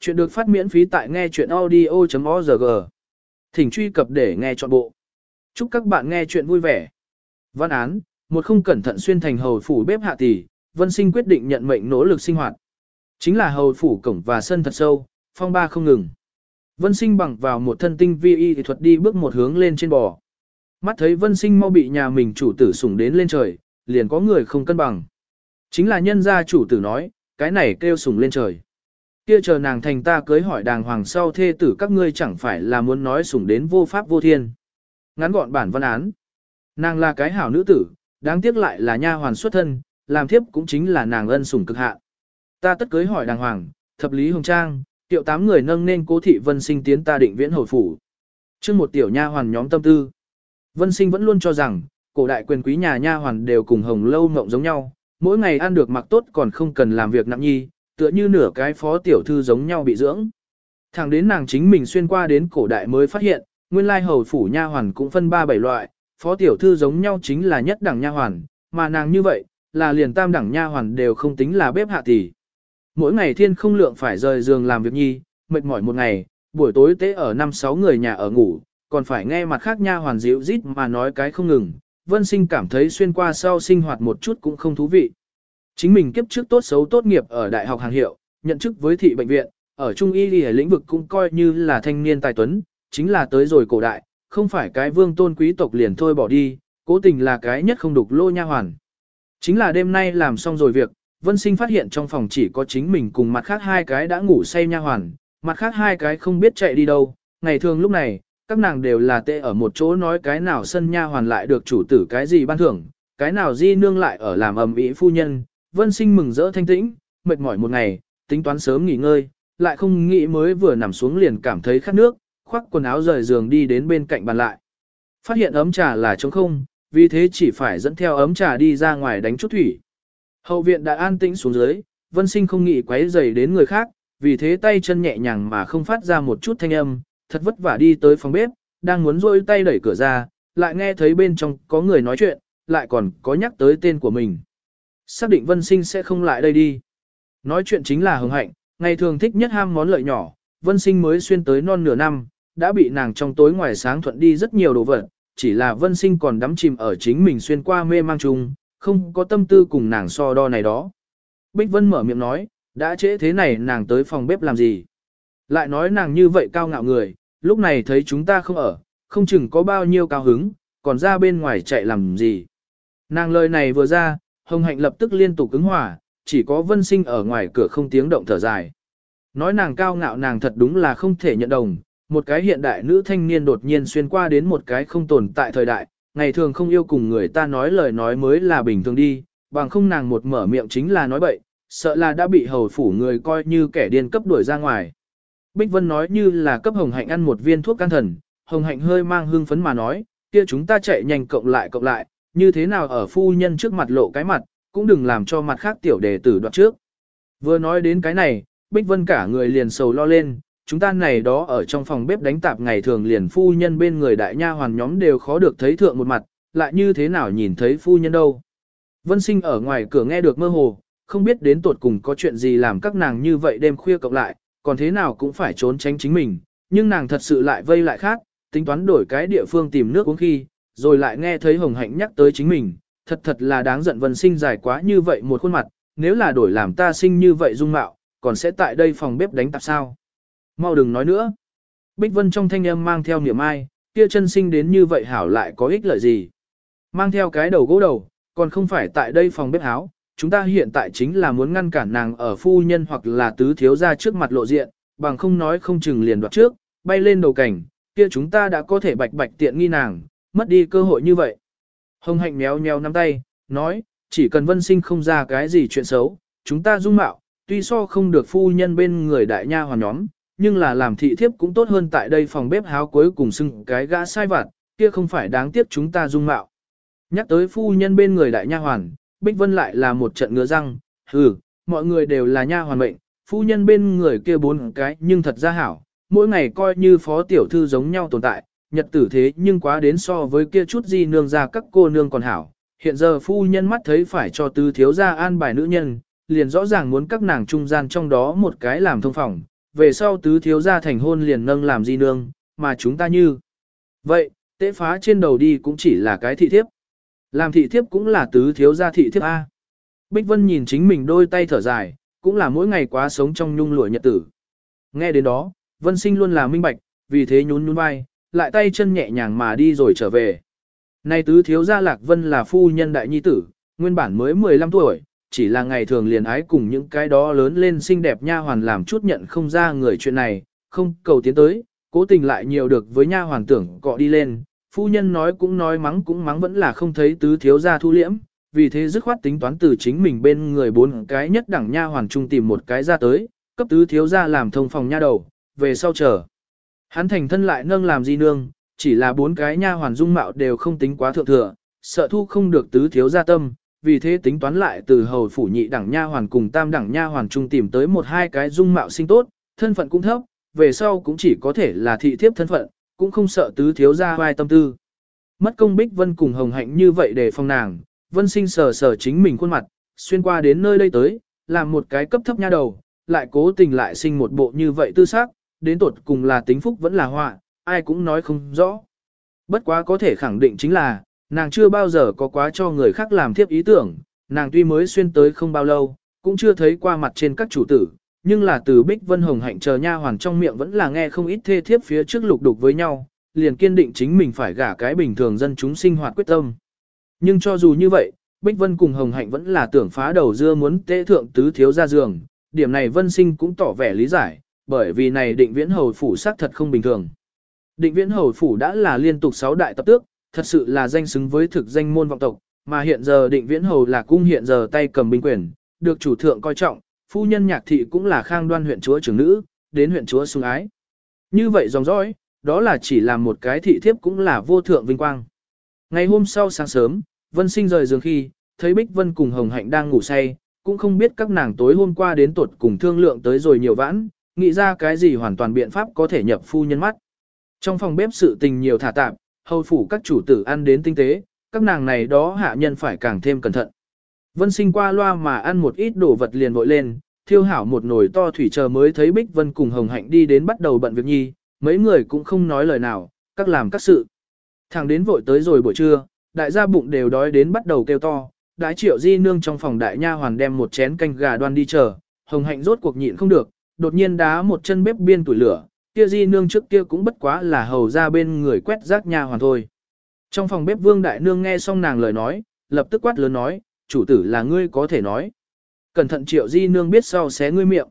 Chuyện được phát miễn phí tại nghe chuyện audio.org. Thỉnh truy cập để nghe trọn bộ. Chúc các bạn nghe chuyện vui vẻ. Văn án, một không cẩn thận xuyên thành hầu phủ bếp hạ tỷ, Vân Sinh quyết định nhận mệnh nỗ lực sinh hoạt. Chính là hầu phủ cổng và sân thật sâu, phong ba không ngừng. Vân Sinh bằng vào một thân tinh vi y thuật đi bước một hướng lên trên bò. Mắt thấy Vân Sinh mau bị nhà mình chủ tử sủng đến lên trời, liền có người không cân bằng. Chính là nhân gia chủ tử nói, cái này kêu sủng lên trời kia chờ nàng thành ta cưới hỏi đàng hoàng sau thê tử các ngươi chẳng phải là muốn nói sủng đến vô pháp vô thiên. Ngắn gọn bản văn án. Nàng là cái hảo nữ tử, đáng tiếc lại là nha hoàn xuất thân, làm thiếp cũng chính là nàng ân sủng cực hạ. Ta tất cưới hỏi đàng hoàng, thập lý hồng trang, tiệu tám người nâng nên cố thị vân sinh tiến ta định viễn hồi phủ. Trước một tiểu nha hoàn nhóm tâm tư. Vân sinh vẫn luôn cho rằng, cổ đại quyền quý nhà nha hoàn đều cùng hồng lâu mộng giống nhau, mỗi ngày ăn được mặc tốt còn không cần làm việc nặng nhi, tựa như nửa cái phó tiểu thư giống nhau bị dưỡng. Thẳng đến nàng chính mình xuyên qua đến cổ đại mới phát hiện, nguyên lai hầu phủ nha hoàn cũng phân ba bảy loại, phó tiểu thư giống nhau chính là nhất đẳng nha hoàn, mà nàng như vậy, là liền tam đẳng nha hoàn đều không tính là bếp hạ tỷ. Mỗi ngày thiên không lượng phải rời giường làm việc nhi, mệt mỏi một ngày, buổi tối tế ở năm sáu người nhà ở ngủ, còn phải nghe mặt khác nha hoàn dịu rít mà nói cái không ngừng. Vân sinh cảm thấy xuyên qua sau sinh hoạt một chút cũng không thú vị. Chính mình kiếp trước tốt xấu tốt nghiệp ở đại học hàng hiệu, nhận chức với thị bệnh viện, ở trung y y lĩnh vực cũng coi như là thanh niên tài tuấn, chính là tới rồi cổ đại, không phải cái vương tôn quý tộc liền thôi bỏ đi, cố tình là cái nhất không đục lô nha hoàn. Chính là đêm nay làm xong rồi việc, Vân Sinh phát hiện trong phòng chỉ có chính mình cùng mặt khác hai cái đã ngủ say nha hoàn, mặt khác hai cái không biết chạy đi đâu, ngày thường lúc này, các nàng đều là tệ ở một chỗ nói cái nào sân nha hoàn lại được chủ tử cái gì ban thưởng, cái nào di nương lại ở làm ầm ĩ phu nhân, Vân sinh mừng rỡ thanh tĩnh, mệt mỏi một ngày, tính toán sớm nghỉ ngơi, lại không nghĩ mới vừa nằm xuống liền cảm thấy khát nước, khoác quần áo rời giường đi đến bên cạnh bàn lại. Phát hiện ấm trà là trống không, vì thế chỉ phải dẫn theo ấm trà đi ra ngoài đánh chút thủy. Hậu viện đã an tĩnh xuống dưới, vân sinh không nghĩ quấy rầy đến người khác, vì thế tay chân nhẹ nhàng mà không phát ra một chút thanh âm, thật vất vả đi tới phòng bếp, đang muốn rôi tay đẩy cửa ra, lại nghe thấy bên trong có người nói chuyện, lại còn có nhắc tới tên của mình. Xác định Vân Sinh sẽ không lại đây đi. Nói chuyện chính là hưng hạnh, ngày thường thích nhất ham món lợi nhỏ, Vân Sinh mới xuyên tới non nửa năm, đã bị nàng trong tối ngoài sáng thuận đi rất nhiều đồ vật, chỉ là Vân Sinh còn đắm chìm ở chính mình xuyên qua mê mang chung, không có tâm tư cùng nàng so đo này đó. Bích Vân mở miệng nói, đã trễ thế này nàng tới phòng bếp làm gì? Lại nói nàng như vậy cao ngạo người, lúc này thấy chúng ta không ở, không chừng có bao nhiêu cao hứng, còn ra bên ngoài chạy làm gì? Nàng lời này vừa ra, Hồng Hạnh lập tức liên tục ứng hòa, chỉ có Vân Sinh ở ngoài cửa không tiếng động thở dài. Nói nàng cao ngạo nàng thật đúng là không thể nhận đồng, một cái hiện đại nữ thanh niên đột nhiên xuyên qua đến một cái không tồn tại thời đại, ngày thường không yêu cùng người ta nói lời nói mới là bình thường đi, bằng không nàng một mở miệng chính là nói bậy, sợ là đã bị hầu phủ người coi như kẻ điên cấp đuổi ra ngoài. Bích Vân nói như là cấp Hồng Hạnh ăn một viên thuốc can thần, Hồng Hạnh hơi mang hương phấn mà nói, kia chúng ta chạy nhanh cộng lại cộng lại, như thế nào ở phu nhân trước mặt lộ cái mặt, cũng đừng làm cho mặt khác tiểu đề tử đoạt trước. Vừa nói đến cái này, Bích Vân cả người liền sầu lo lên, chúng ta này đó ở trong phòng bếp đánh tạp ngày thường liền phu nhân bên người đại nha hoàn nhóm đều khó được thấy thượng một mặt, lại như thế nào nhìn thấy phu nhân đâu. Vân sinh ở ngoài cửa nghe được mơ hồ, không biết đến tột cùng có chuyện gì làm các nàng như vậy đêm khuya cộng lại, còn thế nào cũng phải trốn tránh chính mình, nhưng nàng thật sự lại vây lại khác, tính toán đổi cái địa phương tìm nước uống khi, rồi lại nghe thấy Hồng Hạnh nhắc tới chính mình, thật thật là đáng giận vân sinh dài quá như vậy một khuôn mặt, nếu là đổi làm ta sinh như vậy dung mạo, còn sẽ tại đây phòng bếp đánh tạp sao. Mau đừng nói nữa. Bích Vân trong thanh âm mang theo niềm ai, kia chân sinh đến như vậy hảo lại có ích lợi gì. Mang theo cái đầu gỗ đầu, còn không phải tại đây phòng bếp háo, chúng ta hiện tại chính là muốn ngăn cản nàng ở phu nhân hoặc là tứ thiếu ra trước mặt lộ diện, bằng không nói không chừng liền đoạt trước, bay lên đầu cảnh, kia chúng ta đã có thể bạch bạch tiện nghi nàng, mất đi cơ hội như vậy. Hồng hạnh méo méo nắm tay, nói, chỉ cần vân sinh không ra cái gì chuyện xấu, chúng ta dung mạo, tuy so không được phu nhân bên người đại nha hoàn nhóm, nhưng là làm thị thiếp cũng tốt hơn tại đây phòng bếp háo cuối cùng xưng cái gã sai vặt, kia không phải đáng tiếc chúng ta dung mạo. Nhắc tới phu nhân bên người đại nha hoàn, Bích Vân lại là một trận ngứa răng, hừ, mọi người đều là nha hoàn mệnh, phu nhân bên người kia bốn cái nhưng thật ra hảo, mỗi ngày coi như phó tiểu thư giống nhau tồn tại, nhật tử thế nhưng quá đến so với kia chút gì nương ra các cô nương còn hảo. Hiện giờ phu nhân mắt thấy phải cho tứ thiếu gia an bài nữ nhân, liền rõ ràng muốn các nàng trung gian trong đó một cái làm thông phòng, về sau tứ thiếu gia thành hôn liền nâng làm di nương, mà chúng ta như. Vậy, tế phá trên đầu đi cũng chỉ là cái thị thiếp. Làm thị thiếp cũng là tứ thiếu gia thị thiếp A. Bích Vân nhìn chính mình đôi tay thở dài, cũng là mỗi ngày quá sống trong nhung lụa nhật tử. Nghe đến đó, Vân Sinh luôn là minh bạch, vì thế nhún nhún vai, lại tay chân nhẹ nhàng mà đi rồi trở về. Nay tứ thiếu gia Lạc Vân là phu nhân đại nhi tử, nguyên bản mới 15 tuổi, chỉ là ngày thường liền ái cùng những cái đó lớn lên xinh đẹp nha hoàn làm chút nhận không ra người chuyện này, không cầu tiến tới, cố tình lại nhiều được với nha hoàn tưởng cọ đi lên, phu nhân nói cũng nói mắng cũng mắng vẫn là không thấy tứ thiếu gia thu liễm, vì thế dứt khoát tính toán từ chính mình bên người bốn cái nhất đẳng nha hoàn trung tìm một cái ra tới, cấp tứ thiếu gia làm thông phòng nha đầu, về sau chờ. Hắn thành thân lại nâng làm gì nương, chỉ là bốn cái nha hoàn dung mạo đều không tính quá thượng thừa, sợ thu không được tứ thiếu gia tâm, vì thế tính toán lại từ hầu phủ nhị đẳng nha hoàn cùng tam đẳng nha hoàn trung tìm tới một hai cái dung mạo sinh tốt, thân phận cũng thấp, về sau cũng chỉ có thể là thị thiếp thân phận, cũng không sợ tứ thiếu gia vai tâm tư. Mất công Bích Vân cùng Hồng Hạnh như vậy để phong nàng, Vân sinh sờ sờ chính mình khuôn mặt, xuyên qua đến nơi đây tới, làm một cái cấp thấp nha đầu, lại cố tình lại sinh một bộ như vậy tư xác, đến tột cùng là tính phúc vẫn là họa, ai cũng nói không rõ. Bất quá có thể khẳng định chính là, nàng chưa bao giờ có quá cho người khác làm thiếp ý tưởng, nàng tuy mới xuyên tới không bao lâu, cũng chưa thấy qua mặt trên các chủ tử, nhưng là từ Bích Vân Hồng hạnh chờ nha hoàn trong miệng vẫn là nghe không ít thê thiếp phía trước lục đục với nhau, liền kiên định chính mình phải gả cái bình thường dân chúng sinh hoạt quyết tâm. Nhưng cho dù như vậy, Bích Vân cùng Hồng Hạnh vẫn là tưởng phá đầu dưa muốn tế thượng tứ thiếu ra giường, điểm này Vân Sinh cũng tỏ vẻ lý giải, bởi vì này định viễn hầu phủ xác thật không bình thường. Định viễn hầu phủ đã là liên tục 6 đại tập tước, thật sự là danh xứng với thực danh môn vọng tộc, mà hiện giờ định viễn hầu là cung hiện giờ tay cầm binh quyền, được chủ thượng coi trọng, phu nhân nhạc thị cũng là khang đoan huyện chúa trưởng nữ, đến huyện chúa sung ái. Như vậy dòng dõi, đó là chỉ làm một cái thị thiếp cũng là vô thượng vinh quang. Ngày hôm sau sáng sớm, Vân Sinh rời giường khi, thấy Bích Vân cùng Hồng Hạnh đang ngủ say, cũng không biết các nàng tối hôm qua đến tuột cùng thương lượng tới rồi nhiều vãn, nghĩ ra cái gì hoàn toàn biện pháp có thể nhập phu nhân mắt. Trong phòng bếp sự tình nhiều thả tạp, hầu phủ các chủ tử ăn đến tinh tế, các nàng này đó hạ nhân phải càng thêm cẩn thận. Vân sinh qua loa mà ăn một ít đồ vật liền vội lên, thiêu hảo một nồi to thủy chờ mới thấy Bích Vân cùng Hồng Hạnh đi đến bắt đầu bận việc nhi, mấy người cũng không nói lời nào, các làm các sự. Thằng đến vội tới rồi buổi trưa, đại gia bụng đều đói đến bắt đầu kêu to, đại triệu di nương trong phòng đại nha hoàn đem một chén canh gà đoan đi chờ, Hồng Hạnh rốt cuộc nhịn không được, đột nhiên đá một chân bếp biên tuổi lửa, kia di nương trước kia cũng bất quá là hầu ra bên người quét rác nhà hoàn thôi. Trong phòng bếp vương đại nương nghe xong nàng lời nói, lập tức quát lớn nói, chủ tử là ngươi có thể nói. Cẩn thận triệu di nương biết sau xé ngươi miệng.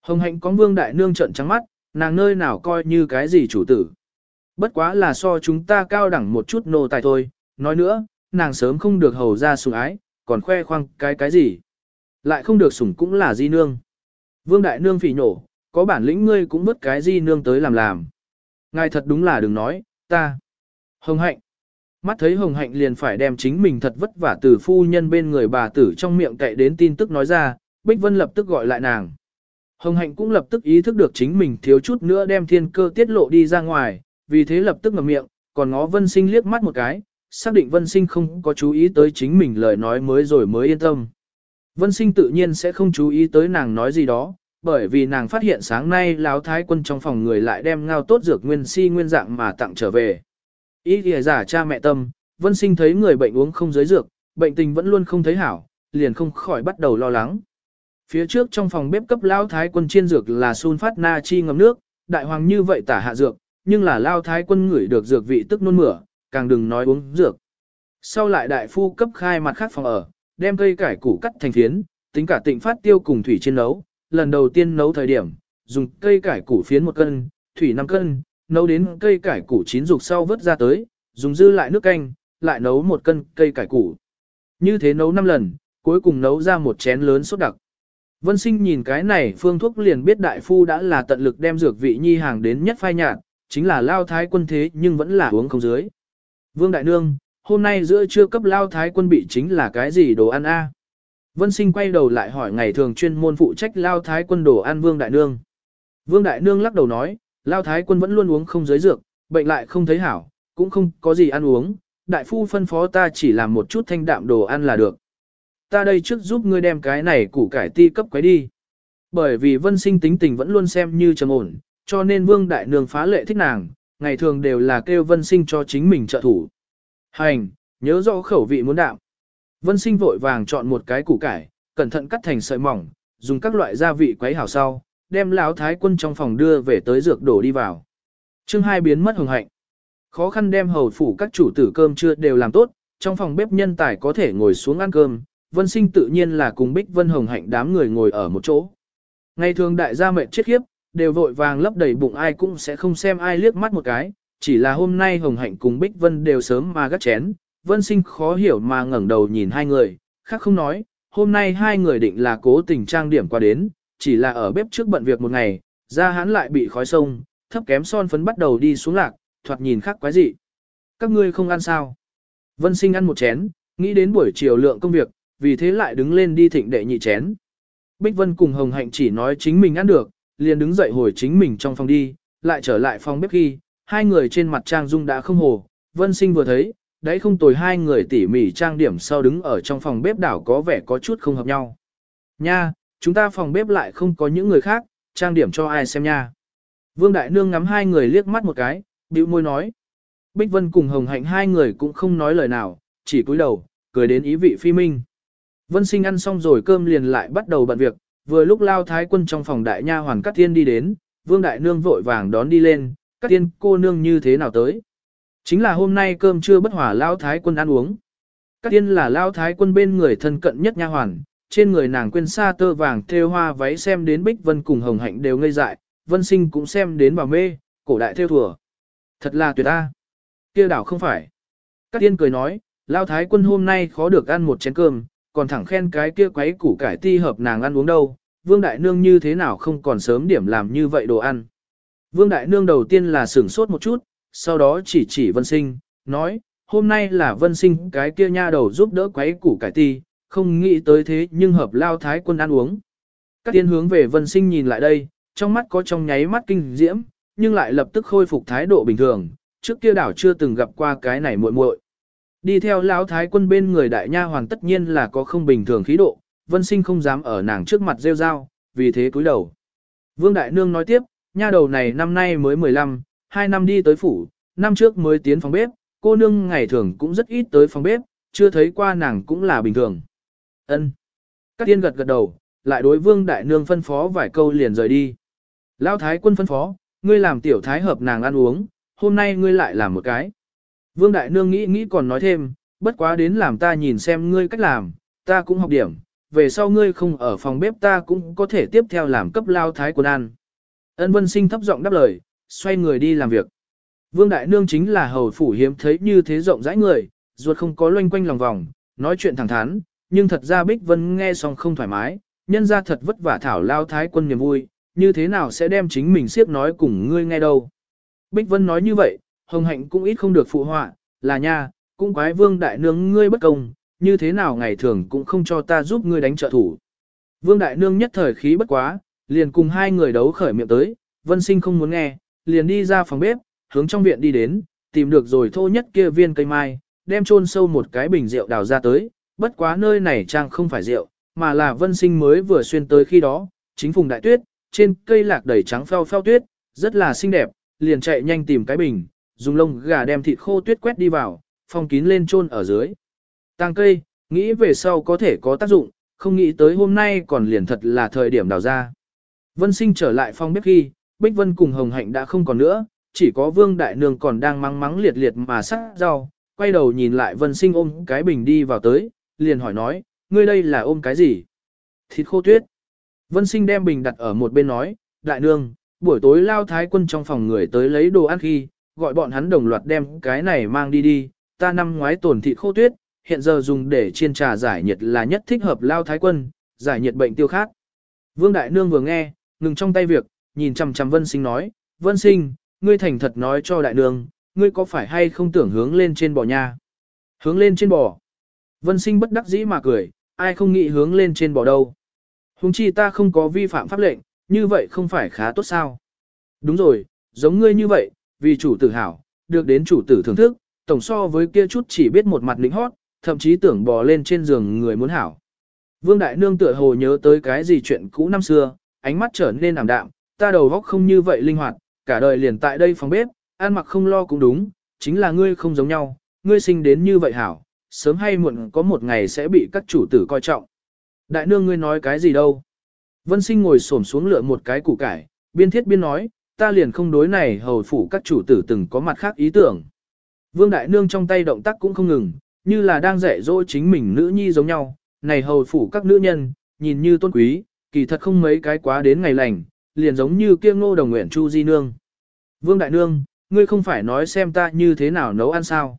Hồng hạnh có vương đại nương trận trắng mắt, nàng nơi nào coi như cái gì chủ tử. Bất quá là so chúng ta cao đẳng một chút nô tài thôi, nói nữa, nàng sớm không được hầu ra sủng ái, còn khoe khoang cái cái gì. Lại không được sủng cũng là di nương. Vương đại nương phỉ nổ, có bản lĩnh ngươi cũng mất cái gì nương tới làm làm. Ngài thật đúng là đừng nói, ta. Hồng hạnh. Mắt thấy hồng hạnh liền phải đem chính mình thật vất vả từ phu nhân bên người bà tử trong miệng cậy đến tin tức nói ra, Bích Vân lập tức gọi lại nàng. Hồng hạnh cũng lập tức ý thức được chính mình thiếu chút nữa đem thiên cơ tiết lộ đi ra ngoài, vì thế lập tức ngậm miệng, còn ngó vân sinh liếc mắt một cái, xác định vân sinh không có chú ý tới chính mình lời nói mới rồi mới yên tâm. Vân sinh tự nhiên sẽ không chú ý tới nàng nói gì đó, bởi vì nàng phát hiện sáng nay lão thái quân trong phòng người lại đem ngao tốt dược nguyên si nguyên dạng mà tặng trở về. Ý thì giả cha mẹ tâm, vân sinh thấy người bệnh uống không giới dược, bệnh tình vẫn luôn không thấy hảo, liền không khỏi bắt đầu lo lắng. Phía trước trong phòng bếp cấp lão thái quân chiên dược là sun phát na chi ngầm nước, đại hoàng như vậy tả hạ dược, nhưng là lao thái quân ngửi được dược vị tức nôn mửa, càng đừng nói uống dược. Sau lại đại phu cấp khai mặt khác phòng ở, đem cây cải củ cắt thành phiến, tính cả tịnh phát tiêu cùng thủy trên nấu, lần đầu tiên nấu thời điểm, dùng cây cải củ phiến một cân, thủy 5 cân, nấu đến cây cải củ chín dục sau vớt ra tới, dùng dư lại nước canh, lại nấu một cân cây cải củ. Như thế nấu 5 lần, cuối cùng nấu ra một chén lớn sốt đặc. Vân sinh nhìn cái này phương thuốc liền biết đại phu đã là tận lực đem dược vị nhi hàng đến nhất phai nhạt, chính là lao thái quân thế nhưng vẫn là uống không dưới. Vương Đại Nương, hôm nay giữa trưa cấp lao thái quân bị chính là cái gì đồ ăn a? Vân sinh quay đầu lại hỏi ngày thường chuyên môn phụ trách lao thái quân đồ ăn Vương Đại Nương. Vương Đại Nương lắc đầu nói, lao thái quân vẫn luôn uống không giới dược, bệnh lại không thấy hảo, cũng không có gì ăn uống, đại phu phân phó ta chỉ làm một chút thanh đạm đồ ăn là được. Ta đây trước giúp ngươi đem cái này củ cải ti cấp quấy đi. Bởi vì vân sinh tính tình vẫn luôn xem như trầm ổn, cho nên vương đại nương phá lệ thích nàng, ngày thường đều là kêu vân sinh cho chính mình trợ thủ. Hành, nhớ rõ khẩu vị muốn đạm. Vân sinh vội vàng chọn một cái củ cải, cẩn thận cắt thành sợi mỏng, dùng các loại gia vị quấy hảo sau, đem lão thái quân trong phòng đưa về tới dược đổ đi vào. Chương hai biến mất hồng hạnh. Khó khăn đem hầu phủ các chủ tử cơm chưa đều làm tốt, trong phòng bếp nhân tài có thể ngồi xuống ăn cơm, Vân Sinh tự nhiên là cùng Bích Vân Hồng Hạnh đám người ngồi ở một chỗ. Ngày thường đại gia mệt chết khiếp, đều vội vàng lấp đầy bụng ai cũng sẽ không xem ai liếc mắt một cái, chỉ là hôm nay Hồng Hạnh cùng Bích Vân đều sớm mà gắt chén, Vân Sinh khó hiểu mà ngẩng đầu nhìn hai người, khác không nói, hôm nay hai người định là cố tình trang điểm qua đến, chỉ là ở bếp trước bận việc một ngày, da hắn lại bị khói sông, thấp kém son phấn bắt đầu đi xuống lạc, thoạt nhìn khác quái dị. Các ngươi không ăn sao? Vân Sinh ăn một chén, nghĩ đến buổi chiều lượng công việc, vì thế lại đứng lên đi thịnh đệ nhị chén. Bích Vân cùng Hồng Hạnh chỉ nói chính mình ăn được, liền đứng dậy hồi chính mình trong phòng đi, lại trở lại phòng bếp khi, hai người trên mặt trang dung đã không hồ, Vân Sinh vừa thấy, đấy không tồi hai người tỉ mỉ trang điểm sau đứng ở trong phòng bếp đảo có vẻ có chút không hợp nhau. Nha, chúng ta phòng bếp lại không có những người khác, trang điểm cho ai xem nha. Vương Đại Nương ngắm hai người liếc mắt một cái, bĩu môi nói. Bích Vân cùng Hồng Hạnh hai người cũng không nói lời nào, chỉ cúi đầu, cười đến ý vị phi minh. Vân Sinh ăn xong rồi cơm liền lại bắt đầu bận việc, vừa lúc lao thái quân trong phòng đại nha hoàn Cát Tiên đi đến, Vương Đại Nương vội vàng đón đi lên, Cát Tiên cô nương như thế nào tới. Chính là hôm nay cơm trưa bất hòa lao thái quân ăn uống. các Tiên là lao thái quân bên người thân cận nhất nha hoàn, trên người nàng quên sa tơ vàng thêu hoa váy xem đến Bích Vân cùng Hồng Hạnh đều ngây dại, Vân Sinh cũng xem đến bà mê, cổ đại theo thừa. Thật là tuyệt a. Kia đảo không phải. Các Tiên cười nói, lao thái quân hôm nay khó được ăn một chén cơm, còn thẳng khen cái kia quấy củ cải ti hợp nàng ăn uống đâu, Vương Đại Nương như thế nào không còn sớm điểm làm như vậy đồ ăn. Vương Đại Nương đầu tiên là sửng sốt một chút, sau đó chỉ chỉ Vân Sinh, nói, hôm nay là Vân Sinh cái kia nha đầu giúp đỡ quấy củ cải ti, không nghĩ tới thế nhưng hợp lao thái quân ăn uống. Các tiên hướng về Vân Sinh nhìn lại đây, trong mắt có trong nháy mắt kinh diễm, nhưng lại lập tức khôi phục thái độ bình thường, trước kia đảo chưa từng gặp qua cái này muội muội. Đi theo lão thái quân bên người đại nha hoàng tất nhiên là có không bình thường khí độ, vân sinh không dám ở nàng trước mặt rêu rao, vì thế cúi đầu. Vương Đại Nương nói tiếp, nha đầu này năm nay mới 15, hai năm đi tới phủ, năm trước mới tiến phòng bếp, cô nương ngày thường cũng rất ít tới phòng bếp, chưa thấy qua nàng cũng là bình thường. Ân. Các tiên gật gật đầu, lại đối Vương Đại Nương phân phó vài câu liền rời đi. Lão thái quân phân phó, ngươi làm tiểu thái hợp nàng ăn uống, hôm nay ngươi lại làm một cái. Vương Đại Nương nghĩ nghĩ còn nói thêm, bất quá đến làm ta nhìn xem ngươi cách làm, ta cũng học điểm, về sau ngươi không ở phòng bếp ta cũng có thể tiếp theo làm cấp lao thái quân ăn. Ân Vân Sinh thấp giọng đáp lời, xoay người đi làm việc. Vương Đại Nương chính là hầu phủ hiếm thấy như thế rộng rãi người, ruột không có loanh quanh lòng vòng, nói chuyện thẳng thắn, nhưng thật ra Bích Vân nghe xong không thoải mái, nhân ra thật vất vả thảo lao thái quân niềm vui, như thế nào sẽ đem chính mình siếp nói cùng ngươi nghe đâu. Bích Vân nói như vậy, Hồng Hạnh cũng ít không được phụ họa, là nha, cũng quái vương đại nương ngươi bất công, như thế nào ngày thường cũng không cho ta giúp ngươi đánh trợ thủ. Vương đại nương nhất thời khí bất quá, liền cùng hai người đấu khởi miệng tới, vân sinh không muốn nghe, liền đi ra phòng bếp, hướng trong viện đi đến, tìm được rồi thô nhất kia viên cây mai, đem chôn sâu một cái bình rượu đào ra tới, bất quá nơi này trang không phải rượu, mà là vân sinh mới vừa xuyên tới khi đó, chính phùng đại tuyết, trên cây lạc đầy trắng phao phao tuyết, rất là xinh đẹp, liền chạy nhanh tìm cái bình, dùng lông gà đem thịt khô tuyết quét đi vào, phong kín lên chôn ở dưới. Tàng cây, nghĩ về sau có thể có tác dụng, không nghĩ tới hôm nay còn liền thật là thời điểm đào ra. Vân sinh trở lại phong bếp khi, Bích Vân cùng Hồng Hạnh đã không còn nữa, chỉ có Vương Đại Nương còn đang mắng mắng liệt liệt mà sắc rau, quay đầu nhìn lại Vân sinh ôm cái bình đi vào tới, liền hỏi nói, ngươi đây là ôm cái gì? Thịt khô tuyết. Vân sinh đem bình đặt ở một bên nói, Đại Nương, buổi tối lao thái quân trong phòng người tới lấy đồ ăn khi, gọi bọn hắn đồng loạt đem cái này mang đi đi, ta năm ngoái tổn thịt khô tuyết, hiện giờ dùng để chiên trà giải nhiệt là nhất thích hợp lao thái quân, giải nhiệt bệnh tiêu khát. Vương Đại Nương vừa nghe, ngừng trong tay việc, nhìn chằm chằm Vân Sinh nói, Vân Sinh, ngươi thành thật nói cho Đại Nương, ngươi có phải hay không tưởng hướng lên trên bò nha? Hướng lên trên bò. Vân Sinh bất đắc dĩ mà cười, ai không nghĩ hướng lên trên bò đâu. Hùng chi ta không có vi phạm pháp lệnh, như vậy không phải khá tốt sao? Đúng rồi, giống ngươi như vậy, vì chủ tử hảo, được đến chủ tử thưởng thức, tổng so với kia chút chỉ biết một mặt lĩnh hót, thậm chí tưởng bò lên trên giường người muốn hảo. Vương Đại Nương tựa hồ nhớ tới cái gì chuyện cũ năm xưa, ánh mắt trở nên ảm đạm, ta đầu óc không như vậy linh hoạt, cả đời liền tại đây phòng bếp, ăn mặc không lo cũng đúng, chính là ngươi không giống nhau, ngươi sinh đến như vậy hảo, sớm hay muộn có một ngày sẽ bị các chủ tử coi trọng. Đại nương ngươi nói cái gì đâu? Vân sinh ngồi xổm xuống lựa một cái củ cải, biên thiết biên nói, ta liền không đối này hầu phủ các chủ tử từng có mặt khác ý tưởng. Vương đại nương trong tay động tác cũng không ngừng, như là đang dạy dỗ chính mình nữ nhi giống nhau, này hầu phủ các nữ nhân, nhìn như tôn quý, kỳ thật không mấy cái quá đến ngày lành, liền giống như kia ngô đồng nguyện chu di nương. Vương đại nương, ngươi không phải nói xem ta như thế nào nấu ăn sao.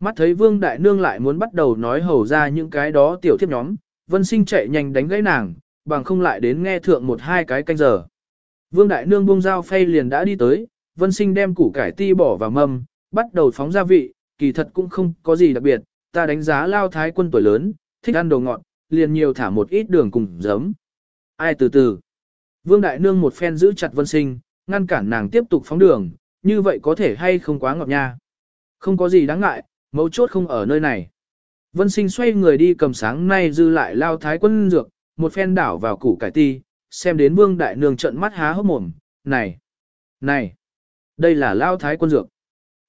Mắt thấy vương đại nương lại muốn bắt đầu nói hầu ra những cái đó tiểu thiếp nhóm, vân sinh chạy nhanh đánh gãy nàng, bằng không lại đến nghe thượng một hai cái canh giờ. Vương đại nương buông dao phay liền đã đi tới, vân sinh đem củ cải ti bỏ vào mâm, bắt đầu phóng gia vị, kỳ thật cũng không có gì đặc biệt, ta đánh giá lao thái quân tuổi lớn, thích ăn đồ ngọt, liền nhiều thả một ít đường cùng giấm. Ai từ từ. Vương đại nương một phen giữ chặt vân sinh, ngăn cản nàng tiếp tục phóng đường, như vậy có thể hay không quá ngọt nha. Không có gì đáng ngại, mấu chốt không ở nơi này. Vân sinh xoay người đi cầm sáng nay dư lại lao thái quân dược, một phen đảo vào củ cải ti, xem đến vương đại nương trận mắt há hốc mồm, này, này, đây là lao thái quân dược.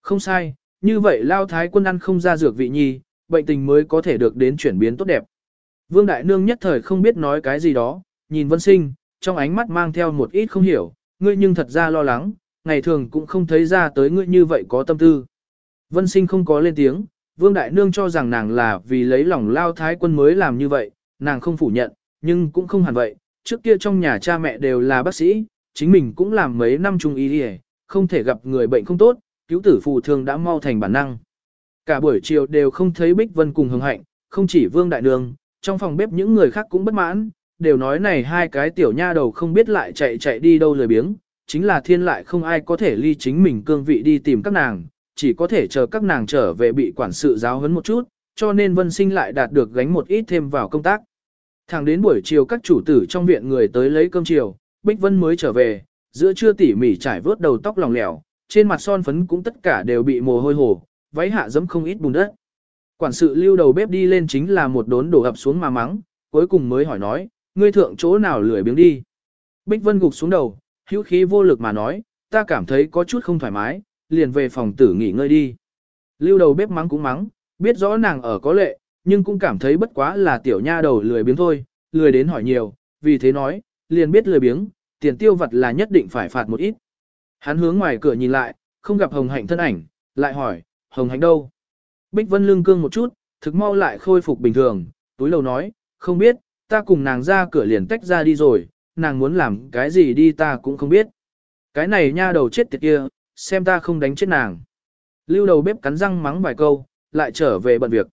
Không sai, như vậy lao thái quân ăn không ra dược vị nhi, bệnh tình mới có thể được đến chuyển biến tốt đẹp. Vương đại nương nhất thời không biết nói cái gì đó, nhìn vân sinh, trong ánh mắt mang theo một ít không hiểu, ngươi nhưng thật ra lo lắng, ngày thường cũng không thấy ra tới ngươi như vậy có tâm tư. Vân sinh không có lên tiếng, vương đại nương cho rằng nàng là vì lấy lòng lao thái quân mới làm như vậy, nàng không phủ nhận, nhưng cũng không hẳn vậy, trước kia trong nhà cha mẹ đều là bác sĩ, chính mình cũng làm mấy năm trung y đi không thể gặp người bệnh không tốt, cứu tử phù thường đã mau thành bản năng. Cả buổi chiều đều không thấy Bích Vân cùng hưng hạnh, không chỉ Vương Đại Nương, trong phòng bếp những người khác cũng bất mãn, đều nói này hai cái tiểu nha đầu không biết lại chạy chạy đi đâu lười biếng, chính là thiên lại không ai có thể ly chính mình cương vị đi tìm các nàng, chỉ có thể chờ các nàng trở về bị quản sự giáo huấn một chút, cho nên vân sinh lại đạt được gánh một ít thêm vào công tác. Thẳng đến buổi chiều các chủ tử trong viện người tới lấy cơm chiều, Bích Vân mới trở về, giữa trưa tỉ mỉ trải vớt đầu tóc lòng lẻo, trên mặt son phấn cũng tất cả đều bị mồ hôi hổ, váy hạ dẫm không ít bùn đất. Quản sự lưu đầu bếp đi lên chính là một đốn đổ ập xuống mà mắng, cuối cùng mới hỏi nói, ngươi thượng chỗ nào lười biếng đi. Bích Vân gục xuống đầu, hữu khí vô lực mà nói, ta cảm thấy có chút không thoải mái, liền về phòng tử nghỉ ngơi đi. Lưu đầu bếp mắng cũng mắng, biết rõ nàng ở có lệ, nhưng cũng cảm thấy bất quá là tiểu nha đầu lười biếng thôi, lười đến hỏi nhiều, vì thế nói, liền biết lười biếng, tiền tiêu vật là nhất định phải phạt một ít. Hắn hướng ngoài cửa nhìn lại, không gặp Hồng Hạnh thân ảnh, lại hỏi, Hồng Hạnh đâu? Bích Vân lương cương một chút, thực mau lại khôi phục bình thường, túi lầu nói, không biết, ta cùng nàng ra cửa liền tách ra đi rồi, nàng muốn làm cái gì đi ta cũng không biết. Cái này nha đầu chết tiệt kia, xem ta không đánh chết nàng. Lưu đầu bếp cắn răng mắng vài câu, lại trở về bận việc.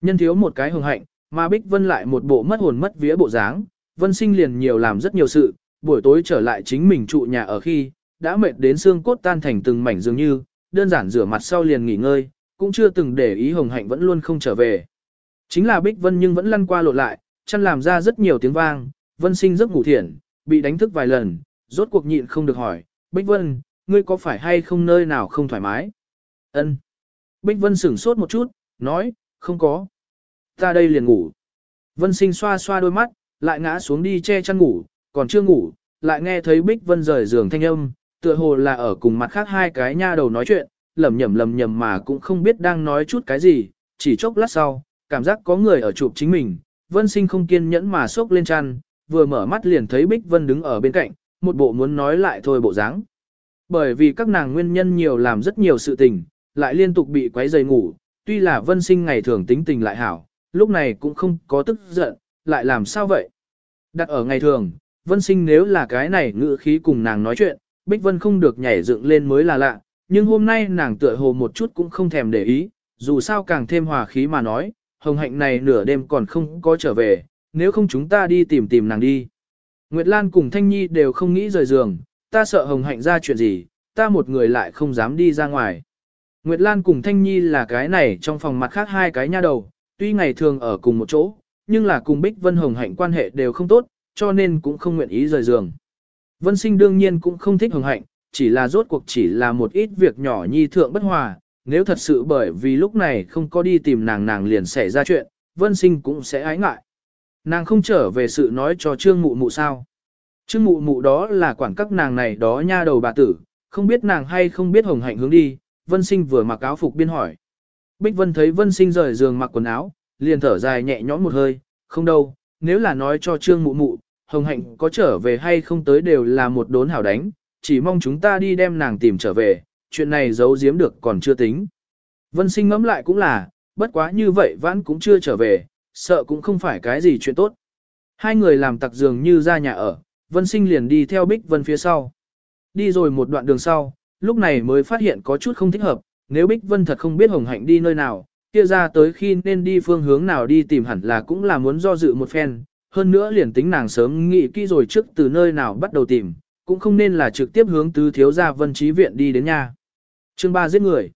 Nhân thiếu một cái hồng hạnh, mà Bích Vân lại một bộ mất hồn mất vía bộ dáng, Vân sinh liền nhiều làm rất nhiều sự, buổi tối trở lại chính mình trụ nhà ở khi, đã mệt đến xương cốt tan thành từng mảnh dường như, đơn giản rửa mặt sau liền nghỉ ngơi, cũng chưa từng để ý hồng hạnh vẫn luôn không trở về. Chính là Bích Vân nhưng vẫn lăn qua lộn lại, chăn làm ra rất nhiều tiếng vang, Vân sinh giấc ngủ thiện, bị đánh thức vài lần, rốt cuộc nhịn không được hỏi, Bích Vân, ngươi có phải hay không nơi nào không thoải mái? Ân. Bích Vân sửng sốt một chút, nói, không có. Ta đây liền ngủ. Vân sinh xoa xoa đôi mắt, lại ngã xuống đi che chăn ngủ, còn chưa ngủ, lại nghe thấy Bích Vân rời giường thanh âm, tựa hồ là ở cùng mặt khác hai cái nha đầu nói chuyện, lầm nhầm lầm nhầm mà cũng không biết đang nói chút cái gì, chỉ chốc lát sau, cảm giác có người ở chụp chính mình, Vân sinh không kiên nhẫn mà sốc lên chăn, vừa mở mắt liền thấy Bích Vân đứng ở bên cạnh, một bộ muốn nói lại thôi bộ dáng. Bởi vì các nàng nguyên nhân nhiều làm rất nhiều sự tình, lại liên tục bị quấy rầy ngủ, tuy là Vân sinh ngày thường tính tình lại hảo, lúc này cũng không có tức giận, lại làm sao vậy? Đặt ở ngày thường, Vân sinh nếu là cái này ngữ khí cùng nàng nói chuyện, Bích Vân không được nhảy dựng lên mới là lạ, nhưng hôm nay nàng tựa hồ một chút cũng không thèm để ý, dù sao càng thêm hòa khí mà nói, hồng hạnh này nửa đêm còn không có trở về, nếu không chúng ta đi tìm tìm nàng đi. Nguyệt Lan cùng Thanh Nhi đều không nghĩ rời giường, ta sợ hồng hạnh ra chuyện gì, ta một người lại không dám đi ra ngoài. Nguyệt Lan cùng Thanh Nhi là cái này trong phòng mặt khác hai cái nha đầu, tuy ngày thường ở cùng một chỗ, nhưng là cùng Bích Vân Hồng hạnh quan hệ đều không tốt, cho nên cũng không nguyện ý rời giường. Vân sinh đương nhiên cũng không thích hồng hạnh, chỉ là rốt cuộc chỉ là một ít việc nhỏ nhi thượng bất hòa, nếu thật sự bởi vì lúc này không có đi tìm nàng nàng liền xảy ra chuyện, vân sinh cũng sẽ ái ngại. Nàng không trở về sự nói cho trương mụ mụ sao. trương mụ mụ đó là quản các nàng này đó nha đầu bà tử, không biết nàng hay không biết hồng hạnh hướng đi, vân sinh vừa mặc áo phục biên hỏi. Bích vân thấy vân sinh rời giường mặc quần áo, liền thở dài nhẹ nhõm một hơi, không đâu, nếu là nói cho trương mụ mụ, hồng hạnh có trở về hay không tới đều là một đốn hảo đánh, chỉ mong chúng ta đi đem nàng tìm trở về, chuyện này giấu giếm được còn chưa tính. Vân sinh ngẫm lại cũng là, bất quá như vậy vãn cũng chưa trở về, sợ cũng không phải cái gì chuyện tốt. Hai người làm tặc giường như ra nhà ở, Vân sinh liền đi theo Bích Vân phía sau. Đi rồi một đoạn đường sau, lúc này mới phát hiện có chút không thích hợp, nếu Bích Vân thật không biết Hồng Hạnh đi nơi nào, kia ra tới khi nên đi phương hướng nào đi tìm hẳn là cũng là muốn do dự một phen, hơn nữa liền tính nàng sớm nghĩ kỹ rồi trước từ nơi nào bắt đầu tìm, cũng không nên là trực tiếp hướng tứ thiếu gia Vân Trí Viện đi đến nhà. Chương 3 giết người.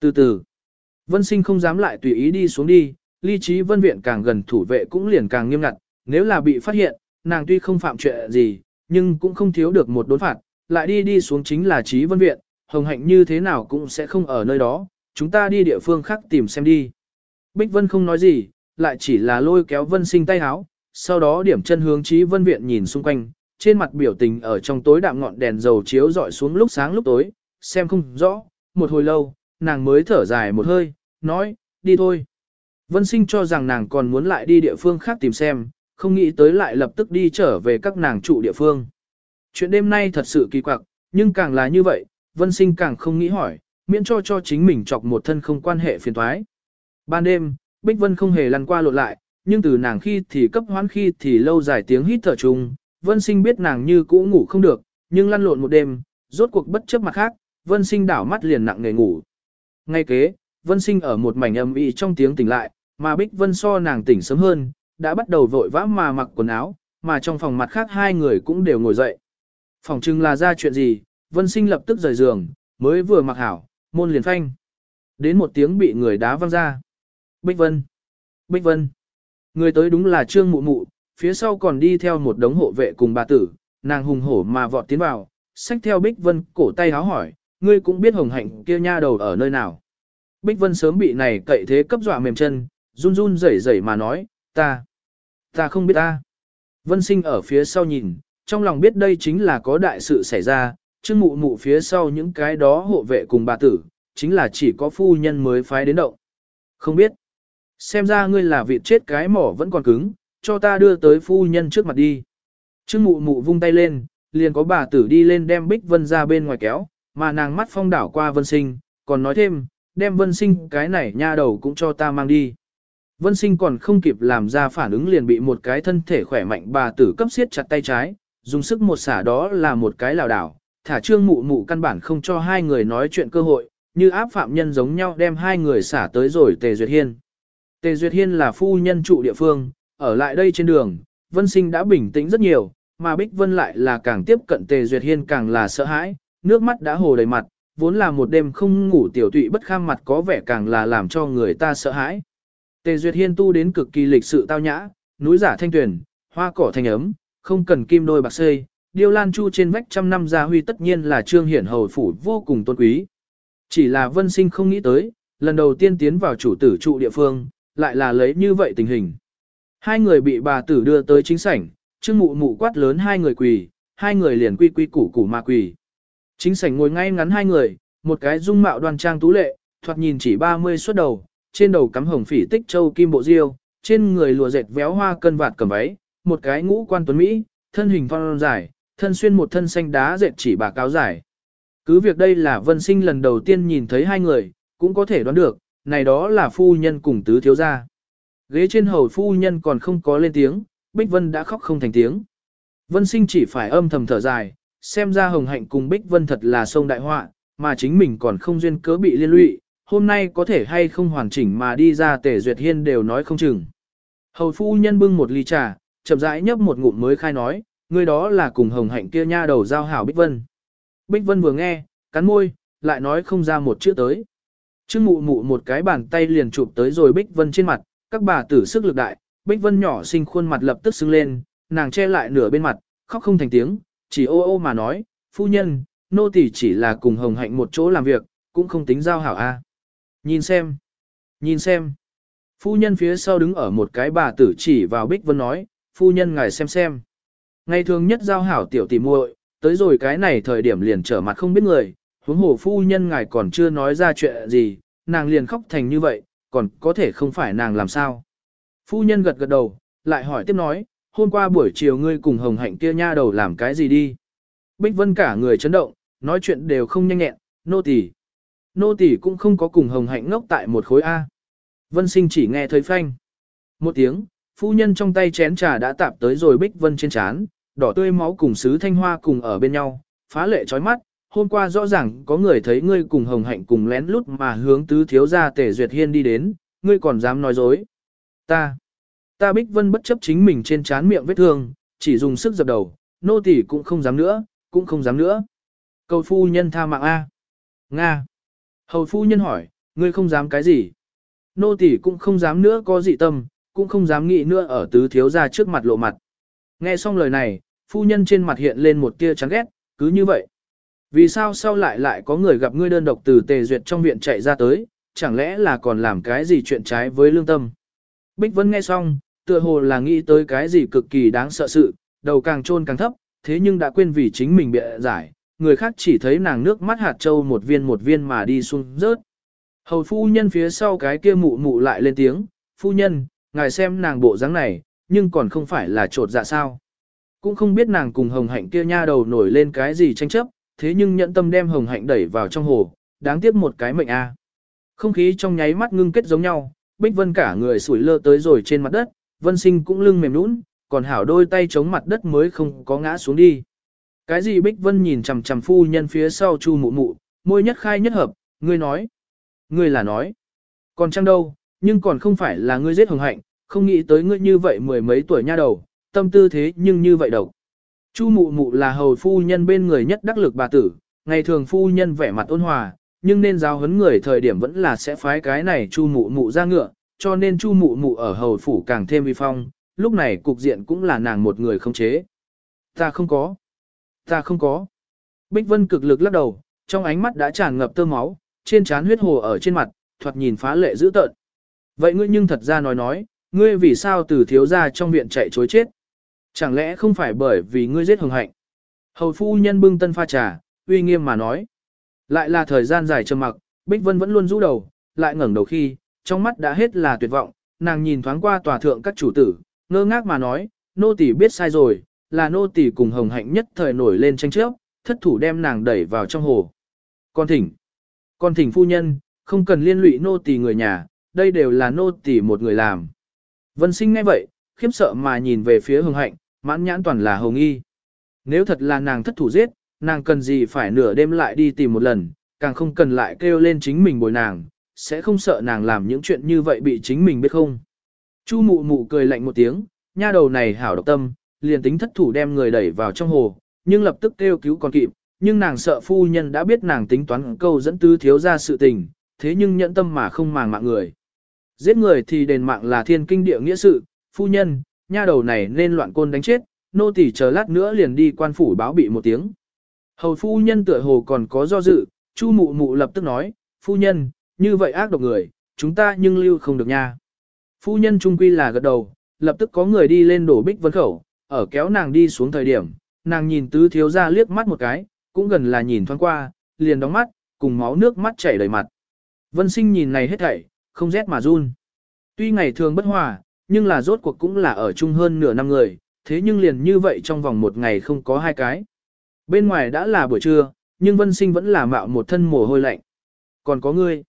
Từ từ, Vân Sinh không dám lại tùy ý đi xuống đi, ly trí Vân Viện càng gần thủ vệ cũng liền càng nghiêm ngặt, nếu là bị phát hiện, nàng tuy không phạm chuyện gì, nhưng cũng không thiếu được một đốn phạt, lại đi đi xuống chính là trí Vân Viện, hồng hạnh như thế nào cũng sẽ không ở nơi đó, chúng ta đi địa phương khác tìm xem đi. Bích Vân không nói gì, lại chỉ là lôi kéo Vân Sinh tay háo, sau đó điểm chân hướng trí Vân Viện nhìn xung quanh, trên mặt biểu tình ở trong tối đạm ngọn đèn dầu chiếu dọi xuống lúc sáng lúc tối, xem không rõ, một hồi lâu, nàng mới thở dài một hơi, nói, đi thôi. Vân sinh cho rằng nàng còn muốn lại đi địa phương khác tìm xem, không nghĩ tới lại lập tức đi trở về các nàng trụ địa phương. Chuyện đêm nay thật sự kỳ quặc, nhưng càng là như vậy, vân sinh càng không nghĩ hỏi, miễn cho cho chính mình chọc một thân không quan hệ phiền thoái. Ban đêm, Bích Vân không hề lăn qua lộn lại, nhưng từ nàng khi thì cấp hoán khi thì lâu dài tiếng hít thở chung, vân sinh biết nàng như cũ ngủ không được, nhưng lăn lộn một đêm, rốt cuộc bất chấp mặt khác, vân sinh đảo mắt liền nặng nề ngủ. Ngay kế, vân sinh ở một mảnh âm ỉ trong tiếng tỉnh lại, mà bích vân so nàng tỉnh sớm hơn, đã bắt đầu vội vã mà mặc quần áo, mà trong phòng mặt khác hai người cũng đều ngồi dậy. Phòng trưng là ra chuyện gì, vân sinh lập tức rời giường, mới vừa mặc hảo, môn liền phanh. Đến một tiếng bị người đá văng ra. Bích vân! Bích vân! Người tới đúng là trương mụ mụ, phía sau còn đi theo một đống hộ vệ cùng bà tử, nàng hùng hổ mà vọt tiến vào, xách theo Bích Vân cổ tay háo hỏi, ngươi cũng biết hồng hạnh kia nha đầu ở nơi nào. Bích Vân sớm bị này cậy thế cấp dọa mềm chân, run run rẩy rẩy mà nói, ta, ta không biết ta. Vân sinh ở phía sau nhìn, trong lòng biết đây chính là có đại sự xảy ra, chứ mụ mụ phía sau những cái đó hộ vệ cùng bà tử, chính là chỉ có phu nhân mới phái đến động. Không biết. Xem ra ngươi là vị chết cái mỏ vẫn còn cứng, cho ta đưa tới phu nhân trước mặt đi. Trương mụ mụ vung tay lên, liền có bà tử đi lên đem Bích Vân ra bên ngoài kéo, mà nàng mắt phong đảo qua Vân Sinh, còn nói thêm, đem Vân Sinh cái này nha đầu cũng cho ta mang đi. Vân Sinh còn không kịp làm ra phản ứng liền bị một cái thân thể khỏe mạnh bà tử cấp siết chặt tay trái, dùng sức một xả đó là một cái lảo đảo, thả trương mụ mụ căn bản không cho hai người nói chuyện cơ hội, như áp phạm nhân giống nhau đem hai người xả tới rồi Tề Duyệt Hiên. Tề Duyệt Hiên là phu nhân trụ địa phương, ở lại đây trên đường, Vân Sinh đã bình tĩnh rất nhiều, mà Bích Vân lại là càng tiếp cận Tề Duyệt Hiên càng là sợ hãi, nước mắt đã hồ đầy mặt, vốn là một đêm không ngủ tiểu tụy bất kham mặt có vẻ càng là làm cho người ta sợ hãi. Tề Duyệt Hiên tu đến cực kỳ lịch sự tao nhã, núi giả thanh tuyển, hoa cỏ thanh ấm, không cần kim đôi bạc xây, điêu lan chu trên vách trăm năm gia huy tất nhiên là trương hiển hầu phủ vô cùng tôn quý. Chỉ là vân sinh không nghĩ tới, lần đầu tiên tiến vào chủ tử trụ địa phương, lại là lấy như vậy tình hình. Hai người bị bà tử đưa tới chính sảnh, trương mụ mụ quát lớn hai người quỳ, hai người liền quy quy củ củ mà quỳ. Chính sảnh ngồi ngay ngắn hai người, một cái dung mạo đoan trang tú lệ, thoạt nhìn chỉ 30 xuất đầu, trên đầu cắm hồng phỉ tích châu kim bộ diêu, trên người lùa dệt véo hoa cân vạt cầm váy, một cái ngũ quan tuấn Mỹ, thân hình phong dài, thân xuyên một thân xanh đá dệt chỉ bà cáo dài. Cứ việc đây là vân sinh lần đầu tiên nhìn thấy hai người, cũng có thể đoán được, này đó là phu nhân cùng tứ thiếu gia. Ghế trên hầu phu nhân còn không có lên tiếng, Bích Vân đã khóc không thành tiếng. Vân sinh chỉ phải âm thầm thở dài, xem ra hồng hạnh cùng Bích Vân thật là sông đại họa, mà chính mình còn không duyên cớ bị liên lụy, hôm nay có thể hay không hoàn chỉnh mà đi ra tể duyệt hiên đều nói không chừng. Hầu phu nhân bưng một ly trà, chậm rãi nhấp một ngụm mới khai nói, người đó là cùng hồng hạnh kia nha đầu giao hảo Bích Vân. Bích Vân vừa nghe, cắn môi, lại nói không ra một chữ tới. Trương mụ mụ một cái bàn tay liền chụp tới rồi Bích Vân trên mặt, các bà tử sức lực đại, Bích Vân nhỏ xinh khuôn mặt lập tức sưng lên, nàng che lại nửa bên mặt, khóc không thành tiếng, chỉ ô ô mà nói, phu nhân, nô tỳ chỉ là cùng hồng hạnh một chỗ làm việc, cũng không tính giao hảo a. Nhìn xem, nhìn xem. Phu nhân phía sau đứng ở một cái bà tử chỉ vào Bích Vân nói, phu nhân ngài xem xem. Ngày thường nhất giao hảo tiểu tỷ muội, tới rồi cái này thời điểm liền trở mặt không biết người, huống hồ phu nhân ngài còn chưa nói ra chuyện gì, nàng liền khóc thành như vậy, còn có thể không phải nàng làm sao. Phu nhân gật gật đầu, lại hỏi tiếp nói, hôm qua buổi chiều ngươi cùng hồng hạnh kia nha đầu làm cái gì đi. Bích Vân cả người chấn động, nói chuyện đều không nhanh nhẹn, nô tỳ, Nô tỳ cũng không có cùng hồng hạnh ngốc tại một khối A. Vân sinh chỉ nghe thấy phanh. Một tiếng, phu nhân trong tay chén trà đã tạp tới rồi Bích Vân trên chán, đỏ tươi máu cùng sứ thanh hoa cùng ở bên nhau, phá lệ chói mắt. Hôm qua rõ ràng có người thấy ngươi cùng hồng hạnh cùng lén lút mà hướng tứ thiếu gia tể duyệt hiên đi đến, ngươi còn dám nói dối. Ta, ta Bích Vân bất chấp chính mình trên chán miệng vết thương, chỉ dùng sức dập đầu, nô tỳ cũng không dám nữa, cũng không dám nữa. Cầu phu nhân tha mạng A. Nga. Hầu phu nhân hỏi, ngươi không dám cái gì? Nô tỳ cũng không dám nữa có dị tâm, cũng không dám nghĩ nữa ở tứ thiếu gia trước mặt lộ mặt. Nghe xong lời này, phu nhân trên mặt hiện lên một tia chán ghét, cứ như vậy. Vì sao sau lại lại có người gặp ngươi đơn độc từ tề duyệt trong viện chạy ra tới, chẳng lẽ là còn làm cái gì chuyện trái với lương tâm? Bích Vân nghe xong, tựa hồ là nghĩ tới cái gì cực kỳ đáng sợ sự, đầu càng trôn càng thấp, thế nhưng đã quên vì chính mình bịa giải, người khác chỉ thấy nàng nước mắt hạt châu một viên một viên mà đi xuống rớt. Hầu phu nhân phía sau cái kia mụ mụ lại lên tiếng, phu nhân, ngài xem nàng bộ dáng này, nhưng còn không phải là trột dạ sao. Cũng không biết nàng cùng hồng hạnh kia nha đầu nổi lên cái gì tranh chấp, thế nhưng nhận tâm đem hồng hạnh đẩy vào trong hồ, đáng tiếc một cái mệnh a. Không khí trong nháy mắt ngưng kết giống nhau, Bích Vân cả người sủi lơ tới rồi trên mặt đất, Vân Sinh cũng lưng mềm nũng, còn hảo đôi tay chống mặt đất mới không có ngã xuống đi. Cái gì Bích Vân nhìn chằm chằm phu nhân phía sau Chu Mụ Mụ, môi nhất khai nhất hợp, ngươi nói. Ngươi là nói. Còn chăng đâu, nhưng còn không phải là ngươi giết hồng hạnh, không nghĩ tới ngươi như vậy mười mấy tuổi nha đầu, tâm tư thế nhưng như vậy độc. Chu Mụ Mụ là hầu phu nhân bên người nhất đắc lực bà tử, ngày thường phu nhân vẻ mặt ôn hòa, nhưng nên giáo huấn người thời điểm vẫn là sẽ phái cái này Chu Mụ Mụ ra ngựa, cho nên Chu Mụ Mụ ở hầu phủ càng thêm uy phong, lúc này cục diện cũng là nàng một người không chế. Ta không có. Ta không có. Bích Vân cực lực lắc đầu, trong ánh mắt đã tràn ngập tơ máu, trên trán huyết hồ ở trên mặt, thoạt nhìn phá lệ dữ tợn. Vậy ngươi nhưng thật ra nói nói, ngươi vì sao từ thiếu gia trong viện chạy chối chết? Chẳng lẽ không phải bởi vì ngươi giết hồng hạnh? Hầu phu nhân bưng tân pha trà, uy nghiêm mà nói. Lại là thời gian dài trầm mặc, Bích Vân vẫn luôn rũ đầu, lại ngẩng đầu khi, trong mắt đã hết là tuyệt vọng, nàng nhìn thoáng qua tòa thượng các chủ tử, ngơ ngác mà nói, nô tỳ biết sai rồi, là nô tỳ cùng hồng hạnh nhất thời nổi lên tranh chấp, thất thủ đem nàng đẩy vào trong hồ. Con thỉnh, con thỉnh phu nhân, không cần liên lụy nô tỳ người nhà, đây đều là nô tỳ một người làm. Vân sinh ngay vậy, khiếp sợ mà nhìn về phía hồng hạnh, mãn nhãn toàn là hồng y. Nếu thật là nàng thất thủ giết, nàng cần gì phải nửa đêm lại đi tìm một lần, càng không cần lại kêu lên chính mình bồi nàng, sẽ không sợ nàng làm những chuyện như vậy bị chính mình biết không. Chu mụ mụ cười lạnh một tiếng, nha đầu này hảo độc tâm, liền tính thất thủ đem người đẩy vào trong hồ, nhưng lập tức kêu cứu còn kịp, nhưng nàng sợ phu nhân đã biết nàng tính toán câu dẫn tư thiếu ra sự tình, thế nhưng nhẫn tâm mà không màng mạng người. Giết người thì đền mạng là thiên kinh địa nghĩa sự, phu nhân, nha đầu này nên loạn côn đánh chết, nô tỳ chờ lát nữa liền đi quan phủ báo bị một tiếng. Hầu phu nhân tựa hồ còn có do dự, chu mụ mụ lập tức nói, phu nhân, như vậy ác độc người, chúng ta nhưng lưu không được nha. Phu nhân trung quy là gật đầu, lập tức có người đi lên đổ bích vân khẩu, ở kéo nàng đi xuống thời điểm, nàng nhìn tứ thiếu ra liếc mắt một cái, cũng gần là nhìn thoáng qua, liền đóng mắt, cùng máu nước mắt chảy đầy mặt. Vân sinh nhìn này hết thảy, không rét mà run. Tuy ngày thường bất hòa, nhưng là rốt cuộc cũng là ở chung hơn nửa năm người, thế nhưng liền như vậy trong vòng một ngày không có hai cái. Bên ngoài đã là buổi trưa, nhưng vân sinh vẫn là mạo một thân mồ hôi lạnh. Còn có ngươi.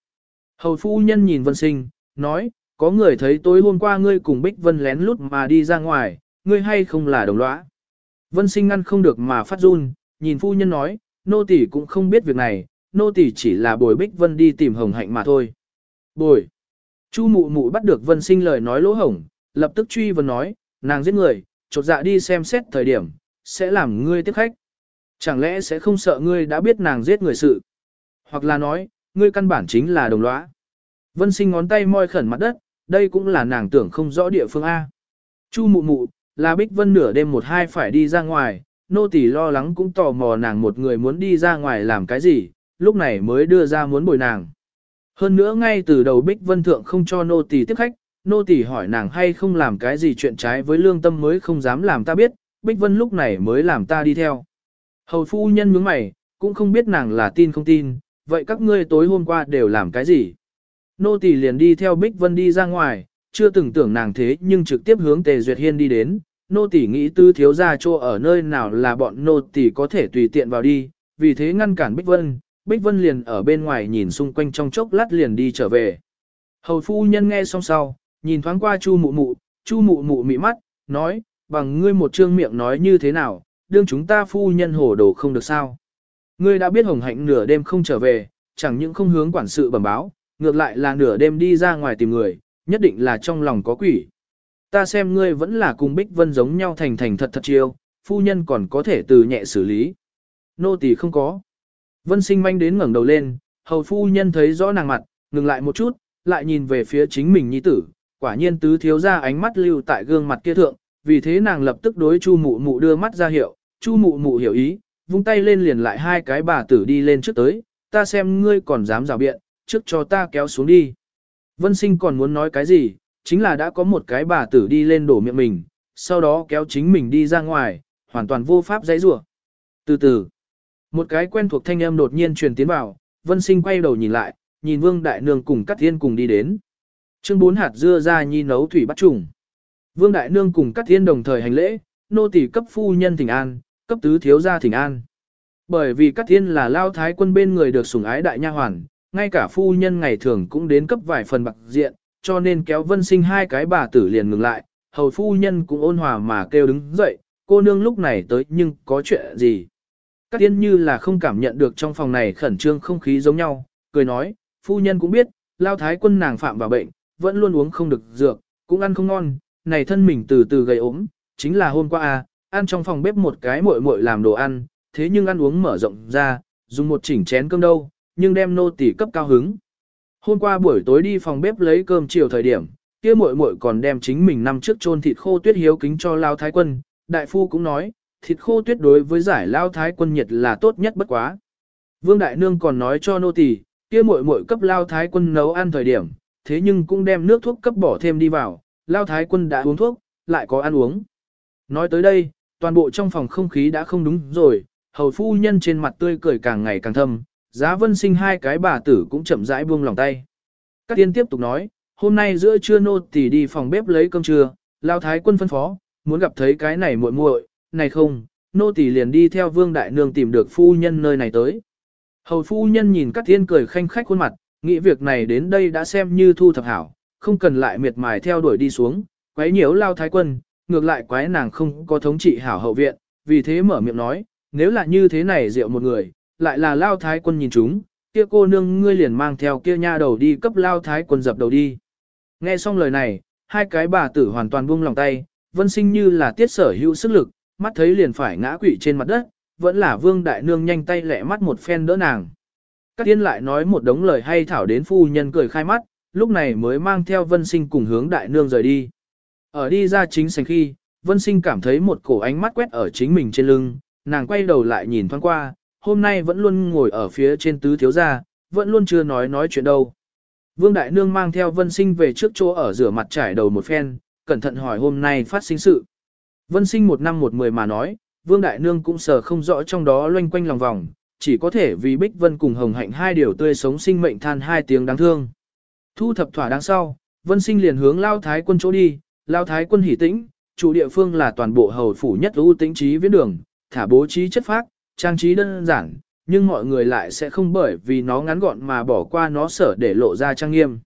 Hầu phu nhân nhìn vân sinh, nói, có người thấy tối hôm qua ngươi cùng Bích Vân lén lút mà đi ra ngoài, ngươi hay không là đồng lõa. Vân sinh ngăn không được mà phát run, nhìn phu nhân nói, nô tỷ cũng không biết việc này, nô tỷ chỉ là bồi Bích Vân đi tìm hồng hạnh mà thôi. Bồi. Chu mụ mụ bắt được vân sinh lời nói lỗ hổng, lập tức truy vấn nói, nàng giết người, chột dạ đi xem xét thời điểm, sẽ làm ngươi tiếp khách. Chẳng lẽ sẽ không sợ ngươi đã biết nàng giết người sự? Hoặc là nói, ngươi căn bản chính là đồng lõa. Vân sinh ngón tay moi khẩn mặt đất, đây cũng là nàng tưởng không rõ địa phương A. Chu mụ mụ, là Bích Vân nửa đêm một hai phải đi ra ngoài, nô tỳ lo lắng cũng tò mò nàng một người muốn đi ra ngoài làm cái gì, lúc này mới đưa ra muốn bồi nàng. Hơn nữa ngay từ đầu Bích Vân Thượng không cho nô tỳ tiếp khách, nô tỳ hỏi nàng hay không làm cái gì chuyện trái với lương tâm mới không dám làm ta biết, Bích Vân lúc này mới làm ta đi theo. Hầu phu nhân nhướng mày, cũng không biết nàng là tin không tin, vậy các ngươi tối hôm qua đều làm cái gì? Nô tỳ liền đi theo Bích Vân đi ra ngoài, chưa từng tưởng nàng thế nhưng trực tiếp hướng Tề Duyệt Hiên đi đến. Nô tỳ nghĩ tư thiếu gia chỗ ở nơi nào là bọn nô tỳ có thể tùy tiện vào đi, vì thế ngăn cản Bích Vân, Bích Vân liền ở bên ngoài nhìn xung quanh trong chốc lát liền đi trở về. Hầu phu nhân nghe xong sau, nhìn thoáng qua Chu mụ mụ, Chu mụ mụ mị mắt, nói, bằng ngươi một trương miệng nói như thế nào, đương chúng ta phu nhân hổ đồ không được sao. Ngươi đã biết hồng hạnh nửa đêm không trở về, chẳng những không hướng quản sự bẩm báo, ngược lại là nửa đêm đi ra ngoài tìm người, nhất định là trong lòng có quỷ. Ta xem ngươi vẫn là cùng Bích Vân giống nhau thành thành thật thật chiêu, phu nhân còn có thể từ nhẹ xử lý. Nô tỳ không có. Vân sinh manh đến ngẩng đầu lên, hầu phu nhân thấy rõ nàng mặt, ngừng lại một chút, lại nhìn về phía chính mình nhi tử, quả nhiên tứ thiếu ra ánh mắt lưu tại gương mặt kia thượng, vì thế nàng lập tức đối chu mụ mụ đưa mắt ra hiệu, chu mụ mụ hiểu ý, vung tay lên liền lại hai cái bà tử đi lên trước tới, ta xem ngươi còn dám rào biện, trước cho ta kéo xuống đi. Vân sinh còn muốn nói cái gì, chính là đã có một cái bà tử đi lên đổ miệng mình, sau đó kéo chính mình đi ra ngoài, hoàn toàn vô pháp dãy rủa. Từ từ, một cái quen thuộc thanh âm đột nhiên truyền tiến vào, vân sinh quay đầu nhìn lại, nhìn vương đại nương cùng cắt thiên cùng đi đến. Chương bốn hạt dưa ra nhi nấu thủy bắt trùng. Vương đại nương cùng cắt thiên đồng thời hành lễ, nô tỳ cấp phu nhân thỉnh an, cấp tứ thiếu gia thỉnh an. Bởi vì Cát thiên là lao thái quân bên người được sủng ái đại nha hoàn, ngay cả phu nhân ngày thường cũng đến cấp vài phần bạc diện, cho nên kéo vân sinh hai cái bà tử liền ngừng lại, hầu phu nhân cũng ôn hòa mà kêu đứng dậy, cô nương lúc này tới nhưng có chuyện gì. Các tiên như là không cảm nhận được trong phòng này khẩn trương không khí giống nhau, cười nói, phu nhân cũng biết, lao thái quân nàng phạm vào bệnh, vẫn luôn uống không được dược, cũng ăn không ngon, này thân mình từ từ gầy ốm, chính là hôm qua à, ăn trong phòng bếp một cái muội muội làm đồ ăn, thế nhưng ăn uống mở rộng ra, dùng một chỉnh chén cơm đâu, nhưng đem nô tỳ cấp cao hứng. Hôm qua buổi tối đi phòng bếp lấy cơm chiều thời điểm, kia muội muội còn đem chính mình năm trước chôn thịt khô tuyết hiếu kính cho lao thái quân, đại phu cũng nói, thịt khô tuyết đối với giải lao thái quân nhiệt là tốt nhất bất quá. Vương đại nương còn nói cho nô tỳ, kia muội muội cấp lao thái quân nấu ăn thời điểm, thế nhưng cũng đem nước thuốc cấp bỏ thêm đi vào, lao thái quân đã uống thuốc, lại có ăn uống. Nói tới đây, toàn bộ trong phòng không khí đã không đúng rồi, hầu phu nhân trên mặt tươi cười càng ngày càng thâm, giá vân sinh hai cái bà tử cũng chậm rãi buông lòng tay. Các tiên tiếp tục nói, hôm nay giữa trưa nô tỳ đi phòng bếp lấy cơm trưa, lao thái quân phân phó, muốn gặp thấy cái này muội muội, này không, nô tỳ liền đi theo vương đại nương tìm được phu nhân nơi này tới. Hầu phu nhân nhìn các tiên cười khanh khách khuôn mặt, nghĩ việc này đến đây đã xem như thu thập hảo, không cần lại miệt mài theo đuổi đi xuống, quấy nhiễu lao thái quân, ngược lại quái nàng không có thống trị hảo hậu viện, vì thế mở miệng nói, nếu là như thế này rượu một người, lại là lao thái quân nhìn chúng, kia cô nương ngươi liền mang theo kia nha đầu đi cấp lao thái quân dập đầu đi. Nghe xong lời này, hai cái bà tử hoàn toàn buông lòng tay, vân sinh như là tiết sở hữu sức lực, mắt thấy liền phải ngã quỵ trên mặt đất, vẫn là vương đại nương nhanh tay lẹ mắt một phen đỡ nàng. Các tiên lại nói một đống lời hay thảo đến phu nhân cười khai mắt, lúc này mới mang theo vân sinh cùng hướng đại nương rời đi. Ở đi ra chính sành khi, vân sinh cảm thấy một cổ ánh mắt quét ở chính mình trên lưng, nàng quay đầu lại nhìn thoáng qua, hôm nay vẫn luôn ngồi ở phía trên tứ thiếu gia, vẫn luôn chưa nói nói chuyện đâu. Vương Đại Nương mang theo Vân Sinh về trước chỗ ở rửa mặt trải đầu một phen, cẩn thận hỏi hôm nay phát sinh sự. Vân Sinh một năm một mười mà nói, Vương Đại Nương cũng sờ không rõ trong đó loanh quanh lòng vòng, chỉ có thể vì Bích Vân cùng Hồng Hạnh hai điều tươi sống sinh mệnh than hai tiếng đáng thương. Thu thập thỏa đáng sau, Vân Sinh liền hướng Lao Thái quân chỗ đi, Lao Thái quân hỉ tĩnh, chủ địa phương là toàn bộ hầu phủ nhất ưu tĩnh trí viễn đường, thả bố trí chất phác, trang trí đơn giản, nhưng mọi người lại sẽ không bởi vì nó ngắn gọn mà bỏ qua nó sở để lộ ra trang nghiêm.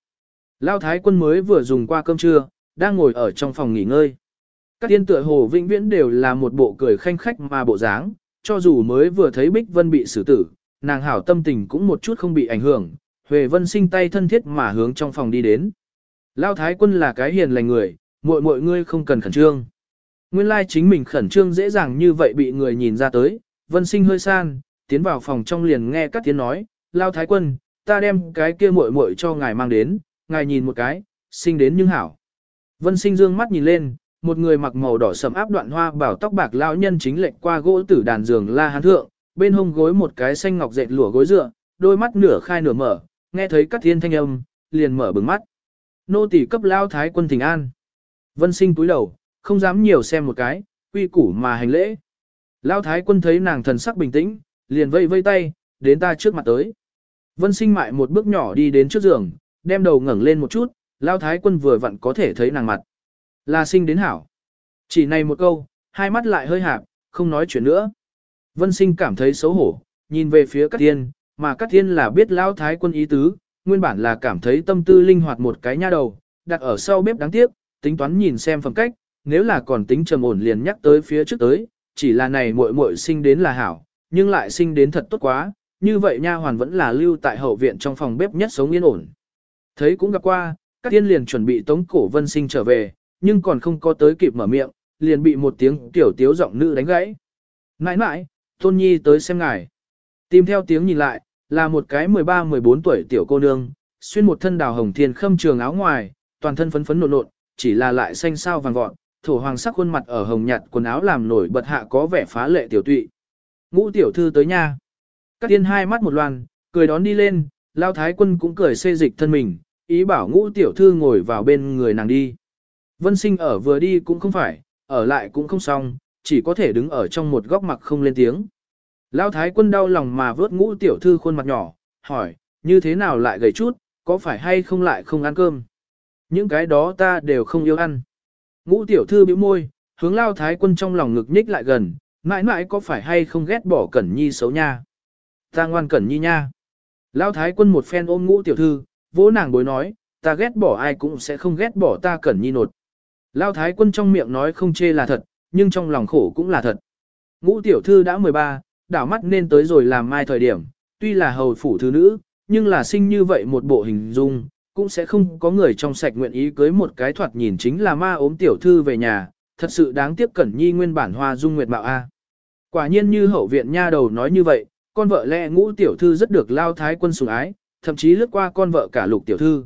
Lao Thái quân mới vừa dùng qua cơm trưa, đang ngồi ở trong phòng nghỉ ngơi. Các tiên tựa hồ vĩnh viễn đều là một bộ cười khanh khách mà bộ dáng, cho dù mới vừa thấy Bích Vân bị xử tử, nàng hảo tâm tình cũng một chút không bị ảnh hưởng, Huệ Vân sinh tay thân thiết mà hướng trong phòng đi đến. Lao Thái quân là cái hiền lành người, muội muội ngươi không cần khẩn trương. Nguyên lai chính mình khẩn trương dễ dàng như vậy bị người nhìn ra tới, Vân sinh hơi san, tiến vào phòng trong liền nghe các tiếng nói, lao thái quân, ta đem cái kia muội muội cho ngài mang đến, ngài nhìn một cái, sinh đến nhưng hảo. Vân sinh dương mắt nhìn lên, một người mặc màu đỏ sầm áp đoạn hoa bảo tóc bạc lão nhân chính lệnh qua gỗ tử đàn giường la hán thượng, bên hông gối một cái xanh ngọc dệt lụa gối dựa, đôi mắt nửa khai nửa mở, nghe thấy các thiên thanh âm, liền mở bừng mắt. Nô tỳ cấp lao thái quân thỉnh an. Vân sinh túi đầu, không dám nhiều xem một cái, quy củ mà hành lễ. Lao thái quân thấy nàng thần sắc bình tĩnh, liền vây vây tay, đến ta trước mặt tới. Vân sinh mại một bước nhỏ đi đến trước giường, đem đầu ngẩng lên một chút, Lao thái quân vừa vặn có thể thấy nàng mặt. Là sinh đến hảo. Chỉ này một câu, hai mắt lại hơi hạp, không nói chuyện nữa. Vân sinh cảm thấy xấu hổ, nhìn về phía Cát Thiên, mà Cát Thiên là biết Lao thái quân ý tứ, nguyên bản là cảm thấy tâm tư linh hoạt một cái nha đầu, đặt ở sau bếp đáng tiếc, tính toán nhìn xem phẩm cách, nếu là còn tính trầm ổn liền nhắc tới phía trước tới, chỉ là này muội muội sinh đến là hảo, nhưng lại sinh đến thật tốt quá, như vậy nha hoàn vẫn là lưu tại hậu viện trong phòng bếp nhất sống yên ổn. Thấy cũng gặp qua, các tiên liền chuẩn bị tống cổ vân sinh trở về, nhưng còn không có tới kịp mở miệng, liền bị một tiếng tiểu tiếu giọng nữ đánh gãy. Nãi nãi, tôn nhi tới xem ngài. Tìm theo tiếng nhìn lại, là một cái 13-14 tuổi tiểu cô nương, xuyên một thân đào hồng thiên khâm trường áo ngoài, toàn thân phấn phấn nộn nộn, chỉ là lại xanh sao vàng gọn, thổ hoàng sắc khuôn mặt ở hồng nhạt quần áo làm nổi bật hạ có vẻ phá lệ tiểu tụy. Ngũ tiểu thư tới nha. Các tiên hai mắt một loan, cười đón đi lên, lao thái quân cũng cười xê dịch thân mình, ý bảo ngũ tiểu thư ngồi vào bên người nàng đi. Vân sinh ở vừa đi cũng không phải, ở lại cũng không xong, chỉ có thể đứng ở trong một góc mặt không lên tiếng. Lao thái quân đau lòng mà vớt ngũ tiểu thư khuôn mặt nhỏ, hỏi, như thế nào lại gầy chút, có phải hay không lại không ăn cơm? Những cái đó ta đều không yêu ăn. Ngũ tiểu thư bĩu môi, hướng lao thái quân trong lòng ngực nhích lại gần, mãi mãi có phải hay không ghét bỏ cẩn nhi xấu nha. Ta ngoan cẩn nhi nha. Lao thái quân một phen ôm ngũ tiểu thư, vỗ nàng bối nói, ta ghét bỏ ai cũng sẽ không ghét bỏ ta cẩn nhi nột. Lao thái quân trong miệng nói không chê là thật, nhưng trong lòng khổ cũng là thật. Ngũ tiểu thư đã 13, đảo mắt nên tới rồi làm mai thời điểm, tuy là hầu phủ thứ nữ, nhưng là sinh như vậy một bộ hình dung, cũng sẽ không có người trong sạch nguyện ý cưới một cái thoạt nhìn chính là ma ốm tiểu thư về nhà, thật sự đáng tiếc cẩn nhi nguyên bản hoa dung nguyệt mạo a. Quả nhiên như hậu viện nha đầu nói như vậy, con vợ lẽ ngũ tiểu thư rất được lao thái quân sủng ái, thậm chí lướt qua con vợ cả lục tiểu thư.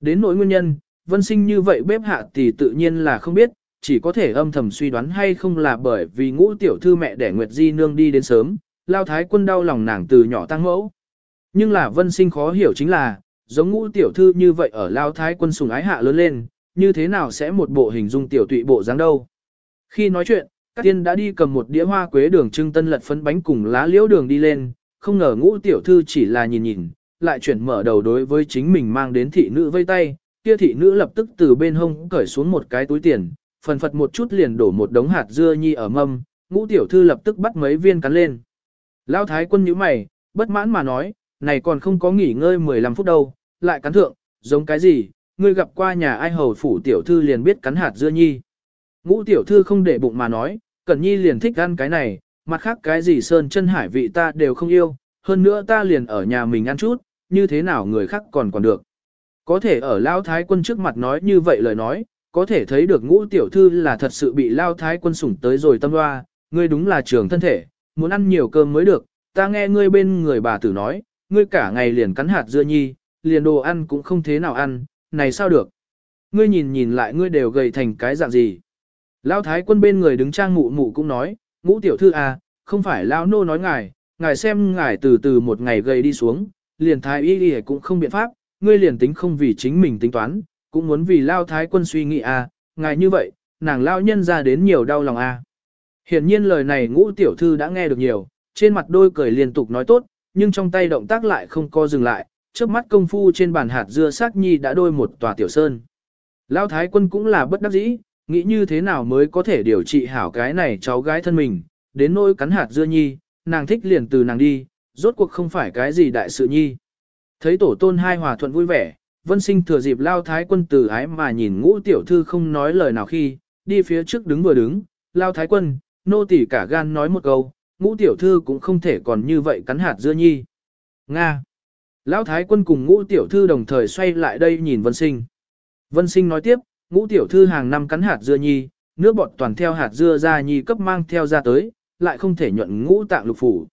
Đến nỗi nguyên nhân, vân sinh như vậy bếp hạ thì tự nhiên là không biết, chỉ có thể âm thầm suy đoán hay không là bởi vì ngũ tiểu thư mẹ đẻ Nguyệt Di nương đi đến sớm, lao thái quân đau lòng nàng từ nhỏ tăng mẫu. Nhưng là vân sinh khó hiểu chính là, giống ngũ tiểu thư như vậy ở lao thái quân sùng ái hạ lớn lên, như thế nào sẽ một bộ hình dung tiểu tụy bộ dáng đâu. Khi nói chuyện, các tiên đã đi cầm một đĩa hoa quế đường trưng tân lật phấn bánh cùng lá liễu đường đi lên, không ngờ ngũ tiểu thư chỉ là nhìn nhìn, lại chuyển mở đầu đối với chính mình mang đến thị nữ vây tay, kia thị nữ lập tức từ bên hông cởi xuống một cái túi tiền, phần phật một chút liền đổ một đống hạt dưa nhi ở mâm, ngũ tiểu thư lập tức bắt mấy viên cắn lên. lao thái quân nhíu mày, bất mãn mà nói, này còn không có nghỉ ngơi 15 phút đâu, lại cắn thượng, giống cái gì, ngươi gặp qua nhà ai hầu phủ tiểu thư liền biết cắn hạt dưa nhi. Ngũ tiểu thư không để bụng mà nói, Cẩn Nhi liền thích ăn cái này, mặt khác cái gì sơn chân hải vị ta đều không yêu, hơn nữa ta liền ở nhà mình ăn chút, như thế nào người khác còn còn được. Có thể ở Lao Thái quân trước mặt nói như vậy lời nói, có thể thấy được ngũ tiểu thư là thật sự bị Lao Thái quân sủng tới rồi tâm hoa, ngươi đúng là trường thân thể, muốn ăn nhiều cơm mới được, ta nghe ngươi bên người bà tử nói, ngươi cả ngày liền cắn hạt dưa nhi, liền đồ ăn cũng không thế nào ăn, này sao được. Ngươi nhìn nhìn lại ngươi đều gầy thành cái dạng gì. Lão thái quân bên người đứng trang mụ mụ cũng nói, ngũ tiểu thư à, không phải lão nô nói ngài, ngài xem ngài từ từ một ngày gầy đi xuống, liền thái y y cũng không biện pháp, ngươi liền tính không vì chính mình tính toán, cũng muốn vì lao thái quân suy nghĩ à, ngài như vậy, nàng lao nhân ra đến nhiều đau lòng à. Hiển nhiên lời này ngũ tiểu thư đã nghe được nhiều, trên mặt đôi cười liên tục nói tốt, nhưng trong tay động tác lại không co dừng lại, trước mắt công phu trên bàn hạt dưa sắc nhi đã đôi một tòa tiểu sơn. Lão thái quân cũng là bất đắc dĩ, nghĩ như thế nào mới có thể điều trị hảo cái này cháu gái thân mình, đến nỗi cắn hạt dưa nhi, nàng thích liền từ nàng đi, rốt cuộc không phải cái gì đại sự nhi. Thấy tổ tôn hai hòa thuận vui vẻ, vân sinh thừa dịp lao thái quân từ ái mà nhìn ngũ tiểu thư không nói lời nào khi, đi phía trước đứng vừa đứng, lao thái quân, nô tỉ cả gan nói một câu, ngũ tiểu thư cũng không thể còn như vậy cắn hạt dưa nhi. Nga. Lão thái quân cùng ngũ tiểu thư đồng thời xoay lại đây nhìn vân sinh. Vân sinh nói tiếp, ngũ tiểu thư hàng năm cắn hạt dưa nhi, nước bọt toàn theo hạt dưa ra nhi cấp mang theo ra tới, lại không thể nhuận ngũ tạng lục phủ.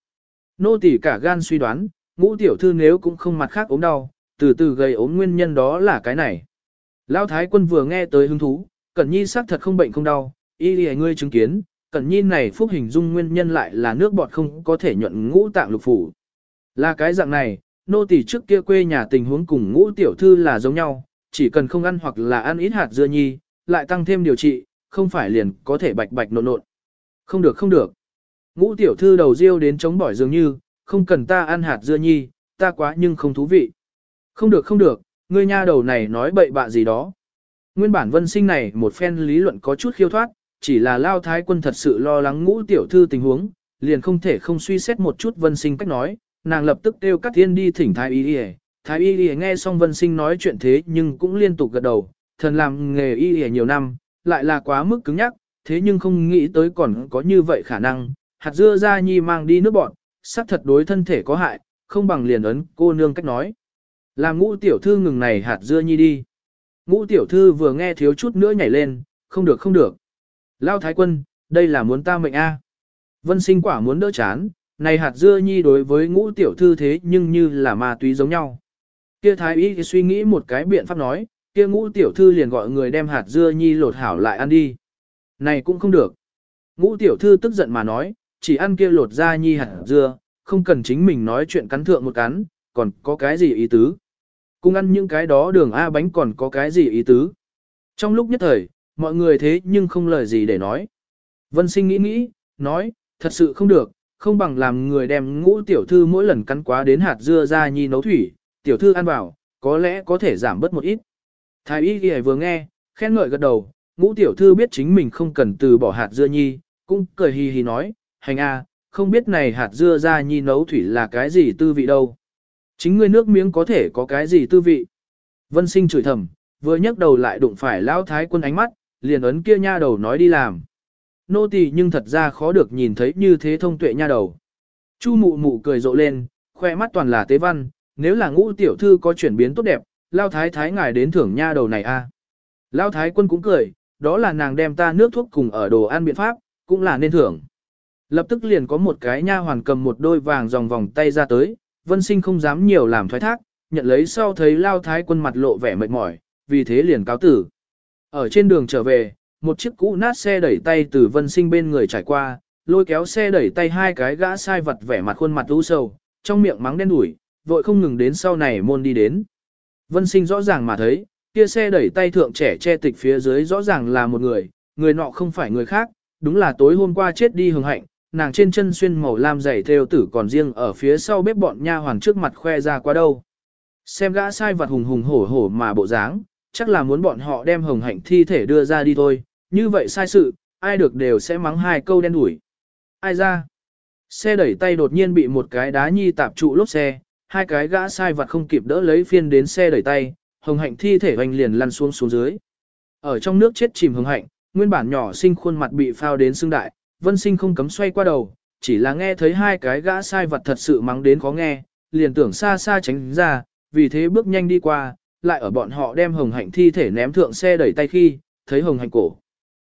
Nô tỳ cả gan suy đoán, ngũ tiểu thư nếu cũng không mặt khác ốm đau, từ từ gây ốm nguyên nhân đó là cái này. Lão thái quân vừa nghe tới hứng thú, Cẩn Nhi xác thật không bệnh không đau, y lì ngươi chứng kiến, Cẩn Nhi này phúc hình dung nguyên nhân lại là nước bọt không có thể nhuận ngũ tạng lục phủ. Là cái dạng này, nô tỳ trước kia quê nhà tình huống cùng ngũ tiểu thư là giống nhau, chỉ cần không ăn hoặc là ăn ít hạt dưa nhi, lại tăng thêm điều trị, không phải liền có thể bạch bạch nộn nộn, Không được không được. Ngũ tiểu thư đầu riêu đến chống bỏi dường như, không cần ta ăn hạt dưa nhi, ta quá nhưng không thú vị. Không được không được, ngươi nha đầu này nói bậy bạ gì đó. Nguyên bản vân sinh này một phen lý luận có chút khiêu thoát, chỉ là lao thái quân thật sự lo lắng ngũ tiểu thư tình huống, liền không thể không suy xét một chút vân sinh cách nói, nàng lập tức kêu các thiên đi thỉnh thái y y Thái y y nghe xong vân sinh nói chuyện thế nhưng cũng liên tục gật đầu, thần làm nghề y y nhiều năm, lại là quá mức cứng nhắc, thế nhưng không nghĩ tới còn có như vậy khả năng, hạt dưa ra nhi mang đi nước bọn, sắc thật đối thân thể có hại, không bằng liền ấn cô nương cách nói. Làm ngũ tiểu thư ngừng này hạt dưa nhi đi. Ngũ tiểu thư vừa nghe thiếu chút nữa nhảy lên, không được không được. Lao thái quân, đây là muốn ta mệnh a. Vân sinh quả muốn đỡ chán, này hạt dưa nhi đối với ngũ tiểu thư thế nhưng như là ma túy giống nhau. Kia thái y suy nghĩ một cái biện pháp nói, kia ngũ tiểu thư liền gọi người đem hạt dưa nhi lột hảo lại ăn đi. Này cũng không được. Ngũ tiểu thư tức giận mà nói, chỉ ăn kia lột ra nhi hạt dưa, không cần chính mình nói chuyện cắn thượng một cắn, còn có cái gì ý tứ. Cùng ăn những cái đó đường A bánh còn có cái gì ý tứ. Trong lúc nhất thời, mọi người thế nhưng không lời gì để nói. Vân sinh nghĩ nghĩ, nói, thật sự không được, không bằng làm người đem ngũ tiểu thư mỗi lần cắn quá đến hạt dưa ra nhi nấu thủy, tiểu thư ăn vào, có lẽ có thể giảm bớt một ít. Thái y ghi vừa nghe, khen ngợi gật đầu, ngũ tiểu thư biết chính mình không cần từ bỏ hạt dưa nhi, cũng cười hì hì nói, hành a, không biết này hạt dưa ra nhi nấu thủy là cái gì tư vị đâu. Chính ngươi nước miếng có thể có cái gì tư vị. Vân sinh chửi thầm, vừa nhấc đầu lại đụng phải lão thái quân ánh mắt, liền ấn kia nha đầu nói đi làm. Nô tỳ nhưng thật ra khó được nhìn thấy như thế thông tuệ nha đầu. Chu mụ mụ cười rộ lên, khoe mắt toàn là tế văn, nếu là ngũ tiểu thư có chuyển biến tốt đẹp, lao thái thái ngài đến thưởng nha đầu này a. À. Lao thái quân cũng cười, đó là nàng đem ta nước thuốc cùng ở đồ ăn biện pháp, cũng là nên thưởng. Lập tức liền có một cái nha hoàn cầm một đôi vàng dòng vòng tay ra tới, vân sinh không dám nhiều làm thoái thác, nhận lấy sau thấy lao thái quân mặt lộ vẻ mệt mỏi, vì thế liền cáo tử. Ở trên đường trở về, một chiếc cũ nát xe đẩy tay từ vân sinh bên người trải qua, lôi kéo xe đẩy tay hai cái gã sai vật vẻ mặt khuôn mặt u sầu, trong miệng mắng đen đủi, vội không ngừng đến sau này môn đi đến. Vân sinh rõ ràng mà thấy, kia xe đẩy tay thượng trẻ che tịch phía dưới rõ ràng là một người, người nọ không phải người khác, đúng là tối hôm qua chết đi hưởng hạnh, nàng trên chân xuyên màu lam dày theo tử còn riêng ở phía sau bếp bọn nha hoàng trước mặt khoe ra qua đâu. Xem gã sai vật hùng hùng hổ hổ mà bộ dáng, chắc là muốn bọn họ đem hồng hạnh thi thể đưa ra đi thôi, như vậy sai sự, ai được đều sẽ mắng hai câu đen đuổi. Ai ra? Xe đẩy tay đột nhiên bị một cái đá nhi tạp trụ lốp xe, hai cái gã sai vật không kịp đỡ lấy phiên đến xe đẩy tay, hồng hạnh thi thể hoành liền lăn xuống xuống dưới. Ở trong nước chết chìm hồng hạnh, nguyên bản nhỏ sinh khuôn mặt bị phao đến xương đại, vân sinh không cấm xoay qua đầu, chỉ là nghe thấy hai cái gã sai vật thật sự mắng đến khó nghe, liền tưởng xa xa tránh ra, vì thế bước nhanh đi qua, lại ở bọn họ đem hồng hạnh thi thể ném thượng xe đẩy tay khi, thấy hồng hạnh cổ.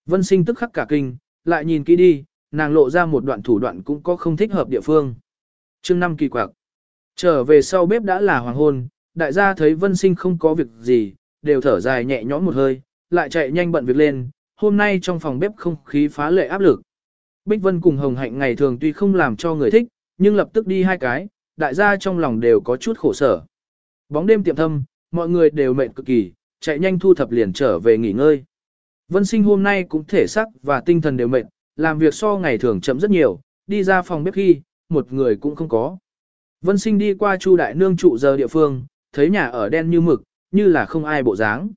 Vân sinh tức khắc cả kinh, lại nhìn kỹ đi, nàng lộ ra một đoạn thủ đoạn cũng có không thích hợp địa phương. chương năm kỳ quặc. Trở về sau bếp đã là hoàng hôn, đại gia thấy vân sinh không có việc gì, đều thở dài nhẹ nhõm một hơi, lại chạy nhanh bận việc lên, hôm nay trong phòng bếp không khí phá lệ áp lực. Bích Vân cùng Hồng Hạnh ngày thường tuy không làm cho người thích, nhưng lập tức đi hai cái, đại gia trong lòng đều có chút khổ sở. Bóng đêm tiệm thâm, mọi người đều mệt cực kỳ, chạy nhanh thu thập liền trở về nghỉ ngơi. Vân sinh hôm nay cũng thể sắc và tinh thần đều mệt, làm việc so ngày thường chậm rất nhiều, đi ra phòng bếp khi, một người cũng không có. Vân sinh đi qua Chu đại nương trụ giờ địa phương, thấy nhà ở đen như mực, như là không ai bộ dáng.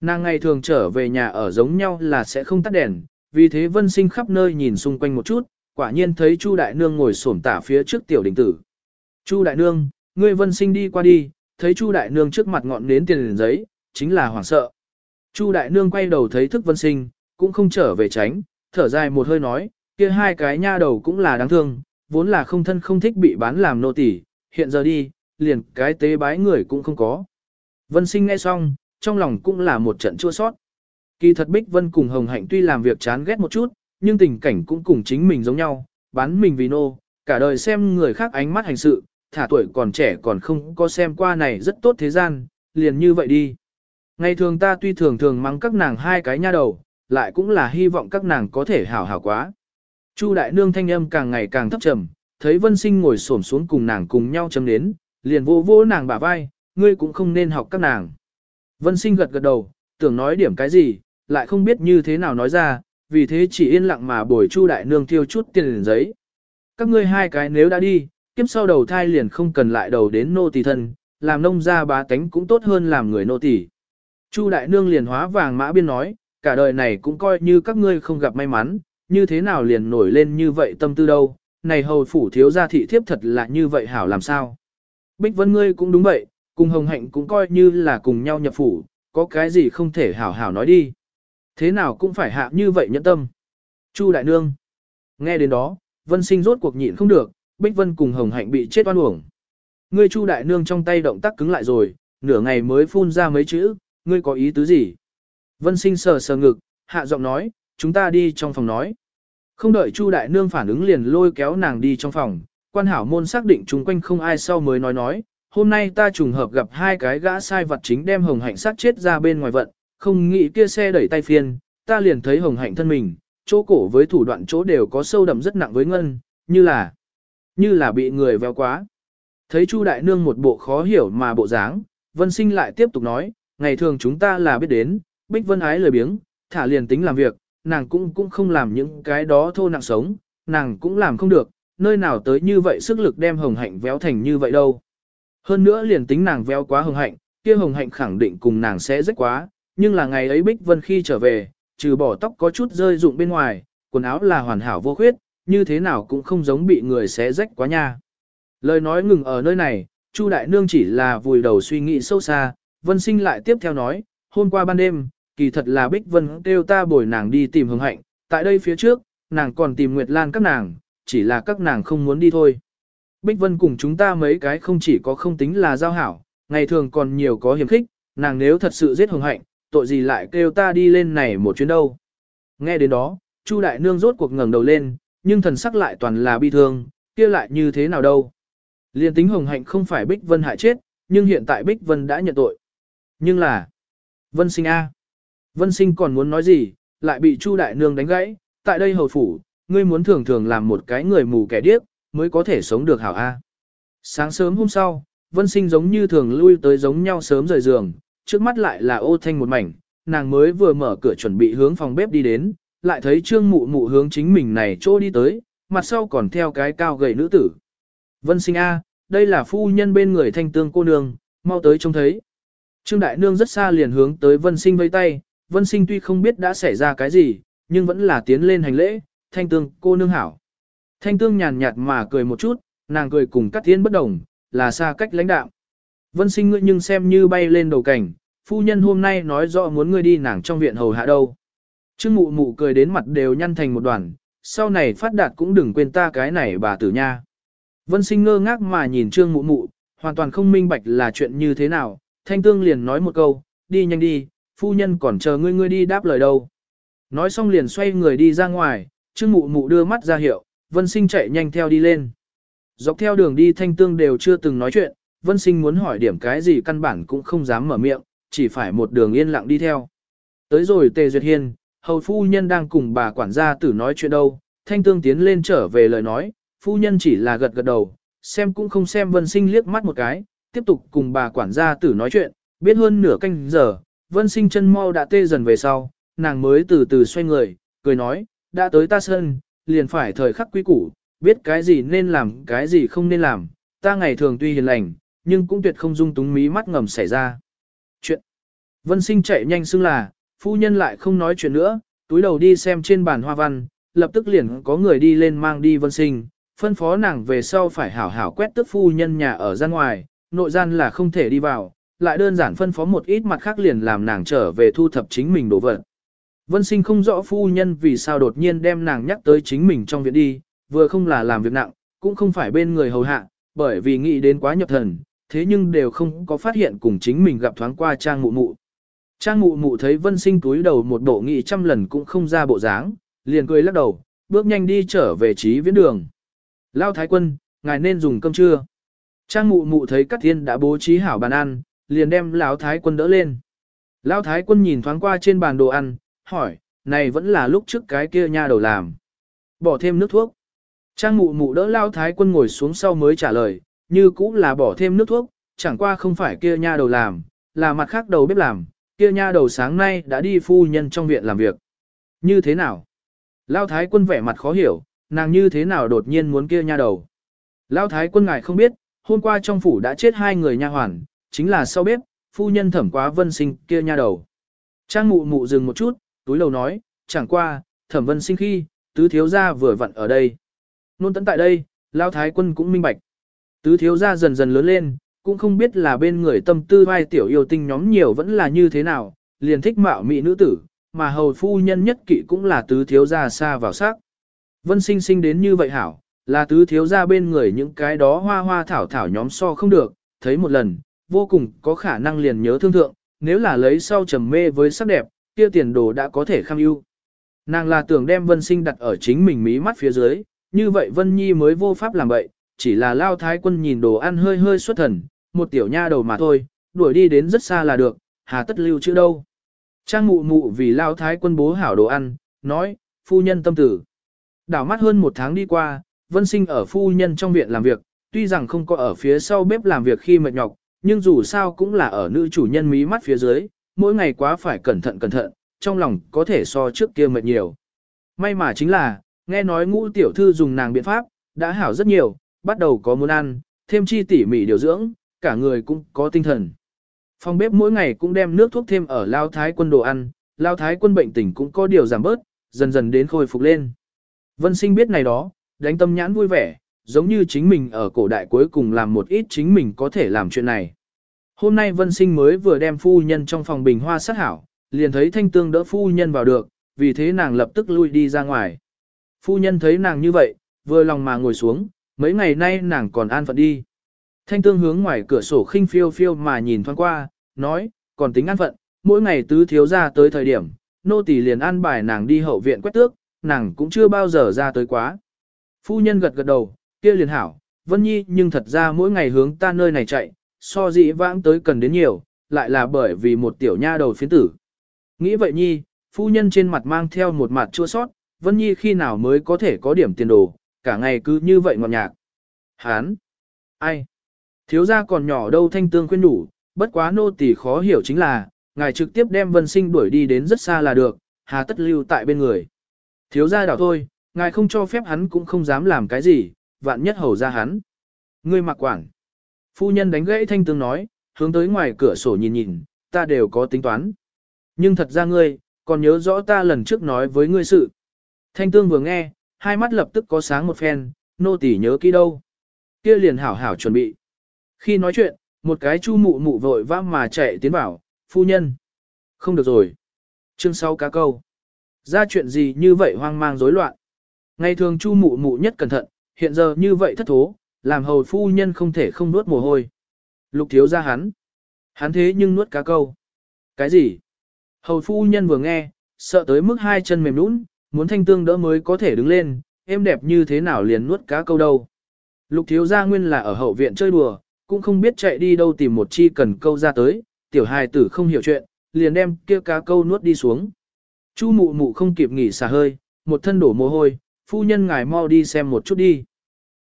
Nàng ngày thường trở về nhà ở giống nhau là sẽ không tắt đèn, vì thế vân sinh khắp nơi nhìn xung quanh một chút, quả nhiên thấy Chu đại nương ngồi xổm tả phía trước tiểu đình tử. Chu đại nương, ngươi vân sinh đi qua đi, thấy Chu đại nương trước mặt ngọn nến tiền giấy, chính là hoảng sợ. Chu đại nương quay đầu thấy thức vân sinh, cũng không trở về tránh, thở dài một hơi nói, kia hai cái nha đầu cũng là đáng thương, vốn là không thân không thích bị bán làm nô tỳ, hiện giờ đi, liền cái tế bái người cũng không có. Vân sinh nghe xong, trong lòng cũng là một trận chua sót. Kỳ thật Bích Vân cùng Hồng Hạnh tuy làm việc chán ghét một chút, nhưng tình cảnh cũng cùng chính mình giống nhau, bán mình vì nô, cả đời xem người khác ánh mắt hành sự, thả tuổi còn trẻ còn không có xem qua này rất tốt thế gian, liền như vậy đi. Ngày thường ta tuy thường thường mắng các nàng hai cái nha đầu, lại cũng là hy vọng các nàng có thể hảo hảo quá. Chu đại nương thanh âm càng ngày càng thấp trầm, thấy vân sinh ngồi xổm xuống cùng nàng cùng nhau chấm đến, liền vô vô nàng bả vai, ngươi cũng không nên học các nàng. Vân sinh gật gật đầu, tưởng nói điểm cái gì, lại không biết như thế nào nói ra, vì thế chỉ yên lặng mà bồi Chu đại nương thiêu chút tiền giấy. Các ngươi hai cái nếu đã đi, kiếp sau đầu thai liền không cần lại đầu đến nô tỳ thân, làm nông gia bá tánh cũng tốt hơn làm người nô tỳ. Chu đại nương liền hóa vàng mã biên nói, cả đời này cũng coi như các ngươi không gặp may mắn, như thế nào liền nổi lên như vậy tâm tư đâu, này hầu phủ thiếu gia thị thiếp thật là như vậy hảo làm sao. Bích Vân ngươi cũng đúng vậy, cùng Hồng Hạnh cũng coi như là cùng nhau nhập phủ, có cái gì không thể hảo hảo nói đi. Thế nào cũng phải hạ như vậy nhẫn tâm. Chu Đại Nương. Nghe đến đó, Vân Sinh rốt cuộc nhịn không được, Bích Vân cùng Hồng Hạnh bị chết oan uổng. Ngươi Chu Đại Nương trong tay động tác cứng lại rồi, nửa ngày mới phun ra mấy chữ, ngươi có ý tứ gì? Vân Sinh sờ sờ ngực, hạ giọng nói, chúng ta đi trong phòng nói. Không đợi Chu Đại Nương phản ứng liền lôi kéo nàng đi trong phòng, quan hảo môn xác định chung quanh không ai sau mới nói nói, hôm nay ta trùng hợp gặp hai cái gã sai vật chính đem hồng hạnh sát chết ra bên ngoài vận, không nghĩ kia xe đẩy tay phiên, ta liền thấy hồng hạnh thân mình, chỗ cổ với thủ đoạn chỗ đều có sâu đậm rất nặng với ngân, như là, như là bị người véo quá. Thấy Chu Đại Nương một bộ khó hiểu mà bộ dáng, Vân Sinh lại tiếp tục nói, ngày thường chúng ta là biết đến, Bích Vân ái lời biếng, thả liền tính làm việc, nàng cũng cũng không làm những cái đó thô nặng sống, nàng cũng làm không được, nơi nào tới như vậy sức lực đem hồng hạnh véo thành như vậy đâu. Hơn nữa liền tính nàng véo quá hồng hạnh, kia hồng hạnh khẳng định cùng nàng sẽ rách quá, nhưng là ngày ấy Bích Vân khi trở về, trừ bỏ tóc có chút rơi rụng bên ngoài, quần áo là hoàn hảo vô khuyết, như thế nào cũng không giống bị người xé rách quá nha. Lời nói ngừng ở nơi này, Chu Đại Nương chỉ là vùi đầu suy nghĩ sâu xa, Vân Sinh lại tiếp theo nói, hôm qua ban đêm, kỳ thật là Bích Vân kêu ta bồi nàng đi tìm hương hạnh, tại đây phía trước, nàng còn tìm Nguyệt Lan các nàng, chỉ là các nàng không muốn đi thôi. Bích Vân cùng chúng ta mấy cái không chỉ có không tính là giao hảo, ngày thường còn nhiều có hiểm khích, nàng nếu thật sự giết hồng hạnh, tội gì lại kêu ta đi lên này một chuyến đâu. Nghe đến đó, Chu Đại Nương rốt cuộc ngẩng đầu lên, nhưng thần sắc lại toàn là bi thương, kia lại như thế nào đâu. Liên tính hồng hạnh không phải Bích Vân hại chết, nhưng hiện tại Bích Vân đã nhận tội. Nhưng là, Vân sinh A. Vân sinh còn muốn nói gì, lại bị Chu Đại Nương đánh gãy, tại đây hầu phủ, ngươi muốn thường thường làm một cái người mù kẻ điếc, mới có thể sống được hảo A. Sáng sớm hôm sau, Vân sinh giống như thường lui tới giống nhau sớm rời giường, trước mắt lại là ô thanh một mảnh, nàng mới vừa mở cửa chuẩn bị hướng phòng bếp đi đến, lại thấy trương mụ mụ hướng chính mình này chỗ đi tới, mặt sau còn theo cái cao gầy nữ tử. Vân sinh A, đây là phu nhân bên người thanh tương cô nương, mau tới trông thấy. Trương Đại Nương rất xa liền hướng tới Vân Sinh vây tay, Vân Sinh tuy không biết đã xảy ra cái gì, nhưng vẫn là tiến lên hành lễ, thanh tương cô nương hảo. Thanh tương nhàn nhạt mà cười một chút, nàng cười cùng các thiên bất đồng, là xa cách lãnh đạo. Vân Sinh ngươi nhưng xem như bay lên đầu cảnh, phu nhân hôm nay nói rõ muốn ngươi đi nàng trong viện hầu hạ đâu. Trương mụ mụ cười đến mặt đều nhăn thành một đoàn, sau này phát đạt cũng đừng quên ta cái này bà tử nha. Vân sinh ngơ ngác mà nhìn trương mụ mụ, hoàn toàn không minh bạch là chuyện như thế nào, thanh tương liền nói một câu, đi nhanh đi, phu nhân còn chờ ngươi ngươi đi đáp lời đâu. Nói xong liền xoay người đi ra ngoài, trương mụ mụ đưa mắt ra hiệu, vân sinh chạy nhanh theo đi lên. Dọc theo đường đi thanh tương đều chưa từng nói chuyện, vân sinh muốn hỏi điểm cái gì căn bản cũng không dám mở miệng, chỉ phải một đường yên lặng đi theo. Tới rồi tề duyệt hiên, hầu phu nhân đang cùng bà quản gia tử nói chuyện đâu, thanh tương tiến lên trở về lời nói, phu nhân chỉ là gật gật đầu, xem cũng không xem vân sinh liếc mắt một cái, tiếp tục cùng bà quản gia tử nói chuyện, biết hơn nửa canh giờ, vân sinh chân mau đã tê dần về sau, nàng mới từ từ xoay người, cười nói, đã tới ta sân, liền phải thời khắc quý củ, biết cái gì nên làm cái gì không nên làm, ta ngày thường tuy hiền lành, nhưng cũng tuyệt không dung túng mí mắt ngầm xảy ra. Chuyện. Vân sinh chạy nhanh xưng là, phu nhân lại không nói chuyện nữa, túi đầu đi xem trên bàn hoa văn, lập tức liền có người đi lên mang đi vân sinh, phân phó nàng về sau phải hảo hảo quét tức phu nhân nhà ở gian ngoài, nội gian là không thể đi vào, lại đơn giản phân phó một ít mặt khác liền làm nàng trở về thu thập chính mình đồ vật. Vân sinh không rõ phu nhân vì sao đột nhiên đem nàng nhắc tới chính mình trong viện đi, vừa không là làm việc nặng, cũng không phải bên người hầu hạ, bởi vì nghĩ đến quá nhập thần, thế nhưng đều không có phát hiện cùng chính mình gặp thoáng qua trang mụ mụ. Trang mụ mụ thấy vân sinh túi đầu một bộ nghị trăm lần cũng không ra bộ dáng, liền cười lắc đầu, bước nhanh đi trở về trí viễn đường. Lao thái quân, ngài nên dùng cơm trưa. Trang mụ mụ thấy các Thiên đã bố trí hảo bàn ăn, liền đem Lão thái quân đỡ lên. Lão thái quân nhìn thoáng qua trên bàn đồ ăn, hỏi, này vẫn là lúc trước cái kia nha đầu làm. Bỏ thêm nước thuốc. Trang mụ mụ đỡ Lão thái quân ngồi xuống sau mới trả lời, như cũng là bỏ thêm nước thuốc, chẳng qua không phải kia nha đầu làm, là mặt khác đầu bếp làm, kia nha đầu sáng nay đã đi phu nhân trong viện làm việc. Như thế nào? Lao thái quân vẻ mặt khó hiểu, nàng như thế nào đột nhiên muốn kia nha đầu. Lao thái quân ngài không biết, hôm qua trong phủ đã chết hai người nha hoàn, chính là sau bếp, phu nhân thẩm quá vân sinh kia nha đầu. Trang mụ mụ dừng một chút, túi lầu nói, chẳng qua, thẩm vân sinh khi, tứ thiếu gia vừa vặn ở đây. Nôn tấn tại đây, Lao thái quân cũng minh bạch. Tứ thiếu gia dần dần lớn lên, cũng không biết là bên người tâm tư vai tiểu yêu tinh nhóm nhiều vẫn là như thế nào, liền thích mạo mỹ nữ tử, mà hầu phu nhân nhất kỵ cũng là tứ thiếu gia xa vào sắc. Vân sinh sinh đến như vậy hảo, là tứ thiếu gia bên người những cái đó hoa hoa thảo thảo nhóm so không được, thấy một lần, vô cùng có khả năng liền nhớ thương thượng, nếu là lấy sau trầm mê với sắc đẹp, kia tiền đồ đã có thể kham ưu. Nàng là tưởng đem vân sinh đặt ở chính mình mí mắt phía dưới, như vậy vân nhi mới vô pháp làm vậy, chỉ là lao thái quân nhìn đồ ăn hơi hơi xuất thần, một tiểu nha đầu mà thôi, đuổi đi đến rất xa là được, hà tất lưu chữ đâu. Trang mụ mụ vì lao thái quân bố hảo đồ ăn, nói, phu nhân tâm tử. Đảo mắt hơn một tháng đi qua, vân sinh ở phu nhân trong viện làm việc, tuy rằng không có ở phía sau bếp làm việc khi mệt nhọc, nhưng dù sao cũng là ở nữ chủ nhân mí mắt phía dưới, mỗi ngày quá phải cẩn thận cẩn thận, trong lòng có thể so trước kia mệt nhiều. May mà chính là, nghe nói ngũ tiểu thư dùng nàng biện pháp, đã hảo rất nhiều, bắt đầu có muốn ăn, thêm chi tỉ mỉ điều dưỡng, cả người cũng có tinh thần. Phòng bếp mỗi ngày cũng đem nước thuốc thêm ở lao thái quân đồ ăn, lao thái quân bệnh tình cũng có điều giảm bớt, dần dần đến khôi phục lên. Vân sinh biết này đó, đánh tâm nhãn vui vẻ, giống như chính mình ở cổ đại cuối cùng làm một ít chính mình có thể làm chuyện này. Hôm nay vân sinh mới vừa đem phu nhân trong phòng bình hoa sát hảo, liền thấy thanh tương đỡ phu nhân vào được, vì thế nàng lập tức lui đi ra ngoài. Phu nhân thấy nàng như vậy, vừa lòng mà ngồi xuống, mấy ngày nay nàng còn an phận đi. Thanh tương hướng ngoài cửa sổ khinh phiêu phiêu mà nhìn thoáng qua, nói, còn tính ăn phận, mỗi ngày tứ thiếu ra tới thời điểm, nô tỳ liền an bài nàng đi hậu viện quét tước, nàng cũng chưa bao giờ ra tới quá. Phu nhân gật gật đầu, kia liền hảo, Vân Nhi nhưng thật ra mỗi ngày hướng ta nơi này chạy, so dị vãng tới cần đến nhiều, lại là bởi vì một tiểu nha đầu phiến tử. Nghĩ vậy Nhi, phu nhân trên mặt mang theo một mặt chua sót, Vân Nhi khi nào mới có thể có điểm tiền đồ, cả ngày cứ như vậy ngọt nhạc. Hán! Ai? Thiếu gia còn nhỏ đâu thanh tương khuyên đủ, bất quá nô tỳ khó hiểu chính là, ngài trực tiếp đem vân sinh đuổi đi đến rất xa là được, hà tất lưu tại bên người. Thiếu gia đảo thôi, ngài không cho phép hắn cũng không dám làm cái gì, vạn nhất hầu ra hắn. Ngươi mặc quản. Phu nhân đánh gãy thanh tương nói, hướng tới ngoài cửa sổ nhìn nhìn, ta đều có tính toán. Nhưng thật ra ngươi, còn nhớ rõ ta lần trước nói với ngươi sự. Thanh tương vừa nghe, hai mắt lập tức có sáng một phen, nô tỳ nhớ kỹ đâu. Kia liền hảo hảo chuẩn bị. Khi nói chuyện, một cái chu mụ mụ vội vã mà chạy tiến vào, phu nhân. Không được rồi. Chương sau cá câu. Ra chuyện gì như vậy hoang mang rối loạn. Ngày thường chu mụ mụ nhất cẩn thận, hiện giờ như vậy thất thố, làm hầu phu nhân không thể không nuốt mồ hôi. Lục thiếu ra hắn. Hắn thế nhưng nuốt cá câu. Cái gì? Hầu phu nhân vừa nghe, sợ tới mức hai chân mềm nũng, muốn thanh tương đỡ mới có thể đứng lên, em đẹp như thế nào liền nuốt cá câu đâu. Lục thiếu gia nguyên là ở hậu viện chơi đùa, cũng không biết chạy đi đâu tìm một chi cần câu ra tới, tiểu hài tử không hiểu chuyện, liền đem kia cá câu nuốt đi xuống. Chu mụ mụ không kịp nghỉ xả hơi, một thân đổ mồ hôi, phu nhân ngài mau đi xem một chút đi.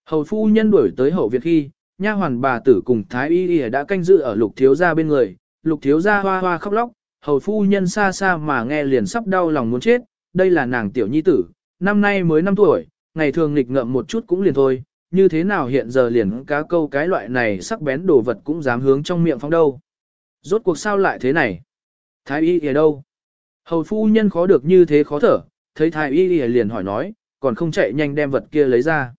Hầu phu nhân đuổi tới hậu viện khi, nha hoàn bà tử cùng thái y y đã canh giữ ở lục thiếu gia bên người, lục thiếu gia hoa hoa khóc lóc, hầu phu nhân xa xa mà nghe liền sắp đau lòng muốn chết, đây là nàng tiểu nhi tử, năm nay mới 5 tuổi, ngày thường nghịch ngợm một chút cũng liền thôi, như thế nào hiện giờ liền cá câu cái loại này sắc bén đồ vật cũng dám hướng trong miệng phóng đâu. Rốt cuộc sao lại thế này? Thái y ở đâu? Hầu phu nhân khó được như thế khó thở, thấy thái y liền hỏi nói, còn không chạy nhanh đem vật kia lấy ra.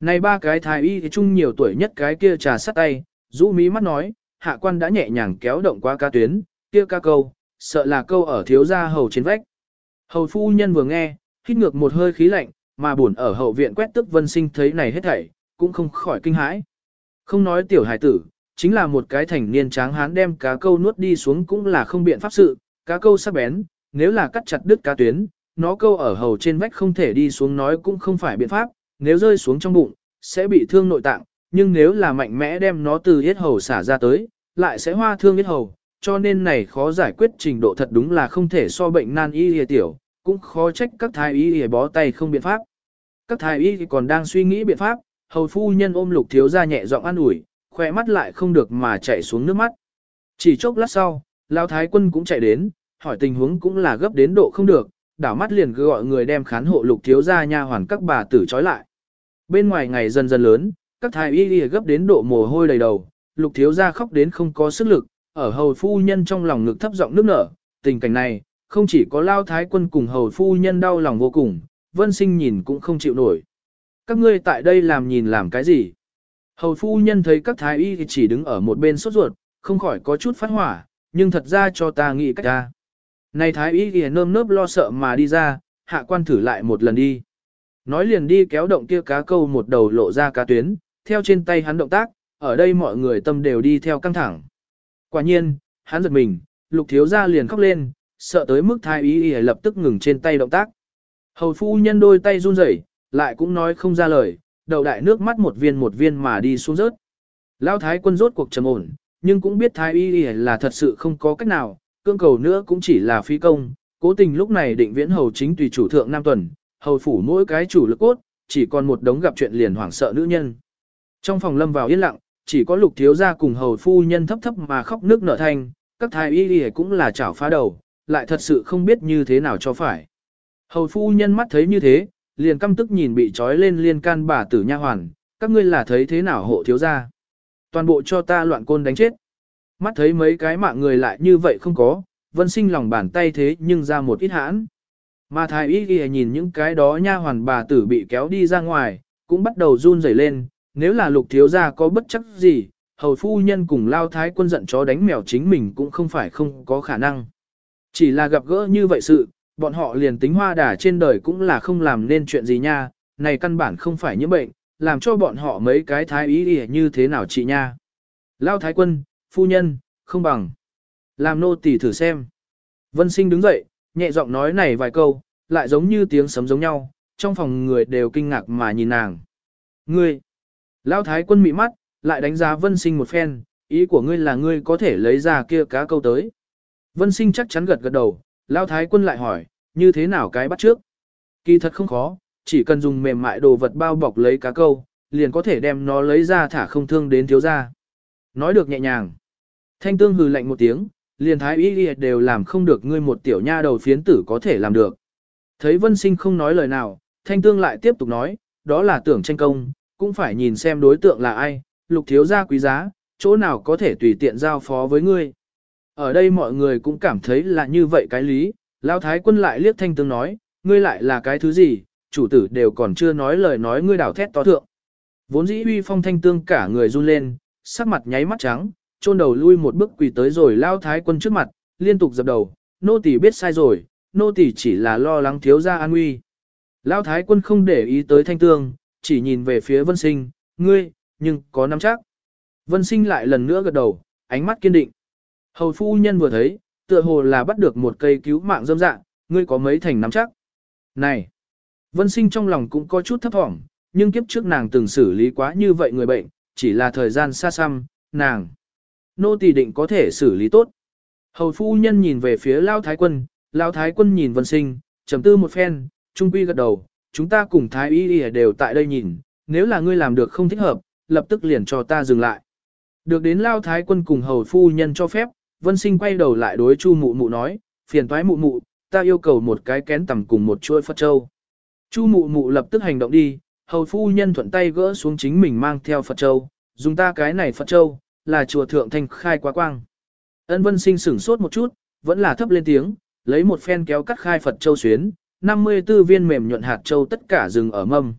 Này ba cái thái y thì chung nhiều tuổi nhất cái kia trà sắt tay, rũ mí mắt nói, hạ quan đã nhẹ nhàng kéo động qua ca tuyến, kia ca câu, sợ là câu ở thiếu gia hầu trên vách. Hầu phu nhân vừa nghe, hít ngược một hơi khí lạnh, mà buồn ở hậu viện quét tức vân sinh thấy này hết thảy, cũng không khỏi kinh hãi. Không nói tiểu hải tử, chính là một cái thành niên tráng hán đem cá câu nuốt đi xuống cũng là không biện pháp sự, cá câu sắc bén, nếu là cắt chặt đứt cá tuyến, nó câu ở hầu trên vách không thể đi xuống nói cũng không phải biện pháp, nếu rơi xuống trong bụng, sẽ bị thương nội tạng, nhưng nếu là mạnh mẽ đem nó từ yết hầu xả ra tới, lại sẽ hoa thương yết hầu, cho nên này khó giải quyết trình độ thật đúng là không thể so bệnh nan y hề tiểu, cũng khó trách các thái y để bó tay không biện pháp. Các thái y còn đang suy nghĩ biện pháp, hầu phu nhân ôm lục thiếu ra nhẹ giọng an ủi, khỏe mắt lại không được mà chạy xuống nước mắt. Chỉ chốc lát sau, lao thái quân cũng chạy đến, hỏi tình huống cũng là gấp đến độ không được, đảo mắt liền cứ gọi người đem khán hộ lục thiếu gia nha hoàn các bà tử trói lại. Bên ngoài ngày dần dần lớn, các thái y để gấp đến độ mồ hôi đầy đầu, lục thiếu gia khóc đến không có sức lực, ở hầu phu nhân trong lòng ngực thấp giọng nước nở, tình cảnh này, không chỉ có lao thái quân cùng hầu phu nhân đau lòng vô cùng, vân sinh nhìn cũng không chịu nổi. Các ngươi tại đây làm nhìn làm cái gì? Hầu phu nhân thấy các thái y chỉ đứng ở một bên sốt ruột, không khỏi có chút phát hỏa, nhưng thật ra cho ta nghĩ cách ta. Này thái y thì nơm nớp lo sợ mà đi ra, hạ quan thử lại một lần đi. Nói liền đi kéo động kia cá câu một đầu lộ ra cá tuyến, theo trên tay hắn động tác, ở đây mọi người tâm đều đi theo căng thẳng. Quả nhiên, hắn giật mình, lục thiếu ra liền khóc lên, sợ tới mức thái y y lập tức ngừng trên tay động tác. Hầu phu nhân đôi tay run rẩy, lại cũng nói không ra lời, đầu đại nước mắt một viên một viên mà đi xuống rớt. Lao thái quân rốt cuộc trầm ổn, nhưng cũng biết thái y y là thật sự không có cách nào, cương cầu nữa cũng chỉ là phí công, cố tình lúc này định viễn hầu chính tùy chủ thượng Nam Tuần, hầu phủ mỗi cái chủ lực cốt, chỉ còn một đống gặp chuyện liền hoảng sợ nữ nhân. Trong phòng lâm vào yên lặng, chỉ có lục thiếu gia cùng hầu phu nhân thấp thấp mà khóc nước nở thanh, các thái y y cũng là chảo phá đầu, lại thật sự không biết như thế nào cho phải. Hầu phu nhân mắt thấy như thế, liền căm tức nhìn bị trói lên liên can bà tử nha hoàn, các ngươi là thấy thế nào hộ thiếu gia. Toàn bộ cho ta loạn côn đánh chết. Mắt thấy mấy cái mạng người lại như vậy không có, vân sinh lòng bàn tay thế nhưng ra một ít hãn. Mà thái y ghi nhìn những cái đó nha hoàn bà tử bị kéo đi ra ngoài, cũng bắt đầu run rẩy lên, nếu là lục thiếu gia có bất chấp gì, hầu phu nhân cùng lao thái quân giận chó đánh mèo chính mình cũng không phải không có khả năng. Chỉ là gặp gỡ như vậy sự, bọn họ liền tính hoa đà trên đời cũng là không làm nên chuyện gì nha, này căn bản không phải những bệnh, làm cho bọn họ mấy cái thái ý như thế nào chị nha. Lao thái quân, phu nhân, không bằng. Làm nô tỳ thử xem. Vân sinh đứng dậy, nhẹ giọng nói này vài câu, lại giống như tiếng sấm giống nhau, trong phòng người đều kinh ngạc mà nhìn nàng. Ngươi, Lao thái quân mị mắt, lại đánh giá vân sinh một phen, ý của ngươi là ngươi có thể lấy ra kia cá câu tới. Vân sinh chắc chắn gật gật đầu, Lao thái quân lại hỏi, như thế nào cái bắt trước? Kỳ thật không khó, chỉ cần dùng mềm mại đồ vật bao bọc lấy cá câu, liền có thể đem nó lấy ra thả không thương đến thiếu gia. Nói được nhẹ nhàng. Thanh tương hừ lạnh một tiếng, liền thái y đều làm không được ngươi một tiểu nha đầu phiến tử có thể làm được. Thấy vân sinh không nói lời nào, thanh tương lại tiếp tục nói, đó là tưởng tranh công, cũng phải nhìn xem đối tượng là ai, lục thiếu gia quý giá, chỗ nào có thể tùy tiện giao phó với ngươi. Ở đây mọi người cũng cảm thấy là như vậy cái lý, Lão thái quân lại liếc thanh tương nói, ngươi lại là cái thứ gì, chủ tử đều còn chưa nói lời nói ngươi đảo thét to thượng. Vốn dĩ uy phong thanh tương cả người run lên, sắc mặt nháy mắt trắng, chôn đầu lui một bước quỳ tới rồi Lão thái quân trước mặt, liên tục dập đầu, nô tỳ biết sai rồi, nô tỳ chỉ là lo lắng thiếu gia an nguy. Lão thái quân không để ý tới thanh tương, chỉ nhìn về phía vân sinh, ngươi, nhưng có nắm chắc. Vân sinh lại lần nữa gật đầu, ánh mắt kiên định. Hầu phu nhân vừa thấy, tựa hồ là bắt được một cây cứu mạng dâm dạng, ngươi có mấy thành nắm chắc. Này! Vân sinh trong lòng cũng có chút thấp thỏm, nhưng kiếp trước nàng từng xử lý quá như vậy người bệnh, chỉ là thời gian xa xăm, nàng. Nô tỳ định có thể xử lý tốt. Hầu phu nhân nhìn về phía Lao Thái Quân, Lao Thái Quân nhìn Vân sinh, trầm tư một phen, trung quy gật đầu, chúng ta cùng Thái Y Y đều tại đây nhìn, nếu là ngươi làm được không thích hợp, lập tức liền cho ta dừng lại. Được đến Lao Thái Quân cùng Hầu phu nhân cho phép, Vân Sinh quay đầu lại đối Chu Mụ Mụ nói, phiền toái Mụ Mụ, ta yêu cầu một cái kén tầm cùng một chuôi Phật Châu. Chu Mụ Mụ lập tức hành động đi, hầu phu nhân thuận tay gỡ xuống chính mình mang theo Phật Châu, dùng ta cái này Phật Châu, là chùa thượng thanh khai quá quang. Ân Vân Sinh sửng sốt một chút, vẫn là thấp lên tiếng, lấy một phen kéo cắt khai Phật Châu xuyến, 54 viên mềm nhuận hạt châu tất cả dừng ở mâm.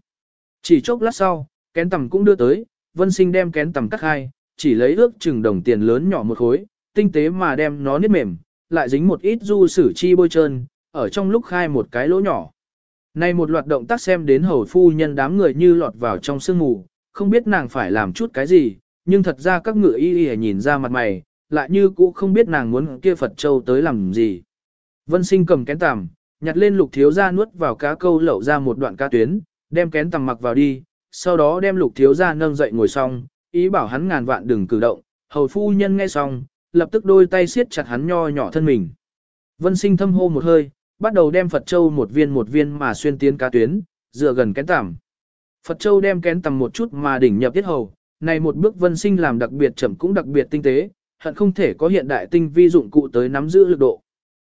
Chỉ chốc lát sau, kén tầm cũng đưa tới, Vân Sinh đem kén tầm cắt khai, chỉ lấy ước chừng đồng tiền lớn nhỏ một khối, tinh tế mà đem nó niết mềm, lại dính một ít du sử chi bôi trơn, ở trong lúc khai một cái lỗ nhỏ. Này một loạt động tác xem đến hầu phu nhân đám người như lọt vào trong sương mù, không biết nàng phải làm chút cái gì, nhưng thật ra các ngựa y y nhìn ra mặt mày, lại như cũ không biết nàng muốn kia Phật Châu tới làm gì. Vân sinh cầm kén tằm, nhặt lên lục thiếu ra nuốt vào cá câu lẩu ra một đoạn cá tuyến, đem kén tằm mặc vào đi, sau đó đem lục thiếu ra nâng dậy ngồi xong, ý bảo hắn ngàn vạn đừng cử động, hầu phu nhân nghe xong, lập tức đôi tay siết chặt hắn nho nhỏ thân mình. Vân sinh thâm hô một hơi, bắt đầu đem Phật Châu một viên một viên mà xuyên tiến cá tuyến, dựa gần kén tằm. Phật Châu đem kén tằm một chút mà đỉnh nhập tiết hầu, này một bước vân sinh làm đặc biệt chậm cũng đặc biệt tinh tế, hận không thể có hiện đại tinh vi dụng cụ tới nắm giữ lực độ.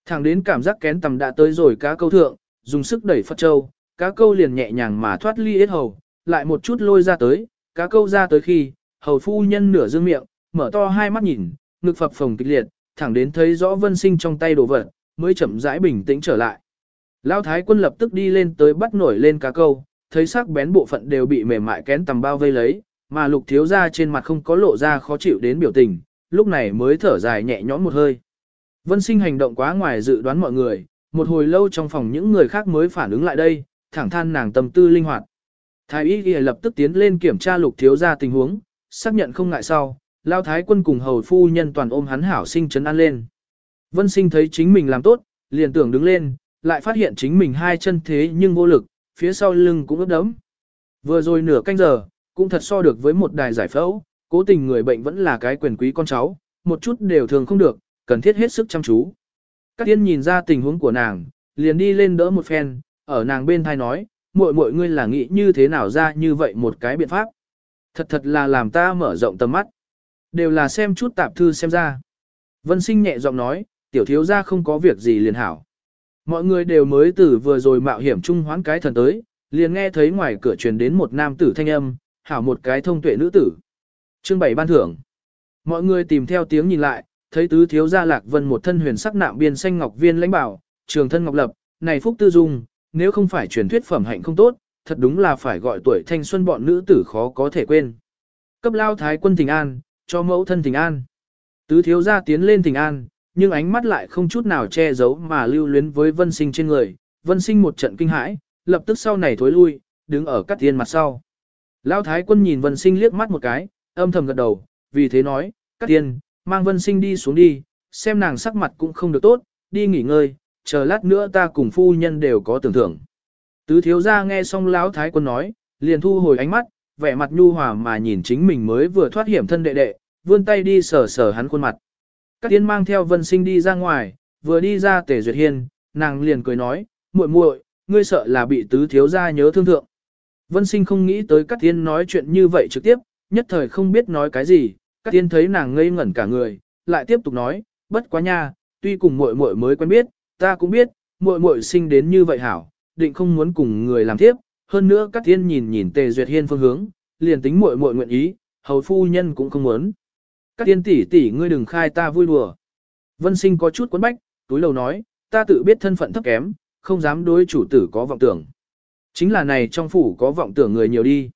Thẳng đến cảm giác kén tầm đã tới rồi cá câu thượng, dùng sức đẩy Phật Châu, cá câu liền nhẹ nhàng mà thoát ly ít hầu, lại một chút lôi ra tới, cá câu ra tới khi, hầu phu nhân nửa dương miệng, mở to hai mắt nhìn, ngực phập phồng kịch liệt, thẳng đến thấy rõ vân sinh trong tay đồ vật, mới chậm rãi bình tĩnh trở lại. Lão thái quân lập tức đi lên tới bắt nổi lên cá câu, thấy sắc bén bộ phận đều bị mềm mại kén tầm bao vây lấy, mà lục thiếu ra trên mặt không có lộ ra khó chịu đến biểu tình, lúc này mới thở dài nhẹ nhõm một hơi. Vân sinh hành động quá ngoài dự đoán mọi người, một hồi lâu trong phòng những người khác mới phản ứng lại đây, thẳng than nàng tâm tư linh hoạt. Thái y ghi lập tức tiến lên kiểm tra lục thiếu ra tình huống, xác nhận không ngại sau, lao thái quân cùng hầu phu nhân toàn ôm hắn hảo sinh chấn an lên. Vân sinh thấy chính mình làm tốt, liền tưởng đứng lên, lại phát hiện chính mình hai chân thế nhưng vô lực, phía sau lưng cũng ướt đẫm. Vừa rồi nửa canh giờ, cũng thật so được với một đài giải phẫu, cố tình người bệnh vẫn là cái quyền quý con cháu, một chút đều thường không được, cần thiết hết sức chăm chú. Các tiên nhìn ra tình huống của nàng, liền đi lên đỡ một phen, ở nàng bên thai nói, muội muội ngươi là nghĩ như thế nào ra như vậy một cái biện pháp. Thật thật là làm ta mở rộng tầm mắt. Đều là xem chút tạp thư xem ra. Vân sinh nhẹ giọng nói, tiểu thiếu ra không có việc gì liền hảo. Mọi người đều mới từ vừa rồi mạo hiểm trung hoán cái thần tới, liền nghe thấy ngoài cửa truyền đến một nam tử thanh âm, hảo một cái thông tuệ nữ tử. Chương 7 ban thưởng. Mọi người tìm theo tiếng nhìn lại, thấy tứ thiếu gia lạc vân một thân huyền sắc nạm biên xanh ngọc viên lãnh bảo, trường thân ngọc lập, này phúc tư dung, nếu không phải truyền thuyết phẩm hạnh không tốt, thật đúng là phải gọi tuổi thanh xuân bọn nữ tử khó có thể quên. Cấp lao thái quân tình an, cho mẫu thân thỉnh an. Tứ thiếu gia tiến lên thỉnh an, nhưng ánh mắt lại không chút nào che giấu mà lưu luyến với vân sinh trên người. Vân sinh một trận kinh hãi, lập tức sau này thối lui, đứng ở cắt tiên mặt sau. Lão thái quân nhìn vân sinh liếc mắt một cái, âm thầm gật đầu, vì thế nói, cắt tiên, mang vân sinh đi xuống đi, xem nàng sắc mặt cũng không được tốt, đi nghỉ ngơi, chờ lát nữa ta cùng phu nhân đều có tưởng thưởng. Tứ thiếu gia nghe xong lão thái quân nói, liền thu hồi ánh mắt, vẻ mặt nhu hòa mà nhìn chính mình mới vừa thoát hiểm thân đệ đệ, vươn tay đi sờ sờ hắn khuôn mặt. Các tiên mang theo vân sinh đi ra ngoài, vừa đi ra tể duyệt hiên, nàng liền cười nói, muội muội, ngươi sợ là bị tứ thiếu gia nhớ thương thượng. Vân sinh không nghĩ tới các tiên nói chuyện như vậy trực tiếp, nhất thời không biết nói cái gì, các tiên thấy nàng ngây ngẩn cả người, lại tiếp tục nói, bất quá nha, tuy cùng muội muội mới quen biết, ta cũng biết, muội muội sinh đến như vậy hảo, định không muốn cùng người làm tiếp, hơn nữa các tiên nhìn nhìn tề duyệt hiên phương hướng, liền tính muội muội nguyện ý, hầu phu nhân cũng không muốn. Các tiên tỷ tỷ ngươi đừng khai ta vui đùa. Vân sinh có chút quấn bách, túi lầu nói, ta tự biết thân phận thấp kém, không dám đối chủ tử có vọng tưởng. Chính là này trong phủ có vọng tưởng người nhiều đi.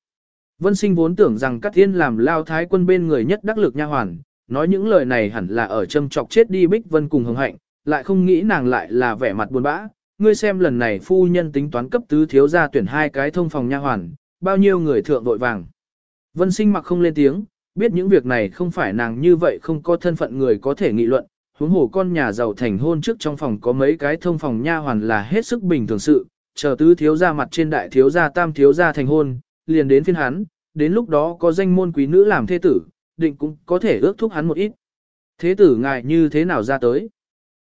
Vân sinh vốn tưởng rằng các tiên làm lao thái quân bên người nhất đắc lực nha hoàn, nói những lời này hẳn là ở châm chọc chết đi Bích Vân cùng hồng hạnh, lại không nghĩ nàng lại là vẻ mặt buồn bã. Ngươi xem lần này phu nhân tính toán cấp tứ thiếu gia tuyển hai cái thông phòng nha hoàn, bao nhiêu người thượng vội vàng. Vân sinh mặc không lên tiếng, biết những việc này không phải nàng như vậy không có thân phận người có thể nghị luận, huống hồ con nhà giàu thành hôn trước trong phòng có mấy cái thông phòng nha hoàn là hết sức bình thường sự, chờ tứ thiếu gia mặt trên đại thiếu gia tam thiếu gia thành hôn, liền đến phiên hắn, đến lúc đó có danh môn quý nữ làm thế tử, định cũng có thể ước thúc hắn một ít. Thế tử ngài như thế nào ra tới?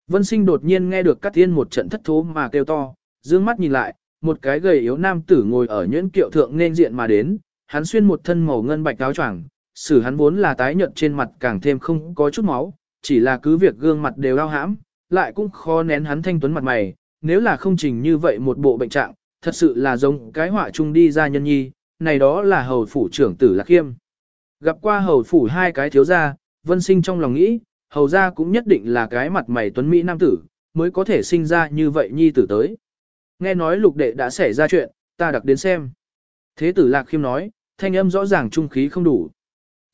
Vân sinh đột nhiên nghe được Cát thiên một trận thất thố mà kêu to, dương mắt nhìn lại, một cái gầy yếu nam tử ngồi ở nhuyễn kiệu thượng nên diện mà đến, hắn xuyên một thân màu ngân bạch áo choàng, xử hắn vốn là tái nhợt trên mặt càng thêm không có chút máu, chỉ là cứ việc gương mặt đều đau hãm, lại cũng khó nén hắn thanh tuấn mặt mày, nếu là không trình như vậy một bộ bệnh trạng, thật sự là giống cái họa chung đi ra nhân nhi, này đó là hầu phủ trưởng tử Lạc Khiêm. Gặp qua hầu phủ hai cái thiếu gia, vân sinh trong lòng nghĩ, hầu gia cũng nhất định là cái mặt mày tuấn mỹ nam tử, mới có thể sinh ra như vậy nhi tử tới. Nghe nói lục đệ đã xảy ra chuyện, ta đặc đến xem. Thế tử Lạc Khiêm nói, thanh âm rõ ràng trung khí không đủ.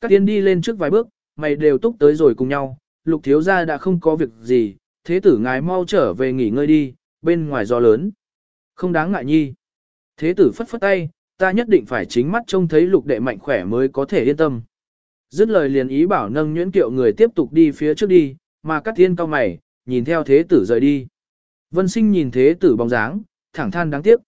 Các tiên đi lên trước vài bước, mày đều túc tới rồi cùng nhau, lục thiếu gia đã không có việc gì, thế tử ngài mau trở về nghỉ ngơi đi, bên ngoài gió lớn. Không đáng ngại nhi. Thế tử phất phất tay, ta nhất định phải chính mắt trông thấy lục đệ mạnh khỏe mới có thể yên tâm. Dứt lời liền ý bảo nâng nhuyễn kiệu người tiếp tục đi phía trước đi, mà các thiên cao mày, nhìn theo thế tử rời đi. Vân sinh nhìn thế tử bóng dáng, thẳng than đáng tiếc.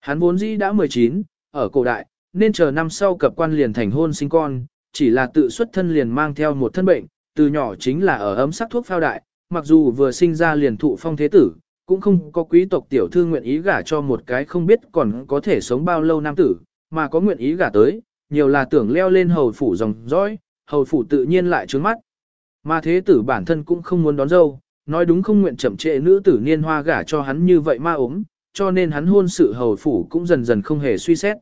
Hắn vốn dĩ đã 19, ở cổ đại, nên chờ năm sau cập quan liền thành hôn sinh con, chỉ là tự xuất thân liền mang theo một thân bệnh, từ nhỏ chính là ở ấm sắc thuốc phao đại, mặc dù vừa sinh ra liền thụ phong thế tử, cũng không có quý tộc tiểu thư nguyện ý gả cho một cái không biết còn có thể sống bao lâu nam tử, mà có nguyện ý gả tới, nhiều là tưởng leo lên hầu phủ dòng dõi, hầu phủ tự nhiên lại trướng mắt. Mà thế tử bản thân cũng không muốn đón dâu, nói đúng không nguyện chậm trễ nữ tử niên hoa gả cho hắn như vậy ma ốm, cho nên hắn hôn sự hầu phủ cũng dần dần không hề suy xét.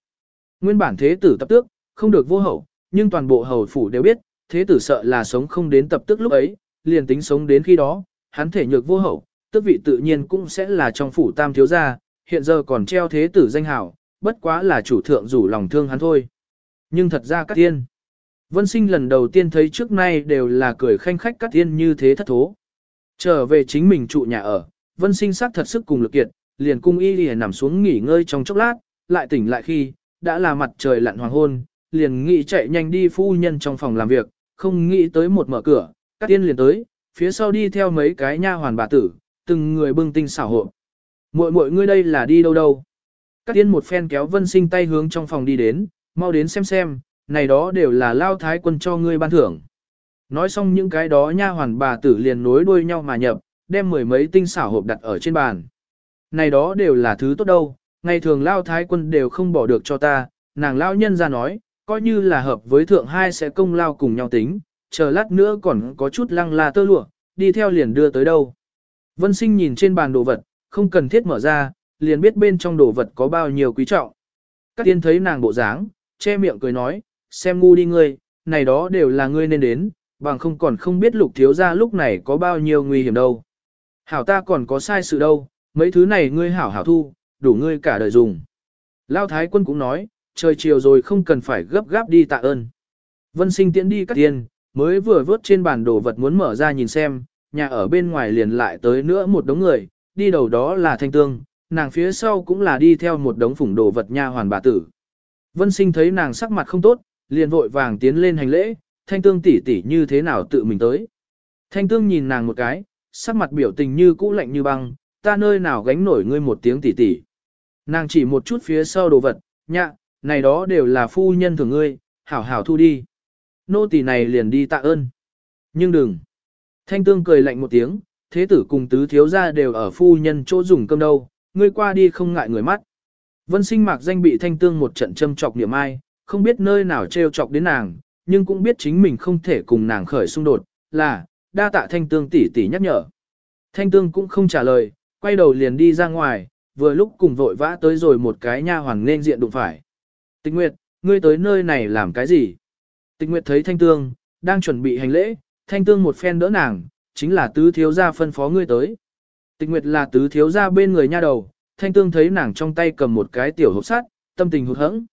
Nguyên bản thế tử tập tước, không được vô hậu, nhưng toàn bộ hầu phủ đều biết, thế tử sợ là sống không đến tập tước lúc ấy, liền tính sống đến khi đó, hắn thể nhược vô hậu, tước vị tự nhiên cũng sẽ là trong phủ tam thiếu gia, hiện giờ còn treo thế tử danh hảo, bất quá là chủ thượng rủ lòng thương hắn thôi. Nhưng thật ra các tiên, vân sinh lần đầu tiên thấy trước nay đều là cười khanh khách các tiên như thế thất thố. Trở về chính mình trụ nhà ở, vân sinh sắc thật sức cùng lực kiệt, liền cung y lìa nằm xuống nghỉ ngơi trong chốc lát, lại tỉnh lại khi, đã là mặt trời lặn hoàng hôn, liền nghĩ chạy nhanh đi phu nhân trong phòng làm việc, không nghĩ tới một mở cửa, các tiên liền tới, phía sau đi theo mấy cái nha hoàn bà tử, từng người bưng tinh xảo hộ. Muội muội ngươi đây là đi đâu đâu? Các tiên một phen kéo vân sinh tay hướng trong phòng đi đến, mau đến xem xem, này đó đều là lao thái quân cho ngươi ban thưởng. Nói xong những cái đó nha hoàn bà tử liền nối đuôi nhau mà nhập, đem mười mấy tinh xảo hộp đặt ở trên bàn. Này đó đều là thứ tốt đâu, ngày thường lao thái quân đều không bỏ được cho ta, nàng lao nhân ra nói, coi như là hợp với thượng hai sẽ công lao cùng nhau tính, chờ lát nữa còn có chút lăng la tơ lụa, đi theo liền đưa tới đâu. Vân sinh nhìn trên bàn đồ vật, không cần thiết mở ra, liền biết bên trong đồ vật có bao nhiêu quý trọng. Các tiên thấy nàng bộ dáng, che miệng cười nói, xem ngu đi ngươi, này đó đều là ngươi nên đến, bằng không còn không biết lục thiếu ra lúc này có bao nhiêu nguy hiểm đâu. Hảo ta còn có sai sự đâu, mấy thứ này ngươi hảo hảo thu, đủ ngươi cả đời dùng. Lao Thái quân cũng nói, trời chiều rồi không cần phải gấp gáp đi tạ ơn. Vân sinh tiễn đi các tiền, mới vừa vớt trên bàn đồ vật muốn mở ra nhìn xem, nhà ở bên ngoài liền lại tới nữa một đống người, đi đầu đó là thanh tương, nàng phía sau cũng là đi theo một đống phủng đồ vật nha hoàn bà tử. Vân sinh thấy nàng sắc mặt không tốt, liền vội vàng tiến lên hành lễ, thanh tương tỷ tỷ như thế nào tự mình tới. Thanh tương nhìn nàng một cái, sắc mặt biểu tình như cũ lạnh như băng, ta nơi nào gánh nổi ngươi một tiếng tỷ tỷ. Nàng chỉ một chút phía sau đồ vật, nhạ, này đó đều là phu nhân thường ngươi, hảo hảo thu đi. Nô tỷ này liền đi tạ ơn. Nhưng đừng. Thanh tương cười lạnh một tiếng, thế tử cùng tứ thiếu gia đều ở phu nhân chỗ dùng cơm đâu, ngươi qua đi không ngại người mắt. Vân sinh mạc danh bị thanh tương một trận châm chọc niệm ai, không biết nơi nào trêu chọc đến nàng, nhưng cũng biết chính mình không thể cùng nàng khởi xung đột, là, đa tạ thanh tương tỷ tỷ nhắc nhở. Thanh tương cũng không trả lời, quay đầu liền đi ra ngoài, vừa lúc cùng vội vã tới rồi một cái nha hoàng nên diện đụng phải. Tịch Nguyệt, ngươi tới nơi này làm cái gì? Tịch Nguyệt thấy Thanh Tương, đang chuẩn bị hành lễ, Thanh Tương một phen đỡ nàng, chính là tứ thiếu gia phân phó ngươi tới. Tịch Nguyệt là tứ thiếu gia bên người nha đầu, Thanh Tương thấy nàng trong tay cầm một cái tiểu hộp sắt, tâm tình hụt hẫng.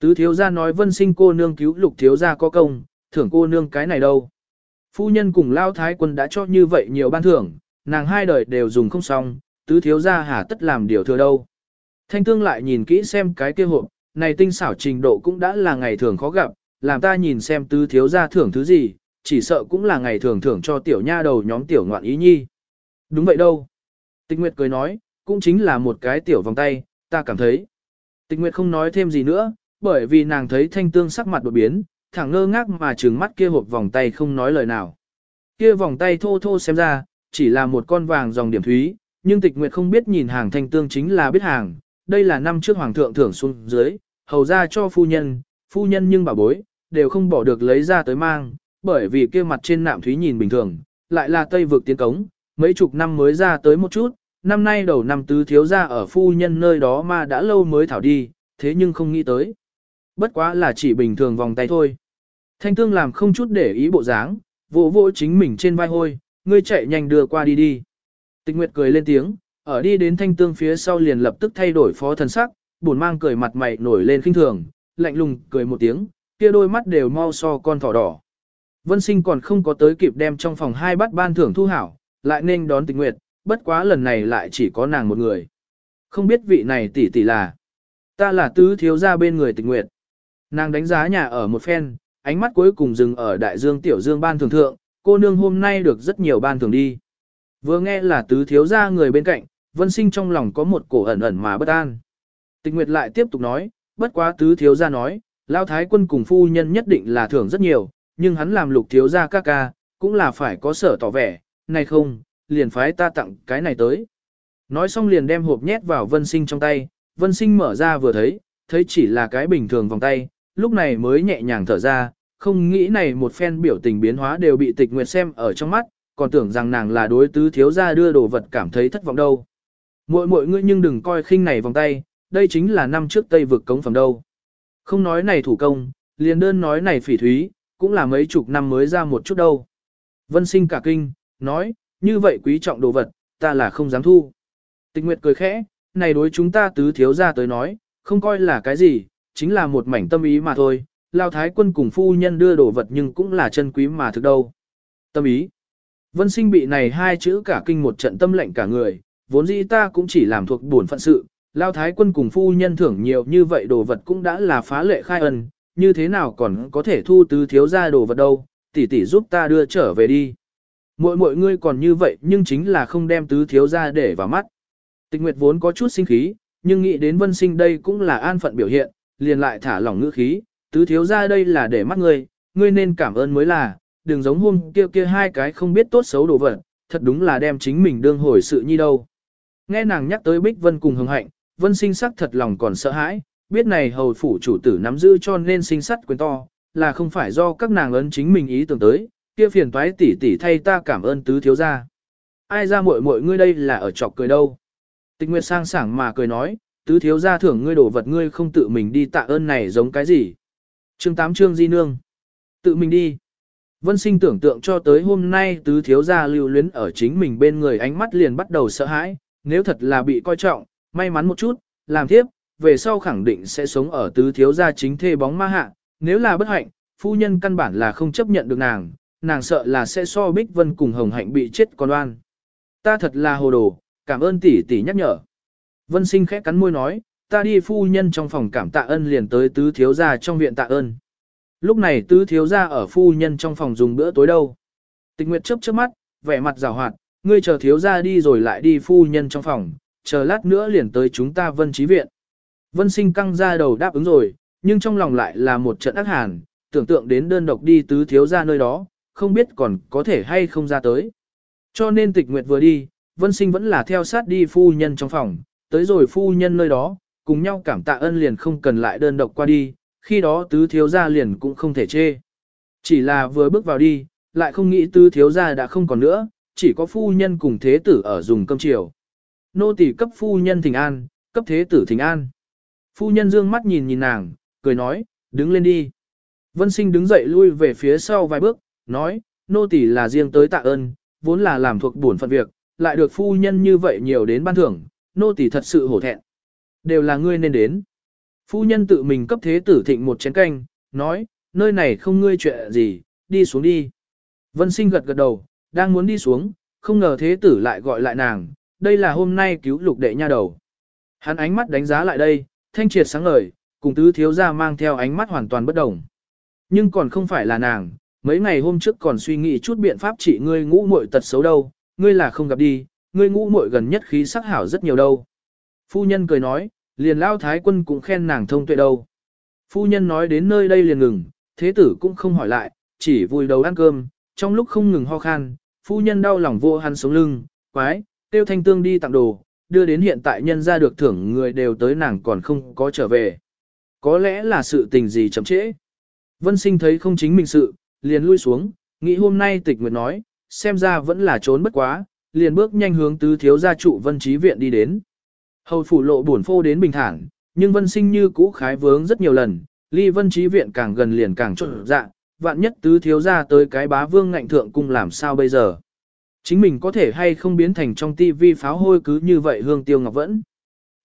Tứ thiếu gia nói vân sinh cô nương cứu lục thiếu gia có công, thưởng cô nương cái này đâu. Phu nhân cùng lao thái quân đã cho như vậy nhiều ban thưởng, nàng hai đời đều dùng không xong, tứ thiếu gia hà tất làm điều thừa đâu. Thanh tương lại nhìn kỹ xem cái kia hộp, này tinh xảo trình độ cũng đã là ngày thường khó gặp, làm ta nhìn xem tứ thiếu gia thưởng thứ gì, chỉ sợ cũng là ngày thường thưởng cho tiểu nha đầu nhóm tiểu ngoạn ý nhi. Đúng vậy đâu. Tịch Nguyệt cười nói, cũng chính là một cái tiểu vòng tay, ta cảm thấy. Tịch Nguyệt không nói thêm gì nữa, bởi vì nàng thấy thanh tương sắc mặt đột biến, thẳng ngơ ngác mà trừng mắt kia hộp vòng tay không nói lời nào. Kia vòng tay thô thô xem ra, chỉ là một con vàng dòng điểm thúy, nhưng tịch nguyệt không biết nhìn hàng thanh tương chính là biết hàng, đây là năm trước hoàng thượng thưởng xuống dưới, hầu ra cho phu nhân, phu nhân nhưng bảo bối, đều không bỏ được lấy ra tới mang, bởi vì kia mặt trên nạm thúy nhìn bình thường, lại là tây vực tiến cống, mấy chục năm mới ra tới một chút, năm nay đầu năm tứ thiếu ra ở phu nhân nơi đó mà đã lâu mới thảo đi, thế nhưng không nghĩ tới. Bất quá là chỉ bình thường vòng tay thôi. Thanh tương làm không chút để ý bộ dáng, vỗ vỗ chính mình trên vai hôi, ngươi chạy nhanh đưa qua đi đi. Tịch Nguyệt cười lên tiếng, ở đi đến thanh tương phía sau liền lập tức thay đổi phó thần sắc, buồn mang cười mặt mày nổi lên khinh thường, lạnh lùng cười một tiếng, kia đôi mắt đều mau so con thỏ đỏ. Vân sinh còn không có tới kịp đem trong phòng hai bát ban thưởng thu hảo, lại nên đón tịch nguyệt, bất quá lần này lại chỉ có nàng một người. Không biết vị này tỷ tỷ là. Ta là tứ thiếu gia bên người tịch nguyệt. Nàng đánh giá nhà ở một phen, ánh mắt cuối cùng dừng ở đại dương tiểu dương ban thường thượng, cô nương hôm nay được rất nhiều ban thường đi. Vừa nghe là tứ thiếu gia người bên cạnh, vân sinh trong lòng có một cổ ẩn ẩn mà bất an. Tịch Nguyệt lại tiếp tục nói, bất quá tứ thiếu gia nói, lao thái quân cùng phu nhân nhất định là thưởng rất nhiều, nhưng hắn làm lục thiếu gia ca ca, cũng là phải có sở tỏ vẻ, này không, liền phái ta tặng cái này tới. Nói xong liền đem hộp nhét vào vân sinh trong tay, vân sinh mở ra vừa thấy, thấy chỉ là cái bình thường vòng tay, lúc này mới nhẹ nhàng thở ra, không nghĩ này một phen biểu tình biến hóa đều bị tịch nguyệt xem ở trong mắt, còn tưởng rằng nàng là đối tứ thiếu gia đưa đồ vật cảm thấy thất vọng đâu. Muội muội ngươi nhưng đừng coi khinh này vòng tay, đây chính là năm trước Tây vực cống phẩm đâu. Không nói này thủ công, liền đơn nói này phỉ thúy, cũng là mấy chục năm mới ra một chút đâu. Vân sinh cả kinh, nói, như vậy quý trọng đồ vật, ta là không dám thu. Tịch Nguyệt cười khẽ, này đối chúng ta tứ thiếu gia tới nói, không coi là cái gì, chính là một mảnh tâm ý mà thôi. Lao Thái quân cùng phu nhân đưa đồ vật nhưng cũng là chân quý mà thực đâu. Tâm ý. Vân sinh bị này hai chữ cả kinh một trận tâm lệnh cả người, vốn dĩ ta cũng chỉ làm thuộc buồn phận sự, Lao Thái quân cùng phu nhân thưởng nhiều như vậy đồ vật cũng đã là phá lệ khai ân, như thế nào còn có thể thu tứ thiếu ra đồ vật đâu, tỷ tỷ giúp ta đưa trở về đi. Mỗi mỗi ngươi còn như vậy nhưng chính là không đem tứ thiếu ra để vào mắt. Tịch Nguyệt vốn có chút sinh khí, nhưng nghĩ đến vân sinh đây cũng là an phận biểu hiện, liền lại thả lỏng ngữ khí, tứ thiếu ra đây là để mắt ngươi, ngươi nên cảm ơn mới là, đừng giống hôm kia kia hai cái không biết tốt xấu đồ vật, thật đúng là đem chính mình đương hồi sự nhi đâu. Nghe nàng nhắc tới Bích Vân cùng hưng hạnh, Vân sinh sắc thật lòng còn sợ hãi, biết này hầu phủ chủ tử nắm giữ cho nên sinh sắt quyền to, là không phải do các nàng ấn chính mình ý tưởng tới, kia phiền toái tỷ tỷ thay ta cảm ơn tứ thiếu gia. Ai ra muội muội ngươi đây là ở chọc cười đâu. Tịch Nguyệt sang sảng mà cười nói, tứ thiếu gia thưởng ngươi đổ vật ngươi không tự mình đi tạ ơn này giống cái gì. Chương 8 chương di nương. Tự mình đi. Vân sinh tưởng tượng cho tới hôm nay tứ thiếu gia lưu luyến ở chính mình bên người ánh mắt liền bắt đầu sợ hãi, nếu thật là bị coi trọng, may mắn một chút, làm tiếp, về sau khẳng định sẽ sống ở tứ thiếu gia chính thê bóng ma hạ, nếu là bất hạnh, phu nhân căn bản là không chấp nhận được nàng, nàng sợ là sẽ so Bích Vân cùng Hồng Hạnh bị chết con oan. Ta thật là hồ đồ, cảm ơn tỷ tỷ nhắc nhở. Vân sinh khẽ cắn môi nói, ta đi phu nhân trong phòng cảm tạ ơn liền tới tứ thiếu gia trong viện tạ ơn. Lúc này tứ thiếu gia ở phu nhân trong phòng dùng bữa tối đâu. Tịch Nguyệt chớp chớp mắt, vẻ mặt rào hoạt, ngươi chờ thiếu gia đi rồi lại đi phu nhân trong phòng, chờ lát nữa liền tới chúng ta vân trí viện. Vân sinh căng ra đầu đáp ứng rồi, nhưng trong lòng lại là một trận ác hàn, tưởng tượng đến đơn độc đi tứ thiếu gia nơi đó, không biết còn có thể hay không ra tới. Cho nên tịch nguyệt vừa đi, vân sinh vẫn là theo sát đi phu nhân trong phòng, tới rồi phu nhân nơi đó, cùng nhau cảm tạ ơn liền không cần lại đơn độc qua đi, khi đó tứ thiếu gia liền cũng không thể chê. Chỉ là vừa bước vào đi, lại không nghĩ tứ thiếu gia đã không còn nữa, chỉ có phu nhân cùng thế tử ở dùng cơm chiều. Nô tỳ cấp phu nhân thỉnh an, cấp thế tử thỉnh an. Phu nhân dương mắt nhìn nhìn nàng, cười nói, đứng lên đi. Vân sinh đứng dậy lui về phía sau vài bước, nói, nô tỳ là riêng tới tạ ơn, vốn là làm thuộc bổn phận việc, lại được phu nhân như vậy nhiều đến ban thưởng, nô tỳ thật sự hổ thẹn. Đều là ngươi nên đến. Phu nhân tự mình cấp thế tử thịnh một chén canh, nói, nơi này không ngươi chuyện gì, đi xuống đi. Vân sinh gật gật đầu, đang muốn đi xuống, không ngờ thế tử lại gọi lại nàng, đây là hôm nay cứu lục đệ nha đầu. Hắn ánh mắt đánh giá lại đây, thanh triệt sáng ngời, cùng tứ thiếu gia mang theo ánh mắt hoàn toàn bất đồng. Nhưng còn không phải là nàng, mấy ngày hôm trước còn suy nghĩ chút biện pháp trị ngươi ngũ muội tật xấu đâu, ngươi là không gặp đi, ngươi ngũ muội gần nhất khí sắc hảo rất nhiều đâu. Phu nhân cười nói, liền lao thái quân cũng khen nàng thông tuệ đâu. Phu nhân nói đến nơi đây liền ngừng, thế tử cũng không hỏi lại, chỉ vùi đầu ăn cơm, trong lúc không ngừng ho khan, phu nhân đau lòng vô hắn sống lưng, quái, tiêu thanh tương đi tặng đồ, đưa đến hiện tại nhân ra được thưởng người đều tới nàng còn không có trở về. Có lẽ là sự tình gì chậm trễ. Vân sinh thấy không chính mình sự, liền lui xuống, nghĩ hôm nay tịch nguyệt nói, xem ra vẫn là trốn bất quá, liền bước nhanh hướng tứ thiếu gia trụ vân trí viện đi đến. Hầu phủ lộ buồn phô đến bình thản, nhưng vân sinh như cũ khái vướng rất nhiều lần, ly vân trí viện càng gần liền càng trộn dạ, vạn nhất tứ thiếu gia tới cái bá vương ngạnh thượng cung làm sao bây giờ. Chính mình có thể hay không biến thành trong tivi pháo hôi cứ như vậy hương tiêu ngọc vẫn.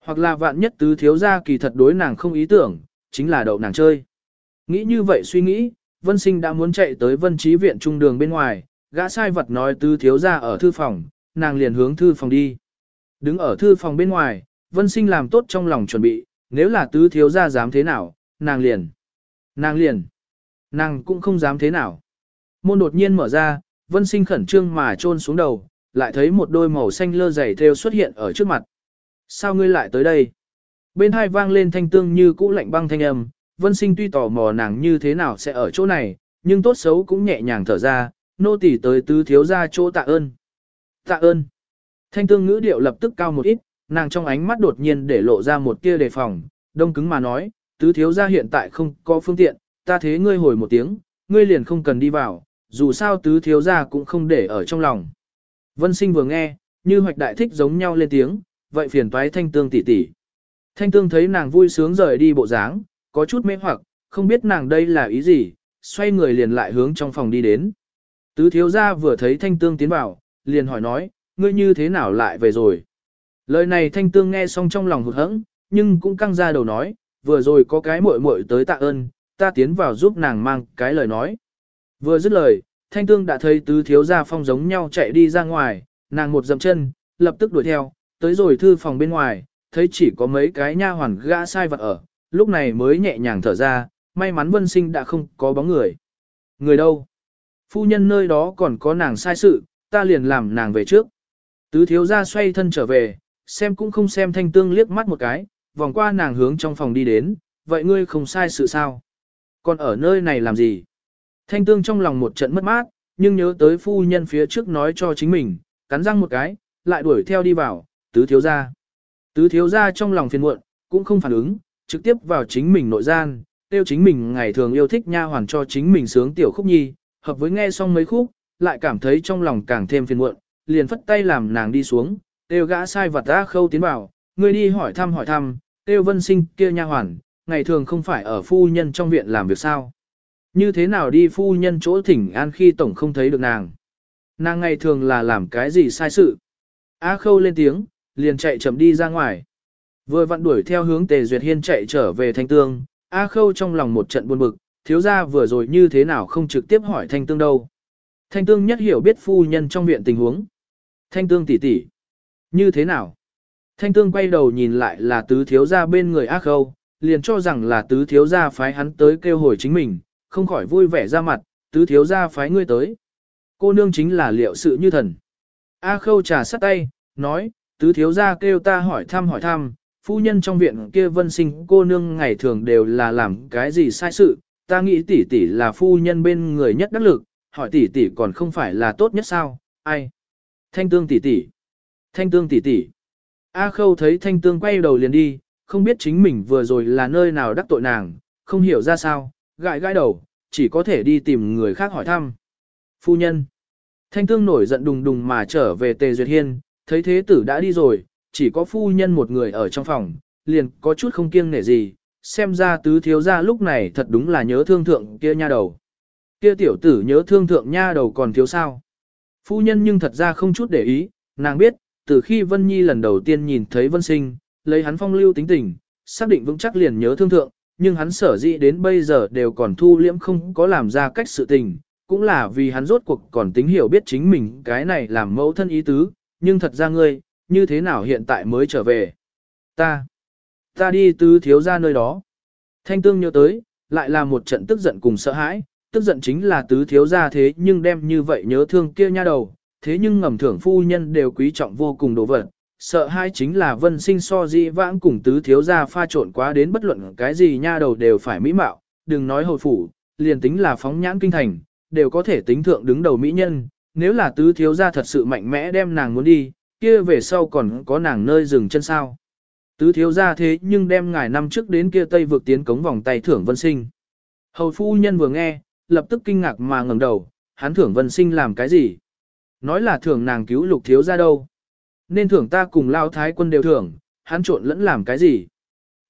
Hoặc là vạn nhất tứ thiếu gia kỳ thật đối nàng không ý tưởng, chính là đậu nàng chơi. Nghĩ như vậy suy nghĩ, Vân Sinh đã muốn chạy tới Vân Trí viện trung đường bên ngoài, gã sai vật nói tứ thiếu gia ở thư phòng, nàng liền hướng thư phòng đi. Đứng ở thư phòng bên ngoài, Vân Sinh làm tốt trong lòng chuẩn bị, nếu là tứ thiếu gia dám thế nào, nàng liền. Nàng liền. Nàng cũng không dám thế nào. Môn đột nhiên mở ra, Vân sinh khẩn trương mà trôn xuống đầu, lại thấy một đôi màu xanh lơ dày theo xuất hiện ở trước mặt. Sao ngươi lại tới đây? Bên hai vang lên thanh tương như cũ lạnh băng thanh âm, vân sinh tuy tò mò nàng như thế nào sẽ ở chỗ này, nhưng tốt xấu cũng nhẹ nhàng thở ra, nô tỳ tới tứ thiếu ra chỗ tạ ơn. Tạ ơn. Thanh tương ngữ điệu lập tức cao một ít, nàng trong ánh mắt đột nhiên để lộ ra một tia đề phòng, đông cứng mà nói, tứ thiếu ra hiện tại không có phương tiện, ta thế ngươi hồi một tiếng, ngươi liền không cần đi vào, dù sao tứ thiếu gia cũng không để ở trong lòng. Vân sinh vừa nghe, như hoạch đại thích giống nhau lên tiếng, vậy phiền toái thanh tương tỷ tỷ. Thanh tương thấy nàng vui sướng rời đi bộ dáng, có chút mê hoặc, không biết nàng đây là ý gì, xoay người liền lại hướng trong phòng đi đến. Tứ thiếu gia vừa thấy thanh tương tiến vào, liền hỏi nói, ngươi như thế nào lại về rồi. Lời này thanh tương nghe xong trong lòng hụt hẫng, nhưng cũng căng ra đầu nói, vừa rồi có cái muội muội tới tạ ơn, ta tiến vào giúp nàng mang cái lời nói. Vừa dứt lời, thanh tương đã thấy tứ thiếu gia phong giống nhau chạy đi ra ngoài, nàng một dậm chân, lập tức đuổi theo, tới rồi thư phòng bên ngoài, thấy chỉ có mấy cái nha hoàn gã sai vật ở, lúc này mới nhẹ nhàng thở ra, may mắn vân sinh đã không có bóng người. Người đâu? Phu nhân nơi đó còn có nàng sai sự, ta liền làm nàng về trước. Tứ thiếu gia xoay thân trở về, xem cũng không xem thanh tương liếc mắt một cái, vòng qua nàng hướng trong phòng đi đến, vậy ngươi không sai sự sao? Còn ở nơi này làm gì? Thanh tương trong lòng một trận mất mát, nhưng nhớ tới phu nhân phía trước nói cho chính mình, cắn răng một cái, lại đuổi theo đi vào, tứ thiếu gia. Tứ thiếu gia trong lòng phiền muộn, cũng không phản ứng, trực tiếp vào chính mình nội gian, tiêu chính mình ngày thường yêu thích nha hoàn cho chính mình sướng tiểu khúc nhi, hợp với nghe xong mấy khúc, lại cảm thấy trong lòng càng thêm phiền muộn, liền phất tay làm nàng đi xuống, tiêu gã sai vật ra khâu tiến vào, người đi hỏi thăm hỏi thăm, tiêu vân sinh kia nha hoàn, ngày thường không phải ở phu nhân trong viện làm việc sao. Như thế nào đi phu nhân chỗ thỉnh an khi tổng không thấy được nàng. Nàng ngày thường là làm cái gì sai sự. Á khâu lên tiếng, liền chạy chậm đi ra ngoài. Vừa vặn đuổi theo hướng Tề Duyệt Hiên chạy trở về Thanh Tương, A Khâu trong lòng một trận buồn bực, thiếu gia vừa rồi như thế nào không trực tiếp hỏi Thanh Tương đâu. Thanh Tương nhất hiểu biết phu nhân trong viện tình huống. Thanh Tương tỷ tỷ, như thế nào? Thanh Tương quay đầu nhìn lại là tứ thiếu gia bên người A Khâu, liền cho rằng là tứ thiếu gia phái hắn tới kêu hồi chính mình, không khỏi vui vẻ ra mặt, tứ thiếu gia phái ngươi tới. Cô nương chính là liệu sự như thần. A Khâu trà sắt tay, nói, tứ thiếu gia kêu ta hỏi thăm hỏi thăm, phu nhân trong viện kia vân sinh cô nương ngày thường đều là làm cái gì sai sự, ta nghĩ tỷ tỷ là phu nhân bên người nhất đắc lực, hỏi tỷ tỷ còn không phải là tốt nhất sao, ai? Thanh tương tỷ tỷ. Thanh tương tỷ tỷ. A khâu thấy thanh tương quay đầu liền đi, không biết chính mình vừa rồi là nơi nào đắc tội nàng, không hiểu ra sao, gãi gãi đầu, chỉ có thể đi tìm người khác hỏi thăm. Phu nhân. Thanh tương nổi giận đùng đùng mà trở về tề duyệt hiên, thấy thế tử đã đi rồi, chỉ có phu nhân một người ở trong phòng, liền có chút không kiêng nể gì, xem ra tứ thiếu gia lúc này thật đúng là nhớ thương thượng kia nha đầu. Kia tiểu tử nhớ thương thượng nha đầu còn thiếu sao. Phu nhân nhưng thật ra không chút để ý, nàng biết, từ khi Vân Nhi lần đầu tiên nhìn thấy Vân Sinh, lấy hắn phong lưu tính tình, xác định vững chắc liền nhớ thương thượng, nhưng hắn sở dĩ đến bây giờ đều còn thu liễm không có làm ra cách sự tình, cũng là vì hắn rốt cuộc còn tính hiểu biết chính mình cái này làm mẫu thân ý tứ, nhưng thật ra ngươi, như thế nào hiện tại mới trở về? Ta, ta đi tứ thiếu ra nơi đó. Thanh tương nhớ tới, lại là một trận tức giận cùng sợ hãi, tức giận chính là tứ thiếu ra thế nhưng đem như vậy nhớ thương kia nha đầu, thế nhưng ngầm thưởng phu nhân đều quý trọng vô cùng đồ vật. Sợ hai chính là vân sinh so di vãng cùng tứ thiếu gia pha trộn quá đến bất luận cái gì nha đầu đều phải mỹ mạo, đừng nói hồi phủ, liền tính là phóng nhãn kinh thành, đều có thể tính thượng đứng đầu mỹ nhân, nếu là tứ thiếu gia thật sự mạnh mẽ đem nàng muốn đi, kia về sau còn có nàng nơi dừng chân sao. Tứ thiếu gia thế nhưng đem ngài năm trước đến kia tây vượt tiến cống vòng tay thưởng vân sinh. Hầu phu nhân vừa nghe, lập tức kinh ngạc mà ngẩng đầu, hắn thưởng vân sinh làm cái gì? Nói là thưởng nàng cứu lục thiếu gia đâu. Nên thưởng ta cùng lao thái quân đều thưởng, hắn trộn lẫn làm cái gì?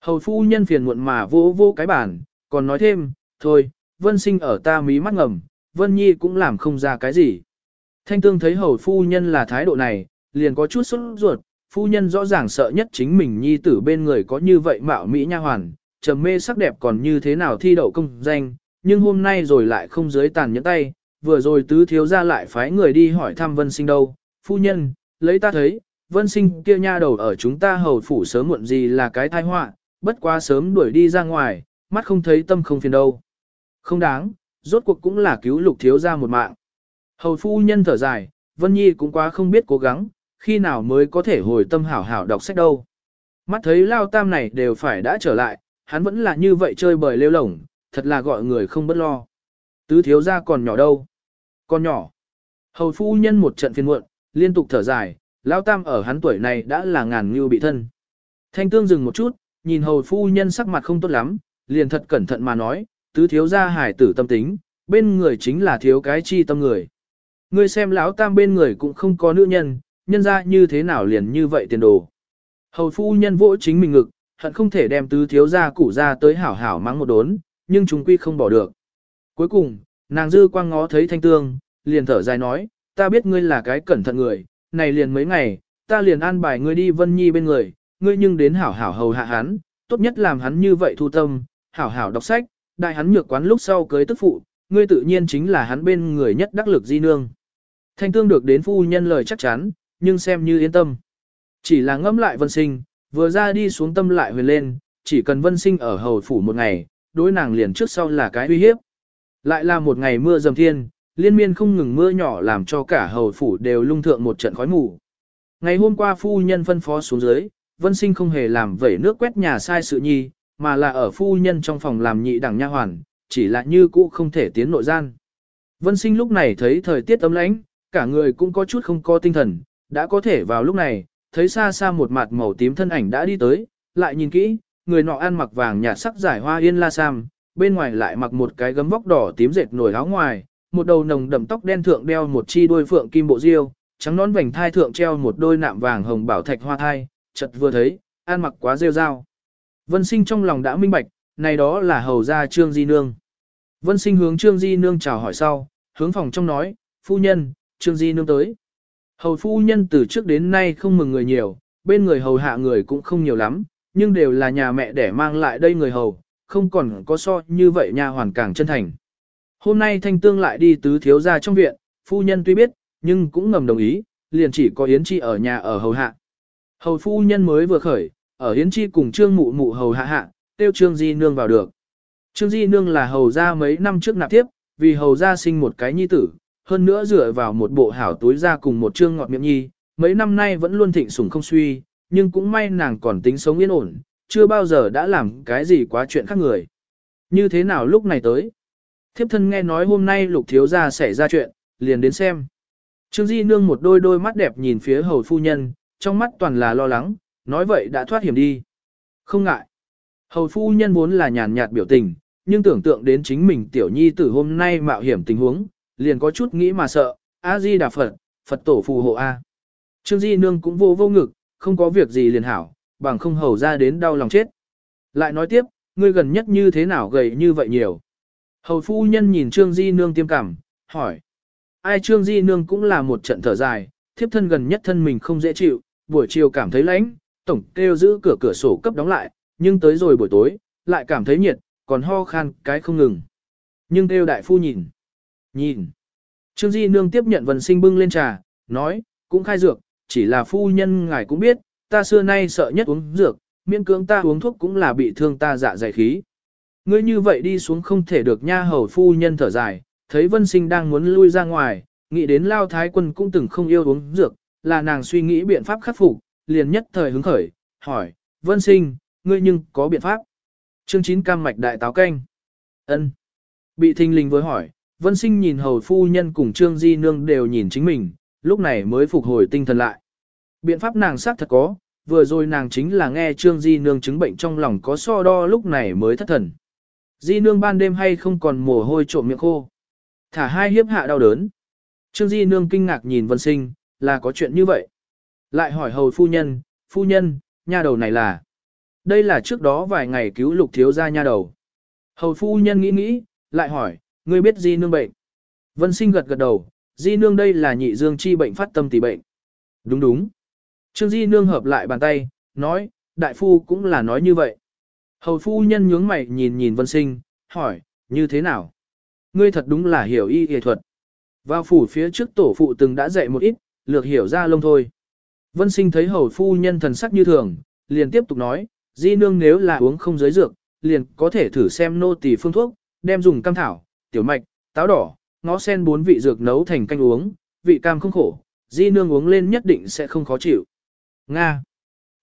Hầu phu nhân phiền muộn mà vô vô cái bản, còn nói thêm, thôi, vân sinh ở ta mí mắt ngầm, vân nhi cũng làm không ra cái gì. Thanh tương thấy hầu phu nhân là thái độ này, liền có chút sốt ruột, phu nhân rõ ràng sợ nhất chính mình nhi tử bên người có như vậy mạo mỹ nha hoàn, trầm mê sắc đẹp còn như thế nào thi đậu công danh, nhưng hôm nay rồi lại không dưới tàn nhẫn tay, vừa rồi tứ thiếu ra lại phái người đi hỏi thăm vân sinh đâu, phu nhân, lấy ta thấy, vân sinh kia nha đầu ở chúng ta hầu phủ sớm muộn gì là cái tai họa, bất quá sớm đuổi đi ra ngoài, mắt không thấy tâm không phiền đâu. Không đáng, rốt cuộc cũng là cứu lục thiếu ra một mạng. Hầu phu nhân thở dài, Vân Nhi cũng quá không biết cố gắng, khi nào mới có thể hồi tâm hảo hảo đọc sách đâu. Mắt thấy lao tam này đều phải đã trở lại, hắn vẫn là như vậy chơi bời lêu lổng, thật là gọi người không bất lo. Tứ thiếu ra còn nhỏ đâu? Còn nhỏ. Hầu phu nhân một trận phiền muộn, liên tục thở dài, lao tam ở hắn tuổi này đã là ngàn như bị thân. Thanh tương dừng một chút, nhìn hầu phu nhân sắc mặt không tốt lắm, liền thật cẩn thận mà nói, tứ thiếu ra hải tử tâm tính, bên người chính là thiếu cái chi tâm người. Ngươi xem lão tam bên người cũng không có nữ nhân, nhân ra như thế nào liền như vậy tiền đồ. Hầu phu nhân vỗ chính mình ngực, hận không thể đem tứ thiếu gia củ ra tới hảo hảo mắng một đốn, nhưng chúng quy không bỏ được. Cuối cùng, nàng dư quang ngó thấy thanh tương, liền thở dài nói, ta biết ngươi là cái cẩn thận người, này liền mấy ngày, ta liền an bài ngươi đi vân nhi bên người, ngươi nhưng đến hảo hảo hầu hạ hắn, tốt nhất làm hắn như vậy thu tâm, hảo hảo đọc sách, đại hắn nhược quán lúc sau cưới tức phụ, ngươi tự nhiên chính là hắn bên người nhất đắc lực di nương. Thanh tương được đến phu nhân lời chắc chắn, nhưng xem như yên tâm. Chỉ là ngẫm lại vân sinh, vừa ra đi xuống tâm lại huyền lên, chỉ cần vân sinh ở hầu phủ một ngày, đối nàng liền trước sau là cái uy hiếp. Lại là một ngày mưa dầm thiên, liên miên không ngừng mưa nhỏ làm cho cả hầu phủ đều lung thượng một trận khói mù. Ngày hôm qua phu nhân phân phó xuống dưới, vân sinh không hề làm vẩy nước quét nhà sai sự nhi, mà là ở phu nhân trong phòng làm nhị đẳng nha hoàn, chỉ là như cũ không thể tiến nội gian. Vân sinh lúc này thấy thời tiết ấm lãnh, cả người cũng có chút không có tinh thần, đã có thể vào lúc này, thấy xa xa một mặt màu tím thân ảnh đã đi tới, lại nhìn kỹ, người nọ ăn mặc vàng nhạt sắc giải hoa yên la sam, bên ngoài lại mặc một cái gấm vóc đỏ tím dệt nổi áo ngoài, một đầu nồng đậm tóc đen thượng đeo một chi đôi phượng kim bộ diêu, trắng nón vành thai thượng treo một đôi nạm vàng hồng bảo thạch hoa thai, chợt vừa thấy, ăn mặc quá rêu rao. Vân sinh trong lòng đã minh bạch, này đó là hầu gia Trương Di Nương. Vân sinh hướng Trương Di Nương chào hỏi sau, hướng phòng trong nói, phu nhân, Trương Di Nương tới. Hầu phu nhân từ trước đến nay không mừng người nhiều, bên người hầu hạ người cũng không nhiều lắm, nhưng đều là nhà mẹ để mang lại đây người hầu, không còn có so như vậy nha hoàn càng chân thành. Hôm nay thanh tương lại đi tứ thiếu ra trong viện, phu nhân tuy biết, nhưng cũng ngầm đồng ý, liền chỉ có Yến Chi ở nhà ở hầu hạ. Hầu phu nhân mới vừa khởi, ở Yến Chi cùng Trương Mụ Mụ hầu hạ hạ, tiêu Trương Di Nương vào được. Trương Di Nương là hầu ra mấy năm trước nạp tiếp, vì hầu ra sinh một cái nhi tử, hơn nữa dựa vào một bộ hảo túi ra cùng một trương ngọt miệng nhi, mấy năm nay vẫn luôn thịnh sủng không suy, nhưng cũng may nàng còn tính sống yên ổn, chưa bao giờ đã làm cái gì quá chuyện khác người. Như thế nào lúc này tới? Thiếp thân nghe nói hôm nay lục thiếu gia xảy ra chuyện, liền đến xem. Trương Di Nương một đôi đôi mắt đẹp nhìn phía hầu phu nhân, trong mắt toàn là lo lắng, nói vậy đã thoát hiểm đi. Không ngại. Hầu phu nhân vốn là nhàn nhạt biểu tình, nhưng tưởng tượng đến chính mình tiểu nhi tử hôm nay mạo hiểm tình huống, liền có chút nghĩ mà sợ, A-di Đà Phật, Phật tổ phù hộ A. Trương Di Nương cũng vô vô ngực, không có việc gì liền hảo, bằng không hầu ra đến đau lòng chết. Lại nói tiếp, ngươi gần nhất như thế nào gầy như vậy nhiều. Hầu phu nhân nhìn Trương Di Nương tiêm cảm, hỏi. Ai Trương Di Nương cũng là một trận thở dài, thiếp thân gần nhất thân mình không dễ chịu, buổi chiều cảm thấy lạnh, tổng kêu giữ cửa cửa sổ cấp đóng lại, nhưng tới rồi buổi tối, lại cảm thấy nhiệt, còn ho khan cái không ngừng. Nhưng kêu đại phu nhìn. Nhìn. Trương Di Nương tiếp nhận vân sinh bưng lên trà, nói, cũng khai dược, chỉ là phu nhân ngài cũng biết, ta xưa nay sợ nhất uống dược, miễn cưỡng ta uống thuốc cũng là bị thương ta dạ dày khí. Ngươi như vậy đi xuống không thể được nha hầu phu nhân thở dài, thấy vân sinh đang muốn lui ra ngoài, nghĩ đến lao thái quân cũng từng không yêu uống dược, là nàng suy nghĩ biện pháp khắc phục, liền nhất thời hứng khởi, hỏi, vân sinh, ngươi nhưng có biện pháp. Chương 9 cam mạch đại táo canh. ân Bị thình lình với hỏi, vân sinh nhìn hầu phu nhân cùng trương di nương đều nhìn chính mình, lúc này mới phục hồi tinh thần lại. Biện pháp nàng xác thật có, vừa rồi nàng chính là nghe trương di nương chứng bệnh trong lòng có so đo lúc này mới thất thần. Di nương ban đêm hay không còn mồ hôi trộm miệng khô. Thả hai hiếp hạ đau đớn. Trương di nương kinh ngạc nhìn vân sinh, là có chuyện như vậy. Lại hỏi hầu phu nhân, phu nhân, nha đầu này là. Đây là trước đó vài ngày cứu lục thiếu ra nha đầu. Hầu phu nhân nghĩ nghĩ, lại hỏi, ngươi biết di nương bệnh. Vân sinh gật gật đầu, di nương đây là nhị dương chi bệnh phát tâm tỷ bệnh. Đúng đúng. Trương di nương hợp lại bàn tay, nói, đại phu cũng là nói như vậy. Hầu phu nhân nhướng mày nhìn nhìn vân sinh, hỏi, như thế nào? Ngươi thật đúng là hiểu y y thuật. Vào phủ phía trước tổ phụ từng đã dạy một ít, lược hiểu ra lông thôi. Vân sinh thấy hầu phu nhân thần sắc như thường, liền tiếp tục nói, di nương nếu là uống không giới dược, liền có thể thử xem nô tỳ phương thuốc, đem dùng cam thảo, tiểu mạch, táo đỏ, ngó sen bốn vị dược nấu thành canh uống, vị cam không khổ, di nương uống lên nhất định sẽ không khó chịu. Nga.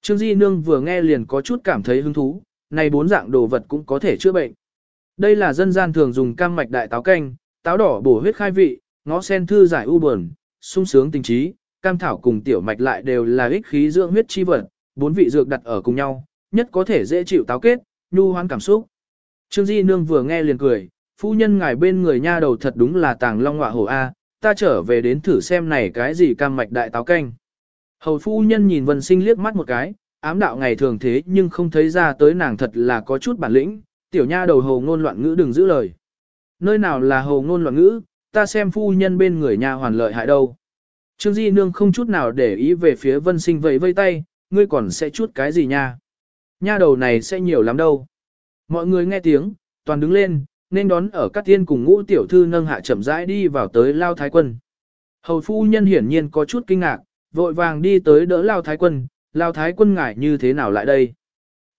Trương di nương vừa nghe liền có chút cảm thấy hứng thú, này bốn dạng đồ vật cũng có thể chữa bệnh. Đây là dân gian thường dùng cam mạch đại táo canh, táo đỏ bổ huyết khai vị, ngó sen thư giải u buồn, sung sướng tình trí, cam thảo cùng tiểu mạch lại đều là ích khí dưỡng huyết chi vật, bốn vị dược đặt ở cùng nhau, nhất có thể dễ chịu táo kết, nhu hoan cảm xúc. Trương Di Nương vừa nghe liền cười, phu nhân ngài bên người nha đầu thật đúng là tàng long ngọa hổ A, ta trở về đến thử xem này cái gì cam mạch đại táo canh. Hầu phu nhân nhìn vân sinh liếc mắt một cái, ám đạo ngày thường thế nhưng không thấy ra tới nàng thật là có chút bản lĩnh, tiểu nha đầu hồ ngôn loạn ngữ đừng giữ lời. Nơi nào là hồ ngôn loạn ngữ, ta xem phu nhân bên người nha hoàn lợi hại đâu. Trương Di Nương không chút nào để ý về phía vân sinh vẫy vây tay, ngươi còn sẽ chút cái gì nha. Nha đầu này sẽ nhiều lắm đâu. Mọi người nghe tiếng, toàn đứng lên, nên đón ở các tiên cùng ngũ tiểu thư nâng hạ chậm rãi đi vào tới Lao Thái Quân. Hầu phu nhân hiển nhiên có chút kinh ngạc, vội vàng đi tới đỡ Lao Thái Quân, Lao Thái Quân ngại như thế nào lại đây?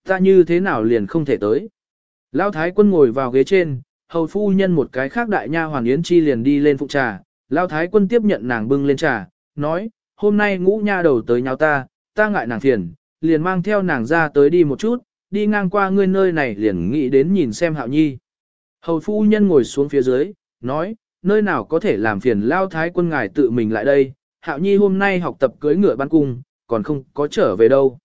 Ta như thế nào liền không thể tới? Lao Thái Quân ngồi vào ghế trên, hầu phu nhân một cái khác đại nha hoàng yến chi liền đi lên phụ trà, Lao Thái Quân tiếp nhận nàng bưng lên trà, nói, hôm nay ngũ nha đầu tới nháo ta, ta ngại nàng phiền, liền mang theo nàng ra tới đi một chút, đi ngang qua ngươi nơi này liền nghĩ đến nhìn xem hạo nhi. Hầu phu nhân ngồi xuống phía dưới, nói, nơi nào có thể làm phiền lao thái quân ngài tự mình lại đây, hạo nhi hôm nay học tập cưới ngựa ban cung, còn không có trở về đâu.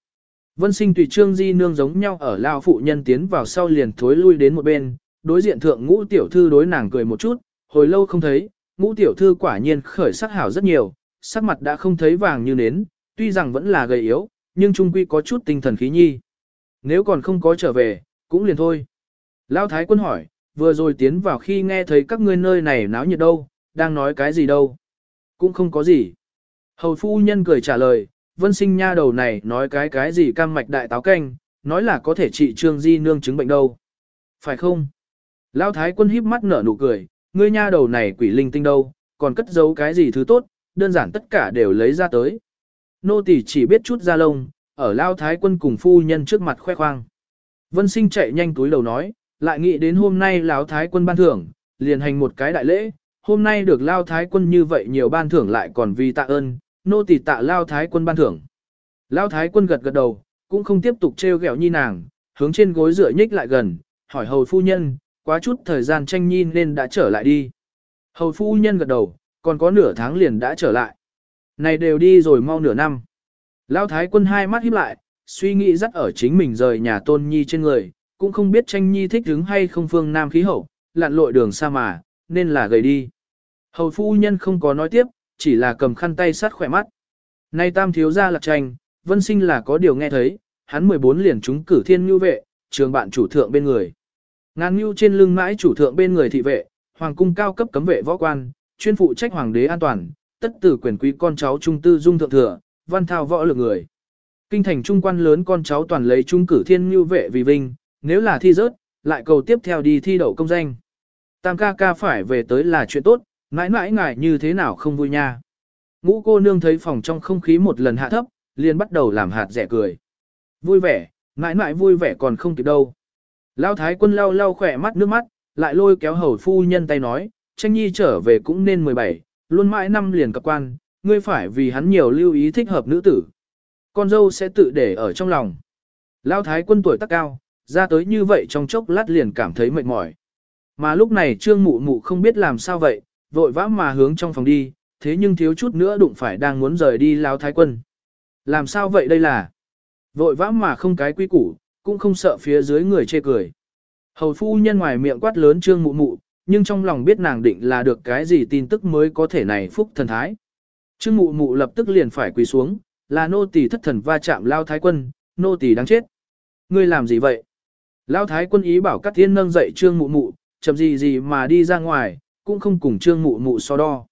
Vân sinh tùy trương di nương giống nhau ở lao phụ nhân tiến vào sau liền thối lui đến một bên, đối diện thượng ngũ tiểu thư đối nàng cười một chút, hồi lâu không thấy, ngũ tiểu thư quả nhiên khởi sắc hảo rất nhiều, sắc mặt đã không thấy vàng như nến, tuy rằng vẫn là gầy yếu, nhưng trung quy có chút tinh thần khí nhi. Nếu còn không có trở về, cũng liền thôi. Lão thái quân hỏi, vừa rồi tiến vào khi nghe thấy các ngươi nơi này náo nhiệt đâu, đang nói cái gì đâu. Cũng không có gì. Hầu phu nhân cười trả lời, vân sinh nha đầu này nói cái cái gì cam mạch đại táo canh, nói là có thể trị trương di nương chứng bệnh đâu. Phải không? Lão thái quân híp mắt nở nụ cười, ngươi nha đầu này quỷ linh tinh đâu, còn cất giấu cái gì thứ tốt, đơn giản tất cả đều lấy ra tới. Nô tỳ chỉ biết chút ra lông, ở lao thái quân cùng phu nhân trước mặt khoe khoang. Vân sinh chạy nhanh túi đầu nói, lại nghĩ đến hôm nay lão thái quân ban thưởng, liền hành một cái đại lễ, hôm nay được lao thái quân như vậy nhiều ban thưởng lại còn vì tạ ơn, nô tỳ tạ lao thái quân ban thưởng. Lao thái quân gật gật đầu, cũng không tiếp tục trêu ghẹo nhi nàng, hướng trên gối dựa nhích lại gần, hỏi hầu phu nhân, quá chút thời gian tranh nhi nên đã trở lại đi. Hầu phu nhân gật đầu, còn có nửa tháng liền đã trở lại. Này đều đi rồi mau nửa năm. Lão thái quân hai mắt híp lại, suy nghĩ dắt ở chính mình rời nhà tôn nhi trên người, cũng không biết tranh nhi thích đứng hay không phương nam khí hậu, lặn lội đường xa mà, nên là gầy đi. Hầu phu nhân không có nói tiếp, chỉ là cầm khăn tay sát khỏe mắt. Nay tam thiếu gia lạc tranh, vân sinh là có điều nghe thấy, hắn 14 liền trúng cử thiên nhu vệ, trường bạn chủ thượng bên người. Ngàn nhu trên lưng mãi chủ thượng bên người thị vệ, hoàng cung cao cấp cấm vệ võ quan, chuyên phụ trách hoàng đế an toàn, tất tử quyền quý con cháu trung tư dung thượng thừa, văn thao võ lực người. Kinh thành trung quan lớn con cháu toàn lấy trung cử thiên như vệ vì vinh, nếu là thi rớt, lại cầu tiếp theo đi thi đậu công danh. Tam ca ca phải về tới là chuyện tốt, mãi mãi ngại như thế nào không vui nha. Ngũ cô nương thấy phòng trong không khí một lần hạ thấp, liền bắt đầu làm hạt rẻ cười. Vui vẻ, mãi mãi vui vẻ còn không kịp đâu. Lao thái quân lau lau khỏe mắt nước mắt, lại lôi kéo hầu phu nhân tay nói, tranh nhi trở về cũng nên 17, luôn mãi năm liền cập quan, ngươi phải vì hắn nhiều lưu ý thích hợp nữ tử. Con dâu sẽ tự để ở trong lòng. Lao thái quân tuổi tác cao, ra tới như vậy trong chốc lát liền cảm thấy mệt mỏi. Mà lúc này trương mụ mụ không biết làm sao vậy, vội vã mà hướng trong phòng đi, thế nhưng thiếu chút nữa đụng phải đang muốn rời đi Lao thái quân. Làm sao vậy đây là? Vội vã mà không cái quy củ, cũng không sợ phía dưới người chê cười. Hầu phu nhân ngoài miệng quát lớn trương mụ mụ, nhưng trong lòng biết nàng định là được cái gì tin tức mới có thể này phúc thần thái. Trương mụ mụ lập tức liền phải quỳ xuống, là nô tỳ thất thần va chạm lao thái quân, nô tỳ đáng chết. Ngươi làm gì vậy? Lão thái quân ý bảo Cát thiên nâng dậy trương mụ mụ, chậm gì gì mà đi ra ngoài, cũng không cùng trương mụ mụ so đo.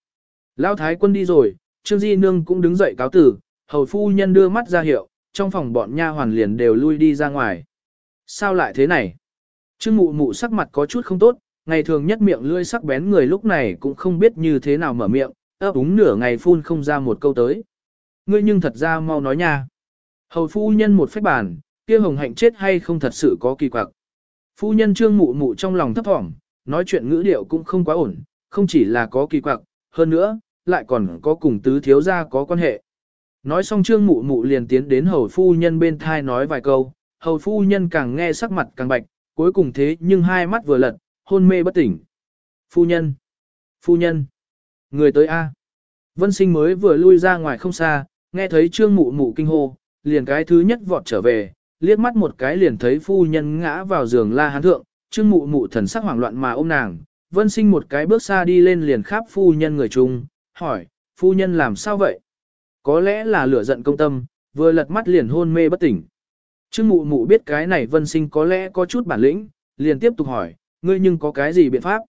Lão thái quân đi rồi, trương di nương cũng đứng dậy cáo tử, hầu phu nhân đưa mắt ra hiệu, trong phòng bọn nha hoàn liền đều lui đi ra ngoài. Sao lại thế này? Trương mụ mụ sắc mặt có chút không tốt, ngày thường nhất miệng lưỡi sắc bén người lúc này cũng không biết như thế nào mở miệng, ấp úng nửa ngày phun không ra một câu tới. Ngươi nhưng thật ra mau nói nha. Hầu phu nhân một phách bàn, kia hồng hạnh chết hay không thật sự có kỳ quặc. Phu nhân trương mụ mụ trong lòng thấp thỏm, nói chuyện ngữ điệu cũng không quá ổn, không chỉ là có kỳ quặc, hơn nữa, lại còn có cùng tứ thiếu gia có quan hệ. Nói xong trương mụ mụ liền tiến đến hầu phu nhân bên thai nói vài câu, hầu phu nhân càng nghe sắc mặt càng bạch, cuối cùng thế nhưng hai mắt vừa lật, hôn mê bất tỉnh. Phu nhân! Phu nhân! Người tới A. Vân sinh mới vừa lui ra ngoài không xa, nghe thấy trương mụ mụ kinh hô, liền cái thứ nhất vọt trở về, liếc mắt một cái liền thấy phu nhân ngã vào giường la hán thượng, Trương Mụ Mụ thần sắc hoảng loạn mà ôm nàng, Vân Sinh một cái bước xa đi lên liền khắp phu nhân người chung, hỏi, phu nhân làm sao vậy? Có lẽ là lửa giận công tâm, vừa lật mắt liền hôn mê bất tỉnh. Trương Mụ Mụ biết cái này Vân Sinh có lẽ có chút bản lĩnh, liền tiếp tục hỏi, ngươi nhưng có cái gì biện pháp?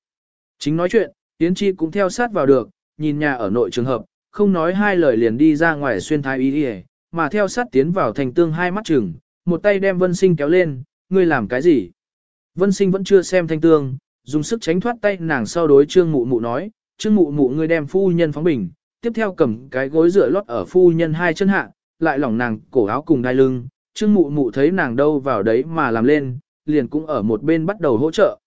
Chính nói chuyện, tiến Chi cũng theo sát vào được, nhìn nhà ở nội trường hợp, không nói hai lời liền đi ra ngoài xuyên thái ý đi mà theo sát tiến vào thành tương hai mắt chừng, một tay đem Vân Sinh kéo lên, ngươi làm cái gì? Vân Sinh vẫn chưa xem thanh tương, dùng sức tránh thoát tay nàng sau đối trương mụ mụ nói, trương mụ mụ ngươi đem phu nhân phóng bình, tiếp theo cầm cái gối dựa lót ở phu nhân hai chân hạ, lại lỏng nàng cổ áo cùng đai lưng, trương mụ mụ thấy nàng đâu vào đấy mà làm lên, liền cũng ở một bên bắt đầu hỗ trợ.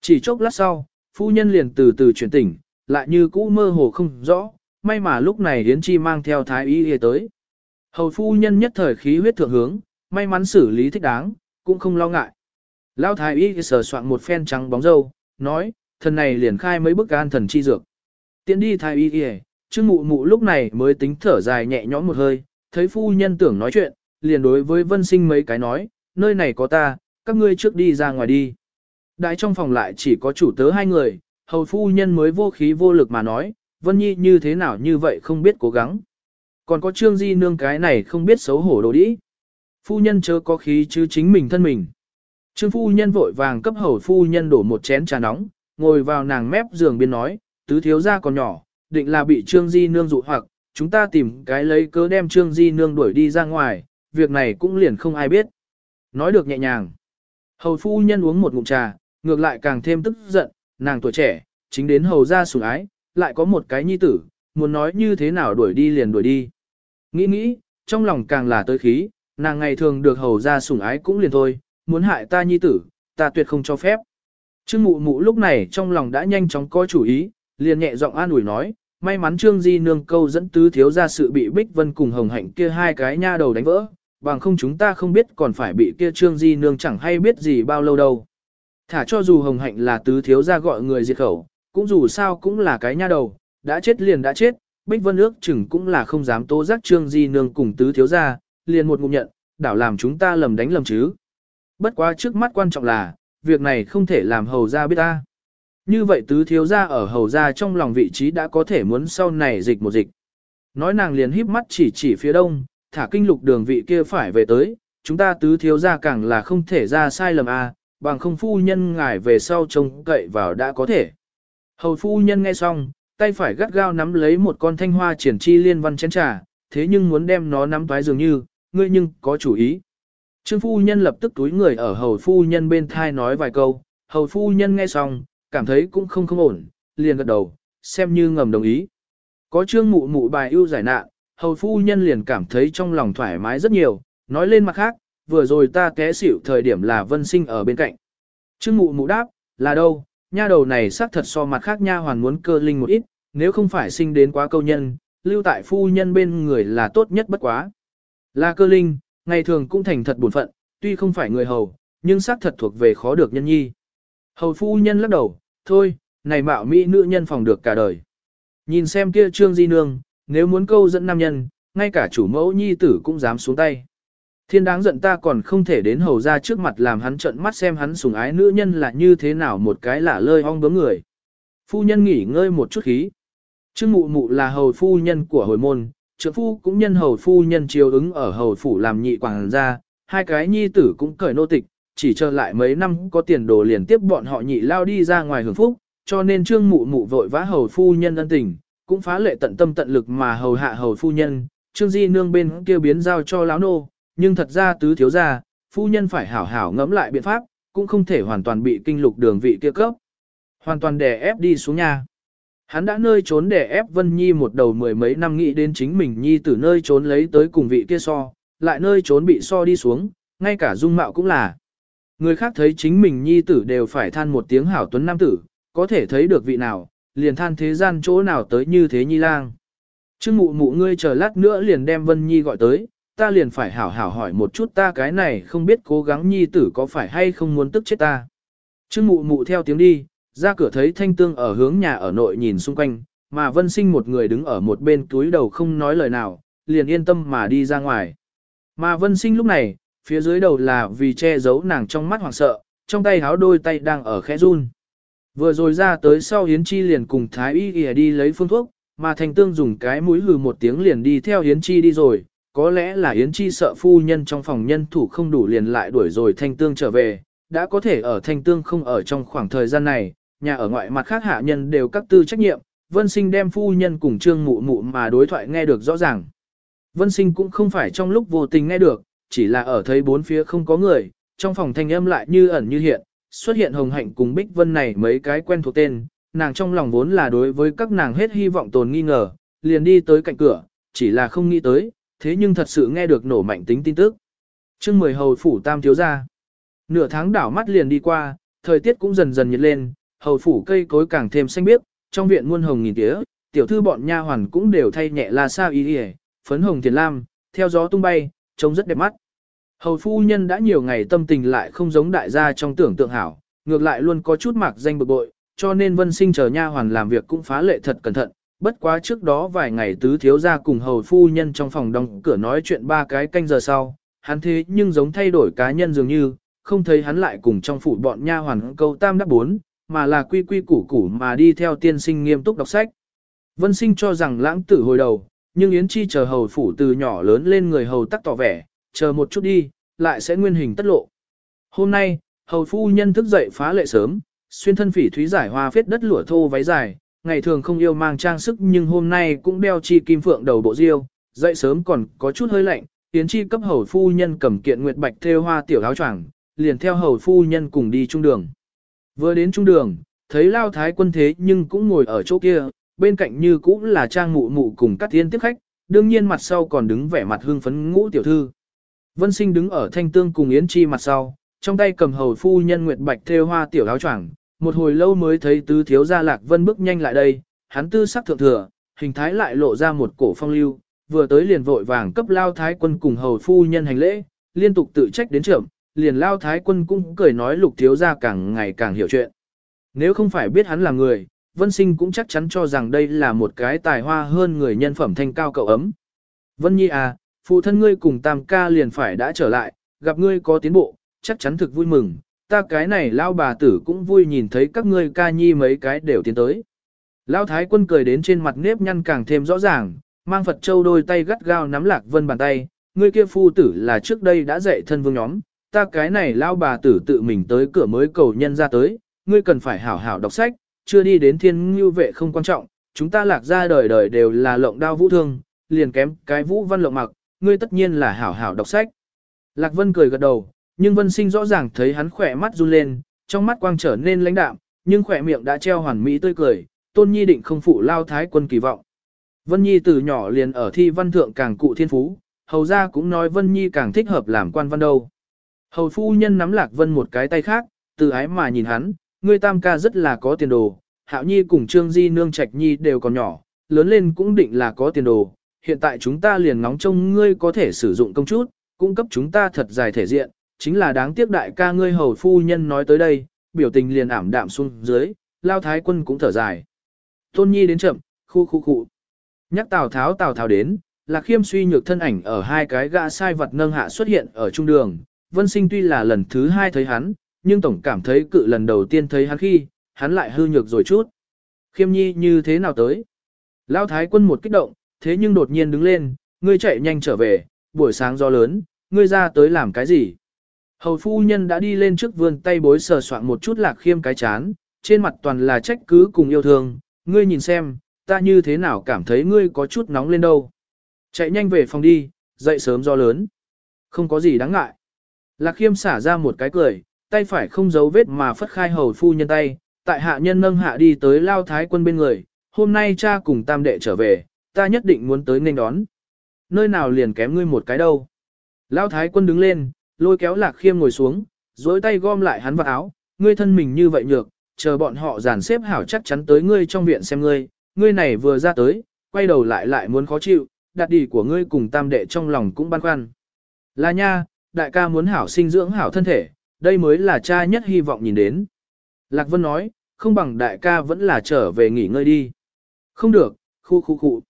Chỉ chốc lát sau, phu nhân liền từ từ chuyển tỉnh, lại như cũ mơ hồ không rõ, may mà lúc này Yến Chi mang theo thái y y tới. Hầu phu nhân nhất thời khí huyết thượng hướng, may mắn xử lý thích đáng, cũng không lo ngại. Lão thái y sờ soạn một phen trắng bóng dâu, nói, thần này liền khai mấy bức an thần chi dược. Tiến đi thái y y, trương mụ mụ lúc này mới tính thở dài nhẹ nhõm một hơi, thấy phu nhân tưởng nói chuyện, liền đối với vân sinh mấy cái nói, nơi này có ta, các ngươi trước đi ra ngoài đi. Đại trong phòng lại chỉ có chủ tớ hai người, hầu phu nhân mới vô khí vô lực mà nói, Vân Nhi như thế nào như vậy không biết cố gắng. Còn có Trương Di nương cái này không biết xấu hổ đồ đĩ. Phu nhân chớ có khí chứ chính mình thân mình. Trương phu nhân vội vàng cấp hầu phu nhân đổ một chén trà nóng, ngồi vào nàng mép giường biên nói, tứ thiếu gia còn nhỏ, định là bị Trương Di nương dụ hoặc, chúng ta tìm cái lấy cớ đem Trương Di nương đuổi đi ra ngoài, việc này cũng liền không ai biết. Nói được nhẹ nhàng. Hầu phu nhân uống một ngụm trà, ngược lại càng thêm tức giận, nàng tuổi trẻ, chính đến hầu gia sủng ái, lại có một cái nhi tử, muốn nói như thế nào đuổi đi liền đuổi đi. Nghĩ nghĩ, trong lòng càng là tới khí, nàng ngày thường được hầu gia sủng ái cũng liền thôi, muốn hại ta nhi tử, ta tuyệt không cho phép. Trương mụ mụ lúc này trong lòng đã nhanh chóng có chủ ý, liền nhẹ giọng an ủi nói, may mắn Trương Di nương câu dẫn tứ thiếu ra sự bị Bích Vân cùng Hồng Hạnh kia hai cái nha đầu đánh vỡ, bằng không chúng ta không biết còn phải bị kia Trương Di nương chẳng hay biết gì bao lâu đâu. Thả cho dù Hồng Hạnh là tứ thiếu ra gọi người diệt khẩu, cũng dù sao cũng là cái nha đầu, đã chết liền đã chết, Bích Vân ước chừng cũng là không dám tố giác Trương Di nương cùng tứ thiếu ra, liền một ngụm nhận, đảo làm chúng ta lầm đánh lầm chứ. Bất quá trước mắt quan trọng là, việc này không thể làm hầu ra biết ta. Như vậy tứ thiếu ra ở hầu ra trong lòng vị trí đã có thể muốn sau này dịch một dịch. Nói nàng liền híp mắt chỉ chỉ phía đông, thả kinh lục đường vị kia phải về tới, chúng ta tứ thiếu ra càng là không thể ra sai lầm a, bằng không phu nhân ngài về sau trông cậy vào đã có thể. Hầu phu nhân nghe xong, tay phải gắt gao nắm lấy một con thanh hoa triển chi liên văn chén trà, thế nhưng muốn đem nó nắm toái dường như, ngươi nhưng có chủ ý. Trương phu nhân lập tức túi người ở hầu phu nhân bên thai nói vài câu, hầu phu nhân nghe xong, cảm thấy cũng không không ổn, liền gật đầu, xem như ngầm đồng ý. Có trương mụ mụ bài ưu giải nạn, hầu phu nhân liền cảm thấy trong lòng thoải mái rất nhiều, nói lên mặt khác, vừa rồi ta té xỉu thời điểm là vân sinh ở bên cạnh. Trương mụ mụ đáp, là đâu, nha đầu này xác thật so mặt khác nha hoàn muốn cơ linh một ít, nếu không phải sinh đến quá câu nhân, lưu tại phu nhân bên người là tốt nhất bất quá. Là cơ linh, ngày thường cũng thành thật buồn phận, tuy không phải người hầu, nhưng xác thật thuộc về khó được nhân nhi. Hầu phu nhân lắc đầu, thôi, này mạo mỹ nữ nhân phòng được cả đời. Nhìn xem kia trương di nương, nếu muốn câu dẫn nam nhân, ngay cả chủ mẫu nhi tử cũng dám xuống tay. Thiên đáng giận ta còn không thể đến hầu ra trước mặt làm hắn trận mắt xem hắn sùng ái nữ nhân là như thế nào một cái lạ lơi ong bướm người. Phu nhân nghỉ ngơi một chút khí. Trương mụ mụ là hầu phu nhân của hồi môn, trượng phu cũng nhân hầu phu nhân chiều ứng ở hầu phủ làm nhị quảng gia, hai cái nhi tử cũng cởi nô tịch, chỉ chờ lại mấy năm có tiền đồ liền tiếp bọn họ nhị lao đi ra ngoài hưởng phúc, cho nên trương mụ mụ vội vã hầu phu nhân ân tình, cũng phá lệ tận tâm tận lực mà hầu hạ hầu phu nhân, trương di nương bên kia biến giao cho lão nô, nhưng thật ra tứ thiếu gia, phu nhân phải hảo hảo ngẫm lại biện pháp, cũng không thể hoàn toàn bị kinh lục đường vị kia cấp. Hoàn toàn đè ép đi xuống nhà. Hắn đã nơi trốn để ép Vân Nhi một đầu mười mấy năm nghĩ đến chính mình Nhi từ nơi trốn lấy tới cùng vị kia so, lại nơi trốn bị so đi xuống, ngay cả dung mạo cũng là. Người khác thấy chính mình Nhi tử đều phải than một tiếng hảo tuấn nam tử, có thể thấy được vị nào, liền than thế gian chỗ nào tới như thế Nhi lang. Trương mụ mụ ngươi chờ lát nữa liền đem Vân Nhi gọi tới, ta liền phải hảo hảo hỏi một chút ta cái này không biết cố gắng Nhi tử có phải hay không muốn tức chết ta. Trương mụ mụ theo tiếng đi, ra cửa thấy thanh tương ở hướng nhà ở nội nhìn xung quanh, mà vân sinh một người đứng ở một bên túi đầu không nói lời nào, liền yên tâm mà đi ra ngoài. Mà vân sinh lúc này, phía dưới đầu là vì che giấu nàng trong mắt hoảng sợ, trong tay háo đôi tay đang ở khẽ run. Vừa rồi ra tới sau Yến Chi liền cùng Thái Y Y đi lấy phương thuốc, mà Thành Tương dùng cái mũi hừ một tiếng liền đi theo Yến Chi đi rồi, có lẽ là Yến Chi sợ phu nhân trong phòng nhân thủ không đủ liền lại đuổi rồi Thanh Tương trở về, đã có thể ở Thanh Tương không ở trong khoảng thời gian này, nhà ở ngoại mặt khác hạ nhân đều các tư trách nhiệm, Vân Sinh đem phu nhân cùng Trương Mụ Mụ mà đối thoại nghe được rõ ràng. Vân Sinh cũng không phải trong lúc vô tình nghe được, chỉ là ở thấy bốn phía không có người, trong phòng thanh âm lại như ẩn như hiện, xuất hiện Hồng Hạnh cùng Bích Vân này mấy cái quen thuộc tên, nàng trong lòng vốn là đối với các nàng hết hy vọng tồn nghi ngờ, liền đi tới cạnh cửa, chỉ là không nghĩ tới, thế nhưng thật sự nghe được nổ mạnh tính tin tức. chương mười hầu phủ tam thiếu gia, Nửa tháng đảo mắt liền đi qua, thời tiết cũng dần dần nhiệt lên, hầu phủ cây cối càng thêm xanh biếc, trong viện muôn hồng nghìn tía, tiểu thư bọn nha hoàn cũng đều thay nhẹ la sa y y, phấn hồng tiền lam, theo gió tung bay, trông rất đẹp mắt. Hầu phu nhân đã nhiều ngày tâm tình lại không giống đại gia trong tưởng tượng hảo, ngược lại luôn có chút mạc danh bực bội, cho nên vân sinh chờ nha hoàn làm việc cũng phá lệ thật cẩn thận. Bất quá trước đó vài ngày tứ thiếu gia cùng hầu phu nhân trong phòng đóng cửa nói chuyện ba cái canh giờ sau, hắn thế nhưng giống thay đổi cá nhân dường như, không thấy hắn lại cùng trong phủ bọn nha hoàn câu tam đáp bốn, mà là quy quy củ củ mà đi theo tiên sinh nghiêm túc đọc sách. Vân sinh cho rằng lãng tử hồi đầu, nhưng Yến Chi chờ hầu phủ từ nhỏ lớn lên người hầu tắc tỏ vẻ, chờ một chút đi, lại sẽ nguyên hình tất lộ. Hôm nay, hầu phu nhân thức dậy phá lệ sớm, xuyên thân phỉ thúy giải hoa phết đất lụa thô váy dài, ngày thường không yêu mang trang sức nhưng hôm nay cũng đeo chi kim phượng đầu bộ diêu, dậy sớm còn có chút hơi lạnh, Yến Chi cấp hầu phu nhân cầm kiện nguyệt bạch thêu hoa tiểu áo choàng, liền theo hầu phu nhân cùng đi trung đường. Vừa đến trung đường, thấy lao thái quân thế nhưng cũng ngồi ở chỗ kia, bên cạnh như cũng là trang mụ mụ cùng các thiên tiếp khách, đương nhiên mặt sau còn đứng vẻ mặt hương phấn ngũ tiểu thư. Vân sinh đứng ở thanh tương cùng Yến Chi mặt sau, trong tay cầm hầu phu nhân nguyệt bạch thêu hoa tiểu áo choàng, một hồi lâu mới thấy tứ thiếu gia lạc vân bước nhanh lại đây, hắn tư sắc thượng thừa, hình thái lại lộ ra một cổ phong lưu, vừa tới liền vội vàng cấp lao thái quân cùng hầu phu nhân hành lễ, liên tục tự trách đến trưởng, liền lao thái quân cũng cười nói lục thiếu gia càng ngày càng hiểu chuyện. Nếu không phải biết hắn là người, Vân Sinh cũng chắc chắn cho rằng đây là một cái tài hoa hơn người nhân phẩm thanh cao cậu ấm. Vân Nhi à, phụ thân ngươi cùng tam ca liền phải đã trở lại, gặp ngươi có tiến bộ, chắc chắn thực vui mừng, ta cái này lao bà tử cũng vui nhìn thấy các ngươi ca nhi mấy cái đều tiến tới. Lao thái quân cười đến trên mặt nếp nhăn càng thêm rõ ràng, mang Phật châu đôi tay gắt gao nắm lạc vân bàn tay, ngươi kia phu tử là trước đây đã dạy thân vương nhóm, ta cái này lao bà tử tự mình tới cửa mới cầu nhân ra tới, ngươi cần phải hảo hảo đọc sách, chưa đi đến thiên ngưu vệ không quan trọng, chúng ta lạc ra đời đời đều là lộng đao vũ thương, liền kém cái vũ văn lộng mặc, ngươi tất nhiên là hảo hảo đọc sách. Lạc Vân cười gật đầu, nhưng Vân Sinh rõ ràng thấy hắn khỏe mắt run lên, trong mắt quang trở nên lãnh đạm, nhưng khỏe miệng đã treo hoàn mỹ tươi cười, Tôn Nhi định không phụ lao thái quân kỳ vọng. Vân Nhi từ nhỏ liền ở thi văn thượng càng cụ thiên phú, hầu ra cũng nói Vân Nhi càng thích hợp làm quan văn đâu. Hầu phu nhân nắm Lạc Vân một cái tay khác, từ ái mà nhìn hắn, ngươi tam ca rất là có tiền đồ, Hạo Nhi cùng Trương Di nương Trạch Nhi đều còn nhỏ, lớn lên cũng định là có tiền đồ, hiện tại chúng ta liền ngóng trông ngươi có thể sử dụng công chút, cung cấp chúng ta thật dài thể diện, chính là đáng tiếc đại ca ngươi hầu phu nhân nói tới đây, biểu tình liền ảm đạm xuống dưới, lao thái quân cũng thở dài. Tôn Nhi đến chậm, khu khu khu. Nhắc Tào Tháo Tào Tháo đến, Lạc Khiêm suy nhược thân ảnh ở hai cái gã sai vật nâng hạ xuất hiện ở trung đường, Vân Sinh tuy là lần thứ hai thấy hắn, nhưng tổng cảm thấy cự lần đầu tiên thấy hắn khi, hắn lại hư nhược rồi chút. Khiêm nhi như thế nào tới? Lão thái quân một kích động, thế nhưng đột nhiên đứng lên, ngươi chạy nhanh trở về, buổi sáng gió lớn, ngươi ra tới làm cái gì? Hầu phu nhân đã đi lên trước vườn tay bối sờ soạn một chút lạc khiêm cái chán, trên mặt toàn là trách cứ cùng yêu thương, ngươi nhìn xem, ta như thế nào cảm thấy ngươi có chút nóng lên đâu. Chạy nhanh về phòng đi, dậy sớm do lớn. Không có gì đáng ngại. Lạc khiêm xả ra một cái cười, tay phải không giấu vết mà phất khai hầu phu nhân tay, tại hạ nhân nâng hạ đi tới lao thái quân bên người, hôm nay cha cùng tam đệ trở về, ta nhất định muốn tới nên đón. Nơi nào liền kém ngươi một cái đâu. Lao thái quân đứng lên, lôi kéo lạc khiêm ngồi xuống, dối tay gom lại hắn vào áo, ngươi thân mình như vậy nhược, chờ bọn họ giàn xếp hảo chắc chắn tới ngươi trong viện xem ngươi, ngươi này vừa ra tới, quay đầu lại lại muốn khó chịu, đặt đi của ngươi cùng tam đệ trong lòng cũng băn khoăn. Là nha, đại ca muốn hảo sinh dưỡng hảo thân thể, đây mới là cha nhất hy vọng nhìn đến. Lạc Vân nói, không bằng đại ca vẫn là trở về nghỉ ngơi đi. Không được, khu khu khu.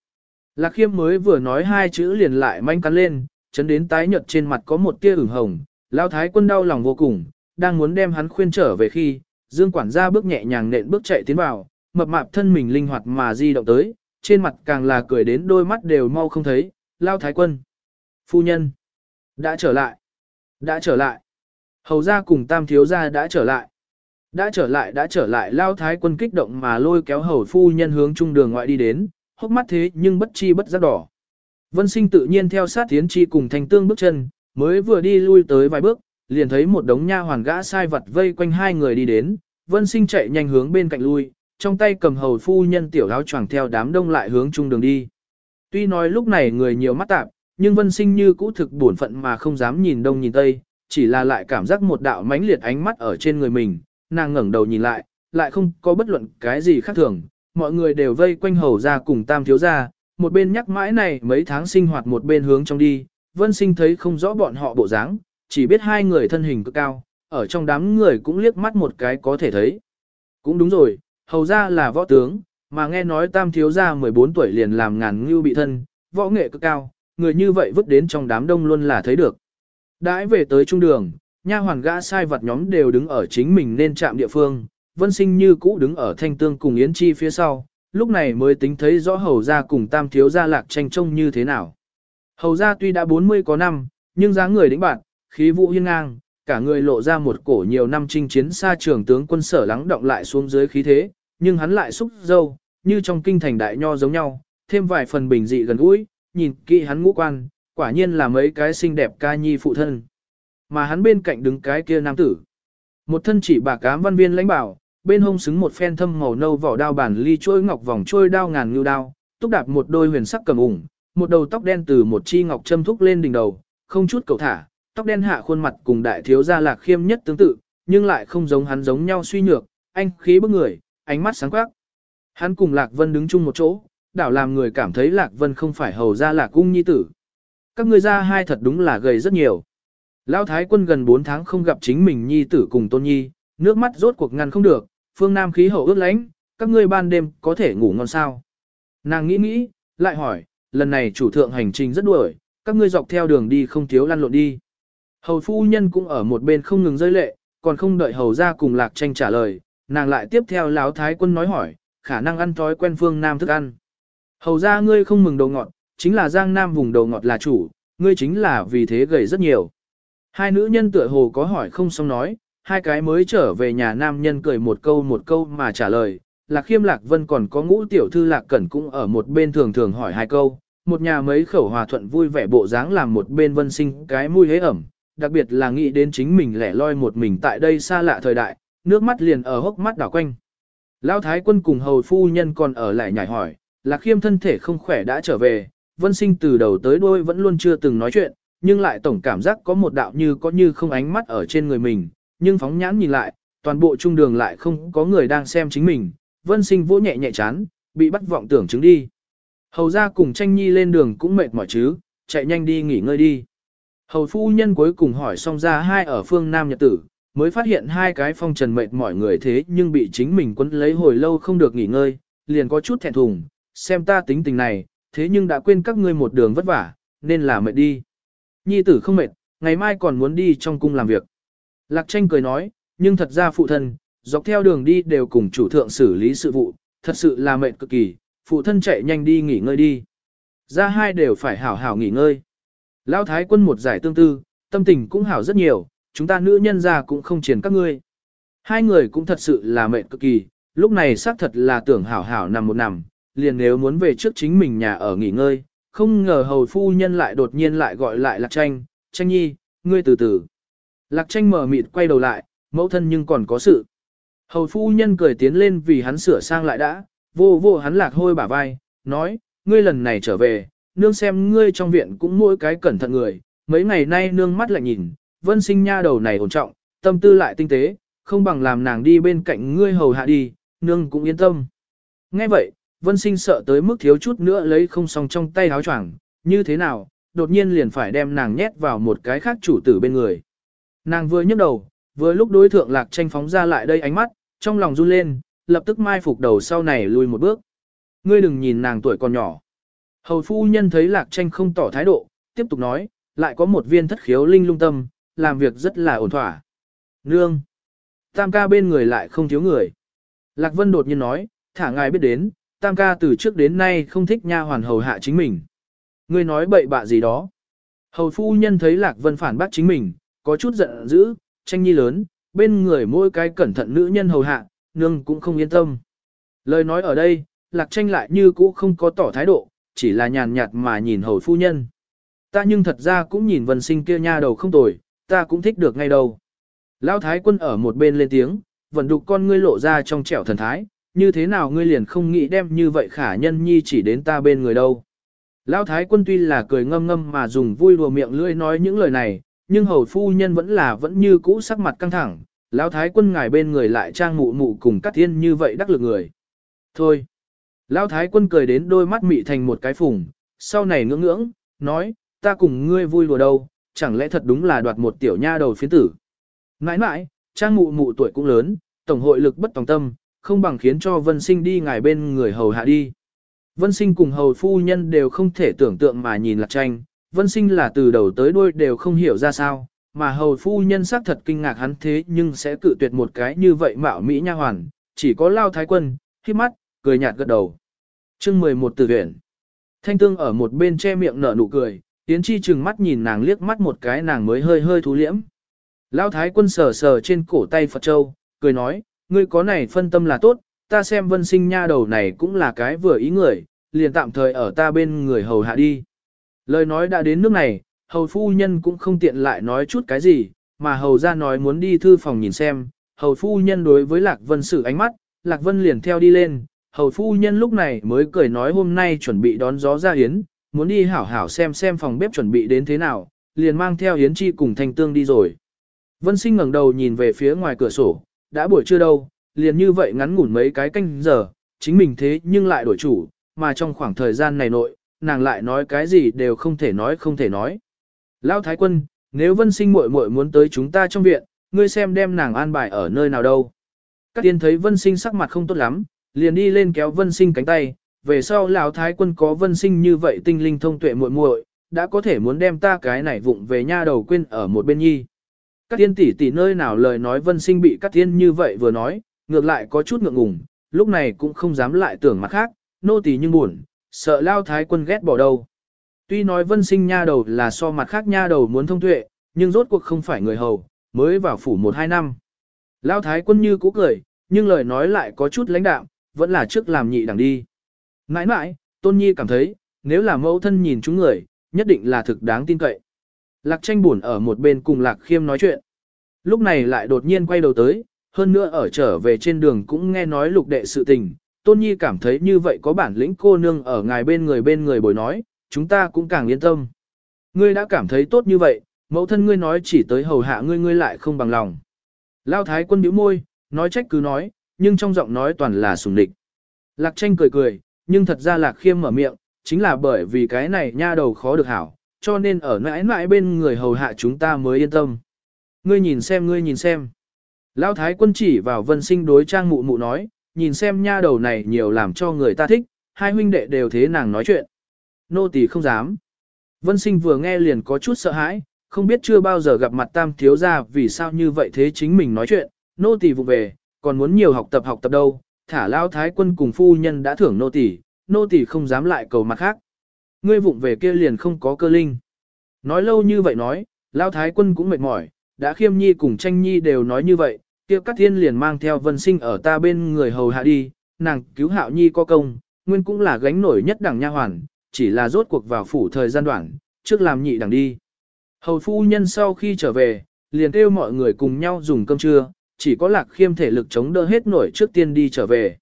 Lạc Khiêm mới vừa nói hai chữ liền lại manh cắn lên, chấn đến tái nhợt trên mặt có một tia ửng hồng, lao thái quân đau lòng vô cùng, đang muốn đem hắn khuyên trở về khi, Dương quản gia bước nhẹ nhàng nện bước chạy tiến vào, mập mạp thân mình linh hoạt mà di động tới, trên mặt càng là cười đến đôi mắt đều mau không thấy, lao thái quân. Phu nhân, đã trở lại, đã trở lại. Hầu ra cùng tam thiếu gia đã trở lại. Đã trở lại đã trở lại lao thái quân kích động mà lôi kéo hầu phu nhân hướng trung đường ngoại đi đến, hốc mắt thế nhưng bất chi bất giác đỏ. Vân sinh tự nhiên theo sát tiến chi cùng thành tương bước chân, mới vừa đi lui tới vài bước, liền thấy một đống nha hoàn gã sai vật vây quanh hai người đi đến, vân sinh chạy nhanh hướng bên cạnh lui, trong tay cầm hầu phu nhân tiểu áo choàng theo đám đông lại hướng trung đường đi. Tuy nói lúc này người nhiều mắt tạp, nhưng vân sinh như cũ thực buồn phận mà không dám nhìn đông nhìn tây, chỉ là lại cảm giác một đạo mãnh liệt ánh mắt ở trên người mình, nàng ngẩng đầu nhìn lại, lại không có bất luận cái gì khác thường, mọi người đều vây quanh hầu ra cùng tam thiếu ra, một bên nhắc mãi này mấy tháng sinh hoạt một bên hướng trong đi, vân sinh thấy không rõ bọn họ bộ dáng, chỉ biết hai người thân hình cực cao, ở trong đám người cũng liếc mắt một cái có thể thấy. Cũng đúng rồi, hầu ra là võ tướng, mà nghe nói tam thiếu ra 14 tuổi liền làm ngàn ngưu bị thân, võ nghệ cực cao, người như vậy vứt đến trong đám đông luôn là thấy được. Đãi về tới trung đường, nha hoàn gã sai vật nhóm đều đứng ở chính mình nên chạm địa phương, vân sinh như cũ đứng ở thanh tương cùng Yến Chi phía sau, lúc này mới tính thấy rõ hầu ra cùng tam thiếu gia lạc tranh trông như thế nào. Hầu ra tuy đã 40 có năm, nhưng dáng người đĩnh bạn, khí vũ hiên ngang, cả người lộ ra một cổ nhiều năm chinh chiến xa trường tướng quân sở lắng động lại xuống dưới khí thế, nhưng hắn lại xúc dâu, như trong kinh thành đại nho giống nhau, thêm vài phần bình dị gần gũi, nhìn kỹ hắn ngũ quan, quả nhiên là mấy cái xinh đẹp ca nhi phụ thân. Mà hắn bên cạnh đứng cái kia nam tử. Một thân chỉ bạc cám văn viên lãnh bảo, bên hông xứng một phen thâm màu nâu vỏ đao bản ly trôi ngọc vòng trôi đao ngàn ngưu đao, túc đạp một đôi huyền sắc cầm ủng, một đầu tóc đen từ một chi ngọc châm thúc lên đỉnh đầu, không chút cầu thả, tóc đen hạ khuôn mặt cùng đại thiếu gia lạc khiêm nhất tương tự, nhưng lại không giống hắn giống nhau suy nhược, anh khí bức người, ánh mắt sáng quắc. Hắn cùng Lạc Vân đứng chung một chỗ, đảo làm người cảm thấy Lạc Vân không phải hầu ra Lạc cung nhi tử. Các ngươi ra hai thật đúng là gầy rất nhiều. Lão Thái quân gần 4 tháng không gặp chính mình nhi tử cùng tôn nhi, nước mắt rốt cuộc ngăn không được, phương Nam khí hậu ướt lánh, các ngươi ban đêm có thể ngủ ngon sao. Nàng nghĩ nghĩ, lại hỏi, lần này chủ thượng hành trình rất đuổi, các ngươi dọc theo đường đi không thiếu lăn lộn đi. Hầu phu nhân cũng ở một bên không ngừng rơi lệ, còn không đợi hầu ra cùng lạc tranh trả lời, nàng lại tiếp theo lão thái quân nói hỏi, khả năng ăn thói quen phương Nam thức ăn. Hầu ra ngươi không mừng đầu ngọt, chính là giang Nam vùng đầu ngọt là chủ, ngươi chính là vì thế gầy rất nhiều. Hai nữ nhân tựa hồ có hỏi không xong nói, hai cái mới trở về nhà nam nhân cười một câu một câu mà trả lời. Lạc khiêm lạc vân còn có ngũ tiểu thư lạc cẩn cũng ở một bên thường thường hỏi hai câu, một nhà mấy khẩu hòa thuận vui vẻ bộ dáng làm một bên vân sinh cái mùi hế ẩm, đặc biệt là nghĩ đến chính mình lẻ loi một mình tại đây xa lạ thời đại, nước mắt liền ở hốc mắt đảo quanh. Lão thái quân cùng hầu phu nhân còn ở lại nhảy hỏi, lạc khiêm thân thể không khỏe đã trở về, vân sinh từ đầu tới đuôi vẫn luôn chưa từng nói chuyện, nhưng lại tổng cảm giác có một đạo như có như không ánh mắt ở trên người mình, nhưng phóng nhãn nhìn lại, toàn bộ trung đường lại không có người đang xem chính mình, vân sinh vỗ nhẹ nhẹ chán, bị bắt vọng tưởng chứng đi. Hầu ra cùng tranh nhi lên đường cũng mệt mỏi chứ, chạy nhanh đi nghỉ ngơi đi. Hầu phu nhân cuối cùng hỏi xong ra hai ở phương Nam Nhật Tử, mới phát hiện hai cái phong trần mệt mỏi người thế nhưng bị chính mình quấn lấy hồi lâu không được nghỉ ngơi, liền có chút thẹn thùng, xem ta tính tình này, thế nhưng đã quên các ngươi một đường vất vả, nên là mệt đi. Nhi tử không mệt, ngày mai còn muốn đi trong cung làm việc. Lạc tranh cười nói, nhưng thật ra phụ thân, dọc theo đường đi đều cùng chủ thượng xử lý sự vụ, thật sự là mệt cực kỳ, phụ thân chạy nhanh đi nghỉ ngơi đi. Ra hai đều phải hảo hảo nghỉ ngơi. Lão thái quân một giải tương tư, tâm tình cũng hảo rất nhiều, chúng ta nữ nhân ra cũng không triển các ngươi. Hai người cũng thật sự là mệt cực kỳ, lúc này xác thật là tưởng hảo hảo nằm một nằm, liền nếu muốn về trước chính mình nhà ở nghỉ ngơi, không ngờ hầu phu nhân lại đột nhiên lại gọi lại lạc tranh, tranh nhi, ngươi từ từ. Lạc tranh mở mịt quay đầu lại, mẫu thân nhưng còn có sự. Hầu phu nhân cười tiến lên vì hắn sửa sang lại đã, vô vô hắn lạc hôi bả vai, nói, ngươi lần này trở về, nương xem ngươi trong viện cũng mỗi cái cẩn thận người, mấy ngày nay nương mắt lại nhìn, vân sinh nha đầu này ổn trọng, tâm tư lại tinh tế, không bằng làm nàng đi bên cạnh ngươi hầu hạ đi, nương cũng yên tâm. Nghe vậy, vân sinh sợ tới mức thiếu chút nữa lấy không xong trong tay áo choàng, như thế nào, đột nhiên liền phải đem nàng nhét vào một cái khác chủ tử bên người. Nàng vừa nhấc đầu, vừa lúc đối thượng lạc tranh phóng ra lại đây ánh mắt, trong lòng run lên, lập tức mai phục đầu sau này lùi một bước. Ngươi đừng nhìn nàng tuổi còn nhỏ. Hầu phu nhân thấy lạc tranh không tỏ thái độ, tiếp tục nói, lại có một viên thất khiếu linh lung tâm, làm việc rất là ổn thỏa. Nương! Tam ca bên người lại không thiếu người. Lạc Vân đột nhiên nói, thả ngài biết đến, Tam ca từ trước đến nay không thích nha hoàn hầu hạ chính mình. Ngươi nói bậy bạ gì đó. Hầu phu nhân thấy Lạc Vân phản bác chính mình, có chút giận dữ, tranh nhi lớn, bên người mỗi cái cẩn thận nữ nhân hầu hạ, nương cũng không yên tâm. Lời nói ở đây, Lạc tranh lại như cũ không có tỏ thái độ, chỉ là nhàn nhạt mà nhìn hầu phu nhân. Ta nhưng thật ra cũng nhìn vân sinh kia nha đầu không tồi, ta cũng thích được ngay đâu. Lão thái quân ở một bên lên tiếng, vẫn đục con ngươi lộ ra trong trẻo thần thái, như thế nào ngươi liền không nghĩ đem như vậy khả nhân nhi chỉ đến ta bên người đâu. Lão thái quân tuy là cười ngâm ngâm mà dùng vui đùa miệng lưỡi nói những lời này, nhưng hầu phu nhân vẫn là vẫn như cũ sắc mặt căng thẳng, lão thái quân ngài bên người lại trang mụ mụ cùng các thiên như vậy đắc lực người. Thôi. Lão thái quân cười đến đôi mắt mị thành một cái phùng, sau này ngưỡng ngưỡng, nói, ta cùng ngươi vui đùa đâu, chẳng lẽ thật đúng là đoạt một tiểu nha đầu phiến tử. Nãi nãi, trang mụ mụ tuổi cũng lớn, tổng hội lực bất tòng tâm, không bằng khiến cho vân sinh đi ngài bên người hầu hạ đi. Vân sinh cùng hầu phu nhân đều không thể tưởng tượng mà nhìn lạc tranh, vân sinh là từ đầu tới đuôi đều không hiểu ra sao, mà hầu phu nhân xác thật kinh ngạc hắn thế nhưng sẽ cự tuyệt một cái như vậy mạo mỹ nha hoàn, chỉ có lao thái quân, khi mắt, cười nhạt gật đầu. chương 11 từ viện. Thanh tương ở một bên che miệng nở nụ cười, tiến Chi chừng mắt nhìn nàng liếc mắt một cái nàng mới hơi hơi thú liễm. Lão thái quân sờ sờ trên cổ tay Phật Châu, cười nói, ngươi có này phân tâm là tốt, ta xem vân sinh nha đầu này cũng là cái vừa ý người, liền tạm thời ở ta bên người hầu hạ đi. Lời nói đã đến nước này, hầu phu nhân cũng không tiện lại nói chút cái gì, mà hầu ra nói muốn đi thư phòng nhìn xem, hầu phu nhân đối với Lạc Vân sử ánh mắt, Lạc Vân liền theo đi lên, hầu phu nhân lúc này mới cười nói hôm nay chuẩn bị đón gió ra yến, muốn đi hảo hảo xem xem phòng bếp chuẩn bị đến thế nào, liền mang theo Yến Chi cùng Thanh Tương đi rồi. Vân Sinh ngẩng đầu nhìn về phía ngoài cửa sổ, đã buổi trưa đâu, liền như vậy ngắn ngủn mấy cái canh giờ, chính mình thế nhưng lại đổi chủ, mà trong khoảng thời gian này nội, nàng lại nói cái gì đều không thể nói không thể nói. Lão Thái Quân, nếu Vân Sinh muội muội muốn tới chúng ta trong viện, ngươi xem đem nàng an bài ở nơi nào đâu. Các tiên thấy Vân Sinh sắc mặt không tốt lắm, liền đi lên kéo Vân Sinh cánh tay, về sau lão thái quân có vân sinh như vậy tinh linh thông tuệ muội muội, đã có thể muốn đem ta cái này vụng về nha đầu quên ở một bên nhi. Các tiên tỷ tỷ nơi nào lời nói vân sinh bị các tiên như vậy vừa nói, ngược lại có chút ngượng ngùng, lúc này cũng không dám lại tưởng mặt khác, nô tỳ nhưng buồn, sợ lao thái quân ghét bỏ đâu. Tuy nói vân sinh nha đầu là so mặt khác nha đầu muốn thông tuệ, nhưng rốt cuộc không phải người hầu, mới vào phủ một hai năm. Lao thái quân như cũ cười, nhưng lời nói lại có chút lãnh đạm, vẫn là trước làm nhị đẳng đi. mãi mãi Tôn Nhi cảm thấy, nếu là mẫu thân nhìn chúng người, nhất định là thực đáng tin cậy. Lạc tranh buồn ở một bên cùng Lạc khiêm nói chuyện. Lúc này lại đột nhiên quay đầu tới, hơn nữa ở trở về trên đường cũng nghe nói lục đệ sự tình. Tôn Nhi cảm thấy như vậy có bản lĩnh cô nương ở ngài bên người bên người bồi nói, chúng ta cũng càng yên tâm. Ngươi đã cảm thấy tốt như vậy, mẫu thân ngươi nói chỉ tới hầu hạ ngươi ngươi lại không bằng lòng. Lao thái quân bĩu môi, nói trách cứ nói, nhưng trong giọng nói toàn là sùng địch. Lạc tranh cười cười, nhưng thật ra lạc khiêm mở miệng, chính là bởi vì cái này nha đầu khó được hảo, cho nên ở mãi mãi bên người hầu hạ chúng ta mới yên tâm. Ngươi nhìn xem ngươi nhìn xem. Lão thái quân chỉ vào vân sinh đối trang mụ mụ nói, nhìn xem nha đầu này nhiều làm cho người ta thích, hai huynh đệ đều thế nàng nói chuyện. Nô tỳ không dám. Vân sinh vừa nghe liền có chút sợ hãi, không biết chưa bao giờ gặp mặt tam thiếu gia vì sao như vậy thế chính mình nói chuyện, nô tỳ vụ về, còn muốn nhiều học tập học tập đâu, thả lao thái quân cùng phu nhân đã thưởng nô tỳ, nô tỳ không dám lại cầu mặt khác. Ngươi vụng về kia liền không có cơ linh. Nói lâu như vậy nói, lao thái quân cũng mệt mỏi, đã khiêm nhi cùng tranh nhi đều nói như vậy, kia các thiên liền mang theo vân sinh ở ta bên người hầu hạ đi, nàng cứu hạo nhi có công, nguyên cũng là gánh nổi nhất đẳng nha hoàn, chỉ là rốt cuộc vào phủ thời gian đoạn, trước làm nhị đẳng đi. Hầu phu nhân sau khi trở về, liền kêu mọi người cùng nhau dùng cơm trưa, chỉ có lạc khiêm thể lực chống đỡ hết nổi trước tiên đi trở về.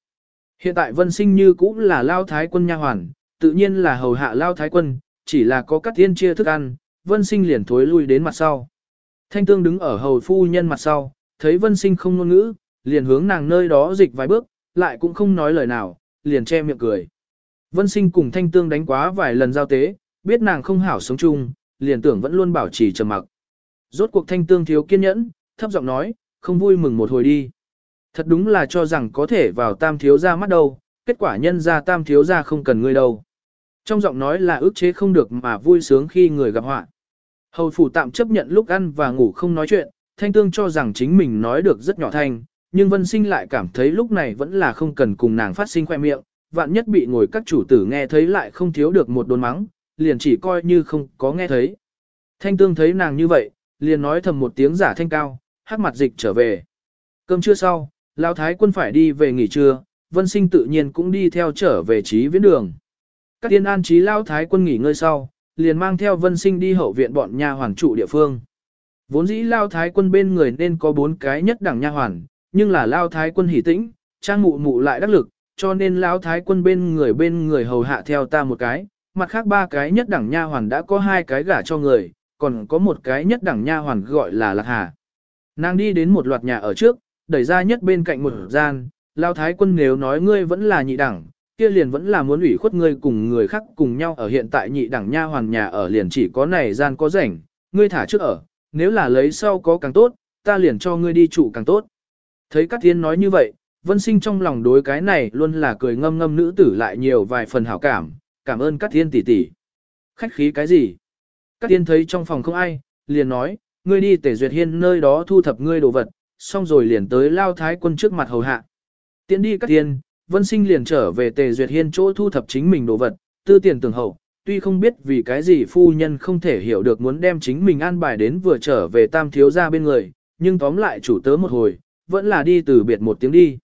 Hiện tại vân sinh như cũng là lao thái quân nha hoàn, tự nhiên là hầu hạ lao thái quân, chỉ là có các tiên chia thức ăn, vân sinh liền thối lui đến mặt sau. Thanh tương đứng ở hầu phu nhân mặt sau, thấy vân sinh không ngôn ngữ, liền hướng nàng nơi đó dịch vài bước, lại cũng không nói lời nào, liền che miệng cười. Vân sinh cùng thanh tương đánh quá vài lần giao tế, biết nàng không hảo sống chung, liền tưởng vẫn luôn bảo trì trầm mặc. Rốt cuộc thanh tương thiếu kiên nhẫn, thấp giọng nói, không vui mừng một hồi đi. Thật đúng là cho rằng có thể vào tam thiếu ra mắt đâu, kết quả nhân ra tam thiếu ra không cần ngươi đâu. Trong giọng nói là ước chế không được mà vui sướng khi người gặp họa. Hầu phủ tạm chấp nhận lúc ăn và ngủ không nói chuyện, thanh tương cho rằng chính mình nói được rất nhỏ thanh, nhưng vân sinh lại cảm thấy lúc này vẫn là không cần cùng nàng phát sinh khoe miệng, vạn nhất bị ngồi các chủ tử nghe thấy lại không thiếu được một đồn mắng, liền chỉ coi như không có nghe thấy. Thanh tương thấy nàng như vậy, liền nói thầm một tiếng giả thanh cao, hát mặt dịch trở về. Cơm trưa sau, Lão Thái quân phải đi về nghỉ trưa, vân sinh tự nhiên cũng đi theo trở về trí viễn đường. Các tiên an trí Lão Thái quân nghỉ ngơi sau, liền mang theo vân sinh đi hậu viện bọn nha hoàn trụ địa phương. Vốn dĩ Lao Thái quân bên người nên có bốn cái nhất đẳng nha hoàn, nhưng là Lao Thái quân hỉ tĩnh, trang mụ mụ lại đắc lực, cho nên Lao Thái quân bên người bên người hầu hạ theo ta một cái, mặt khác ba cái nhất đẳng nha hoàn đã có hai cái gả cho người, còn có một cái nhất đẳng nha hoàn gọi là Lạc Hà. Nàng đi đến một loạt nhà ở trước, đẩy ra nhất bên cạnh một gian, Lao Thái quân nếu nói ngươi vẫn là nhị đẳng, kia liền vẫn là muốn ủy khuất ngươi cùng người khác cùng nhau ở hiện tại nhị đẳng nha hoàn nhà ở liền chỉ có này gian có rảnh, ngươi thả trước ở, nếu là lấy sau có càng tốt, ta liền cho ngươi đi trụ càng tốt. Thấy các thiên nói như vậy, vân sinh trong lòng đối cái này luôn là cười ngâm ngâm nữ tử lại nhiều vài phần hảo cảm, cảm ơn các thiên tỷ tỷ. Khách khí cái gì? Các thiên thấy trong phòng không ai, liền nói, ngươi đi tể duyệt hiên nơi đó thu thập ngươi đồ vật, xong rồi liền tới lao thái quân trước mặt hầu hạ. Tiến đi các thiên, vân sinh liền trở về tề duyệt hiên chỗ thu thập chính mình đồ vật, tư tiền tưởng hậu, tuy không biết vì cái gì phu nhân không thể hiểu được muốn đem chính mình an bài đến vừa trở về tam thiếu ra bên người, nhưng tóm lại chủ tớ một hồi, vẫn là đi từ biệt một tiếng đi.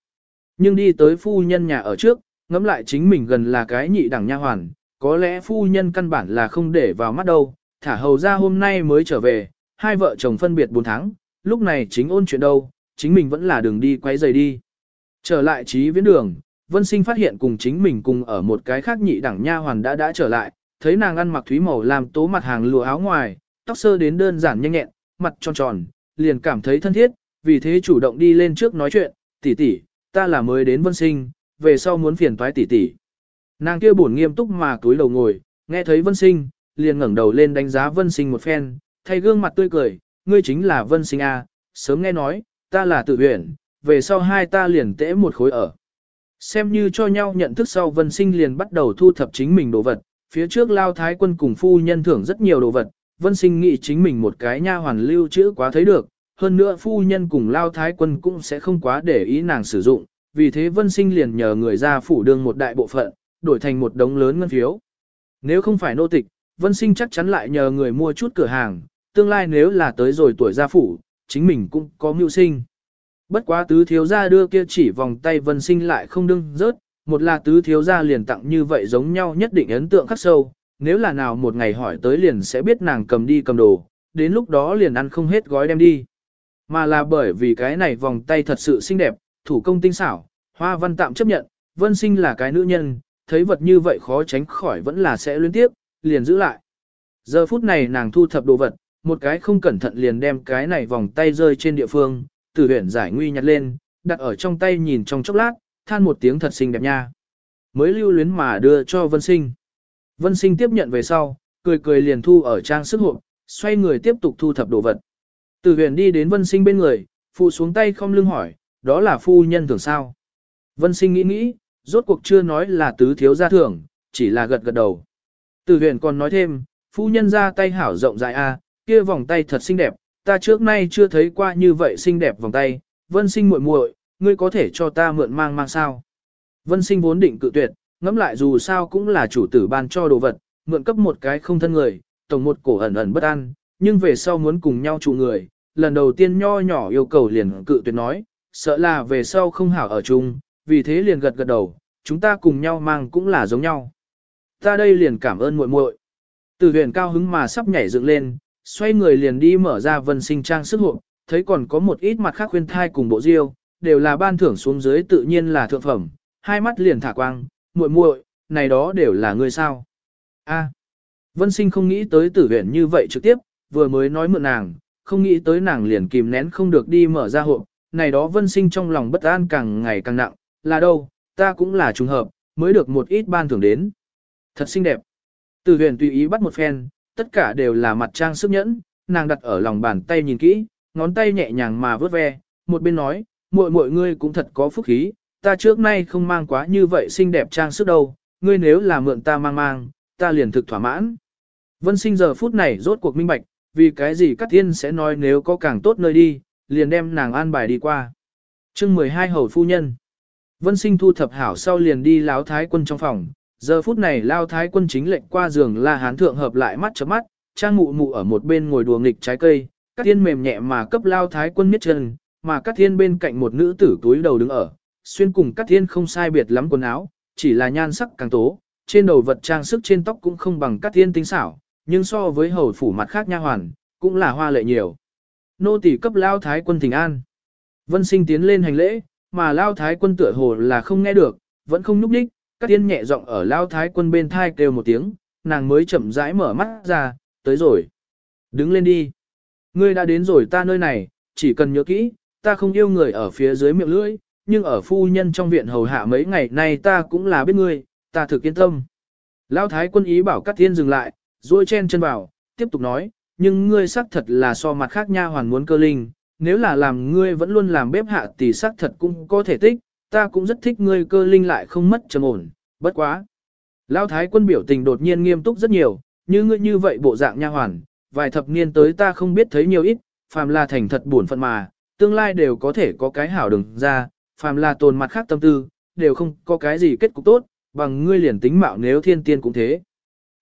Nhưng đi tới phu nhân nhà ở trước, ngẫm lại chính mình gần là cái nhị đẳng nha hoàn, có lẽ phu nhân căn bản là không để vào mắt đâu, thả hầu ra hôm nay mới trở về, hai vợ chồng phân biệt 4 tháng, lúc này chính ôn chuyện đâu, chính mình vẫn là đường đi quay giày đi. Trở lại trí viễn đường, Vân Sinh phát hiện cùng chính mình cùng ở một cái khác nhị đẳng nha hoàn đã đã trở lại, thấy nàng ăn mặc thúy màu làm tố mặt hàng lụa áo ngoài, tóc sơ đến đơn giản nhanh nhẹn, mặt tròn tròn, liền cảm thấy thân thiết, vì thế chủ động đi lên trước nói chuyện, tỷ tỷ, ta là mới đến Vân Sinh, về sau muốn phiền toái tỷ tỷ. Nàng kia buồn nghiêm túc mà túi đầu ngồi, nghe thấy Vân Sinh, liền ngẩng đầu lên đánh giá Vân Sinh một phen, thay gương mặt tươi cười, ngươi chính là Vân Sinh a, sớm nghe nói, ta là tự huyện, về sau hai ta liền tễ một khối ở. Xem như cho nhau nhận thức sau Vân Sinh liền bắt đầu thu thập chính mình đồ vật, phía trước Lao Thái quân cùng phu nhân thưởng rất nhiều đồ vật, Vân Sinh nghĩ chính mình một cái nha hoàn lưu trữ quá thấy được, hơn nữa phu nhân cùng Lao Thái quân cũng sẽ không quá để ý nàng sử dụng, vì thế Vân Sinh liền nhờ người ra phủ đương một đại bộ phận, đổi thành một đống lớn ngân phiếu. Nếu không phải nô tịch, Vân Sinh chắc chắn lại nhờ người mua chút cửa hàng, tương lai nếu là tới rồi tuổi gia phủ, chính mình cũng có mưu sinh. Bất quá tứ thiếu gia đưa kia chỉ vòng tay Vân Sinh lại không đương rớt, một là tứ thiếu gia liền tặng như vậy giống nhau nhất định ấn tượng khắc sâu, nếu là nào một ngày hỏi tới liền sẽ biết nàng cầm đi cầm đồ, đến lúc đó liền ăn không hết gói đem đi. Mà là bởi vì cái này vòng tay thật sự xinh đẹp, thủ công tinh xảo, hoa văn tạm chấp nhận, vân sinh là cái nữ nhân, thấy vật như vậy khó tránh khỏi vẫn là sẽ liên tiếp, liền giữ lại. Giờ phút này nàng thu thập đồ vật, một cái không cẩn thận liền đem cái này vòng tay rơi trên địa phương, Tử huyện giải nguy nhặt lên, đặt ở trong tay nhìn trong chốc lát, than một tiếng thật xinh đẹp nha. Mới lưu luyến mà đưa cho Vân Sinh. Vân Sinh tiếp nhận về sau, cười cười liền thu ở trang sức hộp, xoay người tiếp tục thu thập đồ vật. Tử huyền đi đến Vân Sinh bên người, phụ xuống tay không lưng hỏi, đó là phu nhân thường sao? Vân Sinh nghĩ nghĩ, rốt cuộc chưa nói là tứ thiếu gia thưởng, chỉ là gật gật đầu. Tử huyền còn nói thêm, phu nhân ra tay hảo rộng dài a, kia vòng tay thật xinh đẹp, ta trước nay chưa thấy qua như vậy xinh đẹp vòng tay, Vân Sinh muội muội, ngươi có thể cho ta mượn mang mang sao. Vân sinh vốn định cự tuyệt, ngẫm lại dù sao cũng là chủ tử ban cho đồ vật, mượn cấp một cái không thân người, tổng một cổ ẩn ẩn bất an, nhưng về sau muốn cùng nhau trụ người, lần đầu tiên nho nhỏ yêu cầu liền cự tuyệt nói, sợ là về sau không hảo ở chung, vì thế liền gật gật đầu, chúng ta cùng nhau mang cũng là giống nhau. Ta đây liền cảm ơn muội muội. Từ huyền cao hứng mà sắp nhảy dựng lên, xoay người liền đi mở ra vân sinh trang sức hộp, thấy còn có một ít mặt khác khuyên thai cùng bộ diêu, đều là ban thưởng xuống dưới tự nhiên là thượng phẩm, hai mắt liền thả quang, muội muội, này đó đều là người sao? A. Vân Sinh không nghĩ tới tử huyện như vậy trực tiếp, vừa mới nói mượn nàng, không nghĩ tới nàng liền kìm nén không được đi mở ra hộp, này đó Vân Sinh trong lòng bất an càng ngày càng nặng, là đâu, ta cũng là trùng hợp, mới được một ít ban thưởng đến. Thật xinh đẹp. Tử huyền tùy ý bắt một phen, tất cả đều là mặt trang sức nhẫn, nàng đặt ở lòng bàn tay nhìn kỹ, ngón tay nhẹ nhàng mà vớt ve, một bên nói, muội muội ngươi cũng thật có phúc khí, ta trước nay không mang quá như vậy xinh đẹp trang sức đâu, ngươi nếu là mượn ta mang mang, ta liền thực thỏa mãn. Vân sinh giờ phút này rốt cuộc minh bạch, vì cái gì Cát Thiên sẽ nói nếu có càng tốt nơi đi, liền đem nàng an bài đi qua. chương 12 hầu phu nhân. Vân sinh thu thập hảo sau liền đi láo thái quân trong phòng, giờ phút này lao thái quân chính lệnh qua giường la hán thượng hợp lại mắt chớp mắt, trang mụ mụ ở một bên ngồi đùa nghịch trái cây, các Thiên mềm nhẹ mà cấp lao thái quân miết chân, mà các Thiên bên cạnh một nữ tử túi đầu đứng ở, xuyên cùng các Thiên không sai biệt lắm quần áo, chỉ là nhan sắc càng tố, trên đầu vật trang sức trên tóc cũng không bằng các Thiên tinh xảo, nhưng so với hầu phủ mặt khác nha hoàn, cũng là hoa lệ nhiều. Nô tỳ cấp lao thái quân thỉnh an. Vân sinh tiến lên hành lễ, mà lao thái quân tựa hồ là không nghe được, vẫn không núp đích, Cát Tiên nhẹ giọng ở lao thái quân bên thai kêu một tiếng, nàng mới chậm rãi mở mắt ra, tới rồi. Đứng lên đi. Ngươi đã đến rồi ta nơi này, chỉ cần nhớ kỹ, ta không yêu người ở phía dưới miệng lưỡi, nhưng ở phu nhân trong viện hầu hạ mấy ngày nay ta cũng là biết ngươi, ta thực yên tâm. Lão thái quân ý bảo Cát Thiên dừng lại, duỗi chen chân vào, tiếp tục nói, nhưng ngươi xác thật là so mặt khác nha hoàn muốn cơ linh, nếu là làm ngươi vẫn luôn làm bếp hạ thì xác thật cũng có thể tích, ta cũng rất thích ngươi cơ linh lại không mất trầm ổn, bất quá. Lão thái quân biểu tình đột nhiên nghiêm túc rất nhiều, như ngươi như vậy bộ dạng nha hoàn, vài thập niên tới ta không biết thấy nhiều ít, phàm là thành thật buồn phận mà, tương lai đều có thể có cái hảo đừng ra, phàm là tồn mặt khác tâm tư, đều không có cái gì kết cục tốt, bằng ngươi liền tính mạo nếu thiên tiên cũng thế.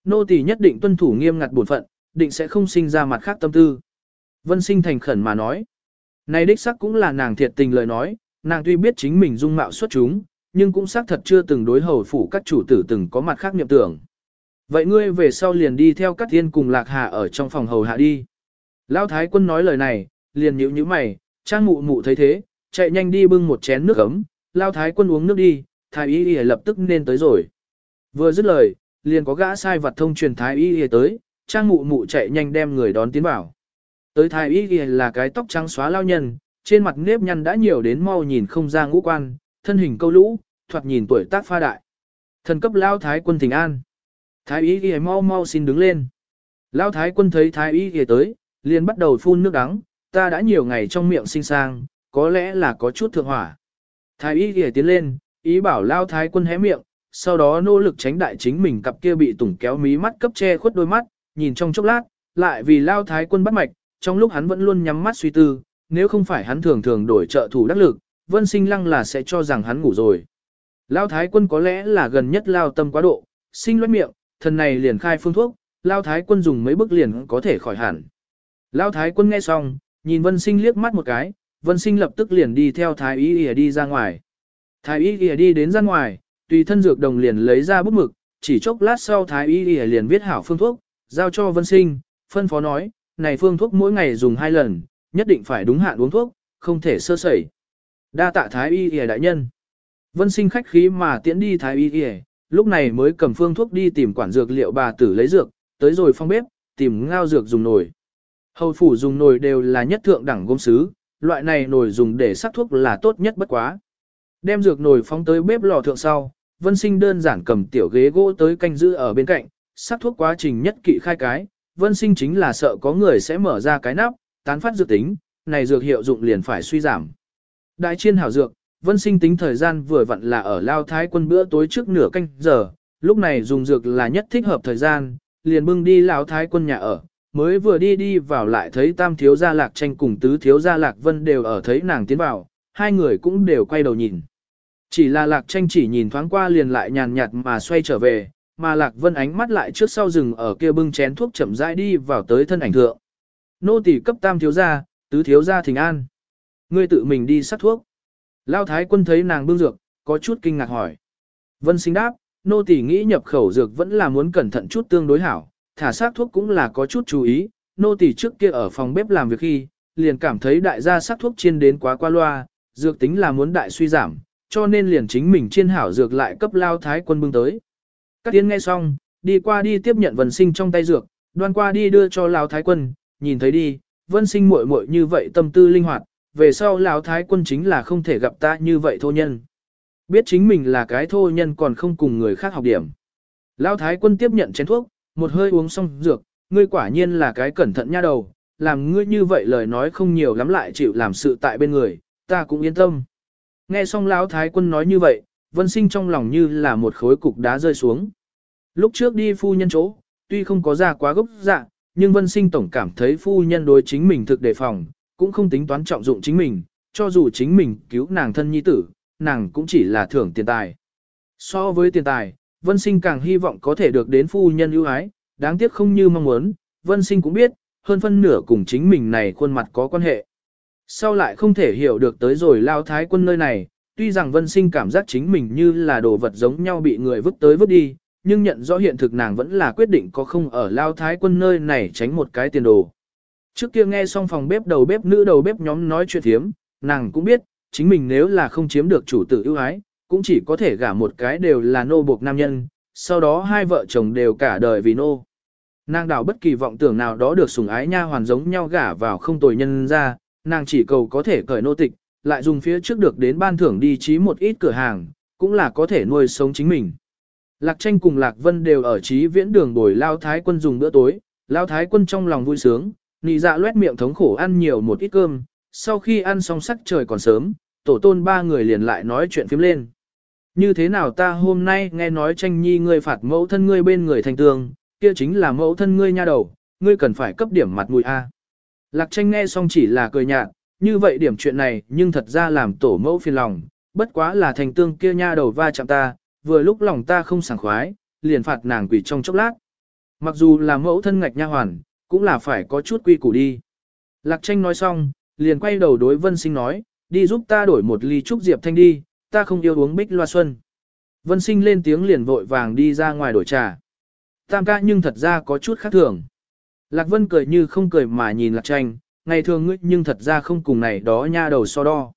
Nô tỳ nhất định tuân thủ nghiêm ngặt bổn phận, định sẽ không sinh ra mặt khác tâm tư. Vân sinh thành khẩn mà nói. Này đích sắc cũng là nàng thiệt tình lời nói, nàng tuy biết chính mình dung mạo xuất chúng, nhưng cũng xác thật chưa từng đối hầu phủ các chủ tử từng có mặt khác niệm tưởng. Vậy ngươi về sau liền đi theo các thiên cùng lạc hạ ở trong phòng hầu hạ đi. Lão thái quân nói lời này, liền nhíu nhíu mày, trang mụ mụ thấy thế, chạy nhanh đi bưng một chén nước ấm, Lão thái quân uống nước đi, thái y y lập tức nên tới rồi. Vừa dứt lời, liền có gã sai vật thông truyền thái y y tới, trang mụ mụ chạy nhanh đem người đón tiến vào. Tới thái y y là cái tóc trắng xóa lao nhân, trên mặt nếp nhăn đã nhiều đến mau nhìn không ra ngũ quan, thân hình câu lũ, thoạt nhìn tuổi tác pha đại. Thần cấp lao thái quân thỉnh an. Thái y ghi mau mau xin đứng lên. Lão thái quân thấy thái y ghi tới, liền bắt đầu phun nước đắng, ta đã nhiều ngày trong miệng sinh sang, có lẽ là có chút thượng hỏa. Thái y ghi tiến lên, ý bảo Lão thái quân hé miệng, sau đó nỗ lực tránh đại chính mình cặp kia bị tủng kéo mí mắt cấp che khuất đôi mắt, nhìn trong chốc lát, lại vì Lão thái quân bắt mạch, trong lúc hắn vẫn luôn nhắm mắt suy tư, nếu không phải hắn thường thường đổi trợ thủ đắc lực, vân sinh lăng là sẽ cho rằng hắn ngủ rồi. Lao thái quân có lẽ là gần nhất lao tâm quá độ, sinh loét miệng, thần này liền khai phương thuốc, Lao Thái quân dùng mấy bước liền có thể khỏi hẳn. Lao Thái quân nghe xong, nhìn Vân Sinh liếc mắt một cái, Vân Sinh lập tức liền đi theo Thái Y Y đi ra ngoài. Thái Y Y đi đến ra ngoài, tùy thân dược đồng liền lấy ra bút mực, chỉ chốc lát sau Thái Y Y liền viết hảo phương thuốc, giao cho Vân Sinh, phân phó nói, này phương thuốc mỗi ngày dùng hai lần, nhất định phải đúng hạn uống thuốc, không thể sơ sẩy. Đa tạ Thái Y Y đại nhân. Vân Sinh khách khí mà tiễn đi Thái Y Y, lúc này mới cầm phương thuốc đi tìm quản dược liệu bà tử lấy dược, tới rồi phong bếp, tìm ngao dược dùng nồi. Hầu phủ dùng nồi đều là nhất thượng đẳng gốm sứ, loại này nồi dùng để sắc thuốc là tốt nhất bất quá. Đem dược nồi phóng tới bếp lò thượng sau, Vân Sinh đơn giản cầm tiểu ghế gỗ tới canh giữ ở bên cạnh, sắc thuốc quá trình nhất kỵ khai cái, Vân Sinh chính là sợ có người sẽ mở ra cái nắp, tán phát dược tính, này dược hiệu dụng liền phải suy giảm. Đại chiên hảo dược, vân sinh tính thời gian vừa vặn là ở lao thái quân bữa tối trước nửa canh giờ, lúc này dùng dược là nhất thích hợp thời gian, liền bưng đi lao thái quân nhà ở, mới vừa đi đi vào lại thấy tam thiếu gia lạc tranh cùng tứ thiếu gia lạc vân đều ở thấy nàng tiến vào, hai người cũng đều quay đầu nhìn. Chỉ là lạc tranh chỉ nhìn thoáng qua liền lại nhàn nhạt mà xoay trở về, mà lạc vân ánh mắt lại trước sau rừng ở kia bưng chén thuốc chậm rãi đi vào tới thân ảnh thượng. Nô tỳ cấp tam thiếu gia, tứ thiếu gia thỉnh an. Ngươi tự mình đi sắc thuốc. Lao thái quân thấy nàng bưng dược, có chút kinh ngạc hỏi. Vân sinh đáp, nô tỳ nghĩ nhập khẩu dược vẫn là muốn cẩn thận chút tương đối hảo, thả sát thuốc cũng là có chút chú ý, nô tỳ trước kia ở phòng bếp làm việc khi, liền cảm thấy đại gia sát thuốc chiên đến quá qua loa, dược tính là muốn đại suy giảm, cho nên liền chính mình chiên hảo dược lại cấp lao thái quân bưng tới. Các tiến nghe xong, đi qua đi tiếp nhận vân sinh trong tay dược, đoan qua đi đưa cho lao thái quân, nhìn thấy đi, vân sinh muội muội như vậy tâm tư linh hoạt, về sau lão thái quân chính là không thể gặp ta như vậy thô nhân. Biết chính mình là cái thô nhân còn không cùng người khác học điểm. Lão thái quân tiếp nhận chén thuốc, một hơi uống xong dược, ngươi quả nhiên là cái cẩn thận nha đầu, làm ngươi như vậy lời nói không nhiều lắm lại chịu làm sự tại bên người, ta cũng yên tâm. Nghe xong lão thái quân nói như vậy, vân sinh trong lòng như là một khối cục đá rơi xuống. Lúc trước đi phu nhân chỗ, tuy không có ra quá gốc dạ, nhưng vân sinh tổng cảm thấy phu nhân đối chính mình thực đề phòng, cũng không tính toán trọng dụng chính mình, cho dù chính mình cứu nàng thân nhi tử, nàng cũng chỉ là thưởng tiền tài. So với tiền tài, vân sinh càng hy vọng có thể được đến phu nhân ưu ái, đáng tiếc không như mong muốn, vân sinh cũng biết, hơn phân nửa cùng chính mình này khuôn mặt có quan hệ. Sau lại không thể hiểu được tới rồi lao thái quân nơi này, tuy rằng vân sinh cảm giác chính mình như là đồ vật giống nhau bị người vứt tới vứt đi, nhưng nhận rõ hiện thực nàng vẫn là quyết định có không ở lao thái quân nơi này tránh một cái tiền đồ. Trước kia nghe xong phòng bếp đầu bếp nữ đầu bếp nhóm nói chuyện thiếm, nàng cũng biết, chính mình nếu là không chiếm được chủ tử ưu ái, cũng chỉ có thể gả một cái đều là nô buộc nam nhân, sau đó hai vợ chồng đều cả đời vì nô. Nàng đảo bất kỳ vọng tưởng nào đó được sủng ái nha hoàn giống nhau gả vào không tồi nhân ra, nàng chỉ cầu có thể cởi nô tịch, lại dùng phía trước được đến ban thưởng đi trí một ít cửa hàng, cũng là có thể nuôi sống chính mình. Lạc tranh cùng Lạc Vân đều ở trí viễn đường bồi Lao Thái quân dùng bữa tối, Lao Thái quân trong lòng vui sướng, nị dạ loét miệng thống khổ ăn nhiều một ít cơm, sau khi ăn xong sắc trời còn sớm, tổ tôn ba người liền lại nói chuyện phím lên. Như thế nào ta hôm nay nghe nói tranh nhi ngươi phạt mẫu thân ngươi bên người thành tường, kia chính là mẫu thân ngươi nha đầu, ngươi cần phải cấp điểm mặt mũi A. Lạc tranh nghe xong chỉ là cười nhạt, như vậy điểm chuyện này nhưng thật ra làm tổ mẫu phiền lòng, bất quá là thành tương kia nha đầu va chạm ta, vừa lúc lòng ta không sảng khoái, liền phạt nàng quỷ trong chốc lát. Mặc dù là mẫu thân ngạch nha hoàn, cũng là phải có chút quy củ đi. Lạc tranh nói xong, liền quay đầu đối vân sinh nói, đi giúp ta đổi một ly trúc diệp thanh đi, ta không yêu uống bích loa xuân. Vân sinh lên tiếng liền vội vàng đi ra ngoài đổi trà. Tam ca nhưng thật ra có chút khác thường. Lạc Vân cười như không cười mà nhìn Lạc Tranh, ngày thường ngươi nhưng thật ra không cùng này đó nha đầu so đo.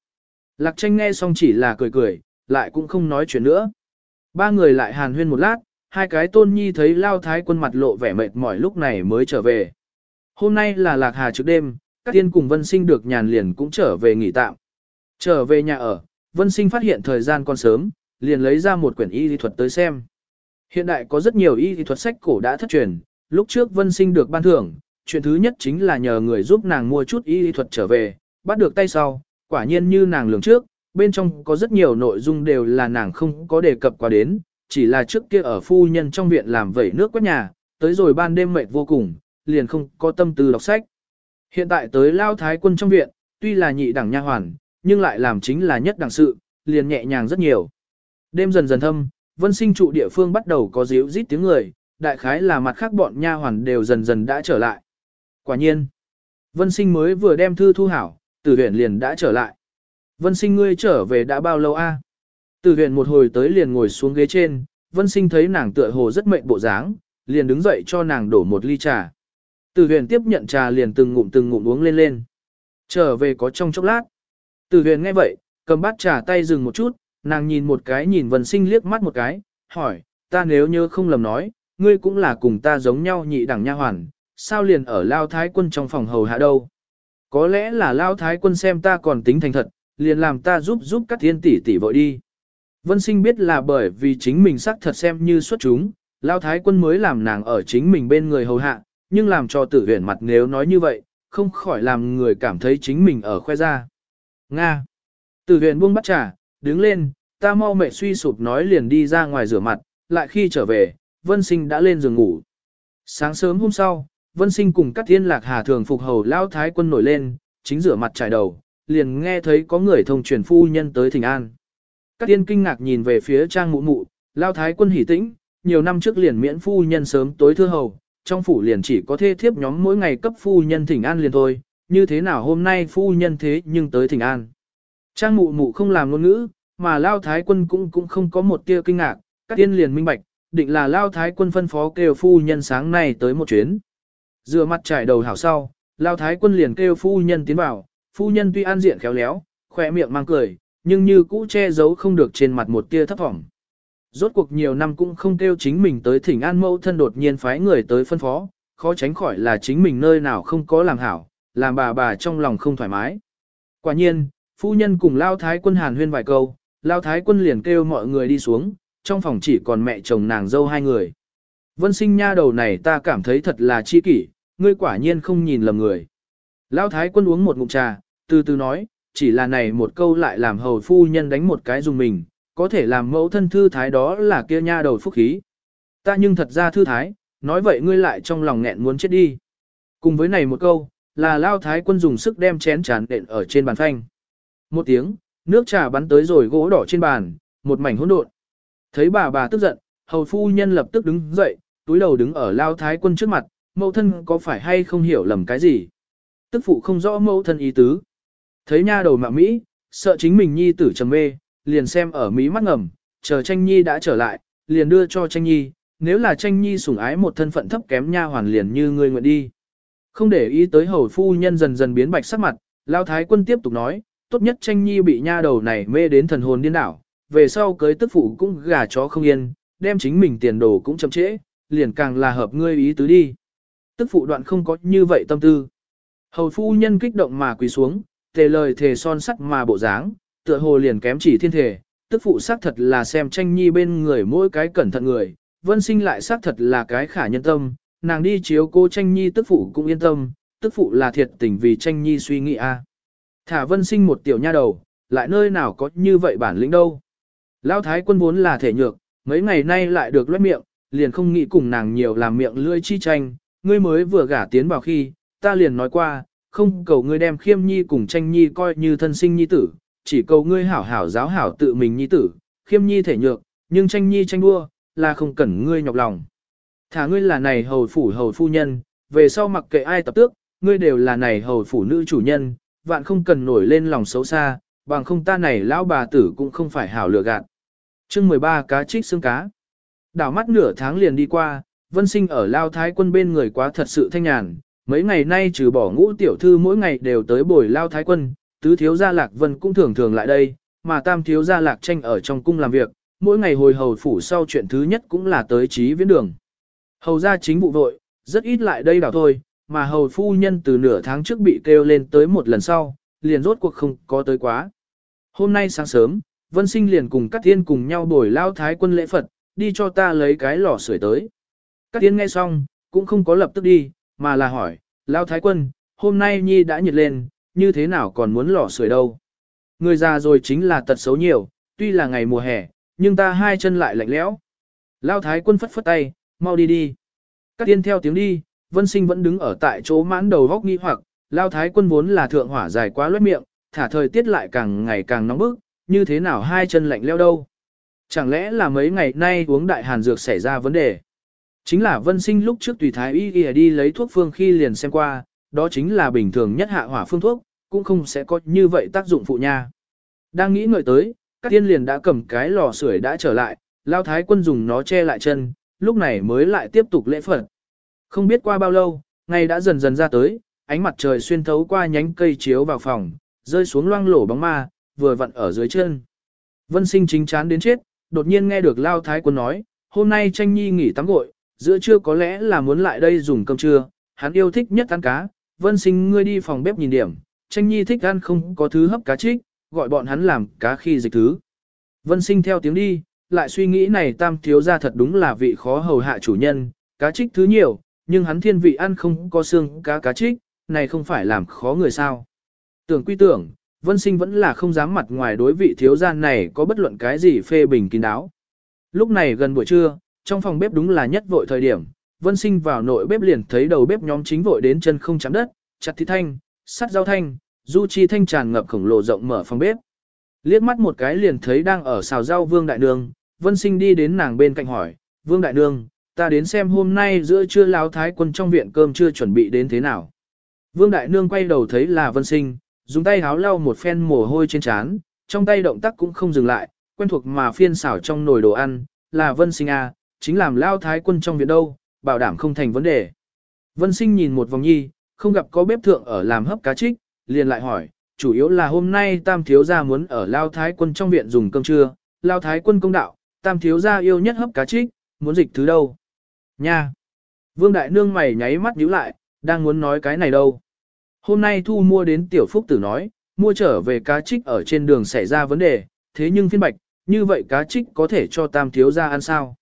Lạc Tranh nghe xong chỉ là cười cười, lại cũng không nói chuyện nữa. Ba người lại hàn huyên một lát, hai cái tôn nhi thấy lao thái quân mặt lộ vẻ mệt mỏi lúc này mới trở về. Hôm nay là Lạc Hà trước đêm, các tiên cùng Vân Sinh được nhàn liền cũng trở về nghỉ tạm. Trở về nhà ở, Vân Sinh phát hiện thời gian còn sớm, liền lấy ra một quyển y lý thuật tới xem. Hiện đại có rất nhiều y lý thuật sách cổ đã thất truyền, lúc trước vân sinh được ban thưởng, chuyện thứ nhất chính là nhờ người giúp nàng mua chút y lý thuật trở về, bắt được tay sau, quả nhiên như nàng lường trước, bên trong có rất nhiều nội dung đều là nàng không có đề cập qua đến, chỉ là trước kia ở phu nhân trong viện làm vẩy nước quét nhà, tới rồi ban đêm mệt vô cùng, liền không có tâm tư đọc sách. Hiện tại tới lao thái quân trong viện, tuy là nhị đẳng nha hoàn, nhưng lại làm chính là nhất đẳng sự, liền nhẹ nhàng rất nhiều. Đêm dần dần thâm, vân sinh trụ địa phương bắt đầu có díu rít tiếng người, đại khái là mặt khác bọn nha hoàn đều dần dần đã trở lại. Quả nhiên, vân sinh mới vừa đem thư thu hảo, tử huyện liền đã trở lại. Vân sinh ngươi trở về đã bao lâu a? Từ huyện một hồi tới liền ngồi xuống ghế trên, vân sinh thấy nàng tựa hồ rất mệnh bộ dáng, liền đứng dậy cho nàng đổ một ly trà. Từ huyện tiếp nhận trà liền từng ngụm từng ngụm uống lên lên. Trở về có trong chốc lát. Từ huyện nghe vậy, cầm bát trà tay dừng một chút, nàng nhìn một cái nhìn vân sinh liếc mắt một cái, hỏi, ta nếu như không lầm nói, ngươi cũng là cùng ta giống nhau nhị đẳng nha hoàn, sao liền ở Lao Thái quân trong phòng hầu hạ đâu? Có lẽ là Lao Thái quân xem ta còn tính thành thật, liền làm ta giúp giúp các thiên tỷ tỷ vội đi. Vân sinh biết là bởi vì chính mình sắc thật xem như xuất chúng, Lao Thái quân mới làm nàng ở chính mình bên người hầu hạ, nhưng làm cho tử huyền mặt nếu nói như vậy, không khỏi làm người cảm thấy chính mình ở khoe ra. Nga. Tử huyền buông bắt trà, đứng lên, ta mau mệt suy sụp nói liền đi ra ngoài rửa mặt, lại khi trở về, Vân Sinh đã lên giường ngủ. Sáng sớm hôm sau, Vân Sinh cùng các thiên lạc hà thường phục hầu lao thái quân nổi lên, chính rửa mặt trải đầu, liền nghe thấy có người thông truyền phu nhân tới thỉnh an. Các tiên kinh ngạc nhìn về phía trang mụ mụ, lao thái quân hỉ tĩnh, nhiều năm trước liền miễn phu nhân sớm tối thưa hầu, trong phủ liền chỉ có thê thiếp nhóm mỗi ngày cấp phu nhân thỉnh an liền thôi, như thế nào hôm nay phu nhân thế nhưng tới thỉnh an. Trang mụ mụ không làm ngôn ngữ, mà lao thái quân cũng cũng không có một tia kinh ngạc, các tiên liền minh bạch, định là lao thái quân phân phó kêu phu nhân sáng nay tới một chuyến. Dựa mặt trải đầu hảo sau, lao thái quân liền kêu phu nhân tiến vào, phu nhân tuy an diện khéo léo, khỏe miệng mang cười, nhưng như cũ che giấu không được trên mặt một tia thấp thỏm. Rốt cuộc nhiều năm cũng không kêu chính mình tới thỉnh an mẫu thân đột nhiên phái người tới phân phó, khó tránh khỏi là chính mình nơi nào không có làm hảo, làm bà bà trong lòng không thoải mái. Quả nhiên, phu nhân cùng lao thái quân hàn huyên vài câu, lao thái quân liền kêu mọi người đi xuống, trong phòng chỉ còn mẹ chồng nàng dâu hai người. Vân sinh nha đầu này ta cảm thấy thật là chi kỷ, ngươi quả nhiên không nhìn lầm người. Lão thái quân uống một ngụm trà, từ từ nói, chỉ là này một câu lại làm hầu phu nhân đánh một cái dùng mình, có thể làm mẫu thân thư thái đó là kia nha đầu phúc khí. Ta nhưng thật ra thư thái, nói vậy ngươi lại trong lòng nghẹn muốn chết đi. Cùng với này một câu, là lao thái quân dùng sức đem chén tràn đện ở trên bàn phanh. Một tiếng, nước trà bắn tới rồi gỗ đỏ trên bàn, một mảnh hỗn độn. Thấy bà bà tức giận, hầu phu nhân lập tức đứng dậy, túi đầu đứng ở lao thái quân trước mặt, mẫu thân có phải hay không hiểu lầm cái gì. Tức phụ không rõ mẫu thân ý tứ. Thấy nha đầu mạ Mỹ, sợ chính mình nhi tử trầm mê, liền xem ở Mỹ mắt ngầm, chờ tranh nhi đã trở lại, liền đưa cho tranh nhi, nếu là tranh nhi sủng ái một thân phận thấp kém nha hoàn liền như người nguyện đi. Không để ý tới hầu phu nhân dần dần biến bạch sắc mặt, lao thái quân tiếp tục nói, tốt nhất tranh nhi bị nha đầu này mê đến thần hồn điên đảo, về sau cưới tức phụ cũng gà chó không yên, đem chính mình tiền đồ cũng chậm trễ, liền càng là hợp ngươi ý tứ đi. Tức phụ đoạn không có như vậy tâm tư. Hầu phu nhân kích động mà quỳ xuống, tề lời thề son sắt mà bộ dáng, tựa hồ liền kém chỉ thiên thể, tức phụ xác thật là xem tranh nhi bên người mỗi cái cẩn thận người, vân sinh lại xác thật là cái khả nhân tâm, nàng đi chiếu cô tranh nhi tức phụ cũng yên tâm, tức phụ là thiệt tình vì tranh nhi suy nghĩ a. Thả vân sinh một tiểu nha đầu, lại nơi nào có như vậy bản lĩnh đâu. Lão thái quân vốn là thể nhược, mấy ngày nay lại được loét miệng, liền không nghĩ cùng nàng nhiều làm miệng lưỡi chi tranh, ngươi mới vừa gả tiến vào khi, ta liền nói qua, không cầu ngươi đem khiêm nhi cùng tranh nhi coi như thân sinh nhi tử, chỉ cầu ngươi hảo hảo giáo hảo tự mình nhi tử, khiêm nhi thể nhược, nhưng tranh nhi tranh đua, là không cần ngươi nhọc lòng. Thả ngươi là này hầu phủ hầu phu nhân, về sau mặc kệ ai tập tước, ngươi đều là này hầu phủ nữ chủ nhân, vạn không cần nổi lên lòng xấu xa, bằng không ta này lão bà tử cũng không phải hảo lựa gạt. chương 13 cá trích xương cá. Đảo mắt nửa tháng liền đi qua, vân sinh ở lao thái quân bên người quá thật sự thanh nhàn, mấy ngày nay trừ bỏ ngũ tiểu thư mỗi ngày đều tới bồi lao thái quân, tứ thiếu gia lạc vân cũng thường thường lại đây, mà tam thiếu gia lạc tranh ở trong cung làm việc, mỗi ngày hồi hầu phủ sau chuyện thứ nhất cũng là tới trí viễn đường. Hầu gia chính vụ vội, rất ít lại đây đảo thôi, mà hầu phu nhân từ nửa tháng trước bị kêu lên tới một lần sau, liền rốt cuộc không có tới quá. Hôm nay sáng sớm, Vân Sinh liền cùng các tiên cùng nhau bồi lao thái quân lễ Phật, đi cho ta lấy cái lò sưởi tới. Các tiên nghe xong, cũng không có lập tức đi, mà là hỏi, lao thái quân, hôm nay nhi đã nhiệt lên, như thế nào còn muốn lò sưởi đâu. Người già rồi chính là tật xấu nhiều, tuy là ngày mùa hè, nhưng ta hai chân lại lạnh lẽo. Lao thái quân phất phất tay, mau đi đi. Các tiên theo tiếng đi, vân sinh vẫn đứng ở tại chỗ mãn đầu góc nghi hoặc, lao thái quân vốn là thượng hỏa dài quá loét miệng, thả thời tiết lại càng ngày càng nóng bức, như thế nào hai chân lạnh leo đâu. Chẳng lẽ là mấy ngày nay uống đại hàn dược xảy ra vấn đề? Chính là vân sinh lúc trước tùy thái y y đi lấy thuốc phương khi liền xem qua, đó chính là bình thường nhất hạ hỏa phương thuốc, cũng không sẽ có như vậy tác dụng phụ nha. Đang nghĩ ngợi tới, các tiên liền đã cầm cái lò sưởi đã trở lại, lao thái quân dùng nó che lại chân, lúc này mới lại tiếp tục lễ phật. Không biết qua bao lâu, ngày đã dần dần ra tới, ánh mặt trời xuyên thấu qua nhánh cây chiếu vào phòng, rơi xuống loang lổ bóng ma, vừa vặn ở dưới chân. Vân sinh chính chán đến chết, đột nhiên nghe được lao thái quân nói, hôm nay tranh nhi nghỉ tắm gội, giữa trưa có lẽ là muốn lại đây dùng cơm trưa, hắn yêu thích nhất ăn cá, vân sinh ngươi đi phòng bếp nhìn điểm, tranh nhi thích ăn không có thứ hấp cá trích, gọi bọn hắn làm cá khi dịch thứ. Vân sinh theo tiếng đi, lại suy nghĩ này tam thiếu ra thật đúng là vị khó hầu hạ chủ nhân, cá trích thứ nhiều, nhưng hắn thiên vị ăn không có xương cá cá trích, này không phải làm khó người sao. Tưởng quy tưởng, vân sinh vẫn là không dám mặt ngoài đối vị thiếu gia này có bất luận cái gì phê bình kín đáo. Lúc này gần buổi trưa, trong phòng bếp đúng là nhất vội thời điểm, vân sinh vào nội bếp liền thấy đầu bếp nhóm chính vội đến chân không chạm đất, chặt thịt thanh, sắt rau thanh, du chi thanh tràn ngập khổng lồ rộng mở phòng bếp. Liếc mắt một cái liền thấy đang ở xào rau vương đại nương, vân sinh đi đến nàng bên cạnh hỏi, vương đại nương, ta đến xem hôm nay giữa trưa láo thái quân trong viện cơm chưa chuẩn bị đến thế nào. Vương đại nương quay đầu thấy là vân sinh, dùng tay háo lau một phen mồ hôi trên trán, trong tay động tác cũng không dừng lại, quen thuộc mà phiên xảo trong nồi đồ ăn, là vân sinh à, chính làm lao thái quân trong viện đâu, bảo đảm không thành vấn đề. Vân sinh nhìn một vòng nhi, không gặp có bếp thượng ở làm hấp cá trích, liền lại hỏi, chủ yếu là hôm nay tam thiếu gia muốn ở lao thái quân trong viện dùng cơm trưa, lao thái quân công đạo, tam thiếu gia yêu nhất hấp cá trích, muốn dịch thứ đâu. Nha! Vương Đại Nương mày nháy mắt nhíu lại, đang muốn nói cái này đâu. Hôm nay thu mua đến tiểu phúc tử nói, mua trở về cá trích ở trên đường xảy ra vấn đề, thế nhưng phiên bạch, như vậy cá trích có thể cho tam thiếu gia ăn sao.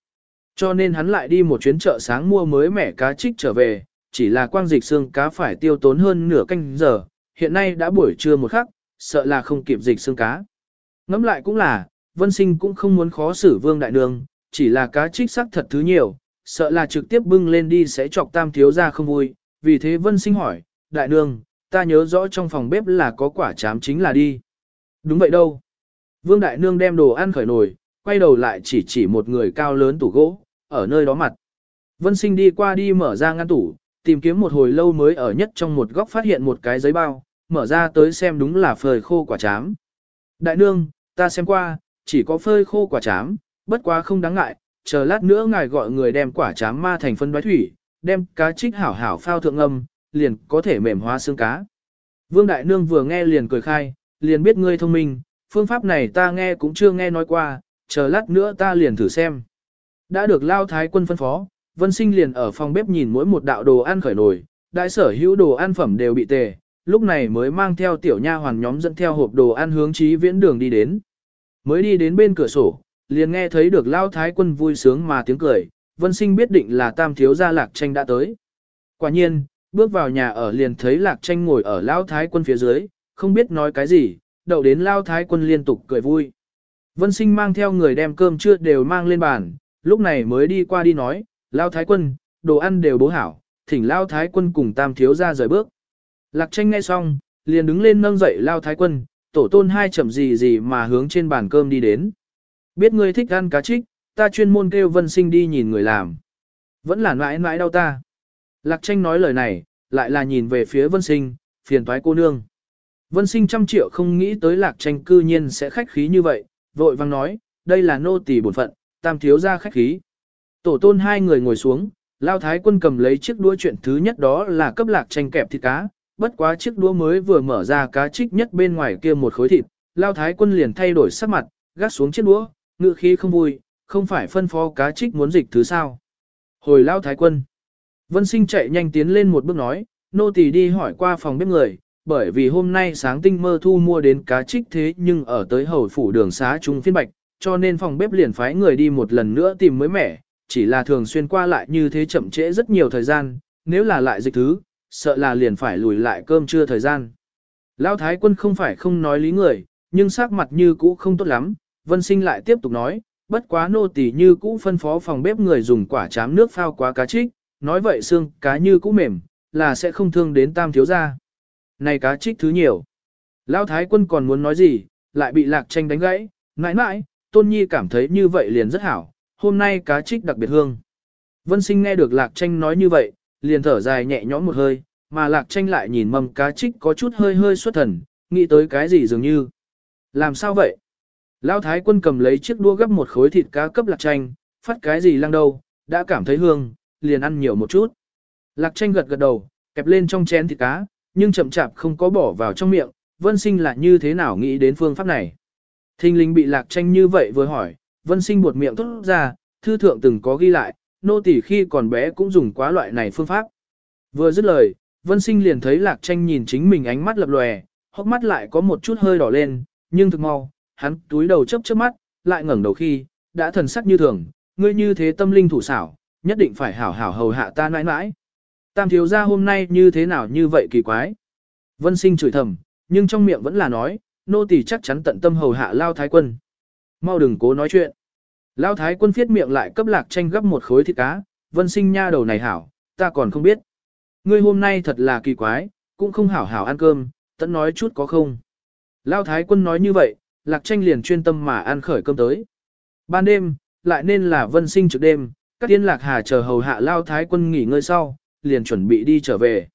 Cho nên hắn lại đi một chuyến chợ sáng mua mới mẻ cá trích trở về, chỉ là quang dịch xương cá phải tiêu tốn hơn nửa canh giờ, hiện nay đã buổi trưa một khắc, sợ là không kịp dịch xương cá. Ngắm lại cũng là, vân sinh cũng không muốn khó xử vương đại nương, chỉ là cá trích sắc thật thứ nhiều, sợ là trực tiếp bưng lên đi sẽ chọc tam thiếu ra không vui, vì thế Vân Sinh hỏi, đại nương, ta nhớ rõ trong phòng bếp là có quả chám chính là đi. Đúng vậy đâu. Vương đại nương đem đồ ăn khởi nồi, quay đầu lại chỉ chỉ một người cao lớn tủ gỗ, ở nơi đó mặt. Vân Sinh đi qua đi mở ra ngăn tủ, tìm kiếm một hồi lâu mới ở nhất trong một góc phát hiện một cái giấy bao, mở ra tới xem đúng là phơi khô quả chám. Đại nương, ta xem qua, chỉ có phơi khô quả chám, bất quá không đáng ngại, chờ lát nữa ngài gọi người đem quả chám ma thành phân đoái thủy, đem cá trích hảo hảo phao thượng âm, liền có thể mềm hóa xương cá. Vương Đại Nương vừa nghe liền cười khai, liền biết ngươi thông minh, phương pháp này ta nghe cũng chưa nghe nói qua, chờ lát nữa ta liền thử xem. Đã được lao thái quân phân phó, Vân Sinh liền ở phòng bếp nhìn mỗi một đạo đồ ăn khởi nồi, đại sở hữu đồ ăn phẩm đều bị tề, lúc này mới mang theo tiểu nha hoàn nhóm dẫn theo hộp đồ ăn hướng chí viễn đường đi đến. Mới đi đến bên cửa sổ, liền nghe thấy được lao thái quân vui sướng mà tiếng cười, Vân Sinh biết định là tam thiếu gia lạc tranh đã tới. Quả nhiên, bước vào nhà ở liền thấy lạc tranh ngồi ở lao thái quân phía dưới, không biết nói cái gì, đậu đến lao thái quân liên tục cười vui. Vân sinh mang theo người đem cơm trưa đều mang lên bàn, lúc này mới đi qua đi nói, lao thái quân, đồ ăn đều bố hảo, thỉnh lao thái quân cùng tam thiếu ra rời bước. Lạc tranh nghe xong, liền đứng lên nâng dậy lao thái quân, tổ tôn hai chậm gì gì mà hướng trên bàn cơm đi đến. Biết ngươi thích ăn cá trích, ta chuyên môn kêu vân sinh đi nhìn người làm. Vẫn là mãi mãi đau ta. Lạc tranh nói lời này, lại là nhìn về phía vân sinh, phiền toái cô nương. Vân sinh trăm triệu không nghĩ tới lạc tranh cư nhiên sẽ khách khí như vậy, vội vang nói, đây là nô tỳ bổn phận, tam thiếu ra khách khí. Tổ tôn hai người ngồi xuống, lao thái quân cầm lấy chiếc đũa chuyện thứ nhất đó là cấp lạc tranh kẹp thịt cá, bất quá chiếc đũa mới vừa mở ra cá trích nhất bên ngoài kia một khối thịt, lao thái quân liền thay đổi sắc mặt, gác xuống chiếc đũa, ngự khí không vui, không phải phân phó cá trích muốn dịch thứ sao. Hồi lao thái quân, vân sinh chạy nhanh tiến lên một bước nói, nô tỳ đi hỏi qua phòng bếp người, bởi vì hôm nay sáng tinh mơ thu mua đến cá trích thế nhưng ở tới hầu phủ đường xá trung phiên bạch, cho nên phòng bếp liền phái người đi một lần nữa tìm mới mẻ, chỉ là thường xuyên qua lại như thế chậm trễ rất nhiều thời gian, nếu là lại dịch thứ, sợ là liền phải lùi lại cơm trưa thời gian. Lão Thái quân không phải không nói lý người, nhưng sắc mặt như cũ không tốt lắm, Vân Sinh lại tiếp tục nói, bất quá nô tỳ như cũ phân phó phòng bếp người dùng quả chám nước phao quá cá trích, nói vậy xương cá như cũ mềm, là sẽ không thương đến tam thiếu gia. Này cá trích thứ nhiều. Lão Thái quân còn muốn nói gì, lại bị lạc tranh đánh gãy, mãi mãi, Tôn Nhi cảm thấy như vậy liền rất hảo, hôm nay cá trích đặc biệt hương. Vân sinh nghe được lạc tranh nói như vậy, liền thở dài nhẹ nhõm một hơi, mà lạc tranh lại nhìn mầm cá trích có chút hơi hơi xuất thần, nghĩ tới cái gì dường như. Làm sao vậy? Lão Thái quân cầm lấy chiếc đũa gấp một khối thịt cá cấp lạc tranh, phát cái gì lăng đâu, đã cảm thấy hương, liền ăn nhiều một chút. Lạc tranh gật gật đầu, kẹp lên trong chén thịt cá, nhưng chậm chạp không có bỏ vào trong miệng, vân sinh là như thế nào nghĩ đến phương pháp này. Thinh linh bị lạc tranh như vậy vừa hỏi, vân sinh buột miệng tốt ra, thư thượng từng có ghi lại, nô tỳ khi còn bé cũng dùng quá loại này phương pháp. Vừa dứt lời, vân sinh liền thấy lạc tranh nhìn chính mình ánh mắt lập lòe, hốc mắt lại có một chút hơi đỏ lên, nhưng thực mau, hắn túi đầu chớp chớp mắt, lại ngẩng đầu khi, đã thần sắc như thường, ngươi như thế tâm linh thủ xảo, nhất định phải hảo hảo hầu hạ ta nãi nãi. Tam thiếu gia hôm nay như thế nào như vậy kỳ quái. Vân sinh chửi thầm, nhưng trong miệng vẫn là nói, nô tỳ chắc chắn tận tâm hầu hạ lao thái quân. Mau đừng cố nói chuyện. Lao thái quân phiết miệng lại cấp lạc tranh gấp một khối thịt cá, vân sinh nha đầu này hảo, ta còn không biết. Ngươi hôm nay thật là kỳ quái, cũng không hảo hảo ăn cơm, tận nói chút có không. Lao thái quân nói như vậy, lạc tranh liền chuyên tâm mà ăn khởi cơm tới. Ban đêm, lại nên là vân sinh trực đêm, các tiên lạc hà chờ hầu hạ Lao thái quân nghỉ ngơi sau, liền chuẩn bị đi trở về.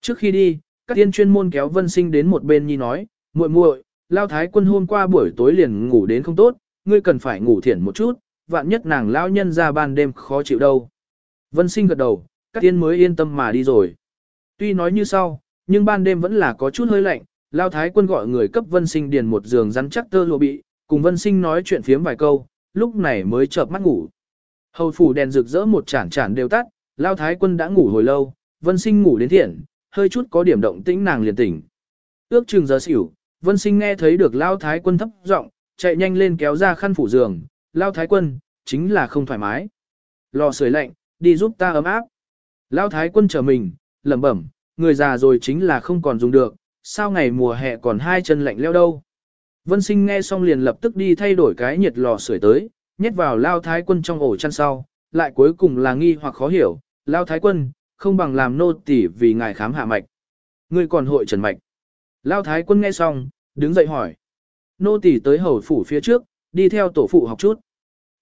Trước khi đi, các tiên chuyên môn kéo vân sinh đến một bên nhi nói, muội muội, lao thái quân hôm qua buổi tối liền ngủ đến không tốt, ngươi cần phải ngủ thiển một chút, vạn nhất nàng lão nhân ra ban đêm khó chịu đâu. Vân sinh gật đầu, các tiên mới yên tâm mà đi rồi. Tuy nói như sau, nhưng ban đêm vẫn là có chút hơi lạnh, lao thái quân gọi người cấp vân sinh điền một giường rắn chắc tơ lụa bị, cùng vân sinh nói chuyện phiếm vài câu, lúc này mới chợp mắt ngủ. Hầu phủ đèn rực rỡ một chản chản đều tắt, Lao thái quân đã ngủ hồi lâu, vân sinh ngủ đến thiện, hơi chút có điểm động tĩnh nàng liền tỉnh. Ước chừng giờ xỉu, vân sinh nghe thấy được Lao thái quân thấp giọng, chạy nhanh lên kéo ra khăn phủ giường, Lao thái quân, chính là không thoải mái. Lò sưởi lạnh, đi giúp ta ấm áp. Lao thái quân chờ mình, lẩm bẩm, người già rồi chính là không còn dùng được, sao ngày mùa hè còn hai chân lạnh leo đâu. Vân sinh nghe xong liền lập tức đi thay đổi cái nhiệt lò sưởi tới, nhét vào lao thái quân trong ổ chăn sau, lại cuối cùng là nghi hoặc khó hiểu, lao thái quân, không bằng làm nô tỉ vì ngài khám hạ mạch. Ngươi còn hội trần mạch. Lao thái quân nghe xong, đứng dậy hỏi. Nô tỳ tới hầu phủ phía trước, đi theo tổ phụ học chút.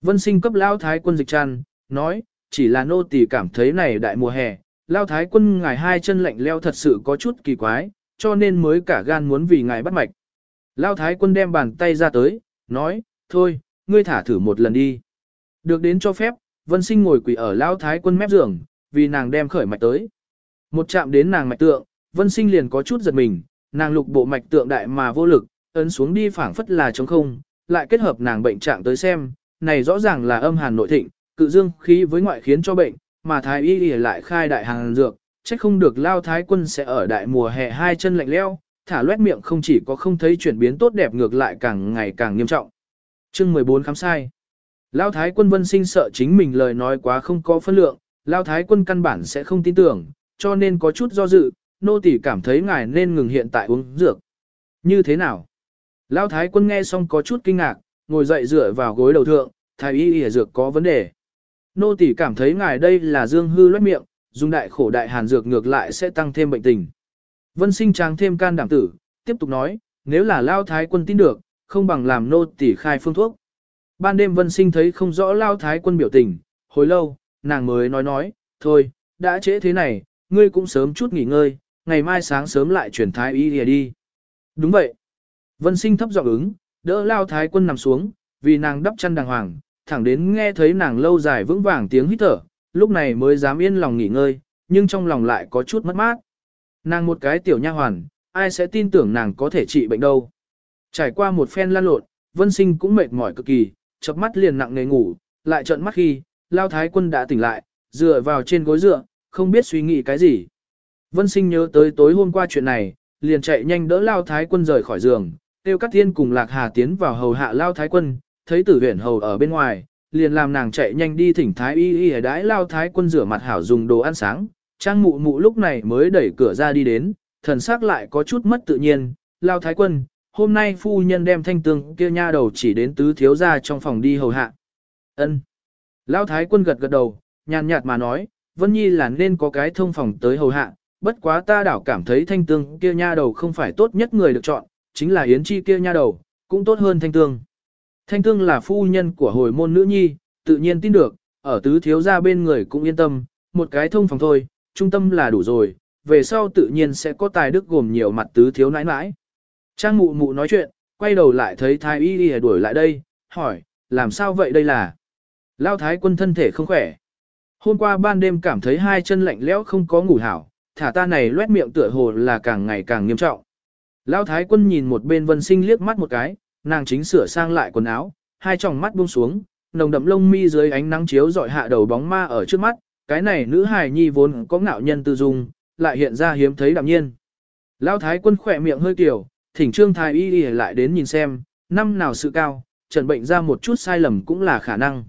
Vân sinh cấp Lao thái quân dịch tràn, nói, chỉ là nô tỳ cảm thấy này đại mùa hè, Lao thái quân ngài hai chân lạnh leo thật sự có chút kỳ quái, cho nên mới cả gan muốn vì ngài bắt mạch. Lao thái quân đem bàn tay ra tới, nói, thôi, ngươi thả thử một lần đi. Được đến cho phép, vân sinh ngồi quỳ ở Lao thái quân mép giường, vì nàng đem khởi mạch tới. Một chạm đến nàng mạch tượng, vân sinh liền có chút giật mình, nàng lục bộ mạch tượng đại mà vô lực, ấn xuống đi phảng phất là trống không, lại kết hợp nàng bệnh trạng tới xem, này rõ ràng là âm hàn nội thịnh, cự dương khí với ngoại khiến cho bệnh, mà thái y lại khai đại hàng dược, chắc không được lao thái quân sẽ ở đại mùa hè hai chân lạnh leo, thả loét miệng không chỉ có không thấy chuyển biến tốt đẹp ngược lại càng ngày càng nghiêm trọng. Chương 14 khám sai. Lao thái quân vân sinh sợ chính mình lời nói quá không có phân lượng, lao thái quân căn bản sẽ không tin tưởng, cho nên có chút do dự, nô tỳ cảm thấy ngài nên ngừng hiện tại uống dược. Như thế nào? Lão thái quân nghe xong có chút kinh ngạc, ngồi dậy dựa vào gối đầu thượng, thái y y dược có vấn đề. Nô tỳ cảm thấy ngài đây là dương hư loét miệng, dùng đại khổ đại hàn dược ngược lại sẽ tăng thêm bệnh tình. Vân sinh trang thêm can đảm tử, tiếp tục nói, nếu là lao thái quân tin được, không bằng làm nô tỳ khai phương thuốc. Ban đêm vân sinh thấy không rõ lao thái quân biểu tình, hồi lâu, nàng mới nói nói, thôi, đã trễ thế này, ngươi cũng sớm chút nghỉ ngơi, ngày mai sáng sớm lại chuyển thái y đi đi. Đúng vậy. Vân sinh thấp giọng ứng, đỡ lao thái quân nằm xuống, vì nàng đắp chăn đàng hoàng, thẳng đến nghe thấy nàng lâu dài vững vàng tiếng hít thở, lúc này mới dám yên lòng nghỉ ngơi, nhưng trong lòng lại có chút mất mát. Nàng một cái tiểu nha hoàn, ai sẽ tin tưởng nàng có thể trị bệnh đâu. Trải qua một phen lan lộn, vân sinh cũng mệt mỏi cực kỳ, chập mắt liền nặng nề ngủ, lại trợn mắt khi, lao thái quân đã tỉnh lại, dựa vào trên gối dựa, không biết suy nghĩ cái gì. Vân sinh nhớ tới tối hôm qua chuyện này, liền chạy nhanh đỡ lao thái quân rời khỏi giường, tiêu cắt thiên cùng lạc hà tiến vào hầu hạ lao thái quân, thấy tử huyện hầu ở bên ngoài, liền làm nàng chạy nhanh đi thỉnh thái y y đãi lao thái quân rửa mặt hảo dùng đồ ăn sáng. Trang mụ mụ lúc này mới đẩy cửa ra đi đến, thần sắc lại có chút mất tự nhiên, lao thái quân, hôm nay phu nhân đem thanh tương kia nha đầu chỉ đến tứ thiếu ra trong phòng đi hầu hạ. ân Lao thái quân gật gật đầu, nhàn nhạt mà nói, Vân Nhi là nên có cái thông phòng tới hầu hạ, bất quá ta đảo cảm thấy thanh tương kia nha đầu không phải tốt nhất người được chọn, chính là Yến Chi kia nha đầu, cũng tốt hơn thanh tương. Thanh tương là phu nhân của hồi môn nữ nhi, tự nhiên tin được, ở tứ thiếu gia bên người cũng yên tâm, một cái thông phòng thôi, trung tâm là đủ rồi, về sau tự nhiên sẽ có tài đức gồm nhiều mặt tứ thiếu nãi nãi. Trang mụ mụ nói chuyện, quay đầu lại thấy thái y y đuổi lại đây, hỏi, làm sao vậy đây là? Lao thái quân thân thể không khỏe. Hôm qua ban đêm cảm thấy hai chân lạnh lẽo không có ngủ hảo, thả ta này loét miệng tựa hồ là càng ngày càng nghiêm trọng. Lão thái quân nhìn một bên vân sinh liếc mắt một cái, nàng chính sửa sang lại quần áo, hai tròng mắt buông xuống, nồng đậm lông mi dưới ánh nắng chiếu dọi hạ đầu bóng ma ở trước mắt, cái này nữ hài nhi vốn có ngạo nhân tư dung, lại hiện ra hiếm thấy đạm nhiên. Lão thái quân khỏe miệng hơi kiểu, thỉnh trương thái y y lại đến nhìn xem, năm nào sự cao, trần bệnh ra một chút sai lầm cũng là khả năng.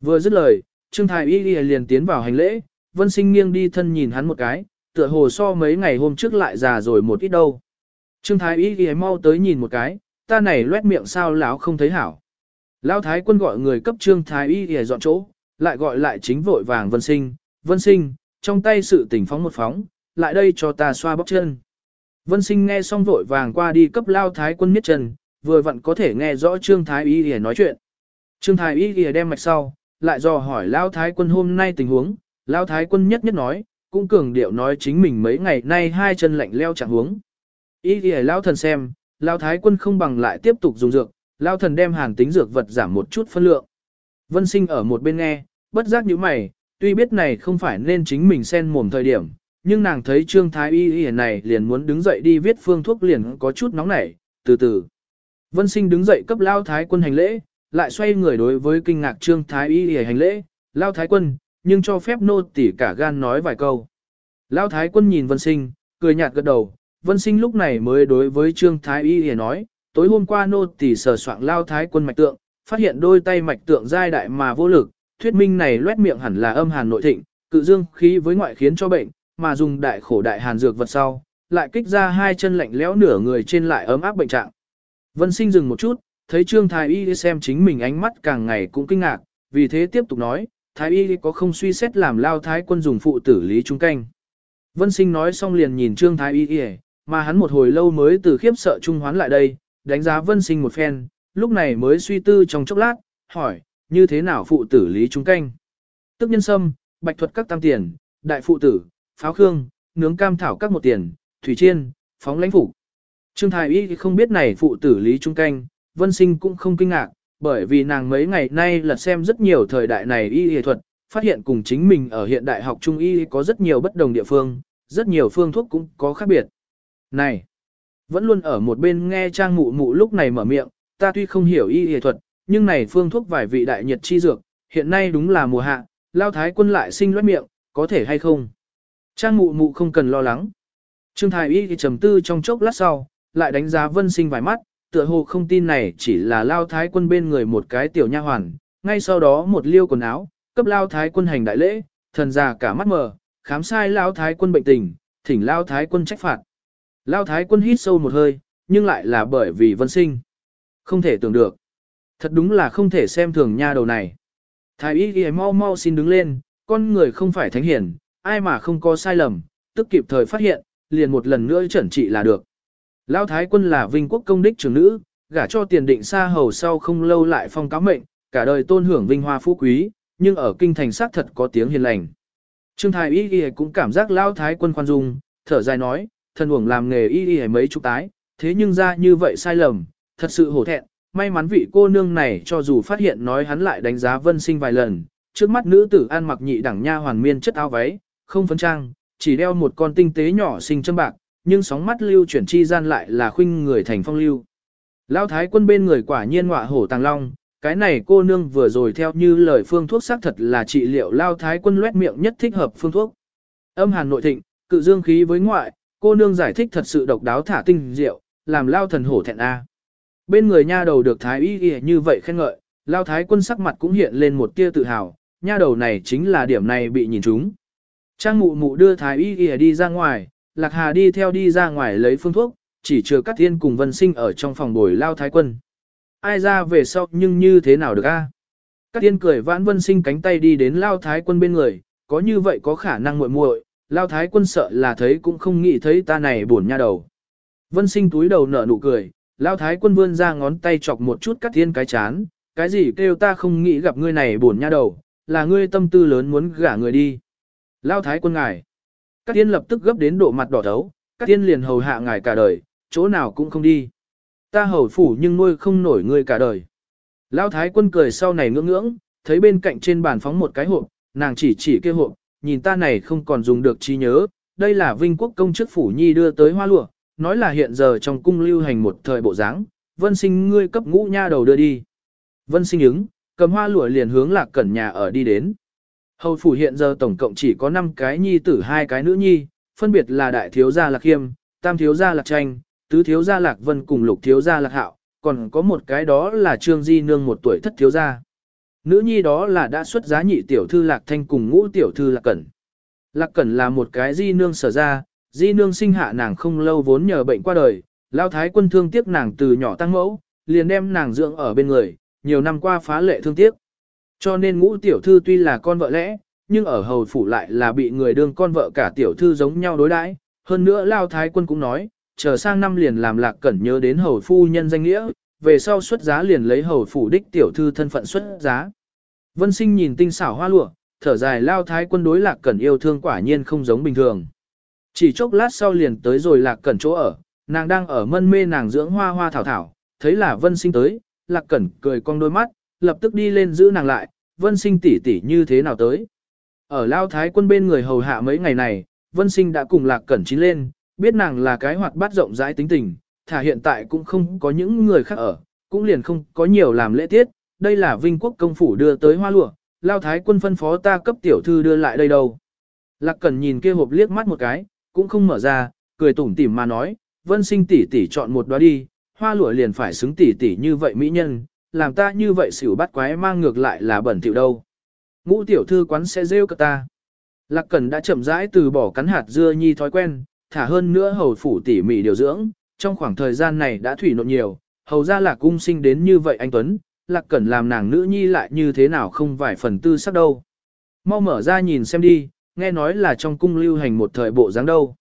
Vừa dứt lời, trương thái y y liền tiến vào hành lễ, vân sinh nghiêng đi thân nhìn hắn một cái, tựa hồ so mấy ngày hôm trước lại già rồi một ít đâu. Trương thái y ghi mau tới nhìn một cái, ta này loét miệng sao lão không thấy hảo. Lão thái quân gọi người cấp trương thái y ghi dọn chỗ, lại gọi lại chính vội vàng vân sinh, vân sinh, trong tay sự tỉnh phóng một phóng, lại đây cho ta xoa bóc chân. Vân sinh nghe xong vội vàng qua đi cấp lao thái quân miết chân, vừa vặn có thể nghe rõ trương thái y ghi nói chuyện. Trương thái y ghi đem mạch sau, lại dò hỏi lao thái quân hôm nay tình huống, lao thái quân nhất nhất nói, cũng cường điệu nói chính mình mấy ngày nay hai chân lạnh leo chẳng huống. Y thì lao thần xem, lao thái quân không bằng lại tiếp tục dùng dược, lao thần đem hàn tính dược vật giảm một chút phân lượng. Vân sinh ở một bên nghe, bất giác như mày, tuy biết này không phải nên chính mình xen mồm thời điểm, nhưng nàng thấy trương thái y y này liền muốn đứng dậy đi viết phương thuốc liền có chút nóng nảy, từ từ. Vân sinh đứng dậy cấp lao thái quân hành lễ, lại xoay người đối với kinh ngạc trương thái y y hành lễ, lao thái quân, nhưng cho phép nô tỉ cả gan nói vài câu. Lão thái quân nhìn vân sinh, cười nhạt gật đầu, vân sinh lúc này mới đối với trương thái y để nói, tối hôm qua nô tỉ sờ soạn lao thái quân mạch tượng, phát hiện đôi tay mạch tượng giai đại mà vô lực, thuyết minh này loét miệng hẳn là âm hàn nội thịnh, cự dương khí với ngoại khiến cho bệnh, mà dùng đại khổ đại hàn dược vật sau, lại kích ra hai chân lạnh lẽo nửa người trên lại ấm áp bệnh trạng. Vân Sinh dừng một chút, thấy Trương Thái Y xem chính mình ánh mắt càng ngày cũng kinh ngạc, vì thế tiếp tục nói, Thái y có không suy xét làm lao thái quân dùng phụ tử lý trung canh. Vân sinh nói xong liền nhìn trương thái y mà hắn một hồi lâu mới từ khiếp sợ trung hoán lại đây, đánh giá vân sinh một phen, lúc này mới suy tư trong chốc lát, hỏi, như thế nào phụ tử lý trung canh. Tức nhân sâm, bạch thuật các tam tiền, đại phụ tử, pháo khương, nướng cam thảo các một tiền, thủy chiên, phóng lãnh phủ. Trương Thái Y không biết này phụ tử Lý Trung Canh, Vân Sinh cũng không kinh ngạc, bởi vì nàng mấy ngày nay lật xem rất nhiều thời đại này y y thuật, phát hiện cùng chính mình ở hiện đại học trung y có rất nhiều bất đồng địa phương, rất nhiều phương thuốc cũng có khác biệt. Này, vẫn luôn ở một bên nghe trang mụ mụ lúc này mở miệng, ta tuy không hiểu y y thuật, nhưng này phương thuốc vài vị đại nhiệt chi dược, hiện nay đúng là mùa hạ, lao thái quân lại sinh loét miệng, có thể hay không? Trang mụ mụ không cần lo lắng. Trương Thái Y thì trầm tư trong chốc lát sau, lại đánh giá vân sinh vài mắt, tựa hồ không tin này chỉ là lao thái quân bên người một cái tiểu nha hoàn, ngay sau đó một liêu quần áo, cấp lao thái quân hành đại lễ, thần già cả mắt mờ, khám sai lao thái quân bệnh tình, thỉnh lao thái quân trách phạt. Lao thái quân hít sâu một hơi, nhưng lại là bởi vì vân sinh. Không thể tưởng được. Thật đúng là không thể xem thường nha đầu này. Thái y ghi mau mau xin đứng lên, con người không phải thánh hiển, ai mà không có sai lầm, tức kịp thời phát hiện, liền một lần nữa chẩn trị là được. Lão Thái quân là vinh quốc công đích trưởng nữ, gả cho tiền định xa hầu sau không lâu lại phong cáo mệnh, cả đời tôn hưởng vinh hoa phú quý, nhưng ở kinh thành xác thật có tiếng hiền lành. Trương Thái Y Y cũng cảm giác Lão Thái quân khoan dung, thở dài nói, Thần uổng làm nghề Y Y mấy chục tái, thế nhưng ra như vậy sai lầm, thật sự hổ thẹn, may mắn vị cô nương này cho dù phát hiện nói hắn lại đánh giá vân sinh vài lần, trước mắt nữ tử ăn mặc nhị đẳng nha hoàn miên chất áo váy, không phấn trang, chỉ đeo một con tinh tế nhỏ xinh châm bạc, nhưng sóng mắt lưu chuyển chi gian lại là khuynh người thành phong lưu. Lão thái quân bên người quả nhiên ngọa hổ tàng long, cái này cô nương vừa rồi theo như lời phương thuốc xác thật là trị liệu lao thái quân loét miệng nhất thích hợp phương thuốc. Âm hàn nội thịnh, cự dương khí với ngoại, cô nương giải thích thật sự độc đáo thả tinh diệu, làm lao thần hổ thẹn a. À. Bên người nha đầu được thái y y như vậy khen ngợi, lao thái quân sắc mặt cũng hiện lên một tia tự hào, nha đầu này chính là điểm này bị nhìn trúng. Trang mụ mụ đưa thái y y đi ra ngoài, Lạc Hà đi theo đi ra ngoài lấy phương thuốc, chỉ chừa Cát Thiên cùng Vân Sinh ở trong phòng bồi lao thái quân. Ai ra về sau nhưng như thế nào được a? À? Cát Thiên cười vãn Vân Sinh cánh tay đi đến lao thái quân bên người, có như vậy có khả năng muội muội, lao thái quân sợ là thấy cũng không nghĩ thấy ta này buồn nha đầu. Vân Sinh túi đầu nở nụ cười, lao thái quân vươn ra ngón tay chọc một chút Cát Thiên cái chán, cái gì kêu ta không nghĩ gặp ngươi này buồn nha đầu, là ngươi tâm tư lớn muốn gả người đi. Lao thái quân ngài. Các tiên lập tức gấp đến độ mặt đỏ thấu, các tiên liền hầu hạ ngài cả đời, chỗ nào cũng không đi. Ta hầu phủ nhưng nuôi không nổi ngươi cả đời. Lão thái quân cười sau này ngưỡng ngưỡng, thấy bên cạnh trên bàn phóng một cái hộp, nàng chỉ chỉ kia hộp, nhìn ta này không còn dùng được trí nhớ, đây là vinh quốc công chức phủ nhi đưa tới hoa lụa, nói là hiện giờ trong cung lưu hành một thời bộ dáng, vân sinh ngươi cấp ngũ nha đầu đưa đi. Vân sinh ứng, cầm hoa lụa liền hướng lạc cẩn nhà ở đi đến. Hầu phủ hiện giờ tổng cộng chỉ có 5 cái nhi tử hai cái nữ nhi, phân biệt là đại thiếu gia Lạc Khiêm, tam thiếu gia Lạc Tranh, tứ thiếu gia Lạc Vân cùng lục thiếu gia Lạc Hạo, còn có một cái đó là Trương Di Nương một tuổi thất thiếu gia. Nữ nhi đó là đã xuất giá nhị tiểu thư Lạc Thanh cùng ngũ tiểu thư Lạc Cẩn. Lạc Cẩn là một cái Di Nương sở ra, Di Nương sinh hạ nàng không lâu vốn nhờ bệnh qua đời, Lao Thái quân thương tiếc nàng từ nhỏ tăng mẫu, liền đem nàng dưỡng ở bên người, nhiều năm qua phá lệ thương tiếc. Cho nên ngũ tiểu thư tuy là con vợ lẽ, nhưng ở hầu phủ lại là bị người đương con vợ cả tiểu thư giống nhau đối đãi. Hơn nữa Lao Thái quân cũng nói, chờ sang năm liền làm lạc cẩn nhớ đến hầu phu nhân danh nghĩa, về sau xuất giá liền lấy hầu phủ đích tiểu thư thân phận xuất giá. Vân sinh nhìn tinh xảo hoa lụa, thở dài Lao Thái quân đối lạc cẩn yêu thương quả nhiên không giống bình thường. Chỉ chốc lát sau liền tới rồi lạc cẩn chỗ ở, nàng đang ở mân mê nàng dưỡng hoa hoa thảo thảo, thấy là vân sinh tới, lạc cẩn cười cong đôi mắt, lập tức đi lên giữ nàng lại, vân sinh tỷ tỷ như thế nào tới. Ở Lao Thái quân bên người hầu hạ mấy ngày này, vân sinh đã cùng lạc cẩn chín lên, biết nàng là cái hoạt bát rộng rãi tính tình, thả hiện tại cũng không có những người khác ở, cũng liền không có nhiều làm lễ tiết, đây là vinh quốc công phủ đưa tới hoa lụa, Lao Thái quân phân phó ta cấp tiểu thư đưa lại đây đâu. Lạc cẩn nhìn kia hộp liếc mắt một cái, cũng không mở ra, cười tủm tỉm mà nói, vân sinh tỷ tỷ chọn một đóa đi, hoa lụa liền phải xứng tỷ tỷ như vậy mỹ nhân, làm ta như vậy xỉu bắt quái mang ngược lại là bẩn thỉu đâu. Ngũ tiểu thư quán sẽ rêu cả ta. Lạc Cẩn đã chậm rãi từ bỏ cắn hạt dưa nhi thói quen, thả hơn nữa hầu phủ tỉ mỉ điều dưỡng, trong khoảng thời gian này đã thủy nộn nhiều, hầu ra là cung sinh đến như vậy anh Tuấn, Lạc Cẩn làm nàng nữ nhi lại như thế nào không vài phần tư sắc đâu. mau mở ra nhìn xem đi, nghe nói là trong cung lưu hành một thời bộ dáng đâu.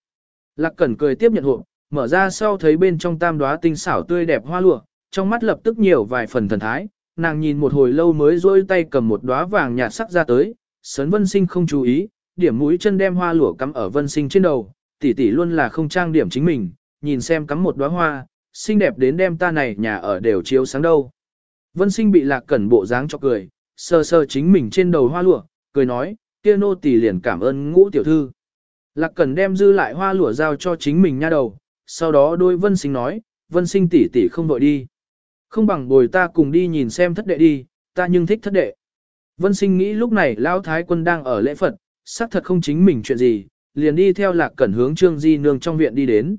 Lạc Cẩn cười tiếp nhận hộp, mở ra sau thấy bên trong tam đóa tinh xảo tươi đẹp hoa lụa, trong mắt lập tức nhiều vài phần thần thái, nàng nhìn một hồi lâu mới rôi tay cầm một đóa vàng nhạt sắc ra tới, sấn vân sinh không chú ý, điểm mũi chân đem hoa lụa cắm ở vân sinh trên đầu, tỷ tỷ luôn là không trang điểm chính mình, nhìn xem cắm một đóa hoa, xinh đẹp đến đem ta này nhà ở đều chiếu sáng đâu. Vân sinh bị lạc cẩn bộ dáng cho cười, sờ sờ chính mình trên đầu hoa lụa, cười nói, kia nô tỷ liền cảm ơn ngũ tiểu thư. Lạc cẩn đem dư lại hoa lụa giao cho chính mình nha đầu, sau đó đôi vân sinh nói, vân sinh tỷ tỷ không vội đi. Không bằng bồi ta cùng đi nhìn xem thất đệ đi, ta nhưng thích thất đệ. Vân sinh nghĩ lúc này Lão Thái quân đang ở lễ Phật, xác thật không chính mình chuyện gì, liền đi theo lạc cẩn hướng Trương Di Nương trong viện đi đến.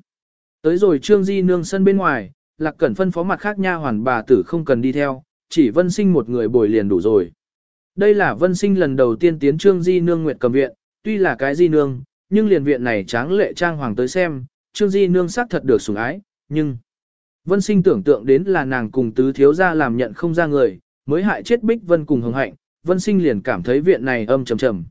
Tới rồi Trương Di Nương sân bên ngoài, lạc cẩn phân phó mặt khác nha hoàn bà tử không cần đi theo, chỉ vân sinh một người bồi liền đủ rồi. Đây là vân sinh lần đầu tiên tiến Trương Di Nương Nguyệt cầm viện, tuy là cái Di Nương, nhưng liền viện này tráng lệ trang hoàng tới xem, Trương Di Nương xác thật được sủng ái, nhưng... Vân sinh tưởng tượng đến là nàng cùng tứ thiếu gia làm nhận không ra người, mới hại chết Bích Vân cùng hồng hạnh, Vân sinh liền cảm thấy viện này âm trầm trầm.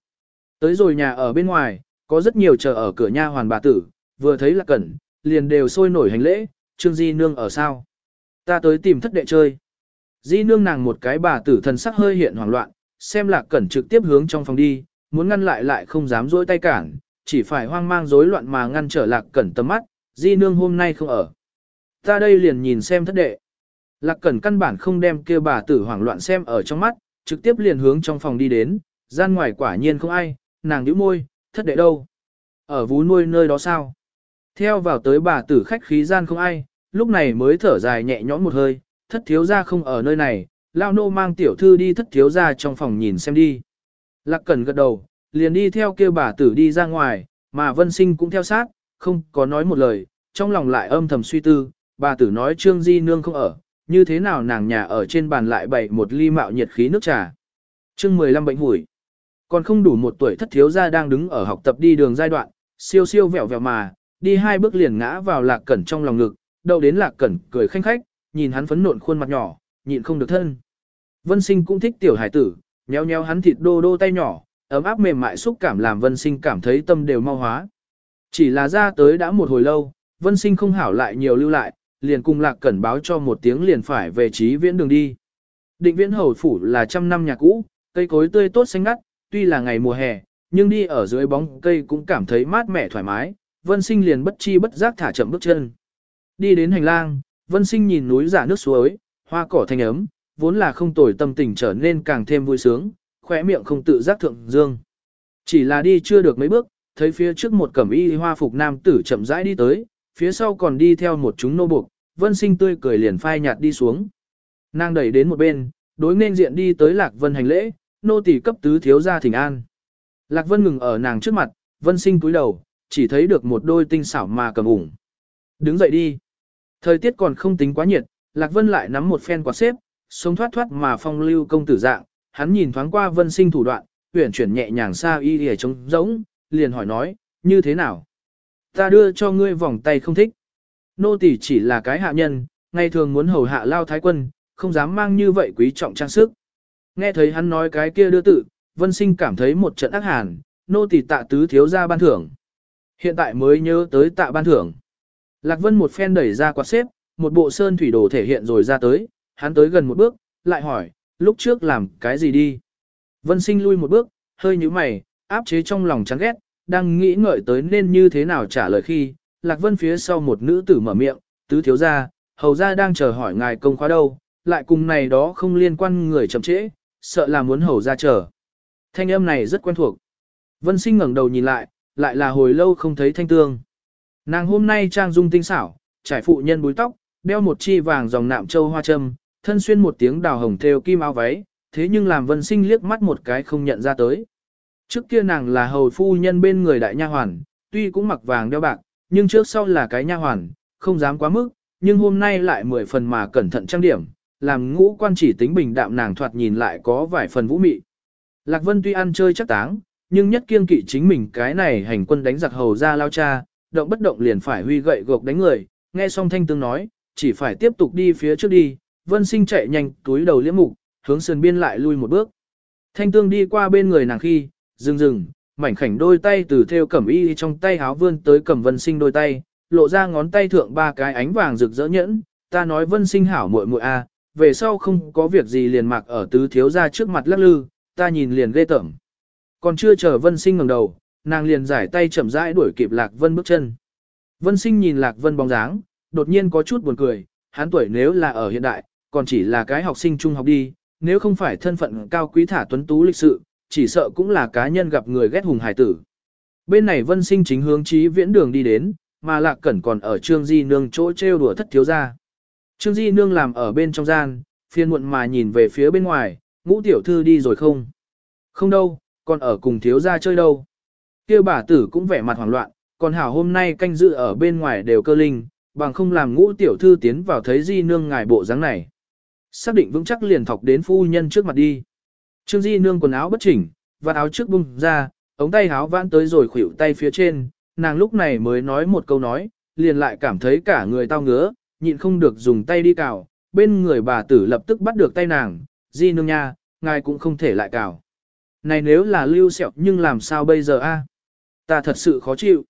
Tới rồi nhà ở bên ngoài, có rất nhiều chờ ở cửa nha hoàn bà tử, vừa thấy là cẩn, liền đều sôi nổi hành lễ, Trương Di Nương ở sao? Ta tới tìm thất đệ chơi. Di Nương nàng một cái bà tử thần sắc hơi hiện hoảng loạn, xem lạc cẩn trực tiếp hướng trong phòng đi, muốn ngăn lại lại không dám dỗi tay cản, chỉ phải hoang mang rối loạn mà ngăn trở lạc cẩn tầm mắt, Di Nương hôm nay không ở. Ta đây liền nhìn xem thất đệ. Lạc cẩn căn bản không đem kia bà tử hoảng loạn xem ở trong mắt, trực tiếp liền hướng trong phòng đi đến, gian ngoài quả nhiên không ai, nàng nhíu môi, thất đệ đâu? Ở vú nuôi nơi đó sao? Theo vào tới bà tử khách khí gian không ai, lúc này mới thở dài nhẹ nhõm một hơi, thất thiếu gia không ở nơi này, lao nô mang tiểu thư đi thất thiếu gia trong phòng nhìn xem đi. Lạc cẩn gật đầu, liền đi theo kia bà tử đi ra ngoài, mà vân sinh cũng theo sát, không có nói một lời, trong lòng lại âm thầm suy tư, bà tử nói trương di nương không ở, như thế nào nàng nhà ở trên bàn lại bày một ly mạo nhiệt khí nước trà. Chương 15 bệnh hủi. Còn không đủ một tuổi thất thiếu gia đang đứng ở học tập đi đường giai đoạn, siêu siêu vẹo vẹo mà, đi hai bước liền ngã vào lạc cẩn trong lòng ngực, đầu đến lạc cẩn cười khanh khách, nhìn hắn phấn nộn khuôn mặt nhỏ, nhịn không được thân. Vân sinh cũng thích tiểu hải tử, nhéo nhéo hắn thịt đô đô tay nhỏ, ấm áp mềm mại xúc cảm làm vân sinh cảm thấy tâm đều mau hóa. Chỉ là ra tới đã một hồi lâu, vân sinh không hảo lại nhiều lưu lại, liền cùng lạc cẩn báo cho một tiếng liền phải về trí viễn đường đi. Định viễn hầu phủ là trăm năm nhà cũ, cây cối tươi tốt xanh ngắt, tuy là ngày mùa hè, nhưng đi ở dưới bóng cây cũng cảm thấy mát mẻ thoải mái, vân sinh liền bất chi bất giác thả chậm bước chân. Đi đến hành lang, vân sinh nhìn núi giả nước suối, hoa cỏ thanh ấm, vốn là không tồi tâm tình trở nên càng thêm vui sướng, khỏe miệng không tự giác thượng dương. Chỉ là đi chưa được mấy bước, thấy phía trước một cẩm y hoa phục nam tử chậm rãi đi tới, phía sau còn đi theo một chúng nô buộc, vân sinh tươi cười liền phai nhạt đi xuống. Nàng đẩy đến một bên, đối nên diện đi tới lạc vân hành lễ, nô tỳ cấp tứ thiếu gia thỉnh an. Lạc vân ngừng ở nàng trước mặt, vân sinh cúi đầu, chỉ thấy được một đôi tinh xảo mà cầm ủng. Đứng dậy đi. Thời tiết còn không tính quá nhiệt, Lạc Vân lại nắm một phen quạt xếp, sống thoát thoát mà phong lưu công tử dạng, hắn nhìn thoáng qua vân sinh thủ đoạn, huyển chuyển nhẹ nhàng xa y lìa trống rỗng, liền hỏi nói, như thế nào? Ta đưa cho ngươi vòng tay không thích. Nô tỳ chỉ là cái hạ nhân, ngày thường muốn hầu hạ lao thái quân, không dám mang như vậy quý trọng trang sức. Nghe thấy hắn nói cái kia đưa tự, vân sinh cảm thấy một trận ác hàn, nô tỳ tạ tứ thiếu ra ban thưởng. Hiện tại mới nhớ tới tạ ban thưởng. Lạc vân một phen đẩy ra quạt xếp, một bộ sơn thủy đồ thể hiện rồi ra tới, hắn tới gần một bước, lại hỏi, lúc trước làm cái gì đi? Vân sinh lui một bước, hơi như mày, áp chế trong lòng chán ghét, đang nghĩ ngợi tới nên như thế nào trả lời khi, Lạc Vân phía sau một nữ tử mở miệng, tứ thiếu gia, hầu gia đang chờ hỏi ngài công khóa đâu, lại cùng này đó không liên quan người chậm trễ, sợ là muốn hầu gia chờ. Thanh âm này rất quen thuộc. Vân sinh ngẩng đầu nhìn lại, lại là hồi lâu không thấy thanh tương. Nàng hôm nay trang dung tinh xảo, trải phụ nhân búi tóc, đeo một chi vàng dòng nạm châu hoa châm, thân xuyên một tiếng đào hồng thêu kim áo váy, thế nhưng làm vân sinh liếc mắt một cái không nhận ra tới. Trước kia nàng là hầu phu nhân bên người đại nha hoàn, tuy cũng mặc vàng đeo bạc, nhưng trước sau là cái nha hoàn, không dám quá mức, nhưng hôm nay lại mười phần mà cẩn thận trang điểm, làm ngũ quan chỉ tính bình đạm nàng thoạt nhìn lại có vài phần vũ mị. Lạc Vân tuy ăn chơi chắc táng, nhưng nhất kiêng kỵ chính mình cái này hành quân đánh giặc hầu ra lao cha, động bất động liền phải huy gậy gộc đánh người, nghe xong thanh tương nói, chỉ phải tiếp tục đi phía trước đi, vân sinh chạy nhanh túi đầu liễm mục, hướng sườn biên lại lui một bước. Thanh tương đi qua bên người nàng khi, dừng dừng, mảnh khảnh đôi tay từ theo cẩm y trong tay háo vươn tới cầm vân sinh đôi tay, lộ ra ngón tay thượng ba cái ánh vàng rực rỡ nhẫn, ta nói vân sinh hảo muội muội a, về sau không có việc gì liền mặc ở tứ thiếu ra trước mặt lắc lư, ta nhìn liền ghê tởm. Còn chưa chờ vân sinh ngẩng đầu, nàng liền giải tay chậm rãi đuổi kịp lạc vân bước chân. Vân sinh nhìn lạc vân bóng dáng, đột nhiên có chút buồn cười, hắn tuổi nếu là ở hiện đại, còn chỉ là cái học sinh trung học đi, nếu không phải thân phận cao quý thả tuấn tú lịch sự, chỉ sợ cũng là cá nhân gặp người ghét hùng hải tử. Bên này vân sinh chính hướng chí viễn đường đi đến, mà lạc cẩn còn ở trương di nương chỗ trêu đùa thất thiếu ra. Trương di nương làm ở bên trong gian, phiền muộn mà nhìn về phía bên ngoài, ngũ tiểu thư đi rồi không? Không đâu, còn ở cùng thiếu gia chơi đâu. kia bà tử cũng vẻ mặt hoảng loạn, còn hảo hôm nay canh dự ở bên ngoài đều cơ linh, bằng không làm ngũ tiểu thư tiến vào thấy di nương ngài bộ dáng này. Xác định vững chắc liền thọc đến phu nhân trước mặt đi. Trương di nương quần áo bất chỉnh, và áo trước bung ra, ống tay áo vãn tới rồi khuỷu tay phía trên, nàng lúc này mới nói một câu nói, liền lại cảm thấy cả người tao ngứa, nhịn không được dùng tay đi cào, bên người bà tử lập tức bắt được tay nàng, di nương nha, ngài cũng không thể lại cào. Này nếu là lưu sẹo nhưng làm sao bây giờ a? Ta thật sự khó chịu.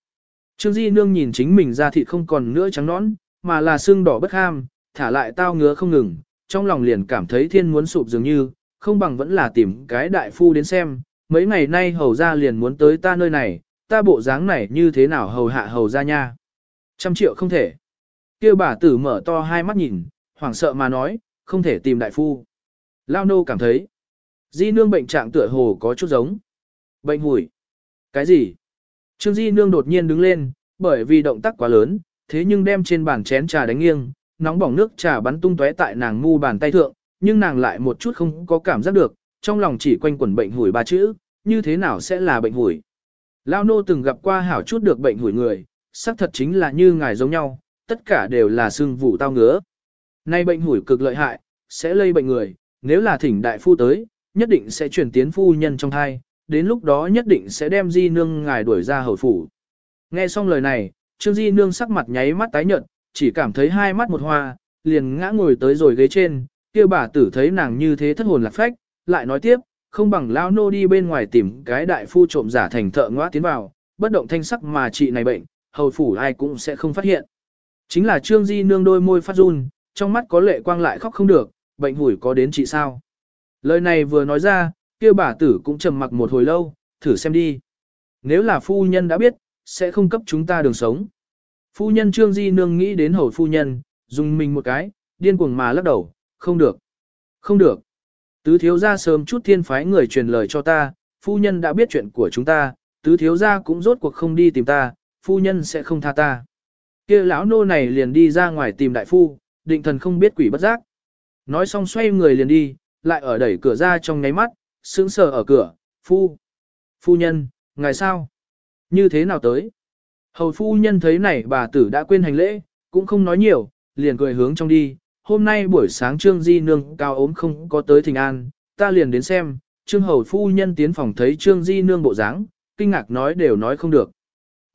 Trương Di Nương nhìn chính mình ra thịt không còn nữa trắng nõn, mà là xương đỏ bất ham, thả lại tao ngứa không ngừng, trong lòng liền cảm thấy thiên muốn sụp dường như, không bằng vẫn là tìm cái đại phu đến xem, mấy ngày nay hầu ra liền muốn tới ta nơi này, ta bộ dáng này như thế nào hầu hạ hầu ra nha. Trăm triệu không thể. Kêu bà tử mở to hai mắt nhìn, hoảng sợ mà nói, không thể tìm đại phu. Lao nô cảm thấy, di nương bệnh trạng tựa hồ có chút giống. Bệnh hủi. Cái gì? Trương di nương đột nhiên đứng lên, bởi vì động tác quá lớn, thế nhưng đem trên bàn chén trà đánh nghiêng, nóng bỏng nước trà bắn tung tóe tại nàng mu bàn tay thượng, nhưng nàng lại một chút không có cảm giác được, trong lòng chỉ quanh quẩn bệnh hủi ba chữ, như thế nào sẽ là bệnh hủi. Lao nô từng gặp qua hảo chút được bệnh hủi người, xác thật chính là như ngài giống nhau, tất cả đều là xương vụ tao ngứa. Nay bệnh hủi cực lợi hại, sẽ lây bệnh người, nếu là thỉnh đại phu tới, nhất định sẽ chuyển tiến phu nhân trong thai, đến lúc đó nhất định sẽ đem di nương ngài đuổi ra hầu phủ. Nghe xong lời này, Trương Di nương sắc mặt nháy mắt tái nhợt, chỉ cảm thấy hai mắt một hoa, liền ngã ngồi tới rồi ghế trên, kia bà tử thấy nàng như thế thất hồn lạc phách, lại nói tiếp, không bằng lao nô đi bên ngoài tìm cái đại phu trộm giả thành thợ ngõa tiến vào, bất động thanh sắc mà trị này bệnh, hầu phủ ai cũng sẽ không phát hiện. Chính là Trương Di nương đôi môi phát run, trong mắt có lệ quang lại khóc không được, bệnh hủi có đến trị sao. Lời này vừa nói ra, kia bà tử cũng trầm mặc một hồi lâu, thử xem đi. Nếu là phu nhân đã biết, sẽ không cấp chúng ta đường sống. Phu nhân Trương Di Nương nghĩ đến hầu phu nhân, dùng mình một cái, điên cuồng mà lắc đầu, không được, không được. Tứ thiếu gia sớm chút thiên phái người truyền lời cho ta, phu nhân đã biết chuyện của chúng ta, tứ thiếu gia cũng rốt cuộc không đi tìm ta, phu nhân sẽ không tha ta. kia lão nô này liền đi ra ngoài tìm đại phu, định thần không biết quỷ bất giác. Nói xong xoay người liền đi, lại ở đẩy cửa ra trong nháy mắt, sững sờ ở cửa, phu, phu nhân, ngài sao? Như thế nào tới? Hầu phu nhân thấy này bà tử đã quên hành lễ, cũng không nói nhiều, liền cười hướng trong đi. Hôm nay buổi sáng Trương Di Nương cao ốm không có tới thình an, ta liền đến xem, Trương Hầu phu nhân tiến phòng thấy Trương Di Nương bộ dáng, kinh ngạc nói đều nói không được.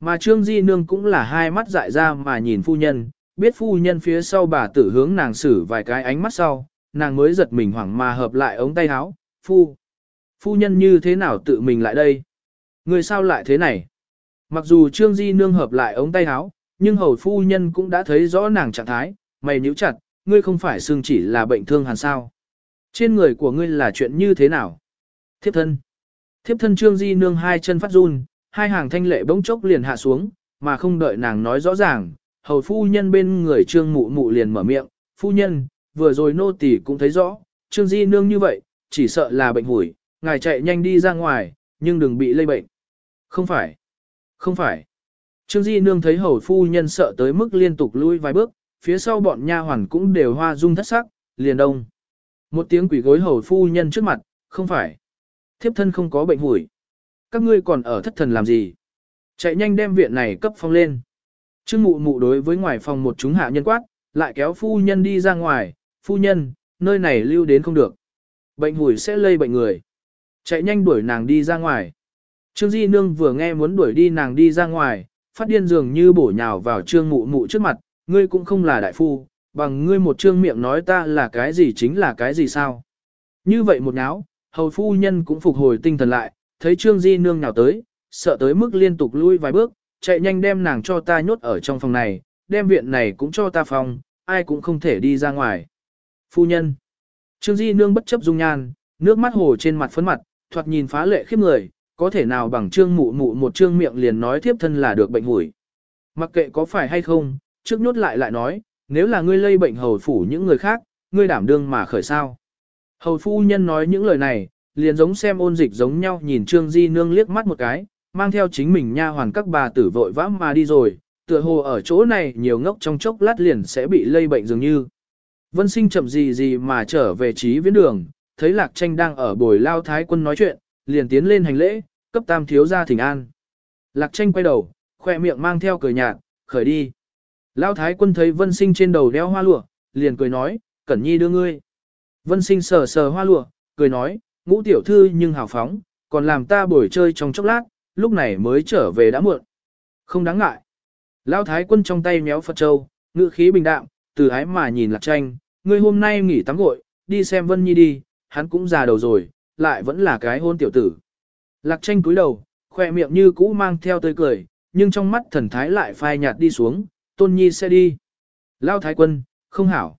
Mà Trương Di Nương cũng là hai mắt dại ra mà nhìn phu nhân, biết phu nhân phía sau bà tử hướng nàng xử vài cái ánh mắt sau, nàng mới giật mình hoảng mà hợp lại ống tay áo, phu. Phu nhân như thế nào tự mình lại đây? Người sao lại thế này? Mặc dù Trương Di nương hợp lại ống tay áo, nhưng hầu phu nhân cũng đã thấy rõ nàng trạng thái, mày nhíu chặt, ngươi không phải xương chỉ là bệnh thương hàn sao. Trên người của ngươi là chuyện như thế nào? Thiếp thân. Thiếp thân Trương Di nương hai chân phát run, hai hàng thanh lệ bỗng chốc liền hạ xuống, mà không đợi nàng nói rõ ràng, hầu phu nhân bên người Trương mụ mụ liền mở miệng, phu nhân, vừa rồi nô tỳ cũng thấy rõ, Trương Di nương như vậy, chỉ sợ là bệnh hủi, ngài chạy nhanh đi ra ngoài, nhưng đừng bị lây bệnh. Không phải. Không phải. Trương Di Nương thấy hầu phu nhân sợ tới mức liên tục lui vài bước, phía sau bọn nha hoàn cũng đều hoa dung thất sắc, liền đông. Một tiếng quỷ gối hầu phu nhân trước mặt, không phải. Thiếp thân không có bệnh hủi. Các ngươi còn ở thất thần làm gì? Chạy nhanh đem viện này cấp phong lên. Trương mụ mụ đối với ngoài phòng một chúng hạ nhân quát, lại kéo phu nhân đi ra ngoài, phu nhân, nơi này lưu đến không được. Bệnh hủi sẽ lây bệnh người. Chạy nhanh đuổi nàng đi ra ngoài. Trương Di Nương vừa nghe muốn đuổi đi nàng đi ra ngoài, phát điên dường như bổ nhào vào trương mụ mụ trước mặt, ngươi cũng không là đại phu, bằng ngươi một trương miệng nói ta là cái gì chính là cái gì sao. Như vậy một náo, hầu phu nhân cũng phục hồi tinh thần lại, thấy Trương Di Nương nào tới, sợ tới mức liên tục lui vài bước, chạy nhanh đem nàng cho ta nhốt ở trong phòng này, đem viện này cũng cho ta phòng, ai cũng không thể đi ra ngoài. Phu nhân. Trương Di Nương bất chấp dung nhan, nước mắt hồ trên mặt phấn mặt, thoạt nhìn phá lệ khiếp người, có thể nào bằng trương mụ mụ một trương miệng liền nói tiếp thân là được bệnh hủi. Mặc kệ có phải hay không, trước nhốt lại lại nói, nếu là ngươi lây bệnh hầu phủ những người khác, ngươi đảm đương mà khởi sao. Hầu phu nhân nói những lời này, liền giống xem ôn dịch giống nhau nhìn Trương Di Nương liếc mắt một cái, mang theo chính mình nha hoàn các bà tử vội vã mà đi rồi, tựa hồ ở chỗ này nhiều ngốc trong chốc lát liền sẽ bị lây bệnh dường như. Vân sinh chậm gì gì mà trở về trí viễn đường, thấy lạc tranh đang ở bồi lao thái quân nói chuyện, liền tiến lên hành lễ, cấp tam thiếu ra thỉnh an. Lạc tranh quay đầu, khoe miệng mang theo cười nhạt, khởi đi. Lão thái quân thấy vân sinh trên đầu đeo hoa lụa, liền cười nói, cẩn nhi đưa ngươi. Vân sinh sờ sờ hoa lụa, cười nói, ngũ tiểu thư nhưng hào phóng, còn làm ta buổi chơi trong chốc lát, lúc này mới trở về đã muộn. Không đáng ngại. Lão thái quân trong tay méo Phật Châu, ngữ khí bình đạm, từ ái mà nhìn lạc tranh, ngươi hôm nay nghỉ tắm gội, đi xem Vân Nhi đi, hắn cũng già đầu rồi, lại vẫn là cái hôn tiểu tử. Lạc tranh cúi đầu, khoe miệng như cũ mang theo tươi cười, nhưng trong mắt thần thái lại phai nhạt đi xuống, tôn nhi sẽ đi. Lao thái quân, không hảo.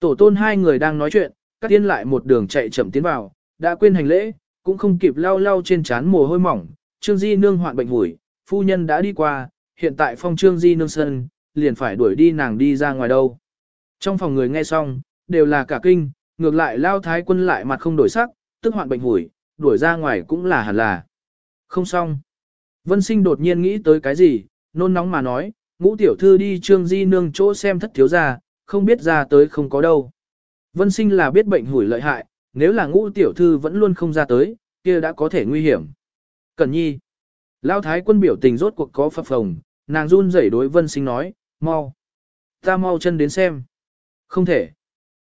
Tổ tôn hai người đang nói chuyện, các tiên lại một đường chạy chậm tiến vào, đã quên hành lễ, cũng không kịp lao lao trên trán mồ hôi mỏng, trương di nương hoạn bệnh hủi, phu nhân đã đi qua, hiện tại phong trương di nương sân, liền phải đuổi đi nàng đi ra ngoài đâu. Trong phòng người nghe xong, đều là cả kinh, ngược lại lao thái quân lại mặt không đổi sắc, tức hoạn bệnh hủi, đuổi ra ngoài cũng là hẳn là. Không xong. Vân sinh đột nhiên nghĩ tới cái gì, nôn nóng mà nói, ngũ tiểu thư đi trương di nương chỗ xem thất thiếu ra, không biết ra tới không có đâu. Vân sinh là biết bệnh hủi lợi hại, nếu là ngũ tiểu thư vẫn luôn không ra tới, kia đã có thể nguy hiểm. Cẩn nhi. Lao thái quân biểu tình rốt cuộc có phập phồng, nàng run rẩy đối vân sinh nói, mau. Ta mau chân đến xem. Không thể.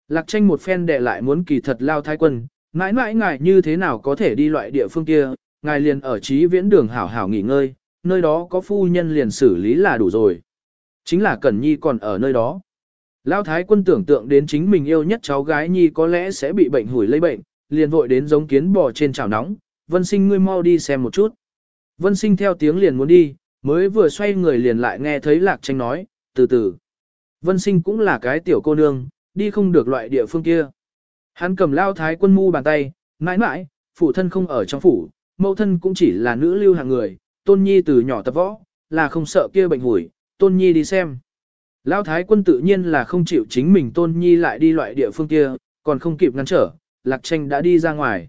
Lạc tranh một phen đệ lại muốn kỳ thật lao thái quân, mãi mãi ngài như thế nào có thể đi loại địa phương kia, ngài liền ở trí viễn đường hảo hảo nghỉ ngơi, nơi đó có phu nhân liền xử lý là đủ rồi. Chính là Cẩn Nhi còn ở nơi đó. lão thái quân tưởng tượng đến chính mình yêu nhất cháu gái Nhi có lẽ sẽ bị bệnh hủi lây bệnh, liền vội đến giống kiến bò trên chảo nóng, vân sinh ngươi mau đi xem một chút. Vân sinh theo tiếng liền muốn đi, mới vừa xoay người liền lại nghe thấy lạc tranh nói, từ từ. Vân sinh cũng là cái tiểu cô nương, đi không được loại địa phương kia. Hắn cầm lao thái quân mu bàn tay, mãi mãi, phụ thân không ở trong phủ, mẫu thân cũng chỉ là nữ lưu hàng người, tôn nhi từ nhỏ tập võ, là không sợ kia bệnh hủi, tôn nhi đi xem. Lão thái quân tự nhiên là không chịu chính mình tôn nhi lại đi loại địa phương kia, còn không kịp ngăn trở, lạc tranh đã đi ra ngoài.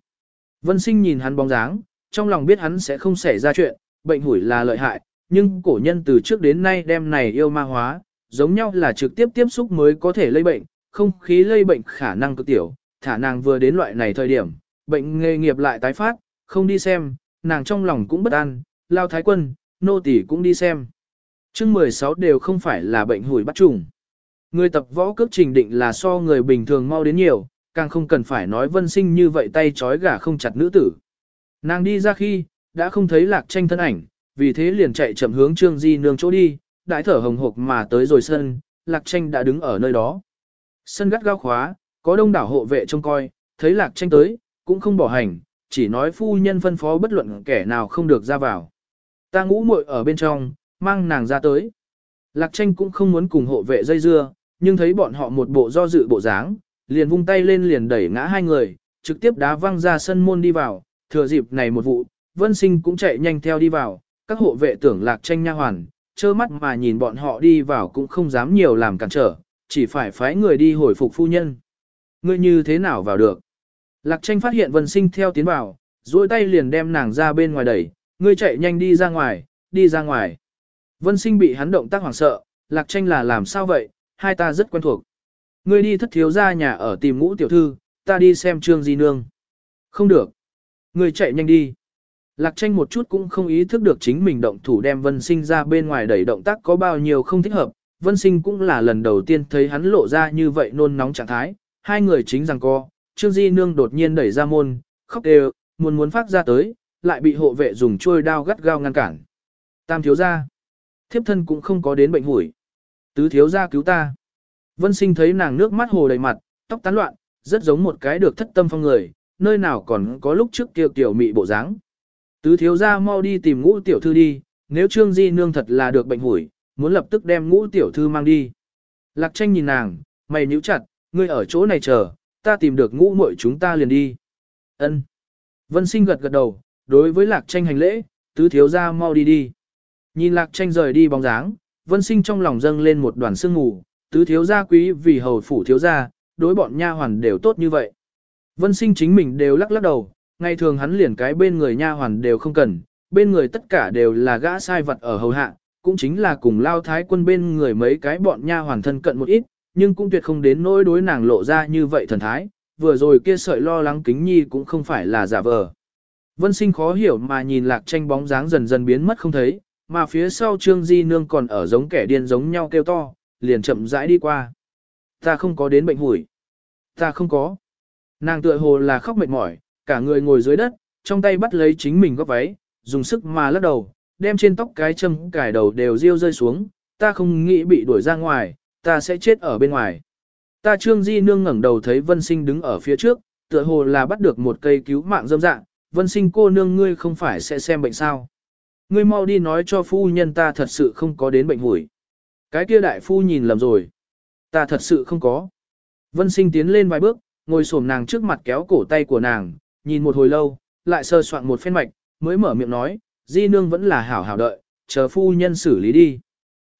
Vân sinh nhìn hắn bóng dáng, trong lòng biết hắn sẽ không xảy ra chuyện, bệnh hủi là lợi hại, nhưng cổ nhân từ trước đến nay đem này yêu ma hóa, giống nhau là trực tiếp tiếp xúc mới có thể lây bệnh, không khí lây bệnh khả năng cực tiểu, thả nàng vừa đến loại này thời điểm, bệnh nghề nghiệp lại tái phát, không đi xem, nàng trong lòng cũng bất an, lao thái quân, nô tỷ cũng đi xem. chương 16 đều không phải là bệnh hủi bắt trùng. Người tập võ cước trình định là so người bình thường mau đến nhiều, càng không cần phải nói vân sinh như vậy tay trói gà không chặt nữ tử. Nàng đi ra khi, đã không thấy lạc tranh thân ảnh, vì thế liền chạy chậm hướng trương di nương chỗ đi, đại thở hồng hộc mà tới rồi sân, lạc tranh đã đứng ở nơi đó. Sân gắt gao khóa, có đông đảo hộ vệ trông coi, thấy lạc tranh tới, cũng không bỏ hành, chỉ nói phu nhân phân phó bất luận kẻ nào không được ra vào. Ta ngũ muội ở bên trong, mang nàng ra tới. Lạc tranh cũng không muốn cùng hộ vệ dây dưa, nhưng thấy bọn họ một bộ do dự bộ dáng, liền vung tay lên liền đẩy ngã hai người, trực tiếp đá văng ra sân môn đi vào, thừa dịp này một vụ, vân sinh cũng chạy nhanh theo đi vào, các hộ vệ tưởng lạc tranh nha hoàn, trơ mắt mà nhìn bọn họ đi vào cũng không dám nhiều làm cản trở, chỉ phải phái người đi hồi phục phu nhân. Ngươi như thế nào vào được? Lạc tranh phát hiện vân sinh theo tiến vào, duỗi tay liền đem nàng ra bên ngoài đẩy, ngươi chạy nhanh đi ra ngoài, đi ra ngoài. Vân sinh bị hắn động tác hoảng sợ, lạc tranh là làm sao vậy, hai ta rất quen thuộc. Ngươi đi thất thiếu ra nhà ở tìm ngũ tiểu thư, ta đi xem trương di nương. Không được. Ngươi chạy nhanh đi. Lạc tranh một chút cũng không ý thức được chính mình động thủ đem vân sinh ra bên ngoài đẩy động tác có bao nhiêu không thích hợp. Vân sinh cũng là lần đầu tiên thấy hắn lộ ra như vậy nôn nóng trạng thái. Hai người chính rằng co, Trương Di Nương đột nhiên đẩy ra môn, khóc đều, muốn muốn phát ra tới, lại bị hộ vệ dùng chuôi đao gắt gao ngăn cản. Tam thiếu gia, thiếp thân cũng không có đến bệnh hủi. Tứ thiếu gia cứu ta. Vân sinh thấy nàng nước mắt hồ đầy mặt, tóc tán loạn, rất giống một cái được thất tâm phong người, nơi nào còn có lúc trước kiều tiểu mị bộ dáng. Tứ thiếu gia mau đi tìm ngũ tiểu thư đi, nếu Trương Di Nương thật là được bệnh hủi, muốn lập tức đem ngũ tiểu thư mang đi. Lạc tranh nhìn nàng, mày nhíu chặt, ngươi ở chỗ này chờ, ta tìm được ngũ muội chúng ta liền đi. Ân. Vân sinh gật gật đầu, đối với lạc tranh hành lễ, tứ thiếu gia mau đi đi. Nhìn lạc tranh rời đi bóng dáng, vân sinh trong lòng dâng lên một đoàn sương mù, tứ thiếu gia quý vì hầu phủ thiếu gia, đối bọn nha hoàn đều tốt như vậy. Vân sinh chính mình đều lắc lắc đầu, ngày thường hắn liền cái bên người nha hoàn đều không cần, bên người tất cả đều là gã sai vật ở hầu hạ, cũng chính là cùng lao thái quân bên người mấy cái bọn nha hoàn thân cận một ít, nhưng cũng tuyệt không đến nỗi đối nàng lộ ra như vậy thần thái, vừa rồi kia sợi lo lắng kính nhi cũng không phải là giả vờ. Vân sinh khó hiểu mà nhìn lạc tranh bóng dáng dần dần biến mất không thấy, mà phía sau trương di nương còn ở giống kẻ điên giống nhau kêu to, liền chậm rãi đi qua. Ta không có đến bệnh hủi. Ta không có. Nàng tựa hồ là khóc mệt mỏi, cả người ngồi dưới đất, trong tay bắt lấy chính mình góc váy, dùng sức mà lắc đầu, đem trên tóc cái châm cài đầu đều riêu rơi xuống, ta không nghĩ bị đuổi ra ngoài, ta sẽ chết ở bên ngoài. Ta trương di nương ngẩng đầu thấy vân sinh đứng ở phía trước, tựa hồ là bắt được một cây cứu mạng dâm dạng, vân sinh cô nương ngươi không phải sẽ xem bệnh sao. Ngươi mau đi nói cho phu nhân ta thật sự không có đến bệnh hủi. Cái kia đại phu nhìn lầm rồi. Ta thật sự không có. Vân sinh tiến lên vài bước, ngồi xổm nàng trước mặt kéo cổ tay của nàng, nhìn một hồi lâu, lại sơ soạn một phen mạch, mới mở miệng nói, di nương vẫn là hảo hảo đợi, chờ phu nhân xử lý đi.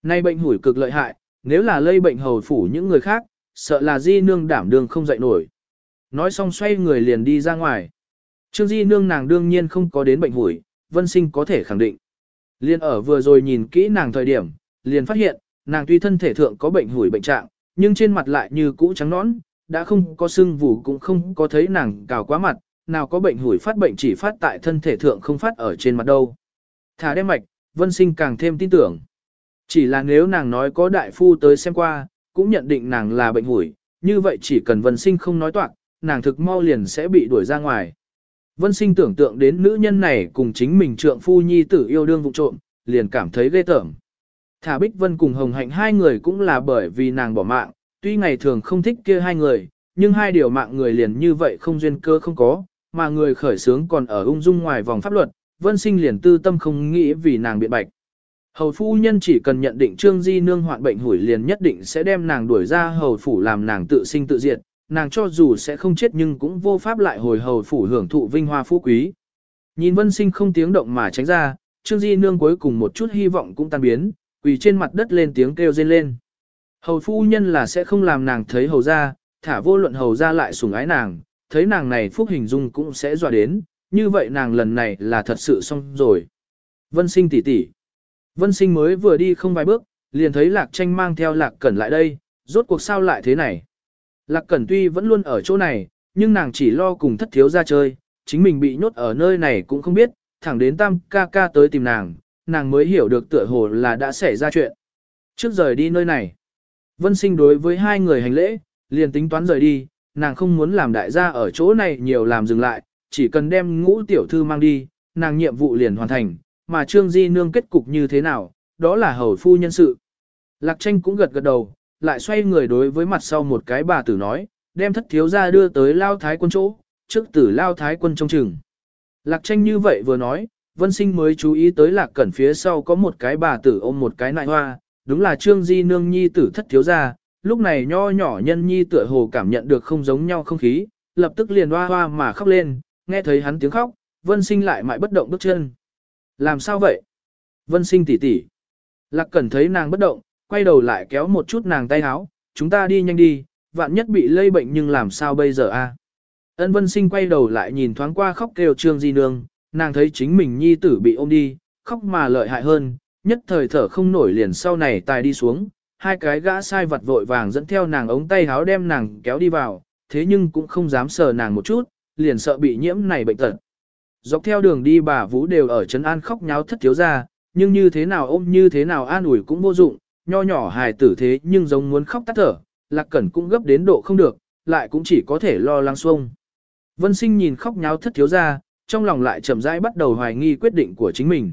Nay bệnh hủi cực lợi hại, nếu là lây bệnh hầu phủ những người khác, sợ là di nương đảm đương không dậy nổi. Nói xong xoay người liền đi ra ngoài. Trương di nương nàng đương nhiên không có đến bệnh hủi, vân sinh có thể khẳng định. Liên ở vừa rồi nhìn kỹ nàng thời điểm, liền phát hiện, nàng tuy thân thể thượng có bệnh hủi bệnh trạng, nhưng trên mặt lại như cũ trắng nõn, đã không có sưng vù cũng không có thấy nàng cào quá mặt, nào có bệnh hủi phát bệnh chỉ phát tại thân thể thượng không phát ở trên mặt đâu. Thả đem mạch, vân sinh càng thêm tin tưởng. Chỉ là nếu nàng nói có đại phu tới xem qua, cũng nhận định nàng là bệnh hủi, như vậy chỉ cần vân sinh không nói toạc, nàng thực mau liền sẽ bị đuổi ra ngoài. Vân sinh tưởng tượng đến nữ nhân này cùng chính mình trượng phu nhi tử yêu đương vụ trộm, liền cảm thấy ghê tởm. Thả Bích Vân cùng Hồng Hạnh hai người cũng là bởi vì nàng bỏ mạng, tuy ngày thường không thích kia hai người, nhưng hai điều mạng người liền như vậy không duyên cơ không có, mà người khởi sướng còn ở ung dung ngoài vòng pháp luật, Vân Sinh liền tư tâm không nghĩ vì nàng biện bạch. Hầu phu nhân chỉ cần nhận định Trương Di nương hoạn bệnh hủi liền nhất định sẽ đem nàng đuổi ra hầu phủ làm nàng tự sinh tự diệt, nàng cho dù sẽ không chết nhưng cũng vô pháp lại hồi hầu phủ hưởng thụ vinh hoa phú quý. Nhìn Vân Sinh không tiếng động mà tránh ra, Trương Di nương cuối cùng một chút hy vọng cũng tan biến, quỳ trên mặt đất lên tiếng kêu rên lên. Hầu phu nhân là sẽ không làm nàng thấy hầu ra, thả vô luận hầu ra lại sủng ái nàng, thấy nàng này phúc hình dung cũng sẽ dọa đến, như vậy nàng lần này là thật sự xong rồi. Vân sinh tỷ tỷ. Vân sinh mới vừa đi không vài bước, liền thấy lạc tranh mang theo lạc cẩn lại đây, rốt cuộc sao lại thế này. Lạc cẩn tuy vẫn luôn ở chỗ này, nhưng nàng chỉ lo cùng thất thiếu ra chơi, chính mình bị nhốt ở nơi này cũng không biết, thẳng đến tam ca ca tới tìm nàng, nàng mới hiểu được tựa hồ là đã xảy ra chuyện. Trước rời đi nơi này, Vân sinh đối với hai người hành lễ, liền tính toán rời đi, nàng không muốn làm đại gia ở chỗ này nhiều làm dừng lại, chỉ cần đem ngũ tiểu thư mang đi, nàng nhiệm vụ liền hoàn thành, mà Trương Di Nương kết cục như thế nào, đó là hầu phu nhân sự. Lạc tranh cũng gật gật đầu, lại xoay người đối với mặt sau một cái bà tử nói, đem thất thiếu ra đưa tới lao thái quân chỗ, trước tử lao thái quân trong chừng. Lạc tranh như vậy vừa nói, vân sinh mới chú ý tới lạc cẩn phía sau có một cái bà tử ôm một cái nại hoa, đúng là Trương Di Nương Nhi tử thất thiếu ra, lúc này nho nhỏ nhân Nhi tựa hồ cảm nhận được không giống nhau không khí, lập tức liền hoa hoa mà khóc lên, nghe thấy hắn tiếng khóc, vân sinh lại mãi bất động bước chân. Làm sao vậy? Vân sinh tỉ tỉ. Lạc cẩn thấy nàng bất động, quay đầu lại kéo một chút nàng tay háo, chúng ta đi nhanh đi, vạn nhất bị lây bệnh nhưng làm sao bây giờ a? Ân vân sinh quay đầu lại nhìn thoáng qua khóc kêu trương di nương, nàng thấy chính mình nhi tử bị ôm đi, khóc mà lợi hại hơn, nhất thời thở không nổi liền sau này tài đi xuống, hai cái gã sai vật vội vàng dẫn theo nàng ống tay háo đem nàng kéo đi vào, thế nhưng cũng không dám sờ nàng một chút, liền sợ bị nhiễm này bệnh tật. Dọc theo đường đi bà Vũ đều ở trấn an khóc nháo thất thiếu ra, nhưng như thế nào ôm như thế nào an ủi cũng vô dụng, nho nhỏ hài tử thế nhưng giống muốn khóc tắt thở, lạc cẩn cũng gấp đến độ không được, lại cũng chỉ có thể lo lắng xuông. Vân sinh nhìn khóc nháo thất thiếu ra, trong lòng lại chậm rãi bắt đầu hoài nghi quyết định của chính mình.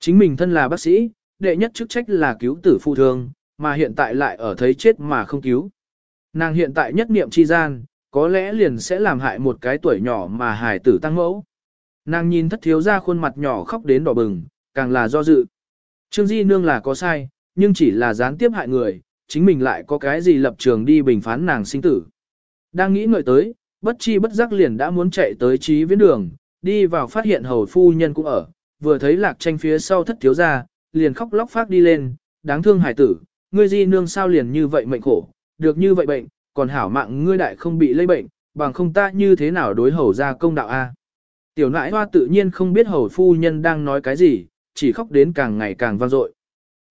Chính mình thân là bác sĩ, đệ nhất chức trách là cứu tử phụ thương, mà hiện tại lại ở thấy chết mà không cứu. Nàng hiện tại nhất niệm chi gian, có lẽ liền sẽ làm hại một cái tuổi nhỏ mà hài tử tăng mẫu. Nàng nhìn thất thiếu ra khuôn mặt nhỏ khóc đến đỏ bừng, càng là do dự. Trương Di Nương là có sai, nhưng chỉ là gián tiếp hại người, chính mình lại có cái gì lập trường đi bình phán nàng sinh tử. Đang nghĩ ngợi tới, bất chi bất giác liền đã muốn chạy tới trí viễn đường, đi vào phát hiện hầu phu nhân cũng ở, vừa thấy lạc tranh phía sau thất thiếu ra, liền khóc lóc phát đi lên, đáng thương hải tử, ngươi di nương sao liền như vậy mệnh khổ, được như vậy bệnh, còn hảo mạng ngươi đại không bị lây bệnh, bằng không ta như thế nào đối hầu ra công đạo a. Tiểu nãi hoa tự nhiên không biết hầu phu nhân đang nói cái gì, chỉ khóc đến càng ngày càng vang dội.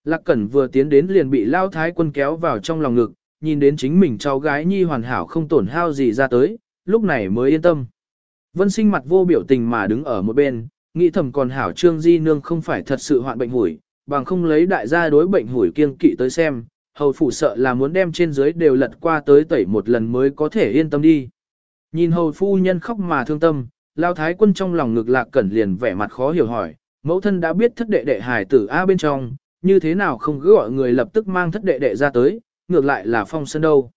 Lạc Cẩn vừa tiến đến liền bị Lao Thái quân kéo vào trong lòng ngực, nhìn đến chính mình cháu gái nhi hoàn hảo không tổn hao gì ra tới, lúc này mới yên tâm. Vân sinh mặt vô biểu tình mà đứng ở một bên, nghĩ thầm còn hảo trương di nương không phải thật sự hoạn bệnh hủi, bằng không lấy đại gia đối bệnh hủi kiêng kỵ tới xem, hầu phủ sợ là muốn đem trên dưới đều lật qua tới tẩy một lần mới có thể yên tâm đi. Nhìn hầu phu nhân khóc mà thương tâm, lao thái quân trong lòng ngực lạc cẩn liền vẻ mặt khó hiểu hỏi, mẫu thân đã biết thất đệ đệ hài tử A bên trong, như thế nào không cứ gọi người lập tức mang thất đệ đệ ra tới, ngược lại là phong sân đâu.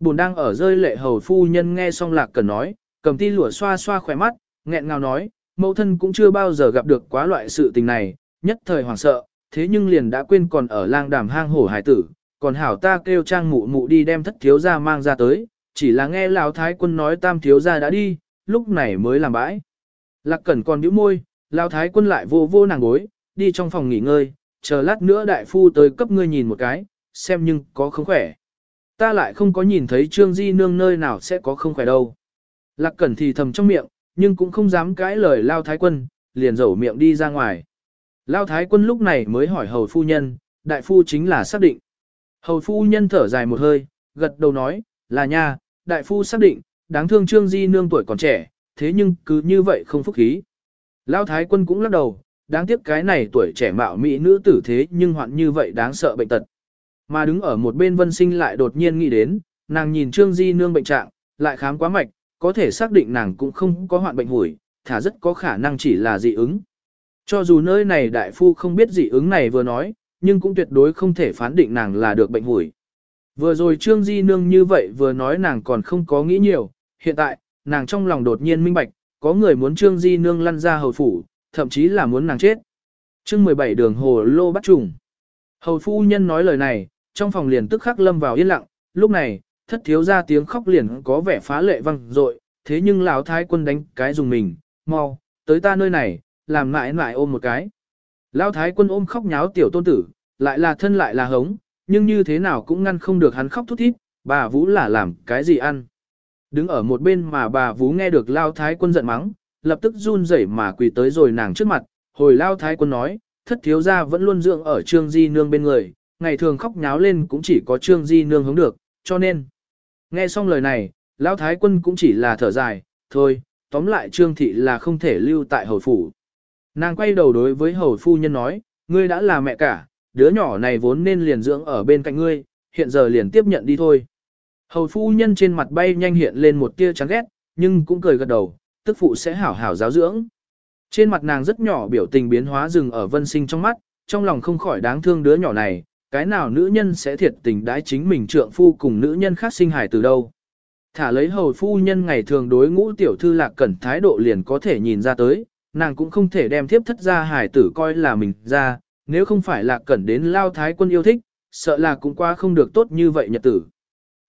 Bùn đang ở rơi lệ hầu phu nhân nghe xong lạc cẩn nói, cầm ti lụa xoa xoa khỏe mắt, nghẹn ngào nói, mẫu thân cũng chưa bao giờ gặp được quá loại sự tình này, nhất thời hoảng sợ, thế nhưng liền đã quên còn ở lang đàm hang hổ hải tử, còn hảo ta kêu trang mụ mụ đi đem thất thiếu gia mang ra tới, chỉ là nghe lão thái quân nói tam thiếu gia đã đi, lúc này mới làm bãi. Lạc cẩn còn nhíu môi, lão thái quân lại vô vô nàng gối, đi trong phòng nghỉ ngơi, chờ lát nữa đại phu tới cấp ngươi nhìn một cái, xem nhưng có không khỏe. Ta lại không có nhìn thấy trương di nương nơi nào sẽ có không khỏe đâu. Lạc cẩn thì thầm trong miệng, nhưng cũng không dám cãi lời lao thái quân, liền rầu miệng đi ra ngoài. Lao thái quân lúc này mới hỏi hầu phu nhân, đại phu chính là xác định. Hầu phu nhân thở dài một hơi, gật đầu nói, là nha, đại phu xác định, đáng thương trương di nương tuổi còn trẻ, thế nhưng cứ như vậy không phúc khí. Lao thái quân cũng lắc đầu, đáng tiếc cái này tuổi trẻ mạo mỹ nữ tử thế nhưng hoạn như vậy đáng sợ bệnh tật. Mà đứng ở một bên vân sinh lại đột nhiên nghĩ đến, nàng nhìn trương di nương bệnh trạng, lại khám quá mạch, có thể xác định nàng cũng không có hoạn bệnh hủi, thả rất có khả năng chỉ là dị ứng. Cho dù nơi này đại phu không biết dị ứng này vừa nói, nhưng cũng tuyệt đối không thể phán định nàng là được bệnh hủi. Vừa rồi Trương Di Nương như vậy vừa nói nàng còn không có nghĩ nhiều, hiện tại, nàng trong lòng đột nhiên minh bạch, có người muốn Trương Di Nương lăn ra hầu phủ, thậm chí là muốn nàng chết. Chương 17 đường hồ lô bắt trùng. Hầu phu nhân nói lời này, trong phòng liền tức khắc lâm vào yên lặng, lúc này, thất thiếu ra tiếng khóc liền có vẻ phá lệ văng dội thế nhưng lão thái quân đánh cái dùng mình, mau, tới ta nơi này, làm mãi mãi ôm một cái. Lão thái quân ôm khóc nháo tiểu tôn tử, lại là thân lại là hống, nhưng như thế nào cũng ngăn không được hắn khóc thút thít, bà Vũ là làm cái gì ăn. Đứng ở một bên mà bà Vũ nghe được Lao Thái quân giận mắng, lập tức run rẩy mà quỳ tới rồi nàng trước mặt, hồi Lao Thái quân nói, thất thiếu gia vẫn luôn dưỡng ở Trương Di Nương bên người, ngày thường khóc nháo lên cũng chỉ có Trương Di Nương hướng được, cho nên. Nghe xong lời này, lao Thái quân cũng chỉ là thở dài, thôi, tóm lại Trương Thị là không thể lưu tại hầu phủ. Nàng quay đầu đối với hầu phu nhân nói, ngươi đã là mẹ cả, đứa nhỏ này vốn nên liền dưỡng ở bên cạnh ngươi, hiện giờ liền tiếp nhận đi thôi. Hầu phu nhân trên mặt bay nhanh hiện lên một tia chán ghét, nhưng cũng cười gật đầu, tức phụ sẽ hảo hảo giáo dưỡng. Trên mặt nàng rất nhỏ biểu tình biến hóa dừng ở vân sinh trong mắt, trong lòng không khỏi đáng thương đứa nhỏ này, cái nào nữ nhân sẽ thiệt tình đãi chính mình trượng phu cùng nữ nhân khác sinh hài từ đâu. Thả lấy hầu phu nhân ngày thường đối ngũ tiểu thư lạc cẩn thái độ liền có thể nhìn ra tới, nàng cũng không thể đem thiếp thất ra hài tử coi là mình ra, nếu không phải lạc cẩn đến lao thái quân yêu thích, sợ là cũng qua không được tốt như vậy nhật tử.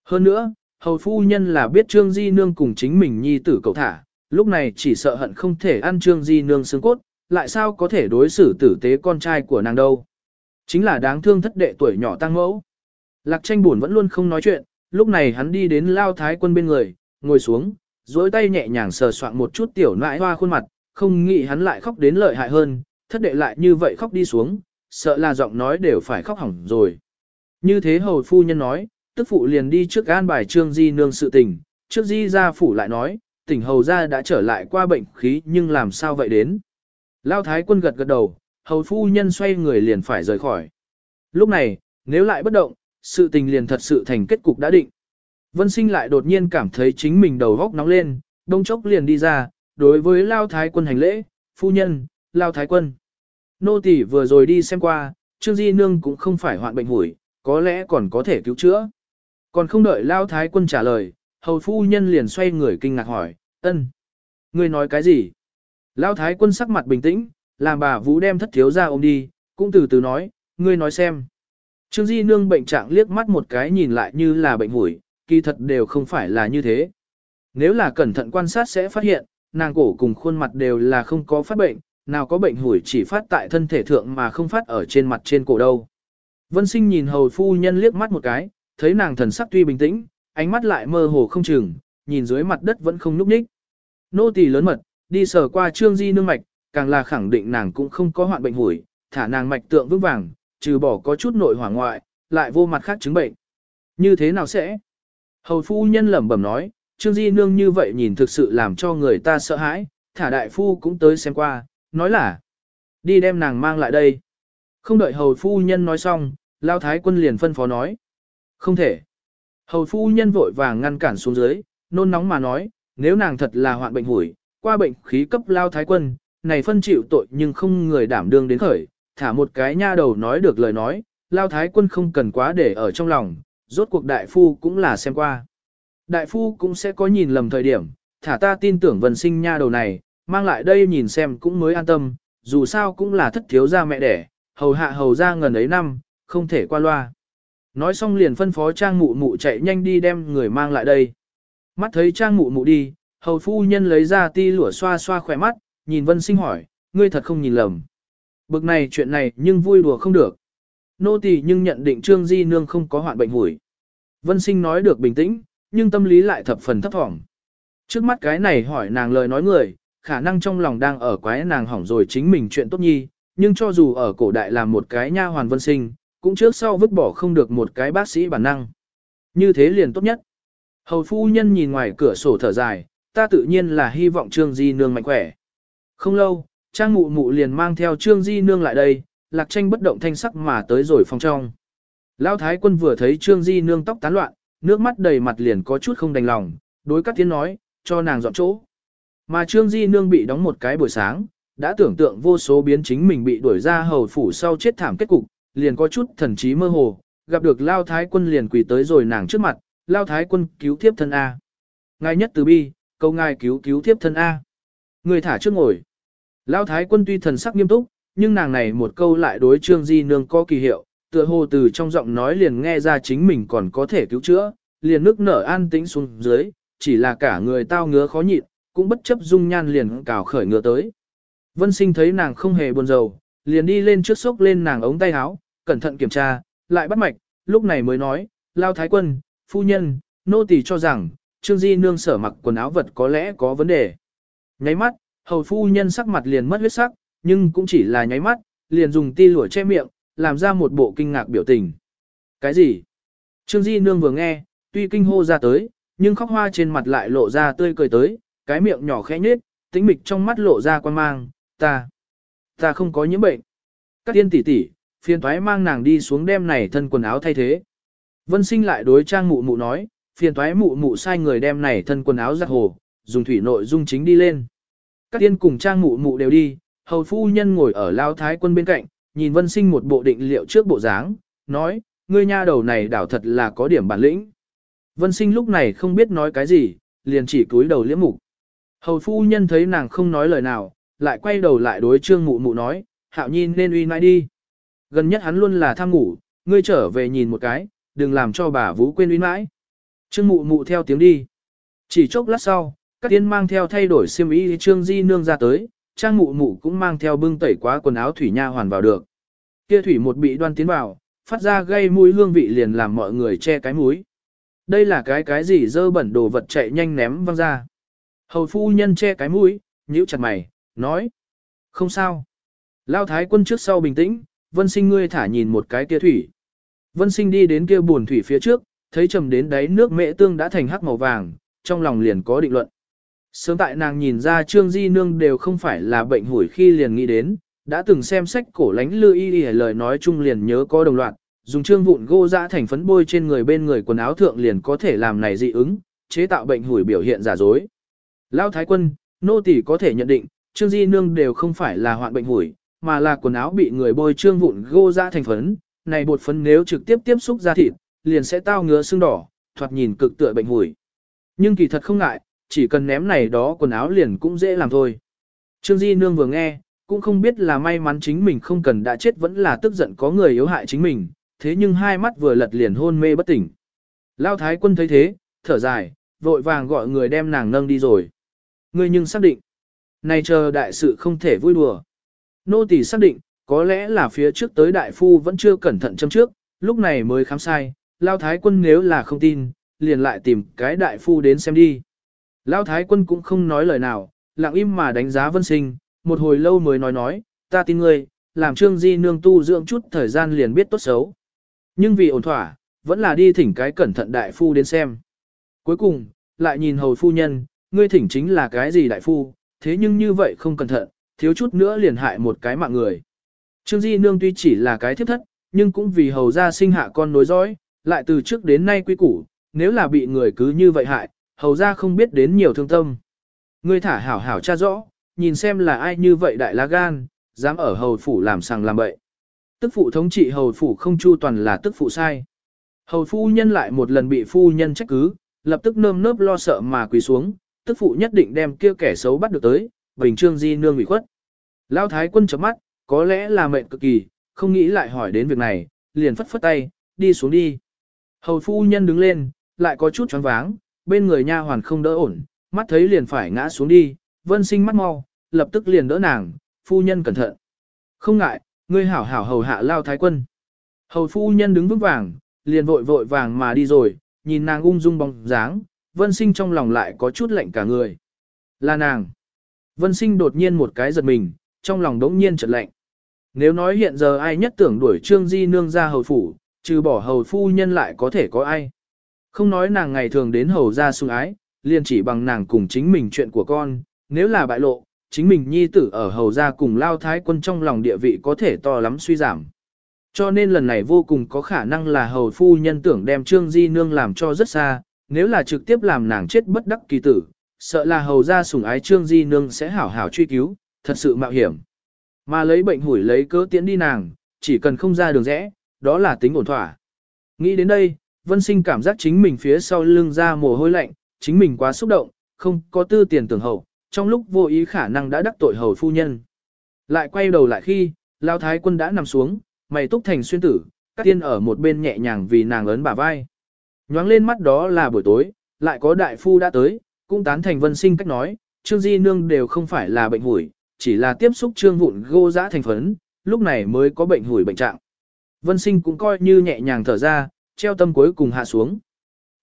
Hơn nữa, hầu phu nhân là biết trương di nương cùng chính mình nhi tử cầu thả, lúc này chỉ sợ hận không thể ăn trương di nương xương cốt, lại sao có thể đối xử tử tế con trai của nàng đâu. Chính là đáng thương thất đệ tuổi nhỏ tăng mẫu. Lạc tranh buồn vẫn luôn không nói chuyện, lúc này hắn đi đến lao thái quân bên người, ngồi xuống, duỗi tay nhẹ nhàng sờ soạn một chút tiểu nãi hoa khuôn mặt, không nghĩ hắn lại khóc đến lợi hại hơn, thất đệ lại như vậy khóc đi xuống, sợ là giọng nói đều phải khóc hỏng rồi. Như thế hầu phu nhân nói, tức phụ liền đi trước an bài trương di nương sự tình, trước di gia phủ lại nói, tỉnh hầu gia đã trở lại qua bệnh khí nhưng làm sao vậy đến. Lao thái quân gật gật đầu, hầu phu nhân xoay người liền phải rời khỏi. Lúc này, nếu lại bất động, sự tình liền thật sự thành kết cục đã định. Vân sinh lại đột nhiên cảm thấy chính mình đầu góc nóng lên, đông chốc liền đi ra, đối với Lao Thái quân hành lễ, phu nhân, Lao Thái quân. Nô tỷ vừa rồi đi xem qua, Trương Di Nương cũng không phải hoạn bệnh hủi, có lẽ còn có thể cứu chữa. Còn không đợi Lao Thái quân trả lời, hầu phu nhân liền xoay người kinh ngạc hỏi, ân, ngươi nói cái gì? Lão thái quân sắc mặt bình tĩnh, làm bà Vũ đem thất thiếu ra ôm đi, cũng từ từ nói, ngươi nói xem. Trương Di Nương bệnh trạng liếc mắt một cái nhìn lại như là bệnh hủi, kỳ thật đều không phải là như thế. Nếu là cẩn thận quan sát sẽ phát hiện, nàng cổ cùng khuôn mặt đều là không có phát bệnh, nào có bệnh hủi chỉ phát tại thân thể thượng mà không phát ở trên mặt trên cổ đâu. Vân sinh nhìn hầu phu nhân liếc mắt một cái, thấy nàng thần sắc tuy bình tĩnh, ánh mắt lại mơ hồ không chừng, nhìn dưới mặt đất vẫn không núp ních. Nô tỳ lớn mật, đi sờ qua trương di nương mạch, càng là khẳng định nàng cũng không có hoạn bệnh hủi, thả nàng mạch tượng vững vàng, trừ bỏ có chút nội hỏa ngoại, lại vô mặt khác chứng bệnh. Như thế nào sẽ? Hầu phu nhân lẩm bẩm nói, Trương Di Nương như vậy nhìn thực sự làm cho người ta sợ hãi, thả đại phu cũng tới xem qua, nói là, đi đem nàng mang lại đây. Không đợi hầu phu nhân nói xong, lao thái quân liền phân phó nói. Không thể. Hầu phu nhân vội vàng ngăn cản xuống dưới, nôn nóng mà nói, nếu nàng thật là hoạn bệnh hủi, qua bệnh khí cấp lao thái quân, này phân chịu tội nhưng không người đảm đương đến khởi, thả một cái nha đầu nói được lời nói, lao thái quân không cần quá để ở trong lòng, rốt cuộc đại phu cũng là xem qua. Đại phu cũng sẽ có nhìn lầm thời điểm, thả ta tin tưởng vần sinh nha đầu này, mang lại đây nhìn xem cũng mới an tâm, dù sao cũng là thất thiếu gia mẹ đẻ, hầu hạ hầu ra ngần ấy năm, không thể qua loa. Nói xong liền phân phó trang mụ mụ chạy nhanh đi đem người mang lại đây. Mắt thấy trang mụ mụ đi, hầu phu nhân lấy ra ti lửa xoa xoa khỏe mắt, nhìn vân sinh hỏi, ngươi thật không nhìn lầm. Bực này chuyện này nhưng vui đùa không được. Nô tỳ nhưng nhận định trương di nương không có hoạn bệnh hủi. Vân sinh nói được bình tĩnh, nhưng tâm lý lại thập phần thấp thỏm. Trước mắt cái này hỏi nàng lời nói người, khả năng trong lòng đang ở quái nàng hỏng rồi chính mình chuyện tốt nhi, nhưng cho dù ở cổ đại làm một cái nha hoàn vân sinh, cũng trước sau vứt bỏ không được một cái bác sĩ bản năng. Như thế liền tốt nhất. Hầu phu nhân nhìn ngoài cửa sổ thở dài, ta tự nhiên là hy vọng Trương Di Nương mạnh khỏe. Không lâu, Trang Mụ Mụ liền mang theo Trương Di Nương lại đây, lạc tranh bất động thanh sắc mà tới rồi phòng trong. Lão Thái quân vừa thấy Trương Di Nương tóc tán loạn, nước mắt đầy mặt liền có chút không đành lòng, đối các tiếng nói, cho nàng dọn chỗ. Mà Trương Di Nương bị đóng một cái buổi sáng, đã tưởng tượng vô số biến chính mình bị đuổi ra hầu phủ sau chết thảm kết cục, liền có chút thần trí mơ hồ, gặp được Lao Thái quân liền quỳ tới rồi nàng trước mặt, Lao Thái quân cứu thiếp thân A. Ngài nhất từ bi, câu ngài cứu cứu thiếp thân A. Người thả trước ngồi. Lao Thái quân tuy thần sắc nghiêm túc, nhưng nàng này một câu lại đối Trương Di Nương có kỳ hiệu, tựa hồ từ trong giọng nói liền nghe ra chính mình còn có thể cứu chữa, liền nước nở an tĩnh xuống dưới, chỉ là cả người tao ngứa khó nhịn, cũng bất chấp dung nhan liền cào khởi ngựa tới. Vân sinh thấy nàng không hề buồn rầu, liền đi lên trước sốc lên nàng ống tay áo, cẩn thận kiểm tra, lại bắt mạch, lúc này mới nói, lao thái quân, phu nhân, nô tỳ cho rằng, trương di nương sở mặc quần áo vật có lẽ có vấn đề. Nháy mắt, hầu phu nhân sắc mặt liền mất huyết sắc, nhưng cũng chỉ là nháy mắt, liền dùng ti lụa che miệng, làm ra một bộ kinh ngạc biểu tình. Cái gì? Trương di nương vừa nghe, tuy kinh hô ra tới, nhưng khóc hoa trên mặt lại lộ ra tươi cười tới, cái miệng nhỏ khẽ nhếch, tĩnh mịch trong mắt lộ ra quan mang, ta, ta không có nhiễm bệnh. Các tiên tỷ tỷ, phiền thoái mang nàng đi xuống đem này thân quần áo thay thế. Vân sinh lại đối trang mụ mụ nói, phiền thoái mụ mụ sai người đem này thân quần áo giặt hồ, dùng thủy nội dung chính đi lên. Các tiên cùng trang mụ mụ đều đi, hầu phu nhân ngồi ở lao thái quân bên cạnh, nhìn vân sinh một bộ định liệu trước bộ dáng, nói, ngươi nha đầu này đảo thật là có điểm bản lĩnh. Vân sinh lúc này không biết nói cái gì, liền chỉ cúi đầu liễm mục. Hầu phu nhân thấy nàng không nói lời nào, lại quay đầu lại đối trương mụ mụ nói, hạo nhi nên uy nãi đi. Gần nhất hắn luôn là tham ngủ, ngươi trở về nhìn một cái, đừng làm cho bà vũ quên uy mãi. Trương mụ mụ theo tiếng đi. Chỉ chốc lát sau, các tiên mang theo thay đổi xiêm y trương di nương ra tới, trang mụ mụ cũng mang theo bưng tẩy quá quần áo thủy nha hoàn vào được. Kia thủy một bị đoan tiến vào, phát ra gây mũi hương vị liền làm mọi người che cái mũi. Đây là cái cái gì dơ bẩn đồ vật chạy nhanh ném văng ra. Hầu phu nhân che cái mũi, nhíu chặt mày, nói. Không sao. Lao thái quân trước sau bình tĩnh, vân sinh ngươi thả nhìn một cái kia thủy. Vân sinh đi đến kia buồn thủy phía trước, thấy trầm đến đáy nước mễ tương đã thành hắc màu vàng, trong lòng liền có định luận. Sớm tại nàng nhìn ra Trương Di Nương đều không phải là bệnh hủi khi liền nghĩ đến, đã từng xem sách cổ lánh lư y y lời nói chung liền nhớ có đồng loạt, dùng trương vụn gô dã thành phấn bôi trên người bên người quần áo thượng liền có thể làm này dị ứng, chế tạo bệnh hủi biểu hiện giả dối. Lão Thái quân, nô tỳ có thể nhận định, Trương Di Nương đều không phải là hoạn bệnh hủi, mà là quần áo bị người bôi trương vụn gô ra thành phấn, này bột phấn nếu trực tiếp tiếp xúc da thịt, liền sẽ tao ngứa sưng đỏ, thoạt nhìn cực tựa bệnh mùi. Nhưng kỳ thật không ngại, chỉ cần ném này đó quần áo liền cũng dễ làm thôi. Trương Di Nương vừa nghe, cũng không biết là may mắn chính mình không cần đã chết vẫn là tức giận có người yếu hại chính mình, thế nhưng hai mắt vừa lật liền hôn mê bất tỉnh. Lao Thái quân thấy thế, thở dài, vội vàng gọi người đem nàng nâng đi rồi. Ngươi nhưng xác định, này chờ đại sự không thể vui đùa. Nô tỳ xác định, có lẽ là phía trước tới đại phu vẫn chưa cẩn thận châm trước, lúc này mới khám sai, Lao Thái quân nếu là không tin, liền lại tìm cái đại phu đến xem đi. Lao Thái quân cũng không nói lời nào, lặng im mà đánh giá vân sinh, một hồi lâu mới nói nói, ta tin ngươi, làm trương di nương tu dưỡng chút thời gian liền biết tốt xấu. Nhưng vì ổn thỏa, vẫn là đi thỉnh cái cẩn thận đại phu đến xem. Cuối cùng, lại nhìn hầu phu nhân, ngươi thỉnh chính là cái gì đại phu, thế nhưng như vậy không cẩn thận, thiếu chút nữa liền hại một cái mạng người. Trương Di Nương tuy chỉ là cái thiếp thất, nhưng cũng vì hầu ra sinh hạ con nối dõi, lại từ trước đến nay quy củ, nếu là bị người cứ như vậy hại, hầu ra không biết đến nhiều thương tâm. Ngươi thả hảo hảo cha rõ, nhìn xem là ai như vậy đại lá gan, dám ở hầu phủ làm sàng làm bậy. Tức phụ thống trị hầu phủ không chu toàn là tức phụ sai. Hầu phu nhân lại một lần bị phu nhân trách cứ, lập tức nơm nớp lo sợ mà quỳ xuống, tức phụ nhất định đem kia kẻ xấu bắt được tới, bình trương di nương bị khuất. Lao thái quân chấm mắt, có lẽ là mệnh cực kỳ, không nghĩ lại hỏi đến việc này, liền phất phất tay, đi xuống đi. Hầu phu nhân đứng lên, lại có chút choáng váng, bên người nha hoàn không đỡ ổn, mắt thấy liền phải ngã xuống đi, vân sinh mắt mau, lập tức liền đỡ nàng, phu nhân cẩn thận. Không ngại, ngươi hảo hảo hầu hạ lao thái quân. Hầu phu nhân đứng vững vàng, liền vội vội vàng mà đi rồi, nhìn nàng ung dung bóng dáng, vân sinh trong lòng lại có chút lạnh cả người. Là nàng. Vân sinh đột nhiên một cái giật mình, trong lòng đống nhiên chợt lạnh. Nếu nói hiện giờ ai nhất tưởng đuổi Trương Di Nương ra hầu phủ, trừ bỏ hầu phu nhân lại có thể có ai. Không nói nàng ngày thường đến hầu ra sung ái, liền chỉ bằng nàng cùng chính mình chuyện của con, nếu là bại lộ, chính mình nhi tử ở hầu ra cùng lao thái quân trong lòng địa vị có thể to lắm suy giảm. Cho nên lần này vô cùng có khả năng là hầu phu nhân tưởng đem Trương Di Nương làm cho rất xa, nếu là trực tiếp làm nàng chết bất đắc kỳ tử, sợ là hầu ra sủng ái Trương Di Nương sẽ hảo hảo truy cứu, thật sự mạo hiểm. Mà lấy bệnh hủi lấy cớ tiễn đi nàng, chỉ cần không ra đường rẽ, đó là tính ổn thỏa. Nghĩ đến đây, Vân Sinh cảm giác chính mình phía sau lưng ra mồ hôi lạnh, chính mình quá xúc động, không có tư tiền tưởng hậu, trong lúc vô ý khả năng đã đắc tội hầu phu nhân. Lại quay đầu lại khi, Lao Thái quân đã nằm xuống, mày túc thành xuyên tử, các tiên ở một bên nhẹ nhàng vì nàng ấn bả vai. Nhoáng lên mắt đó là buổi tối, lại có đại phu đã tới, cũng tán thành vân sinh cách nói, trương di nương đều không phải là bệnh hủi, chỉ là tiếp xúc trương vụn gô giã thành phấn, lúc này mới có bệnh hủi bệnh trạng. Vân sinh cũng coi như nhẹ nhàng thở ra, treo tâm cuối cùng hạ xuống.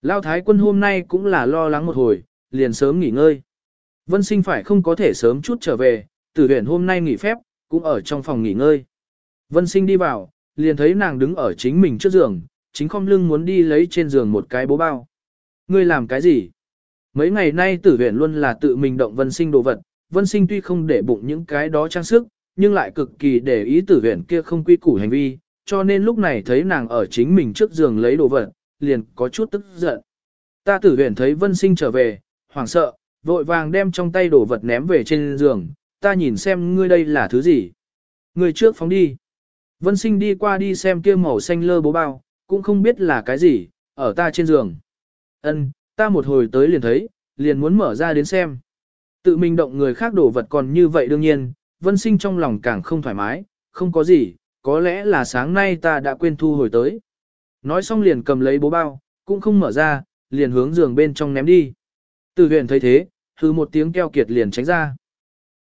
Lao thái quân hôm nay cũng là lo lắng một hồi, liền sớm nghỉ ngơi. Vân sinh phải không có thể sớm chút trở về, tử huyện hôm nay nghỉ phép, cũng ở trong phòng nghỉ ngơi. Vân sinh đi vào, liền thấy nàng đứng ở chính mình trước giường, chính không lưng muốn đi lấy trên giường một cái bố bao. Ngươi làm cái gì? Mấy ngày nay tử huyện luôn là tự mình động vân sinh đồ vật, vân sinh tuy không để bụng những cái đó trang sức, nhưng lại cực kỳ để ý tử huyện kia không quy củ hành vi, cho nên lúc này thấy nàng ở chính mình trước giường lấy đồ vật, liền có chút tức giận. Ta tử huyện thấy vân sinh trở về, hoảng sợ, vội vàng đem trong tay đồ vật ném về trên giường, ta nhìn xem ngươi đây là thứ gì. Ngươi trước phóng đi. Vân sinh đi qua đi xem kia màu xanh lơ bố bao, cũng không biết là cái gì, ở ta trên giường. Ân, ta một hồi tới liền thấy, liền muốn mở ra đến xem. Tự mình động người khác đổ vật còn như vậy đương nhiên, vân sinh trong lòng càng không thoải mái, không có gì, có lẽ là sáng nay ta đã quên thu hồi tới. Nói xong liền cầm lấy bố bao, cũng không mở ra, liền hướng giường bên trong ném đi. Từ huyền thấy thế, hư một tiếng keo kiệt liền tránh ra.